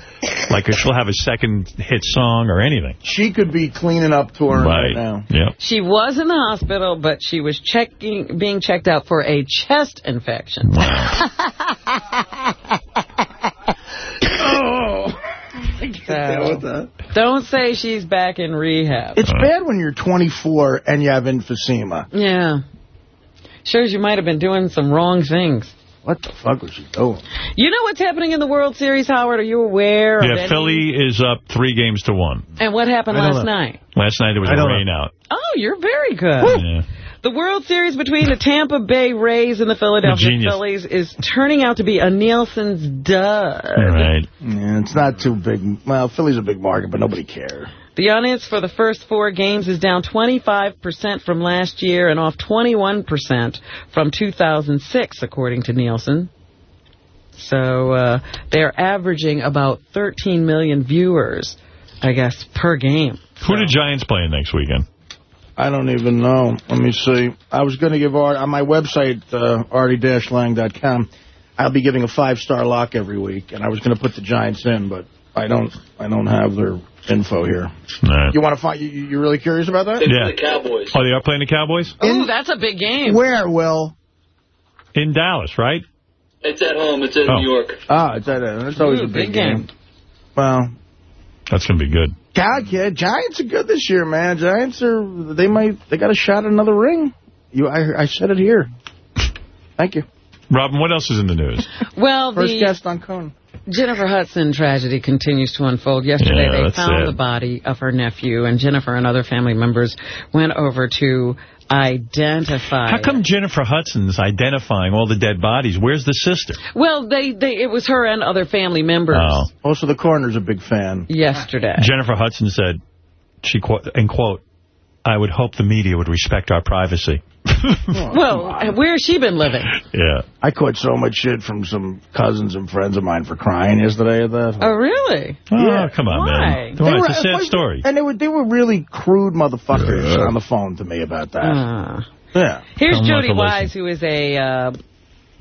[SPEAKER 1] like if she'll have a second hit song or anything.
[SPEAKER 2] She could be cleaning up touring right,
[SPEAKER 1] Right.
[SPEAKER 2] now.
[SPEAKER 1] Yep.
[SPEAKER 3] She was in the hospital, but she was checking, being checked out for a chest infection.
[SPEAKER 2] Oh.
[SPEAKER 3] So, don't say she's back in rehab.
[SPEAKER 2] It's bad when you're 24 and you have emphysema.
[SPEAKER 3] Yeah. Shows you might have been doing some wrong things.
[SPEAKER 2] What the fuck was she doing?
[SPEAKER 3] You know what's happening in the World Series, Howard? Are you aware
[SPEAKER 1] Yeah,
[SPEAKER 3] any-
[SPEAKER 1] Philly is up three games to one.
[SPEAKER 3] And what happened last
[SPEAKER 1] know.
[SPEAKER 3] night?
[SPEAKER 1] Last night there was
[SPEAKER 2] I
[SPEAKER 1] a
[SPEAKER 2] don't
[SPEAKER 1] rain out.
[SPEAKER 3] Oh, you're very good.
[SPEAKER 1] Yeah.
[SPEAKER 3] The World Series between the Tampa Bay Rays and the Philadelphia Phillies is turning out to be a Nielsen's dud.
[SPEAKER 1] Right.
[SPEAKER 2] Yeah, it's not too big. Well, Philly's a big market, but nobody cares.
[SPEAKER 3] The audience for the first four games is down 25% from last year and off 21% from 2006, according to Nielsen. So uh, they're averaging about 13 million viewers, I guess, per game.
[SPEAKER 1] Who the Giants playing next weekend?
[SPEAKER 2] I don't even know. Let me see. I was going to give Art on my website, uh, artie-lang.com. I'll be giving a five-star lock every week, and I was going to put the Giants in, but I don't. I don't have their info here. You want to find? You, you really curious about that?
[SPEAKER 1] Yeah.
[SPEAKER 58] Cowboys.
[SPEAKER 1] Oh, they are playing the Cowboys?
[SPEAKER 3] Ooh, that's a big game.
[SPEAKER 2] Where, Will?
[SPEAKER 1] In Dallas, right?
[SPEAKER 58] It's at home. It's in
[SPEAKER 1] Oh.
[SPEAKER 58] New York.
[SPEAKER 2] Ah, it's at It's always
[SPEAKER 3] Ooh,
[SPEAKER 2] a big,
[SPEAKER 3] big game.
[SPEAKER 2] Well,
[SPEAKER 1] That's going to be good.
[SPEAKER 2] God, yeah, Giants are good this year, man. Giants are. They might. They got a shot at another ring. You, I, I said it here. Thank you.
[SPEAKER 1] Robin, what else is in the news?
[SPEAKER 3] Well,
[SPEAKER 2] First
[SPEAKER 3] the
[SPEAKER 2] guest on Conan.
[SPEAKER 3] Jennifer Hudson tragedy continues to unfold. Yesterday,
[SPEAKER 1] Yeah,
[SPEAKER 3] they found
[SPEAKER 1] sad.
[SPEAKER 3] the body of her nephew, and Jennifer and other family members went over to identify.
[SPEAKER 1] How come Jennifer Hudson's identifying all the dead bodies? Where's the sister?
[SPEAKER 3] Well, they, they it was her and other family members
[SPEAKER 1] Oh.
[SPEAKER 2] Also, the coroner's a big fan.
[SPEAKER 3] yesterday.
[SPEAKER 1] Jennifer Hudson said, she quote, and quote, I would hope the media would respect our privacy.
[SPEAKER 3] well, where's she been living?
[SPEAKER 1] Yeah.
[SPEAKER 2] I caught so much shit from some cousins and friends of mine for crying yesterday at that.
[SPEAKER 3] Oh, really?
[SPEAKER 1] Oh,
[SPEAKER 2] Yeah.
[SPEAKER 1] come on,
[SPEAKER 3] Why?
[SPEAKER 1] man. Come on, it's a sad story.
[SPEAKER 2] And they were they were really crude motherfuckers on the phone to me about that.
[SPEAKER 3] Uh,
[SPEAKER 2] yeah.
[SPEAKER 3] Here's
[SPEAKER 1] Don't
[SPEAKER 3] Jody Wise, who is a uh,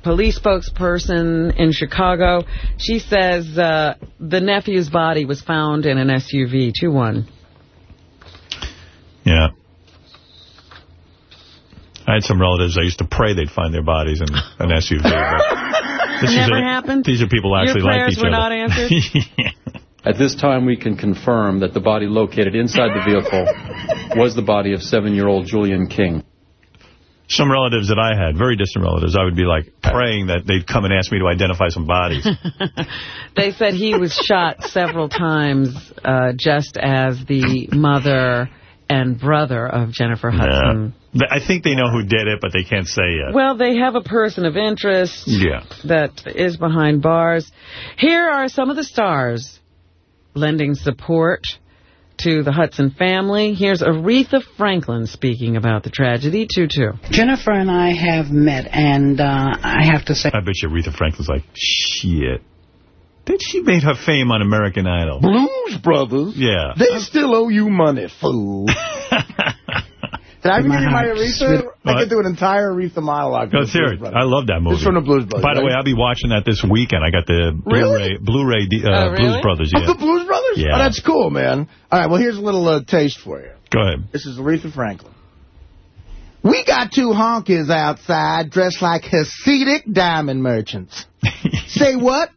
[SPEAKER 3] police spokesperson in Chicago. She says uh, the nephew's body was found in an SUV, 2-1.
[SPEAKER 1] Yeah. I had some relatives, I used to pray they'd find their bodies in an SUV. but this is
[SPEAKER 3] Never
[SPEAKER 1] a-
[SPEAKER 3] happened?
[SPEAKER 1] These are people who
[SPEAKER 3] Your
[SPEAKER 1] actually like
[SPEAKER 3] prayers
[SPEAKER 1] each
[SPEAKER 3] were
[SPEAKER 1] other.
[SPEAKER 3] not answered?
[SPEAKER 59] At this time, we can confirm that the body located inside the vehicle was the body of seven-year-old Julian King.
[SPEAKER 1] Some relatives that I had, very distant relatives, I would be like praying that they'd come and ask me to identify some bodies.
[SPEAKER 3] They said he was shot several times, uh, just as the mother and brother of Jennifer Hudson.
[SPEAKER 1] Yeah. I think they know who did it, but they can't say yet.
[SPEAKER 3] Well, they have a person of interest
[SPEAKER 1] Yeah.
[SPEAKER 3] that is behind bars. Here are some of the stars lending support to the Hudson family. Here's Aretha Franklin speaking about the tragedy. 2-2.
[SPEAKER 60] Jennifer and I have met, and uh, I have to say,
[SPEAKER 1] I bet you Aretha Franklin's like, shit. Then she made her fame on American Idol.
[SPEAKER 2] Blues Brothers.
[SPEAKER 1] Yeah.
[SPEAKER 2] They still owe you money, fool. Did I ever
[SPEAKER 60] My
[SPEAKER 2] give you my
[SPEAKER 60] heart
[SPEAKER 2] Aretha? I could do an entire Aretha monologue.
[SPEAKER 1] Let's hear it. I love that movie.
[SPEAKER 2] It's from the Blues Brothers,
[SPEAKER 1] By the
[SPEAKER 2] right?
[SPEAKER 1] way, I'll be watching that this weekend. I got the
[SPEAKER 2] Really?
[SPEAKER 1] Blu-ray Blu-ray D- uh,
[SPEAKER 2] Oh,
[SPEAKER 1] Blues? Brothers.
[SPEAKER 2] Of
[SPEAKER 1] Yeah.
[SPEAKER 2] the Blues Brothers?
[SPEAKER 1] Yeah.
[SPEAKER 2] Oh, that's cool, man. All right, well, here's a little uh, taste for you.
[SPEAKER 1] Go ahead.
[SPEAKER 2] This is Aretha Franklin. We got two honkies outside dressed like Hasidic diamond merchants. Say what?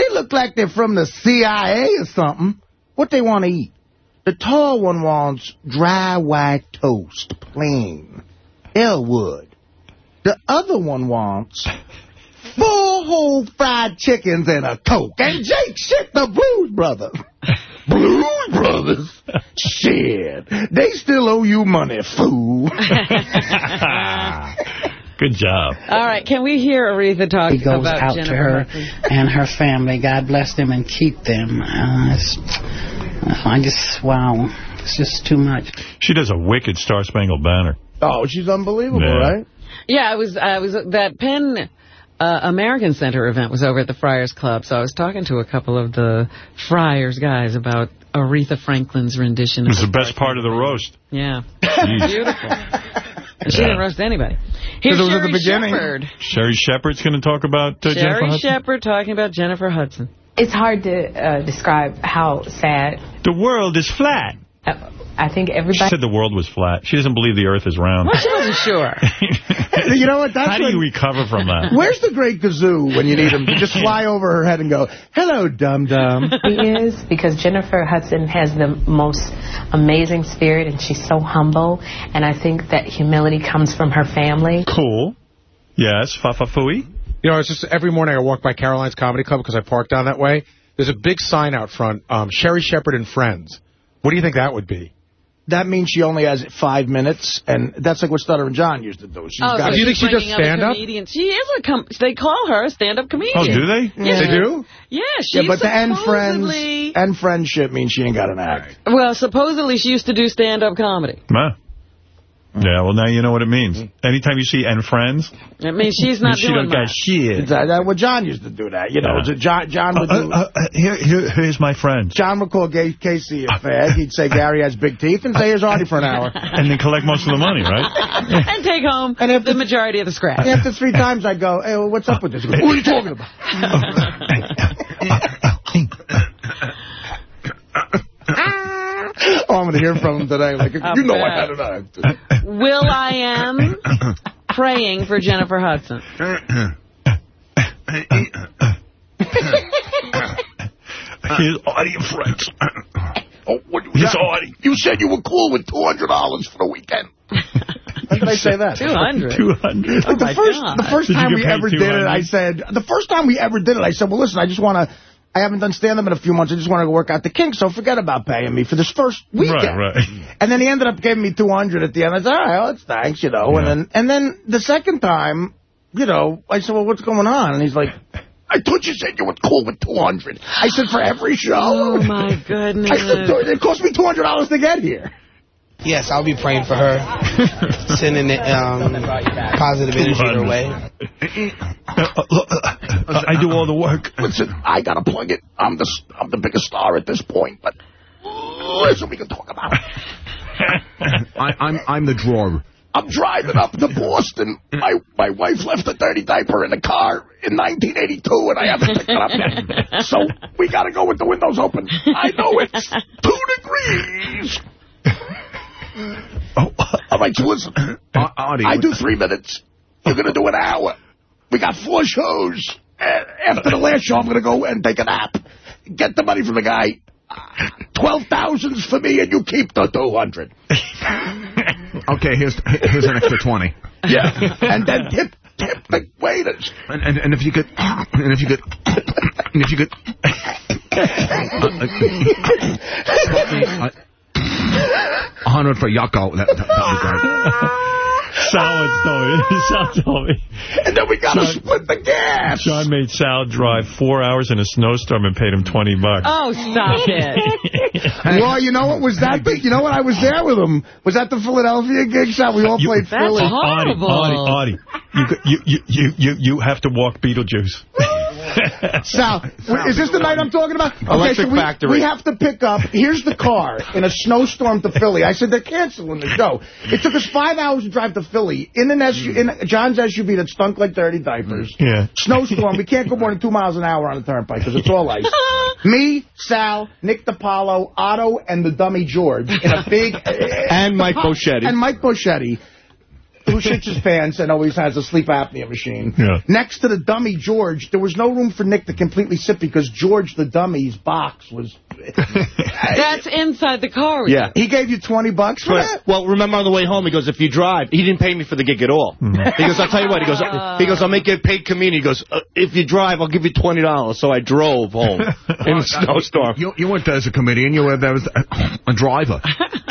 [SPEAKER 2] They look like they're from the CIA or something. What they want to eat? The tall one wants dry white toast, plain. Elwood. The other one wants four whole fried chickens and a Coke. And Jake, shit, the Blues Brothers. Blues Brothers? Shit. They still owe you money, fool.
[SPEAKER 1] Good job.
[SPEAKER 3] All right, can we hear Aretha talk
[SPEAKER 60] he goes
[SPEAKER 3] about
[SPEAKER 60] out
[SPEAKER 3] Jennifer
[SPEAKER 60] to her
[SPEAKER 3] Hudson?
[SPEAKER 60] and her family. God bless them and keep them. Uh, I just, wow, it's just too much.
[SPEAKER 1] She does a wicked Star Spangled Banner.
[SPEAKER 2] Oh, she's unbelievable,
[SPEAKER 1] Yeah.
[SPEAKER 2] right?
[SPEAKER 3] Yeah, I was, I was that PEN uh, American Center event was over at the Friars Club, so I was talking to a couple of the Friars guys about Aretha Franklin's rendition.
[SPEAKER 1] It was
[SPEAKER 3] of
[SPEAKER 1] the best part of the roast.
[SPEAKER 3] Yeah, beautiful. And she
[SPEAKER 1] Yeah.
[SPEAKER 3] didn't roast anybody. Here's
[SPEAKER 1] it was at
[SPEAKER 3] Sherri
[SPEAKER 1] the beginning.
[SPEAKER 3] Shepherd.
[SPEAKER 1] Sherri Shepherd's going to talk about uh, Jennifer
[SPEAKER 3] Sherri
[SPEAKER 1] Hudson.
[SPEAKER 3] Shepherd talking about Jennifer Hudson.
[SPEAKER 61] It's hard to uh, describe how sad.
[SPEAKER 1] The world is flat.
[SPEAKER 61] Uh, I think
[SPEAKER 1] She
[SPEAKER 61] everybody.
[SPEAKER 1] said the world was flat. She doesn't believe the earth is round.
[SPEAKER 3] Well, she wasn't sure.
[SPEAKER 2] you know what? That's
[SPEAKER 1] How do
[SPEAKER 2] when-
[SPEAKER 1] you recover from that?
[SPEAKER 2] Where's the great kazoo when you need him to just fly over her head and go, hello, dum-dum?
[SPEAKER 61] He is because Jennifer Hudson has the most amazing spirit and she's so humble. And I think that humility comes from her family.
[SPEAKER 1] Cool. Yes, Fafafui.
[SPEAKER 16] You know, it's just every morning I walk by Caroline's Comedy Club because I park down that way. There's a big sign out front, um, Sherri Shepherd and Friends. What do you think that would be?
[SPEAKER 2] That means she only has five minutes, and that's like what Stuttering John used to do. She's
[SPEAKER 3] Oh,
[SPEAKER 2] got
[SPEAKER 3] so she's bringing other comedians. She is a com they call her a stand-up comedian.
[SPEAKER 2] Oh, do they?
[SPEAKER 3] Yeah.
[SPEAKER 2] They do?
[SPEAKER 3] Yeah, she's
[SPEAKER 2] Yeah, but the end friends and friendship means she ain't got an act.
[SPEAKER 3] Well, supposedly she used to do stand-up comedy.
[SPEAKER 1] Huh. Yeah, well, now you know what it means. Anytime you see and friends,
[SPEAKER 3] I mean, she's not
[SPEAKER 1] she
[SPEAKER 3] doing
[SPEAKER 1] don't got
[SPEAKER 3] that.
[SPEAKER 1] shit.
[SPEAKER 2] That, that, well, John used to do that. You know,
[SPEAKER 1] Yeah.
[SPEAKER 2] John, John would
[SPEAKER 1] Uh,
[SPEAKER 2] do...
[SPEAKER 1] uh, uh, here, here, here's my friend.
[SPEAKER 2] John would call Gay, Casey a fag. He'd say Gary has big teeth and say here's Artie for an hour.
[SPEAKER 1] And then collect most of the money, right?
[SPEAKER 3] and take home the majority of the scratch.
[SPEAKER 2] And after three times, I'd go, hey, well, what's up with this? Goes, what are you talking about? Hear from him today. Like,
[SPEAKER 3] I
[SPEAKER 2] you know
[SPEAKER 3] bet.
[SPEAKER 2] I had an actor.
[SPEAKER 3] Will I am praying for Jennifer Hudson.
[SPEAKER 2] Here's Artie and friends. Oh, what was that? Artie. You said you were cool with $200 for the weekend. When did I say that?
[SPEAKER 3] 200.
[SPEAKER 27] 200.
[SPEAKER 3] Oh,
[SPEAKER 2] the first,
[SPEAKER 3] God.
[SPEAKER 2] the first
[SPEAKER 27] Did
[SPEAKER 2] time we
[SPEAKER 27] paid
[SPEAKER 2] ever did it, I said, the first time we ever did it, I said, well, listen, I just want to, I haven't done stand-up in a few months. I just want to work out the kinks, so forget about paying me for this first weekend.
[SPEAKER 27] Right, right.
[SPEAKER 2] And then he ended up giving me 200 at the end. I said, all right, well, that's thanks, you know. And then and then the second time, you know, I said, well, what's going on? And he's like, I thought you said you were cool with 200. I said, for every show.
[SPEAKER 3] Oh, my goodness.
[SPEAKER 2] I said, it cost me $200 to get here.
[SPEAKER 62] Yes, I'll be praying for her, sending it, um, positive energy her way.
[SPEAKER 27] Uh, uh, uh, I do all the work.
[SPEAKER 2] Listen, I got to plug it. I'm the I'm the biggest star at this point, but listen, we can talk about it.
[SPEAKER 41] I, I'm I'm the drawer.
[SPEAKER 2] I'm driving up to Boston. My my wife left a dirty diaper in the car in 1982, and I haven't picked it up yet. So we got to go with the windows open. I know it's two degrees. Oh, i so listen, uh, I do three minutes. You're going to do an hour. We got four shows. After the last show, I'm going to go and take a nap. Get the money from the guy. Twelve thousands for me, and you keep the 200.
[SPEAKER 41] okay, here's here's an extra 20.
[SPEAKER 2] Yeah, and then tip the waiters.
[SPEAKER 41] And, and and if you could, and if you could, and if you could. uh, uh, uh, 100 for Yucko. That, that, that salad story.
[SPEAKER 27] Sal told.
[SPEAKER 2] And then we got to split the gas.
[SPEAKER 27] John made Sal drive four hours in a snowstorm and paid him 20 bucks.
[SPEAKER 3] Oh, stop it.
[SPEAKER 2] well, you know what was that big? You know what? I was there with him. Was that the Philadelphia gig, Sal? We all you, played that's Philly.
[SPEAKER 27] That's horrible. Audie, Audie, You, you, you, you, you have to walk Beetlejuice.
[SPEAKER 2] Sal, is this the night I'm talking about? Okay,
[SPEAKER 27] Electric
[SPEAKER 2] so we,
[SPEAKER 27] Factory.
[SPEAKER 2] we have to pick up. Here's the car in a snowstorm to Philly. I said they're canceling the show. It took us five hours to drive to Philly in an SU, in John's SUV that stunk like dirty diapers.
[SPEAKER 27] Yeah.
[SPEAKER 2] Snowstorm. We can't go more than two miles an hour on the turnpike because it's all ice. Me, Sal, Nick DiPaolo, Otto, and the dummy George in a big...
[SPEAKER 63] And Mike Bocchetti.
[SPEAKER 2] And Mike Bocchetti, who shits his pants and always has a sleep apnea machine.
[SPEAKER 27] Yeah.
[SPEAKER 2] Next to the dummy George, there was no room for Nick to completely sit because George, the dummy's box was...
[SPEAKER 3] That's inside the car.
[SPEAKER 63] Yeah.
[SPEAKER 2] He gave you 20 bucks for that?
[SPEAKER 63] Well, remember on the way home, he goes, if you drive, he didn't pay me for the gig at all. He goes, I'll tell you what, he goes, he goes, I'll make you a paid comedian. He goes, uh, if you drive, I'll give you $20. So I drove home in a snowstorm.
[SPEAKER 41] You, you weren't there as a comedian. You were there as a, a driver.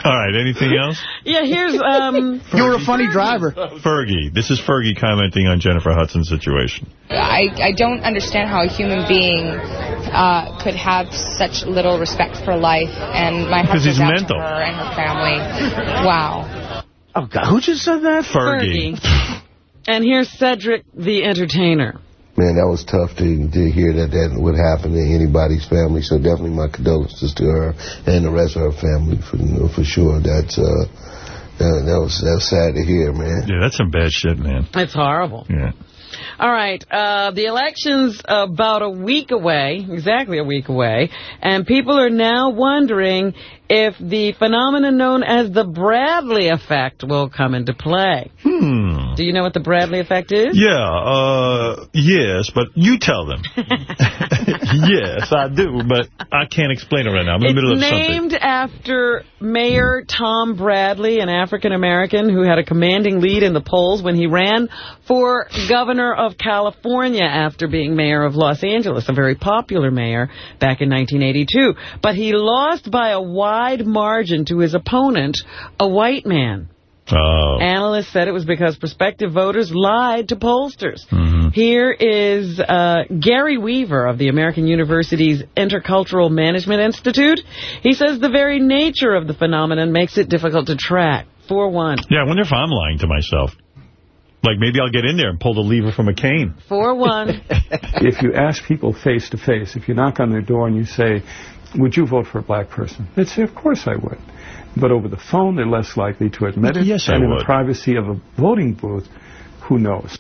[SPEAKER 27] All right, anything else?
[SPEAKER 3] Yeah, here's... um.
[SPEAKER 2] You were a funny driver.
[SPEAKER 27] Fergie. This is Fergie commenting on Jennifer Hudson's situation.
[SPEAKER 58] I, I don't understand how a human being uh, could have such little respect for life, and my heart
[SPEAKER 27] Because
[SPEAKER 58] goes out
[SPEAKER 27] mental.
[SPEAKER 58] to her and her family. Wow.
[SPEAKER 2] Oh, God, who just said that?
[SPEAKER 27] Fergie.
[SPEAKER 3] And here's Cedric the Entertainer.
[SPEAKER 64] Man, that was tough to, to hear that that would happen to anybody's family. So definitely my condolences to her and the rest of her family for you know, for sure. That's uh, that, that was that was sad to hear, man.
[SPEAKER 27] Yeah, that's some bad shit, man.
[SPEAKER 3] It's horrible.
[SPEAKER 27] Yeah.
[SPEAKER 3] All right. Uh, the election's about a week away, exactly a week away, and people are now wondering if the phenomenon known as the Bradley effect will come into play.
[SPEAKER 27] Hmm.
[SPEAKER 3] Do you know what the Bradley effect is?
[SPEAKER 27] Yeah, uh, yes, but you tell them. yes, I do, but I can't explain it right now. I'm in the middle of something.
[SPEAKER 3] It's named after Mayor Tom Bradley, an African-American who had a commanding lead in the polls when he ran for governor of California after being mayor of Los Angeles, a very popular mayor back in 1982. But he lost by a wide margin to his opponent, a white man.
[SPEAKER 27] Oh.
[SPEAKER 3] Analysts said it was because prospective voters lied to pollsters.
[SPEAKER 27] Mm-hmm.
[SPEAKER 3] Here is uh, Gary Weaver of the American University's Intercultural Management Institute. He says the very nature of the phenomenon makes it difficult to track. 4-1.
[SPEAKER 27] Yeah, I wonder if I'm lying to myself. Like, maybe I'll get in there and pull the lever from a cane.
[SPEAKER 3] 4-1.
[SPEAKER 53] if you ask people face to face, if you knock on their door and you say, would you vote for a black person? They'd say, of course I would. But over the phone, they're less likely to admit it.
[SPEAKER 27] Yes, I
[SPEAKER 53] and in the privacy of a voting booth, who knows?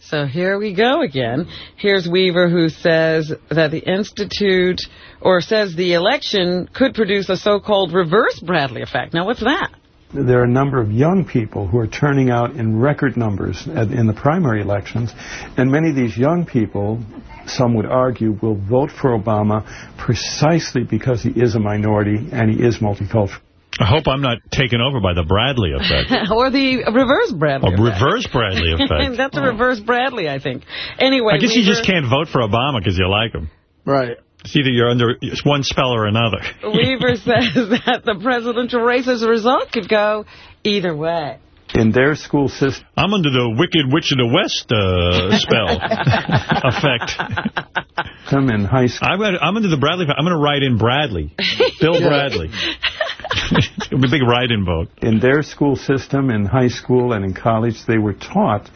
[SPEAKER 3] So here we go again. Here's Weaver who says that the Institute, or says the election could produce a so-called reverse Bradley effect. Now, what's that?
[SPEAKER 53] There are a number of young people who are turning out in record numbers at, in the primary elections, and many of these young people, some would argue, will vote for Obama precisely because he is a minority and he is multicultural.
[SPEAKER 1] I hope I'm not taken over by the Bradley effect.
[SPEAKER 3] or the reverse Bradley
[SPEAKER 1] A
[SPEAKER 3] effect.
[SPEAKER 1] reverse Bradley effect.
[SPEAKER 3] That's a reverse Bradley, I think. Anyway,
[SPEAKER 1] I guess you just can't vote for Obama because you like him.
[SPEAKER 2] Right.
[SPEAKER 1] It's either you're under one spell or another.
[SPEAKER 3] Weaver says that the presidential race as a result could go either way.
[SPEAKER 53] In their school system,
[SPEAKER 1] I'm under the Wicked Witch of the West uh, spell effect.
[SPEAKER 53] some in high school.
[SPEAKER 1] I'm, gonna- I'm under the Bradley. I'm going to write in Bradley. Bill Bradley. It'll be a big write-in vote.
[SPEAKER 53] in their school system, in high school and in college, they were taught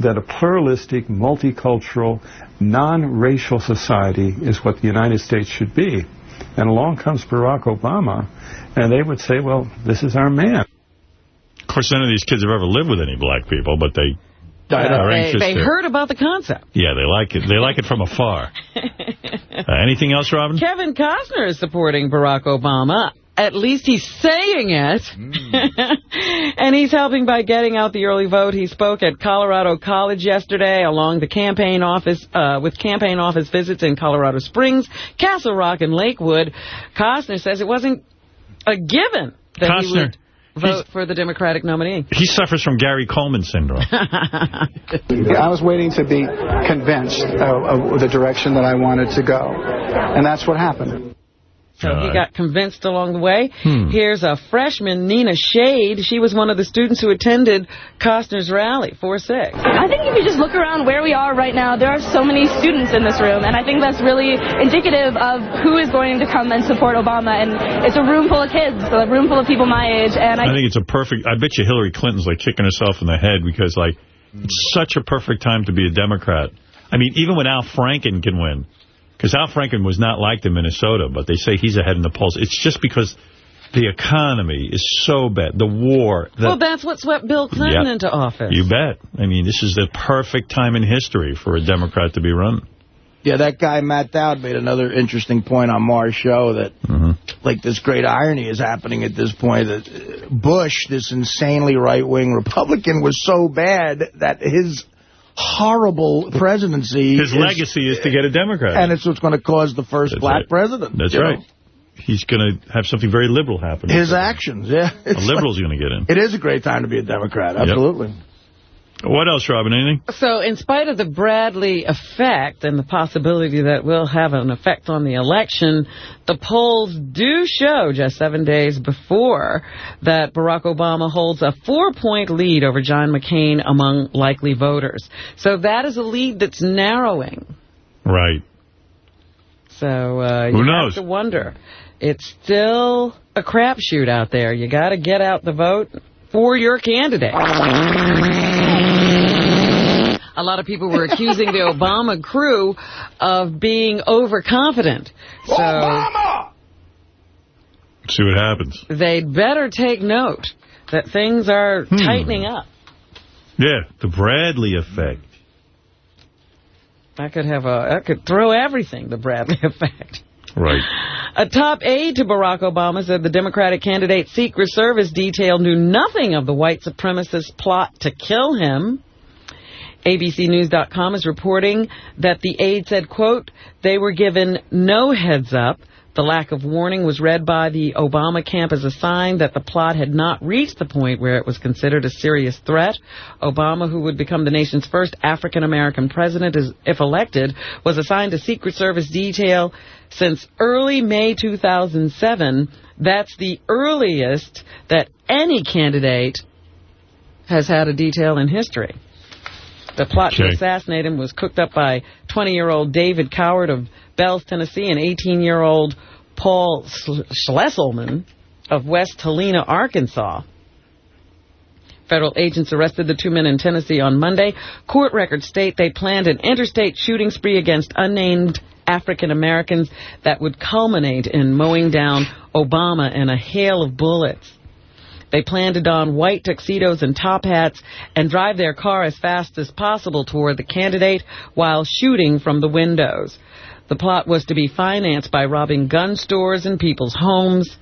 [SPEAKER 53] that a pluralistic, multicultural, non-racial society is what the United States should be. And along comes Barack Obama, and they would say, well, this is our man.
[SPEAKER 1] Of course, none of these kids have ever lived with any black people, but they are
[SPEAKER 3] They,
[SPEAKER 1] anxious
[SPEAKER 3] they
[SPEAKER 1] to-
[SPEAKER 3] heard about the concept.
[SPEAKER 1] Yeah, they like it. They like it from afar. Uh, anything else, Robin?
[SPEAKER 3] Kevin Costner is supporting Barack Obama. At least he's saying it. and he's helping by getting out the early vote. He spoke at Colorado College yesterday along the campaign office, uh, with campaign office visits in Colorado Springs, Castle Rock, and Lakewood. Costner says it wasn't a given that he would vote for the Democratic nominee.
[SPEAKER 1] He suffers from Gary Coleman syndrome.
[SPEAKER 65] I was waiting to be convinced of, of the direction that I wanted to go. And that's what happened.
[SPEAKER 3] So he got convinced along the way.
[SPEAKER 65] Hmm.
[SPEAKER 3] Here's a freshman, Nina Shade. She was one of the students who attended Costner's rally, 4-6.
[SPEAKER 66] I think if you just look around where we are right now, there are so many students in this room, and I think that's really indicative of who is going to come and support Obama. And it's a room full of kids, a room full of people my age, and
[SPEAKER 1] I
[SPEAKER 66] I,
[SPEAKER 1] think it's a perfect... I bet you Hillary Clinton's like kicking herself in the head because, like, it's such a perfect time to be a Democrat. I mean, even when Al Franken can win, because Al Franken was not liked in Minnesota, but they say he's ahead in the polls. It's just because the economy is so bad. The war... The,
[SPEAKER 3] well, that's what swept Bill Clinton
[SPEAKER 1] Yep.
[SPEAKER 3] into office.
[SPEAKER 1] You bet. I mean, this is the perfect time in history for a Democrat to be run.
[SPEAKER 2] Yeah, that guy Matt Dowd made another interesting point on Maher's show that, like, this great irony is happening at this point. That uh, Bush, this insanely right-wing Republican, was so bad that his horrible presidency...
[SPEAKER 1] His
[SPEAKER 2] is-
[SPEAKER 1] legacy is to get a Democrat.
[SPEAKER 2] And it's what's going to cause the first
[SPEAKER 1] That's
[SPEAKER 2] black
[SPEAKER 1] right.
[SPEAKER 2] president.
[SPEAKER 1] That's
[SPEAKER 2] you know?
[SPEAKER 1] right. He's going to have something very liberal happen.
[SPEAKER 2] His actions, yeah.
[SPEAKER 1] A liberal's going to get in.
[SPEAKER 2] It is a great time to be a Democrat, absolutely.
[SPEAKER 1] What else, Robin? Anything?
[SPEAKER 3] So in spite of the Bradley effect and the possibility that will have an effect on the election, the polls do show just seven days before that Barack Obama holds a four-point lead over John McCain among likely voters. So that is a lead that's narrowing.
[SPEAKER 1] Right.
[SPEAKER 3] So uh,
[SPEAKER 1] Who
[SPEAKER 3] you
[SPEAKER 1] knows?
[SPEAKER 3] have to wonder. It's still a crapshoot out there. You got to get out the vote for your candidate. A lot of people were accusing the Obama crew of being overconfident. So
[SPEAKER 1] See what happens.
[SPEAKER 3] they'd better take note that things are
[SPEAKER 1] Hmm.
[SPEAKER 3] tightening up.
[SPEAKER 1] Yeah, the Bradley effect.
[SPEAKER 3] That could have a that could throw everything, the Bradley effect.
[SPEAKER 1] Right.
[SPEAKER 3] A top aide to Barack Obama said the Democratic candidate's Secret Service detail knew nothing of the white supremacist plot to kill him. ABCNews.com is reporting that the aide said, quote, they were given no heads up. The lack of warning was read by the Obama camp as a sign that the plot had not reached the point where it was considered a serious threat. Obama, who would become the nation's first African-American president if elected, was assigned a Secret Service detail since early May 2007. That's the earliest that any candidate has had a detail in history. The plot to assassinate him was cooked up by 20-year-old David Cowart of Bells, Tennessee, and 18-year-old Paul Schlesselman of West Helena, Arkansas. Federal agents arrested the two men in Tennessee on Monday. Court records state they planned an interstate shooting spree against unnamed African Americans that would culminate in mowing down Obama in a hail of bullets. They plan to don white tuxedos and top hats and drive their car as fast as possible toward the candidate while shooting from the windows. The plot was to be financed by robbing gun stores and people's homes.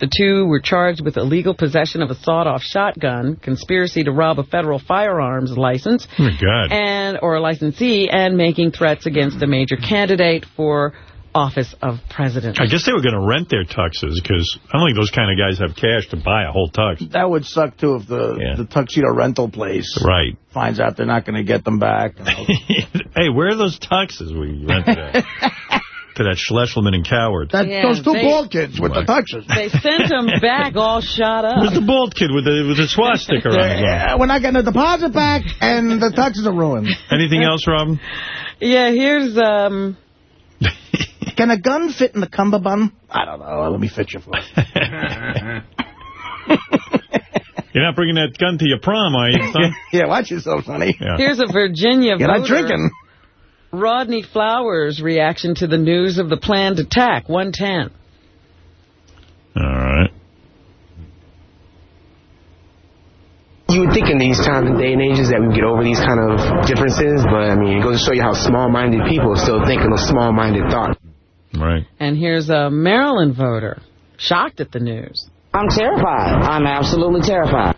[SPEAKER 3] The two were charged with illegal possession of a sawed-off shotgun, conspiracy to rob a federal firearms license,
[SPEAKER 1] Oh, my God.
[SPEAKER 3] and or a licensee, and making threats against a major candidate for office of president.
[SPEAKER 1] I guess they were going to rent their tuxes because I don't think those kind of guys have cash to buy a whole tux.
[SPEAKER 2] That would suck, too, if the, the tuxedo rental place
[SPEAKER 1] Right.
[SPEAKER 2] finds out they're not going to get them back.
[SPEAKER 1] hey, where are those tuxes we rented at? to that Schlesselman and Cowart.
[SPEAKER 2] That,
[SPEAKER 3] Yeah,
[SPEAKER 2] those two
[SPEAKER 3] they-
[SPEAKER 2] bald kids with
[SPEAKER 1] Right.
[SPEAKER 2] the tuxes.
[SPEAKER 3] They sent them back all shot up.
[SPEAKER 1] Who's the bald kid with the with the swastika on his arm?
[SPEAKER 2] Yeah, we're not getting the deposit back, and the tuxes are ruined.
[SPEAKER 1] Anything else, Robin?
[SPEAKER 3] Yeah, here's um.
[SPEAKER 2] Can a gun fit in the cummerbund? I don't know. Let me fit you for
[SPEAKER 1] You're not bringing that gun to your prom, are you, son?
[SPEAKER 2] yeah, watch yourself, honey.
[SPEAKER 1] Yeah.
[SPEAKER 3] Here's a Virginia
[SPEAKER 2] You're not drinking.
[SPEAKER 3] Rodney Flowers' reaction to the news of the planned attack, 110.
[SPEAKER 1] All right.
[SPEAKER 67] You would think in these times and day and ages that we would get over these kind of differences, but I mean, it goes to show you how small-minded people are still thinking of small-minded thoughts.
[SPEAKER 1] Right.
[SPEAKER 3] And here's a Maryland voter, shocked at the news.
[SPEAKER 68] I'm terrified. I'm absolutely terrified.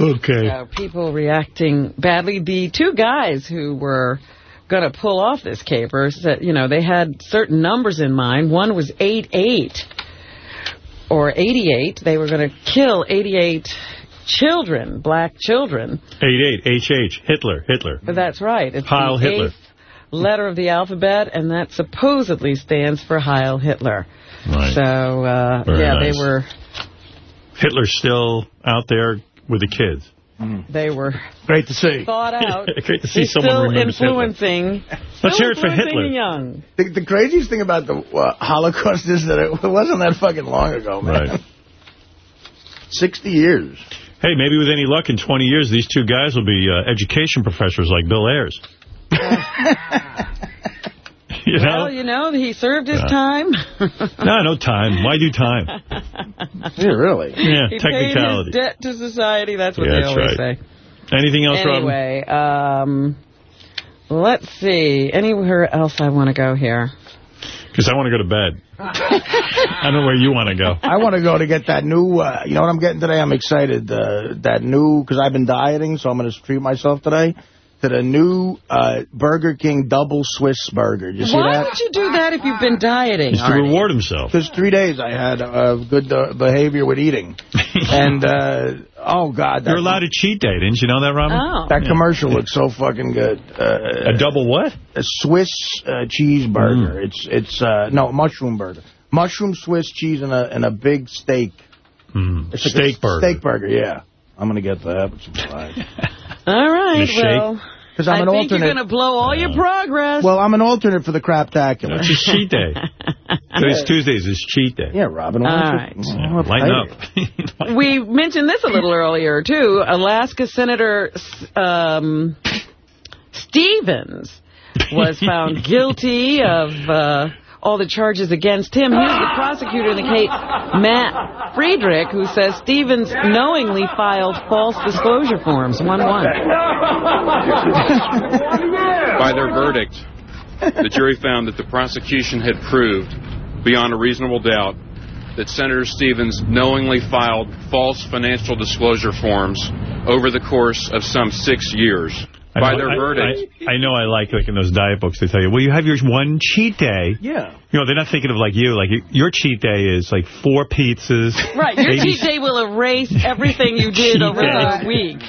[SPEAKER 1] Okay.
[SPEAKER 3] So people reacting badly. The two guys who were going to pull off this caper said, you know, they had certain numbers in mind. One was 88 or 88. They were going to kill 88 children, black children.
[SPEAKER 1] 88, HH, Hitler, Hitler.
[SPEAKER 3] That's right. It's
[SPEAKER 1] Heil
[SPEAKER 3] the
[SPEAKER 1] Hitler.
[SPEAKER 3] letter of the alphabet, and that supposedly stands for Heil Hitler.
[SPEAKER 1] Right.
[SPEAKER 3] So, uh, yeah,
[SPEAKER 1] nice.
[SPEAKER 3] they were
[SPEAKER 1] Hitler's still out there with the kids.
[SPEAKER 3] they were
[SPEAKER 2] Great to see.
[SPEAKER 3] thought out.
[SPEAKER 1] Great to see
[SPEAKER 3] He's
[SPEAKER 1] someone
[SPEAKER 3] still
[SPEAKER 1] remembers Hitler.
[SPEAKER 3] influencing.
[SPEAKER 1] Let's
[SPEAKER 3] still
[SPEAKER 1] hear it for
[SPEAKER 3] influencing
[SPEAKER 1] Hitler.
[SPEAKER 3] the young.
[SPEAKER 2] The, the craziest thing about the uh, Holocaust is that it wasn't that fucking long ago, man.
[SPEAKER 1] Right.
[SPEAKER 2] 60 years.
[SPEAKER 1] Hey, maybe with any luck in 20 years, these two guys will be uh, education professors like Bill Ayers. you know?
[SPEAKER 3] Well, you know, he served his
[SPEAKER 1] Yeah.
[SPEAKER 3] time.
[SPEAKER 1] No, no time. Why do time?
[SPEAKER 2] Yeah, really?
[SPEAKER 1] Yeah,
[SPEAKER 3] he
[SPEAKER 1] technicality.
[SPEAKER 3] paid his debt to society. That's what
[SPEAKER 1] Yeah,
[SPEAKER 3] they
[SPEAKER 1] that's
[SPEAKER 3] always
[SPEAKER 1] right.
[SPEAKER 3] say.
[SPEAKER 1] Anything else, Robin?
[SPEAKER 3] Anyway, um, let's see. Anywhere else I want to go here?
[SPEAKER 1] Because I want to go to bed. I don't know where you want to go.
[SPEAKER 2] I want to go to get that new, uh, you know what I'm getting today? I'm excited. Uh, that new, because I've been dieting, so I'm going to treat myself today, to the new uh, Burger King double Swiss burger. Did you see
[SPEAKER 3] Why
[SPEAKER 2] that?
[SPEAKER 3] would you do that if you've been dieting?
[SPEAKER 1] Just to reward himself.
[SPEAKER 2] Because three days I had uh, good uh, behavior with eating. and, uh, oh, God. That,
[SPEAKER 1] You're allowed to cheat day, didn't you know that, Robin?
[SPEAKER 3] Oh.
[SPEAKER 2] That commercial looks so fucking good. Uh,
[SPEAKER 1] A double what?
[SPEAKER 2] a Swiss uh, cheeseburger. It's, it's uh, no, mushroom burger. Mushroom Swiss cheese and a, and a big steak.
[SPEAKER 1] Mm.
[SPEAKER 2] It's like a
[SPEAKER 1] Steak burger.
[SPEAKER 2] Steak burger, yeah. I'm going to get that with some fries.
[SPEAKER 3] All right,
[SPEAKER 1] You shake?
[SPEAKER 3] well,
[SPEAKER 2] Because I'm
[SPEAKER 3] I
[SPEAKER 2] an
[SPEAKER 3] think
[SPEAKER 2] alternate.
[SPEAKER 3] you're going to blow all your progress.
[SPEAKER 2] Well, I'm an alternate for the craptacular.
[SPEAKER 1] It's just cheat day. Today's Tuesdays is cheat day.
[SPEAKER 2] Yeah, Robin.
[SPEAKER 3] All
[SPEAKER 2] why don't
[SPEAKER 3] right.
[SPEAKER 2] you-
[SPEAKER 1] Yeah, lighten up.
[SPEAKER 3] we mentioned this a little earlier, too. Alaska Senator um, Stevens was found guilty of uh, all the charges against him. He's the prosecutor in the case, Matt Friedrich, who says Stevens knowingly filed false disclosure forms. 1-1.
[SPEAKER 69] By their verdict, the jury found that the prosecution had proved, beyond a reasonable doubt, that Senator Stevens knowingly filed false financial disclosure forms over the course of some six years.
[SPEAKER 1] I
[SPEAKER 69] By
[SPEAKER 1] know-
[SPEAKER 69] their
[SPEAKER 1] I-
[SPEAKER 69] verdict,
[SPEAKER 1] I, I know I like, like in those diet books, they tell you, well, you have your one cheat day.
[SPEAKER 2] Yeah.
[SPEAKER 1] You know, they're not thinking of like you. Like, your cheat day is like four pizzas.
[SPEAKER 3] Right, your
[SPEAKER 1] 80
[SPEAKER 3] cheat day will erase everything you did
[SPEAKER 1] Cheat
[SPEAKER 3] over
[SPEAKER 1] day.
[SPEAKER 3] the week.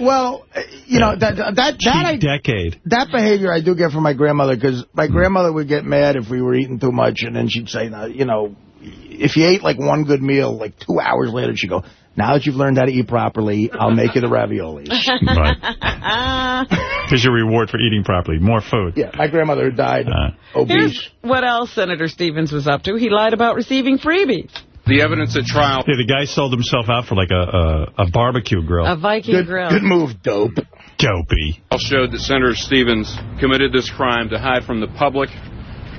[SPEAKER 2] Well, you know, that that that,
[SPEAKER 1] cheat
[SPEAKER 2] I,
[SPEAKER 1] decade.
[SPEAKER 2] that behavior I do get from my grandmother because my grandmother would get mad if we were eating too much, and then she'd say, "Now, you know, if you ate like one good meal, like two hours later, she'd go, now that you've learned how to eat properly, I'll make you the raviolis.
[SPEAKER 1] Here's your reward for eating properly. More food.
[SPEAKER 2] yeah, my grandmother died
[SPEAKER 1] Uh,
[SPEAKER 2] obese.
[SPEAKER 3] Here's what else Senator Stevens was up to. He lied about receiving freebies.
[SPEAKER 69] the evidence at trial
[SPEAKER 1] Yeah, the guy sold himself out for like a a, a barbecue grill.
[SPEAKER 3] A Viking
[SPEAKER 2] Good,
[SPEAKER 3] grill.
[SPEAKER 2] good move, dope.
[SPEAKER 1] Dopey.
[SPEAKER 69] I showed that Senator Stevens committed this crime to hide from the public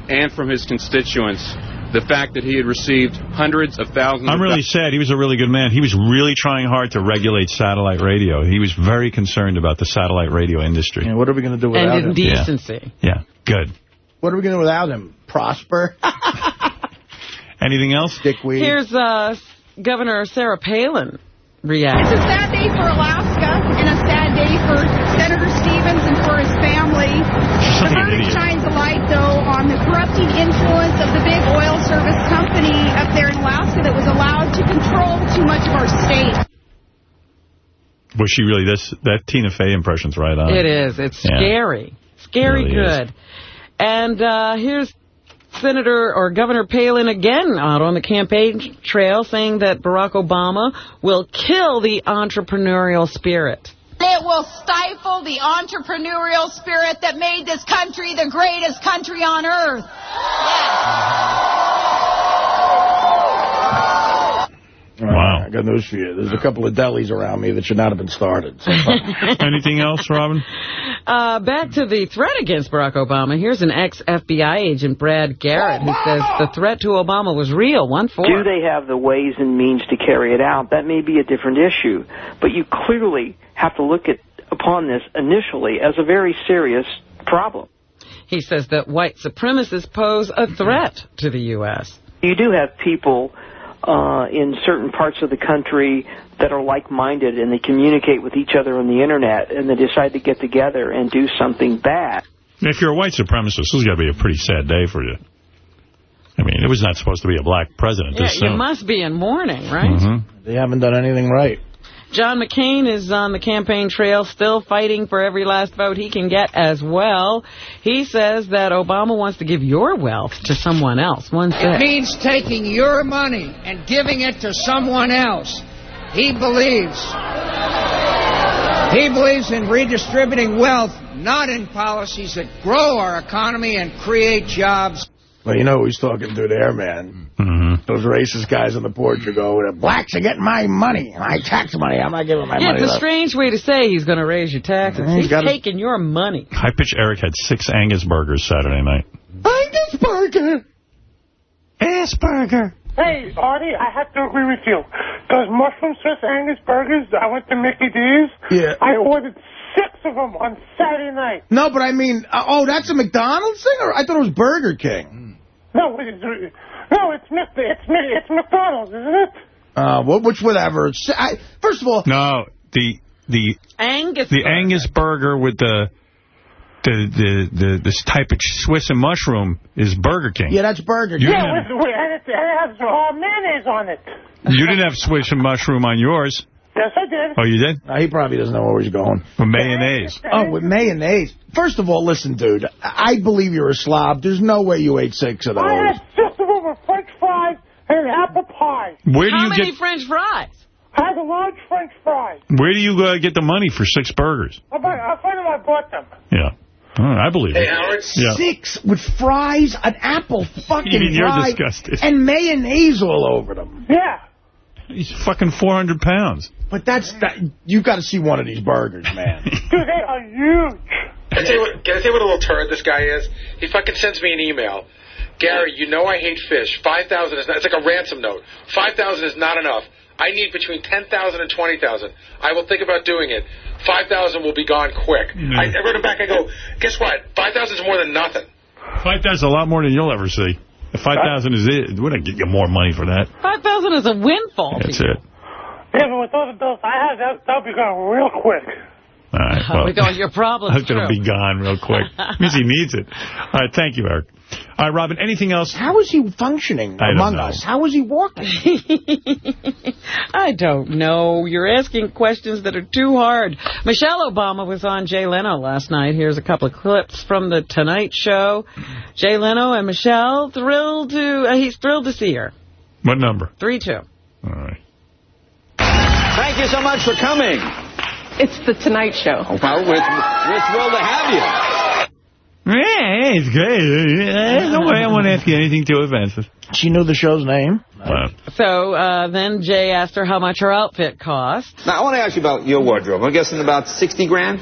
[SPEAKER 69] and from his constituents the fact that he had received hundreds of thousands
[SPEAKER 1] I'm really sad. He was a really good man. He was really trying hard to regulate satellite radio. He was very concerned about the satellite radio industry.
[SPEAKER 2] And what are we going to do without
[SPEAKER 3] And
[SPEAKER 2] him?
[SPEAKER 3] indecency.
[SPEAKER 1] Yeah, good.
[SPEAKER 2] What are we going to do without him? Prosper?
[SPEAKER 1] Anything else?
[SPEAKER 2] Dickweed.
[SPEAKER 3] Here's uh, Governor Sarah Palin reacting.
[SPEAKER 70] It's a sad day for Alaska and a sad day for Senator Stevens and for his family. The verdict shines a light, though, on the corrupting influence of the big oil service company up there in Alaska that was allowed to control too much of our state.
[SPEAKER 1] Was she really this? That Tina Fey impression's right on.
[SPEAKER 3] It is. It's
[SPEAKER 1] Yeah.
[SPEAKER 3] scary. Scary
[SPEAKER 1] Really is.
[SPEAKER 3] good. And uh, here's Senator or Governor Palin again out on the campaign trail saying that Barack Obama will kill the entrepreneurial spirit.
[SPEAKER 70] It will stifle the entrepreneurial spirit that made this country the greatest country on earth.
[SPEAKER 2] Wow. I got news for you. There's a couple of delis around me that should not have been started. So
[SPEAKER 1] Anything else, Robin?
[SPEAKER 3] Uh, back to the threat against Barack Obama. Here's an ex-FBI agent, Brad Garrett, who says the threat to Obama was real. One four.
[SPEAKER 71] Do they have the ways and means to carry it out? That may be a different issue, but you clearly have to look at upon this initially as a very serious problem.
[SPEAKER 3] He says that white supremacists pose a threat to the U.S.
[SPEAKER 71] You do have people uh, in certain parts of the country that are like-minded and they communicate with each other on the internet and they decide to get together and do something bad.
[SPEAKER 1] If you're a white supremacist, this is going to be a pretty sad day for you. I mean, it was not supposed to be a black president
[SPEAKER 3] Yeah,
[SPEAKER 1] this
[SPEAKER 3] you
[SPEAKER 1] soon.
[SPEAKER 3] must be in mourning, right?
[SPEAKER 1] Mhm.
[SPEAKER 2] they haven't done anything right.
[SPEAKER 3] John McCain is on the campaign trail still fighting for every last vote he can get as well. He says that Obama wants to give your wealth to someone else. One
[SPEAKER 72] It means taking your money and giving it to someone else. He believes. He believes in redistributing wealth, not in policies that grow our economy and create jobs.
[SPEAKER 2] Well, you know who he's talking to there, man.
[SPEAKER 1] Mm-hmm.
[SPEAKER 2] Those racist guys on the porch who go, blacks are getting my money, my tax money. I'm not giving my
[SPEAKER 3] Yeah,
[SPEAKER 2] money.
[SPEAKER 3] it's a strange way to say he's going to raise your taxes.
[SPEAKER 2] He's
[SPEAKER 3] He's
[SPEAKER 2] gotta-
[SPEAKER 3] taking your money.
[SPEAKER 1] High Pitch Eric had six Angus burgers Saturday night.
[SPEAKER 2] Angus burger. Ass burger.
[SPEAKER 15] Hey, Artie, I have to agree with you. Those mushroom Swiss Angus burgers, I went to Mickey D's.
[SPEAKER 2] Yeah.
[SPEAKER 15] I ordered six of them on Saturday night.
[SPEAKER 2] No, but I mean, uh, oh, that's a McDonald's thing? Or I thought it was Burger King.
[SPEAKER 15] No, it's, no, it's Mc- it's Mc- it's McDonald's, isn't it?
[SPEAKER 2] Uh, well, which whatever. It's, I, first of all,
[SPEAKER 1] No, the the
[SPEAKER 3] Angus
[SPEAKER 1] the Angus burger with the the the the this type of Swiss and mushroom is Burger King.
[SPEAKER 2] yeah, that's Burger King.
[SPEAKER 1] didn't
[SPEAKER 15] Yeah, with, with, and it, it has uh, mayonnaise on it.
[SPEAKER 1] You didn't have Swiss and mushroom on yours.
[SPEAKER 15] Yes, I did.
[SPEAKER 1] Oh, you did?
[SPEAKER 2] Uh, he probably doesn't know where he's going.
[SPEAKER 1] With mayonnaise.
[SPEAKER 2] Oh, with mayonnaise. First of all, listen, dude. I I believe you're a slob. There's no way you ate six of those.
[SPEAKER 15] I
[SPEAKER 2] those.
[SPEAKER 15] had six of them with French fries and apple pie.
[SPEAKER 1] Where do
[SPEAKER 3] How
[SPEAKER 1] you
[SPEAKER 3] many
[SPEAKER 1] get
[SPEAKER 3] French fries?
[SPEAKER 15] I had a large French fry.
[SPEAKER 1] Where do you uh, get the money for six burgers?
[SPEAKER 15] I bought- A friend of mine bought them.
[SPEAKER 1] Yeah. I believe
[SPEAKER 15] Hey,
[SPEAKER 1] it.
[SPEAKER 15] Howard.
[SPEAKER 1] Yeah.
[SPEAKER 2] Six with fries, an apple fucking
[SPEAKER 1] You mean you're
[SPEAKER 2] fry,
[SPEAKER 1] disgusted.
[SPEAKER 2] and mayonnaise all over them.
[SPEAKER 15] Yeah.
[SPEAKER 1] He's fucking 400 pounds.
[SPEAKER 2] But that's that. You've got to see one of these burgers, man.
[SPEAKER 15] Dude, they are huge.
[SPEAKER 73] Can I, tell you what, can I tell you what a little turd this guy is? He fucking sends me an email. Gary, you know I hate fish. 5000 is not, it's like a ransom note. 5000 is not enough. I need between 10000 and 20000 I will think about doing it. 5000 will be gone quick. I, I wrote him back, I go, guess what? 5000 is more than nothing.
[SPEAKER 1] 5,000 is a lot more than you'll ever see. If 5,000 is it, we're going to get you more money for that.
[SPEAKER 3] 5000 is a windfall.
[SPEAKER 1] That's it.
[SPEAKER 15] Yeah, but with those adults I have, that, that'll be gone real quick.
[SPEAKER 1] All right. well,
[SPEAKER 3] With all your problems,
[SPEAKER 1] That's going to be gone real quick. means he needs it. All right, thank you, Eric. All right, Robin, anything else?
[SPEAKER 2] How is he functioning
[SPEAKER 1] I
[SPEAKER 2] among us? How is he walking?
[SPEAKER 3] I don't know. You're asking questions that are too hard. Michelle Obama was on Jay Leno last night. Here's a couple of clips from the Tonight Show. Jay Leno and Michelle thrilled to. Uh, he's thrilled to see her.
[SPEAKER 1] What number?
[SPEAKER 3] Three two.
[SPEAKER 1] All right.
[SPEAKER 74] Thank you so much for coming.
[SPEAKER 75] It's the Tonight Show.
[SPEAKER 74] Well, we're, we're thrilled to have you.
[SPEAKER 1] Yeah, it's great. No way I won't ask you anything too offensive.
[SPEAKER 2] She knew the show's name.
[SPEAKER 1] Wow.
[SPEAKER 3] So uh, then Jay asked her how much her outfit cost.
[SPEAKER 74] Now, I want to ask you about your wardrobe. I'm guessing about 60 grand?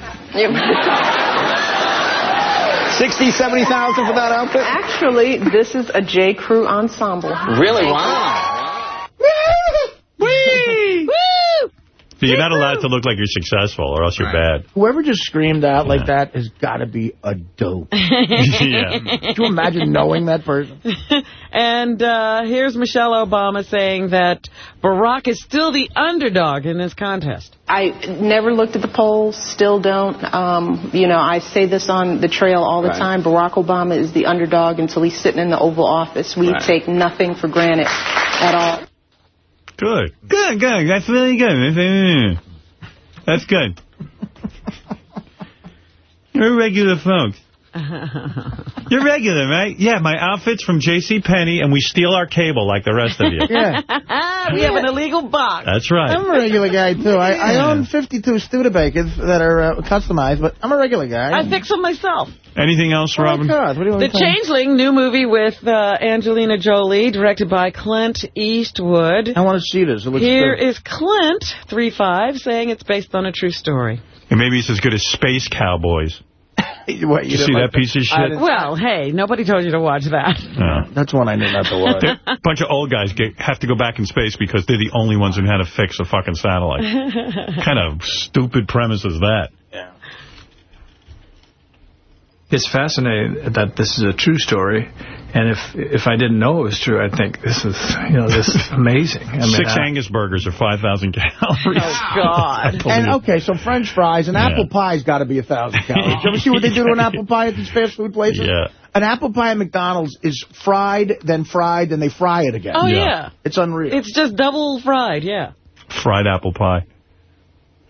[SPEAKER 71] 60, 70,000 for that outfit?
[SPEAKER 70] Actually, this is a J. Crew ensemble.
[SPEAKER 71] Really? Wow.
[SPEAKER 3] Woo!
[SPEAKER 1] So you're not allowed to look like you're successful, or else you're bad.
[SPEAKER 2] Whoever just screamed out like that has got to be a dope.
[SPEAKER 1] yeah.
[SPEAKER 2] Could you imagine knowing that person?
[SPEAKER 3] And uh, here's Michelle Obama saying that Barack is still the underdog in this contest.
[SPEAKER 70] I never looked at the polls, still don't. Um, you know, I say this on the trail all the
[SPEAKER 71] Right.
[SPEAKER 70] time. Barack Obama is the underdog until he's sitting in the Oval Office. We
[SPEAKER 71] Right.
[SPEAKER 70] take nothing for granted at all.
[SPEAKER 1] Good. Good, good. That's really good. That's good. You're regular folks. You're regular, right? Yeah, my outfit's from J.C. Penney, and we steal our cable like the rest of you.
[SPEAKER 2] Yeah.
[SPEAKER 3] we have an illegal box.
[SPEAKER 1] That's right.
[SPEAKER 2] I'm a regular guy, too. I, I own 52 Studebakers that are uh, customized, but I'm a regular guy.
[SPEAKER 3] I fix them myself.
[SPEAKER 1] Anything else,
[SPEAKER 2] Oh,
[SPEAKER 1] Robin?
[SPEAKER 2] God. What do you want
[SPEAKER 3] The
[SPEAKER 2] to?
[SPEAKER 3] Changeling, new movie with uh, Angelina Jolie, directed by Clint Eastwood.
[SPEAKER 2] I want to see this. It looks
[SPEAKER 3] Here
[SPEAKER 2] good.
[SPEAKER 3] is Clint, 3-5, saying it's based on a true story.
[SPEAKER 1] And maybe it's as good as Space Cowboys.
[SPEAKER 2] What,
[SPEAKER 1] Did you see that piece of shit?
[SPEAKER 3] Well, hey, nobody told you to watch that.
[SPEAKER 1] No.
[SPEAKER 2] That's one I knew not to watch.
[SPEAKER 1] A bunch of old guys get, have to go back in space because they're the only ones who know how to fix a fucking satellite. kind of stupid premise is that?
[SPEAKER 74] It's fascinating that this is a true story, and if if I didn't know it was true, I'd think this is you know this is amazing. I mean,
[SPEAKER 1] Six
[SPEAKER 74] I-
[SPEAKER 1] Angus burgers are 5,000 calories.
[SPEAKER 3] Oh, God.
[SPEAKER 2] And okay, so French fries and
[SPEAKER 1] Yeah.
[SPEAKER 2] apple pie's got to be a thousand calories. You ever see what they do to an apple pie at these fast food places?
[SPEAKER 1] Yeah.
[SPEAKER 2] An apple pie at McDonald's is fried, then fried, then they fry it again.
[SPEAKER 3] Oh, yeah.
[SPEAKER 2] It's unreal.
[SPEAKER 3] It's just double fried, yeah.
[SPEAKER 1] Fried apple pie.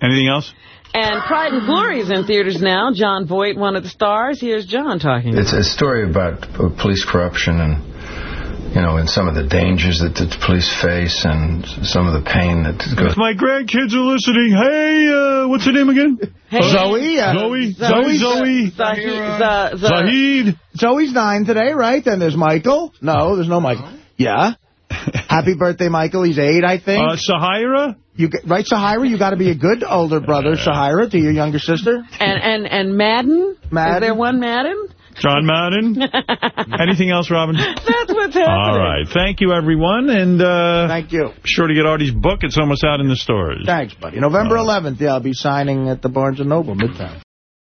[SPEAKER 1] Anything else?
[SPEAKER 3] And Pride and Glory is in theaters now. Jon Voight, one of the stars. Here's John talking.
[SPEAKER 76] It's a story about police corruption and, you know, and some of the dangers that the police face and some of the pain that goes.
[SPEAKER 1] If my grandkids are listening, hey, uh, what's her name again?
[SPEAKER 2] Hey. Zoe, uh,
[SPEAKER 1] Zoe.
[SPEAKER 2] Zoe,
[SPEAKER 1] Zoe. Zoe.
[SPEAKER 3] Zahid.
[SPEAKER 1] Zahid.
[SPEAKER 2] Zoe's nine today, right? Then there's Michael. No, there's no Michael. Yeah. Happy birthday, Michael. He's eight, I think.
[SPEAKER 1] Uh, Sahira?
[SPEAKER 2] You get, right, Sahira? You got to be a good older brother, Sahira, to your younger sister.
[SPEAKER 3] And and and Madden?
[SPEAKER 2] Madden?
[SPEAKER 3] Is there one Madden?
[SPEAKER 1] John Madden? Anything else, Robin?
[SPEAKER 3] That's what's happening.
[SPEAKER 1] All right. Thank you, everyone. And uh,
[SPEAKER 2] Thank you.
[SPEAKER 1] be sure to get Artie's book. It's almost out in the stores.
[SPEAKER 2] Thanks, buddy. November 11th, yeah, I'll be signing at the Barnes & Noble, Midtown.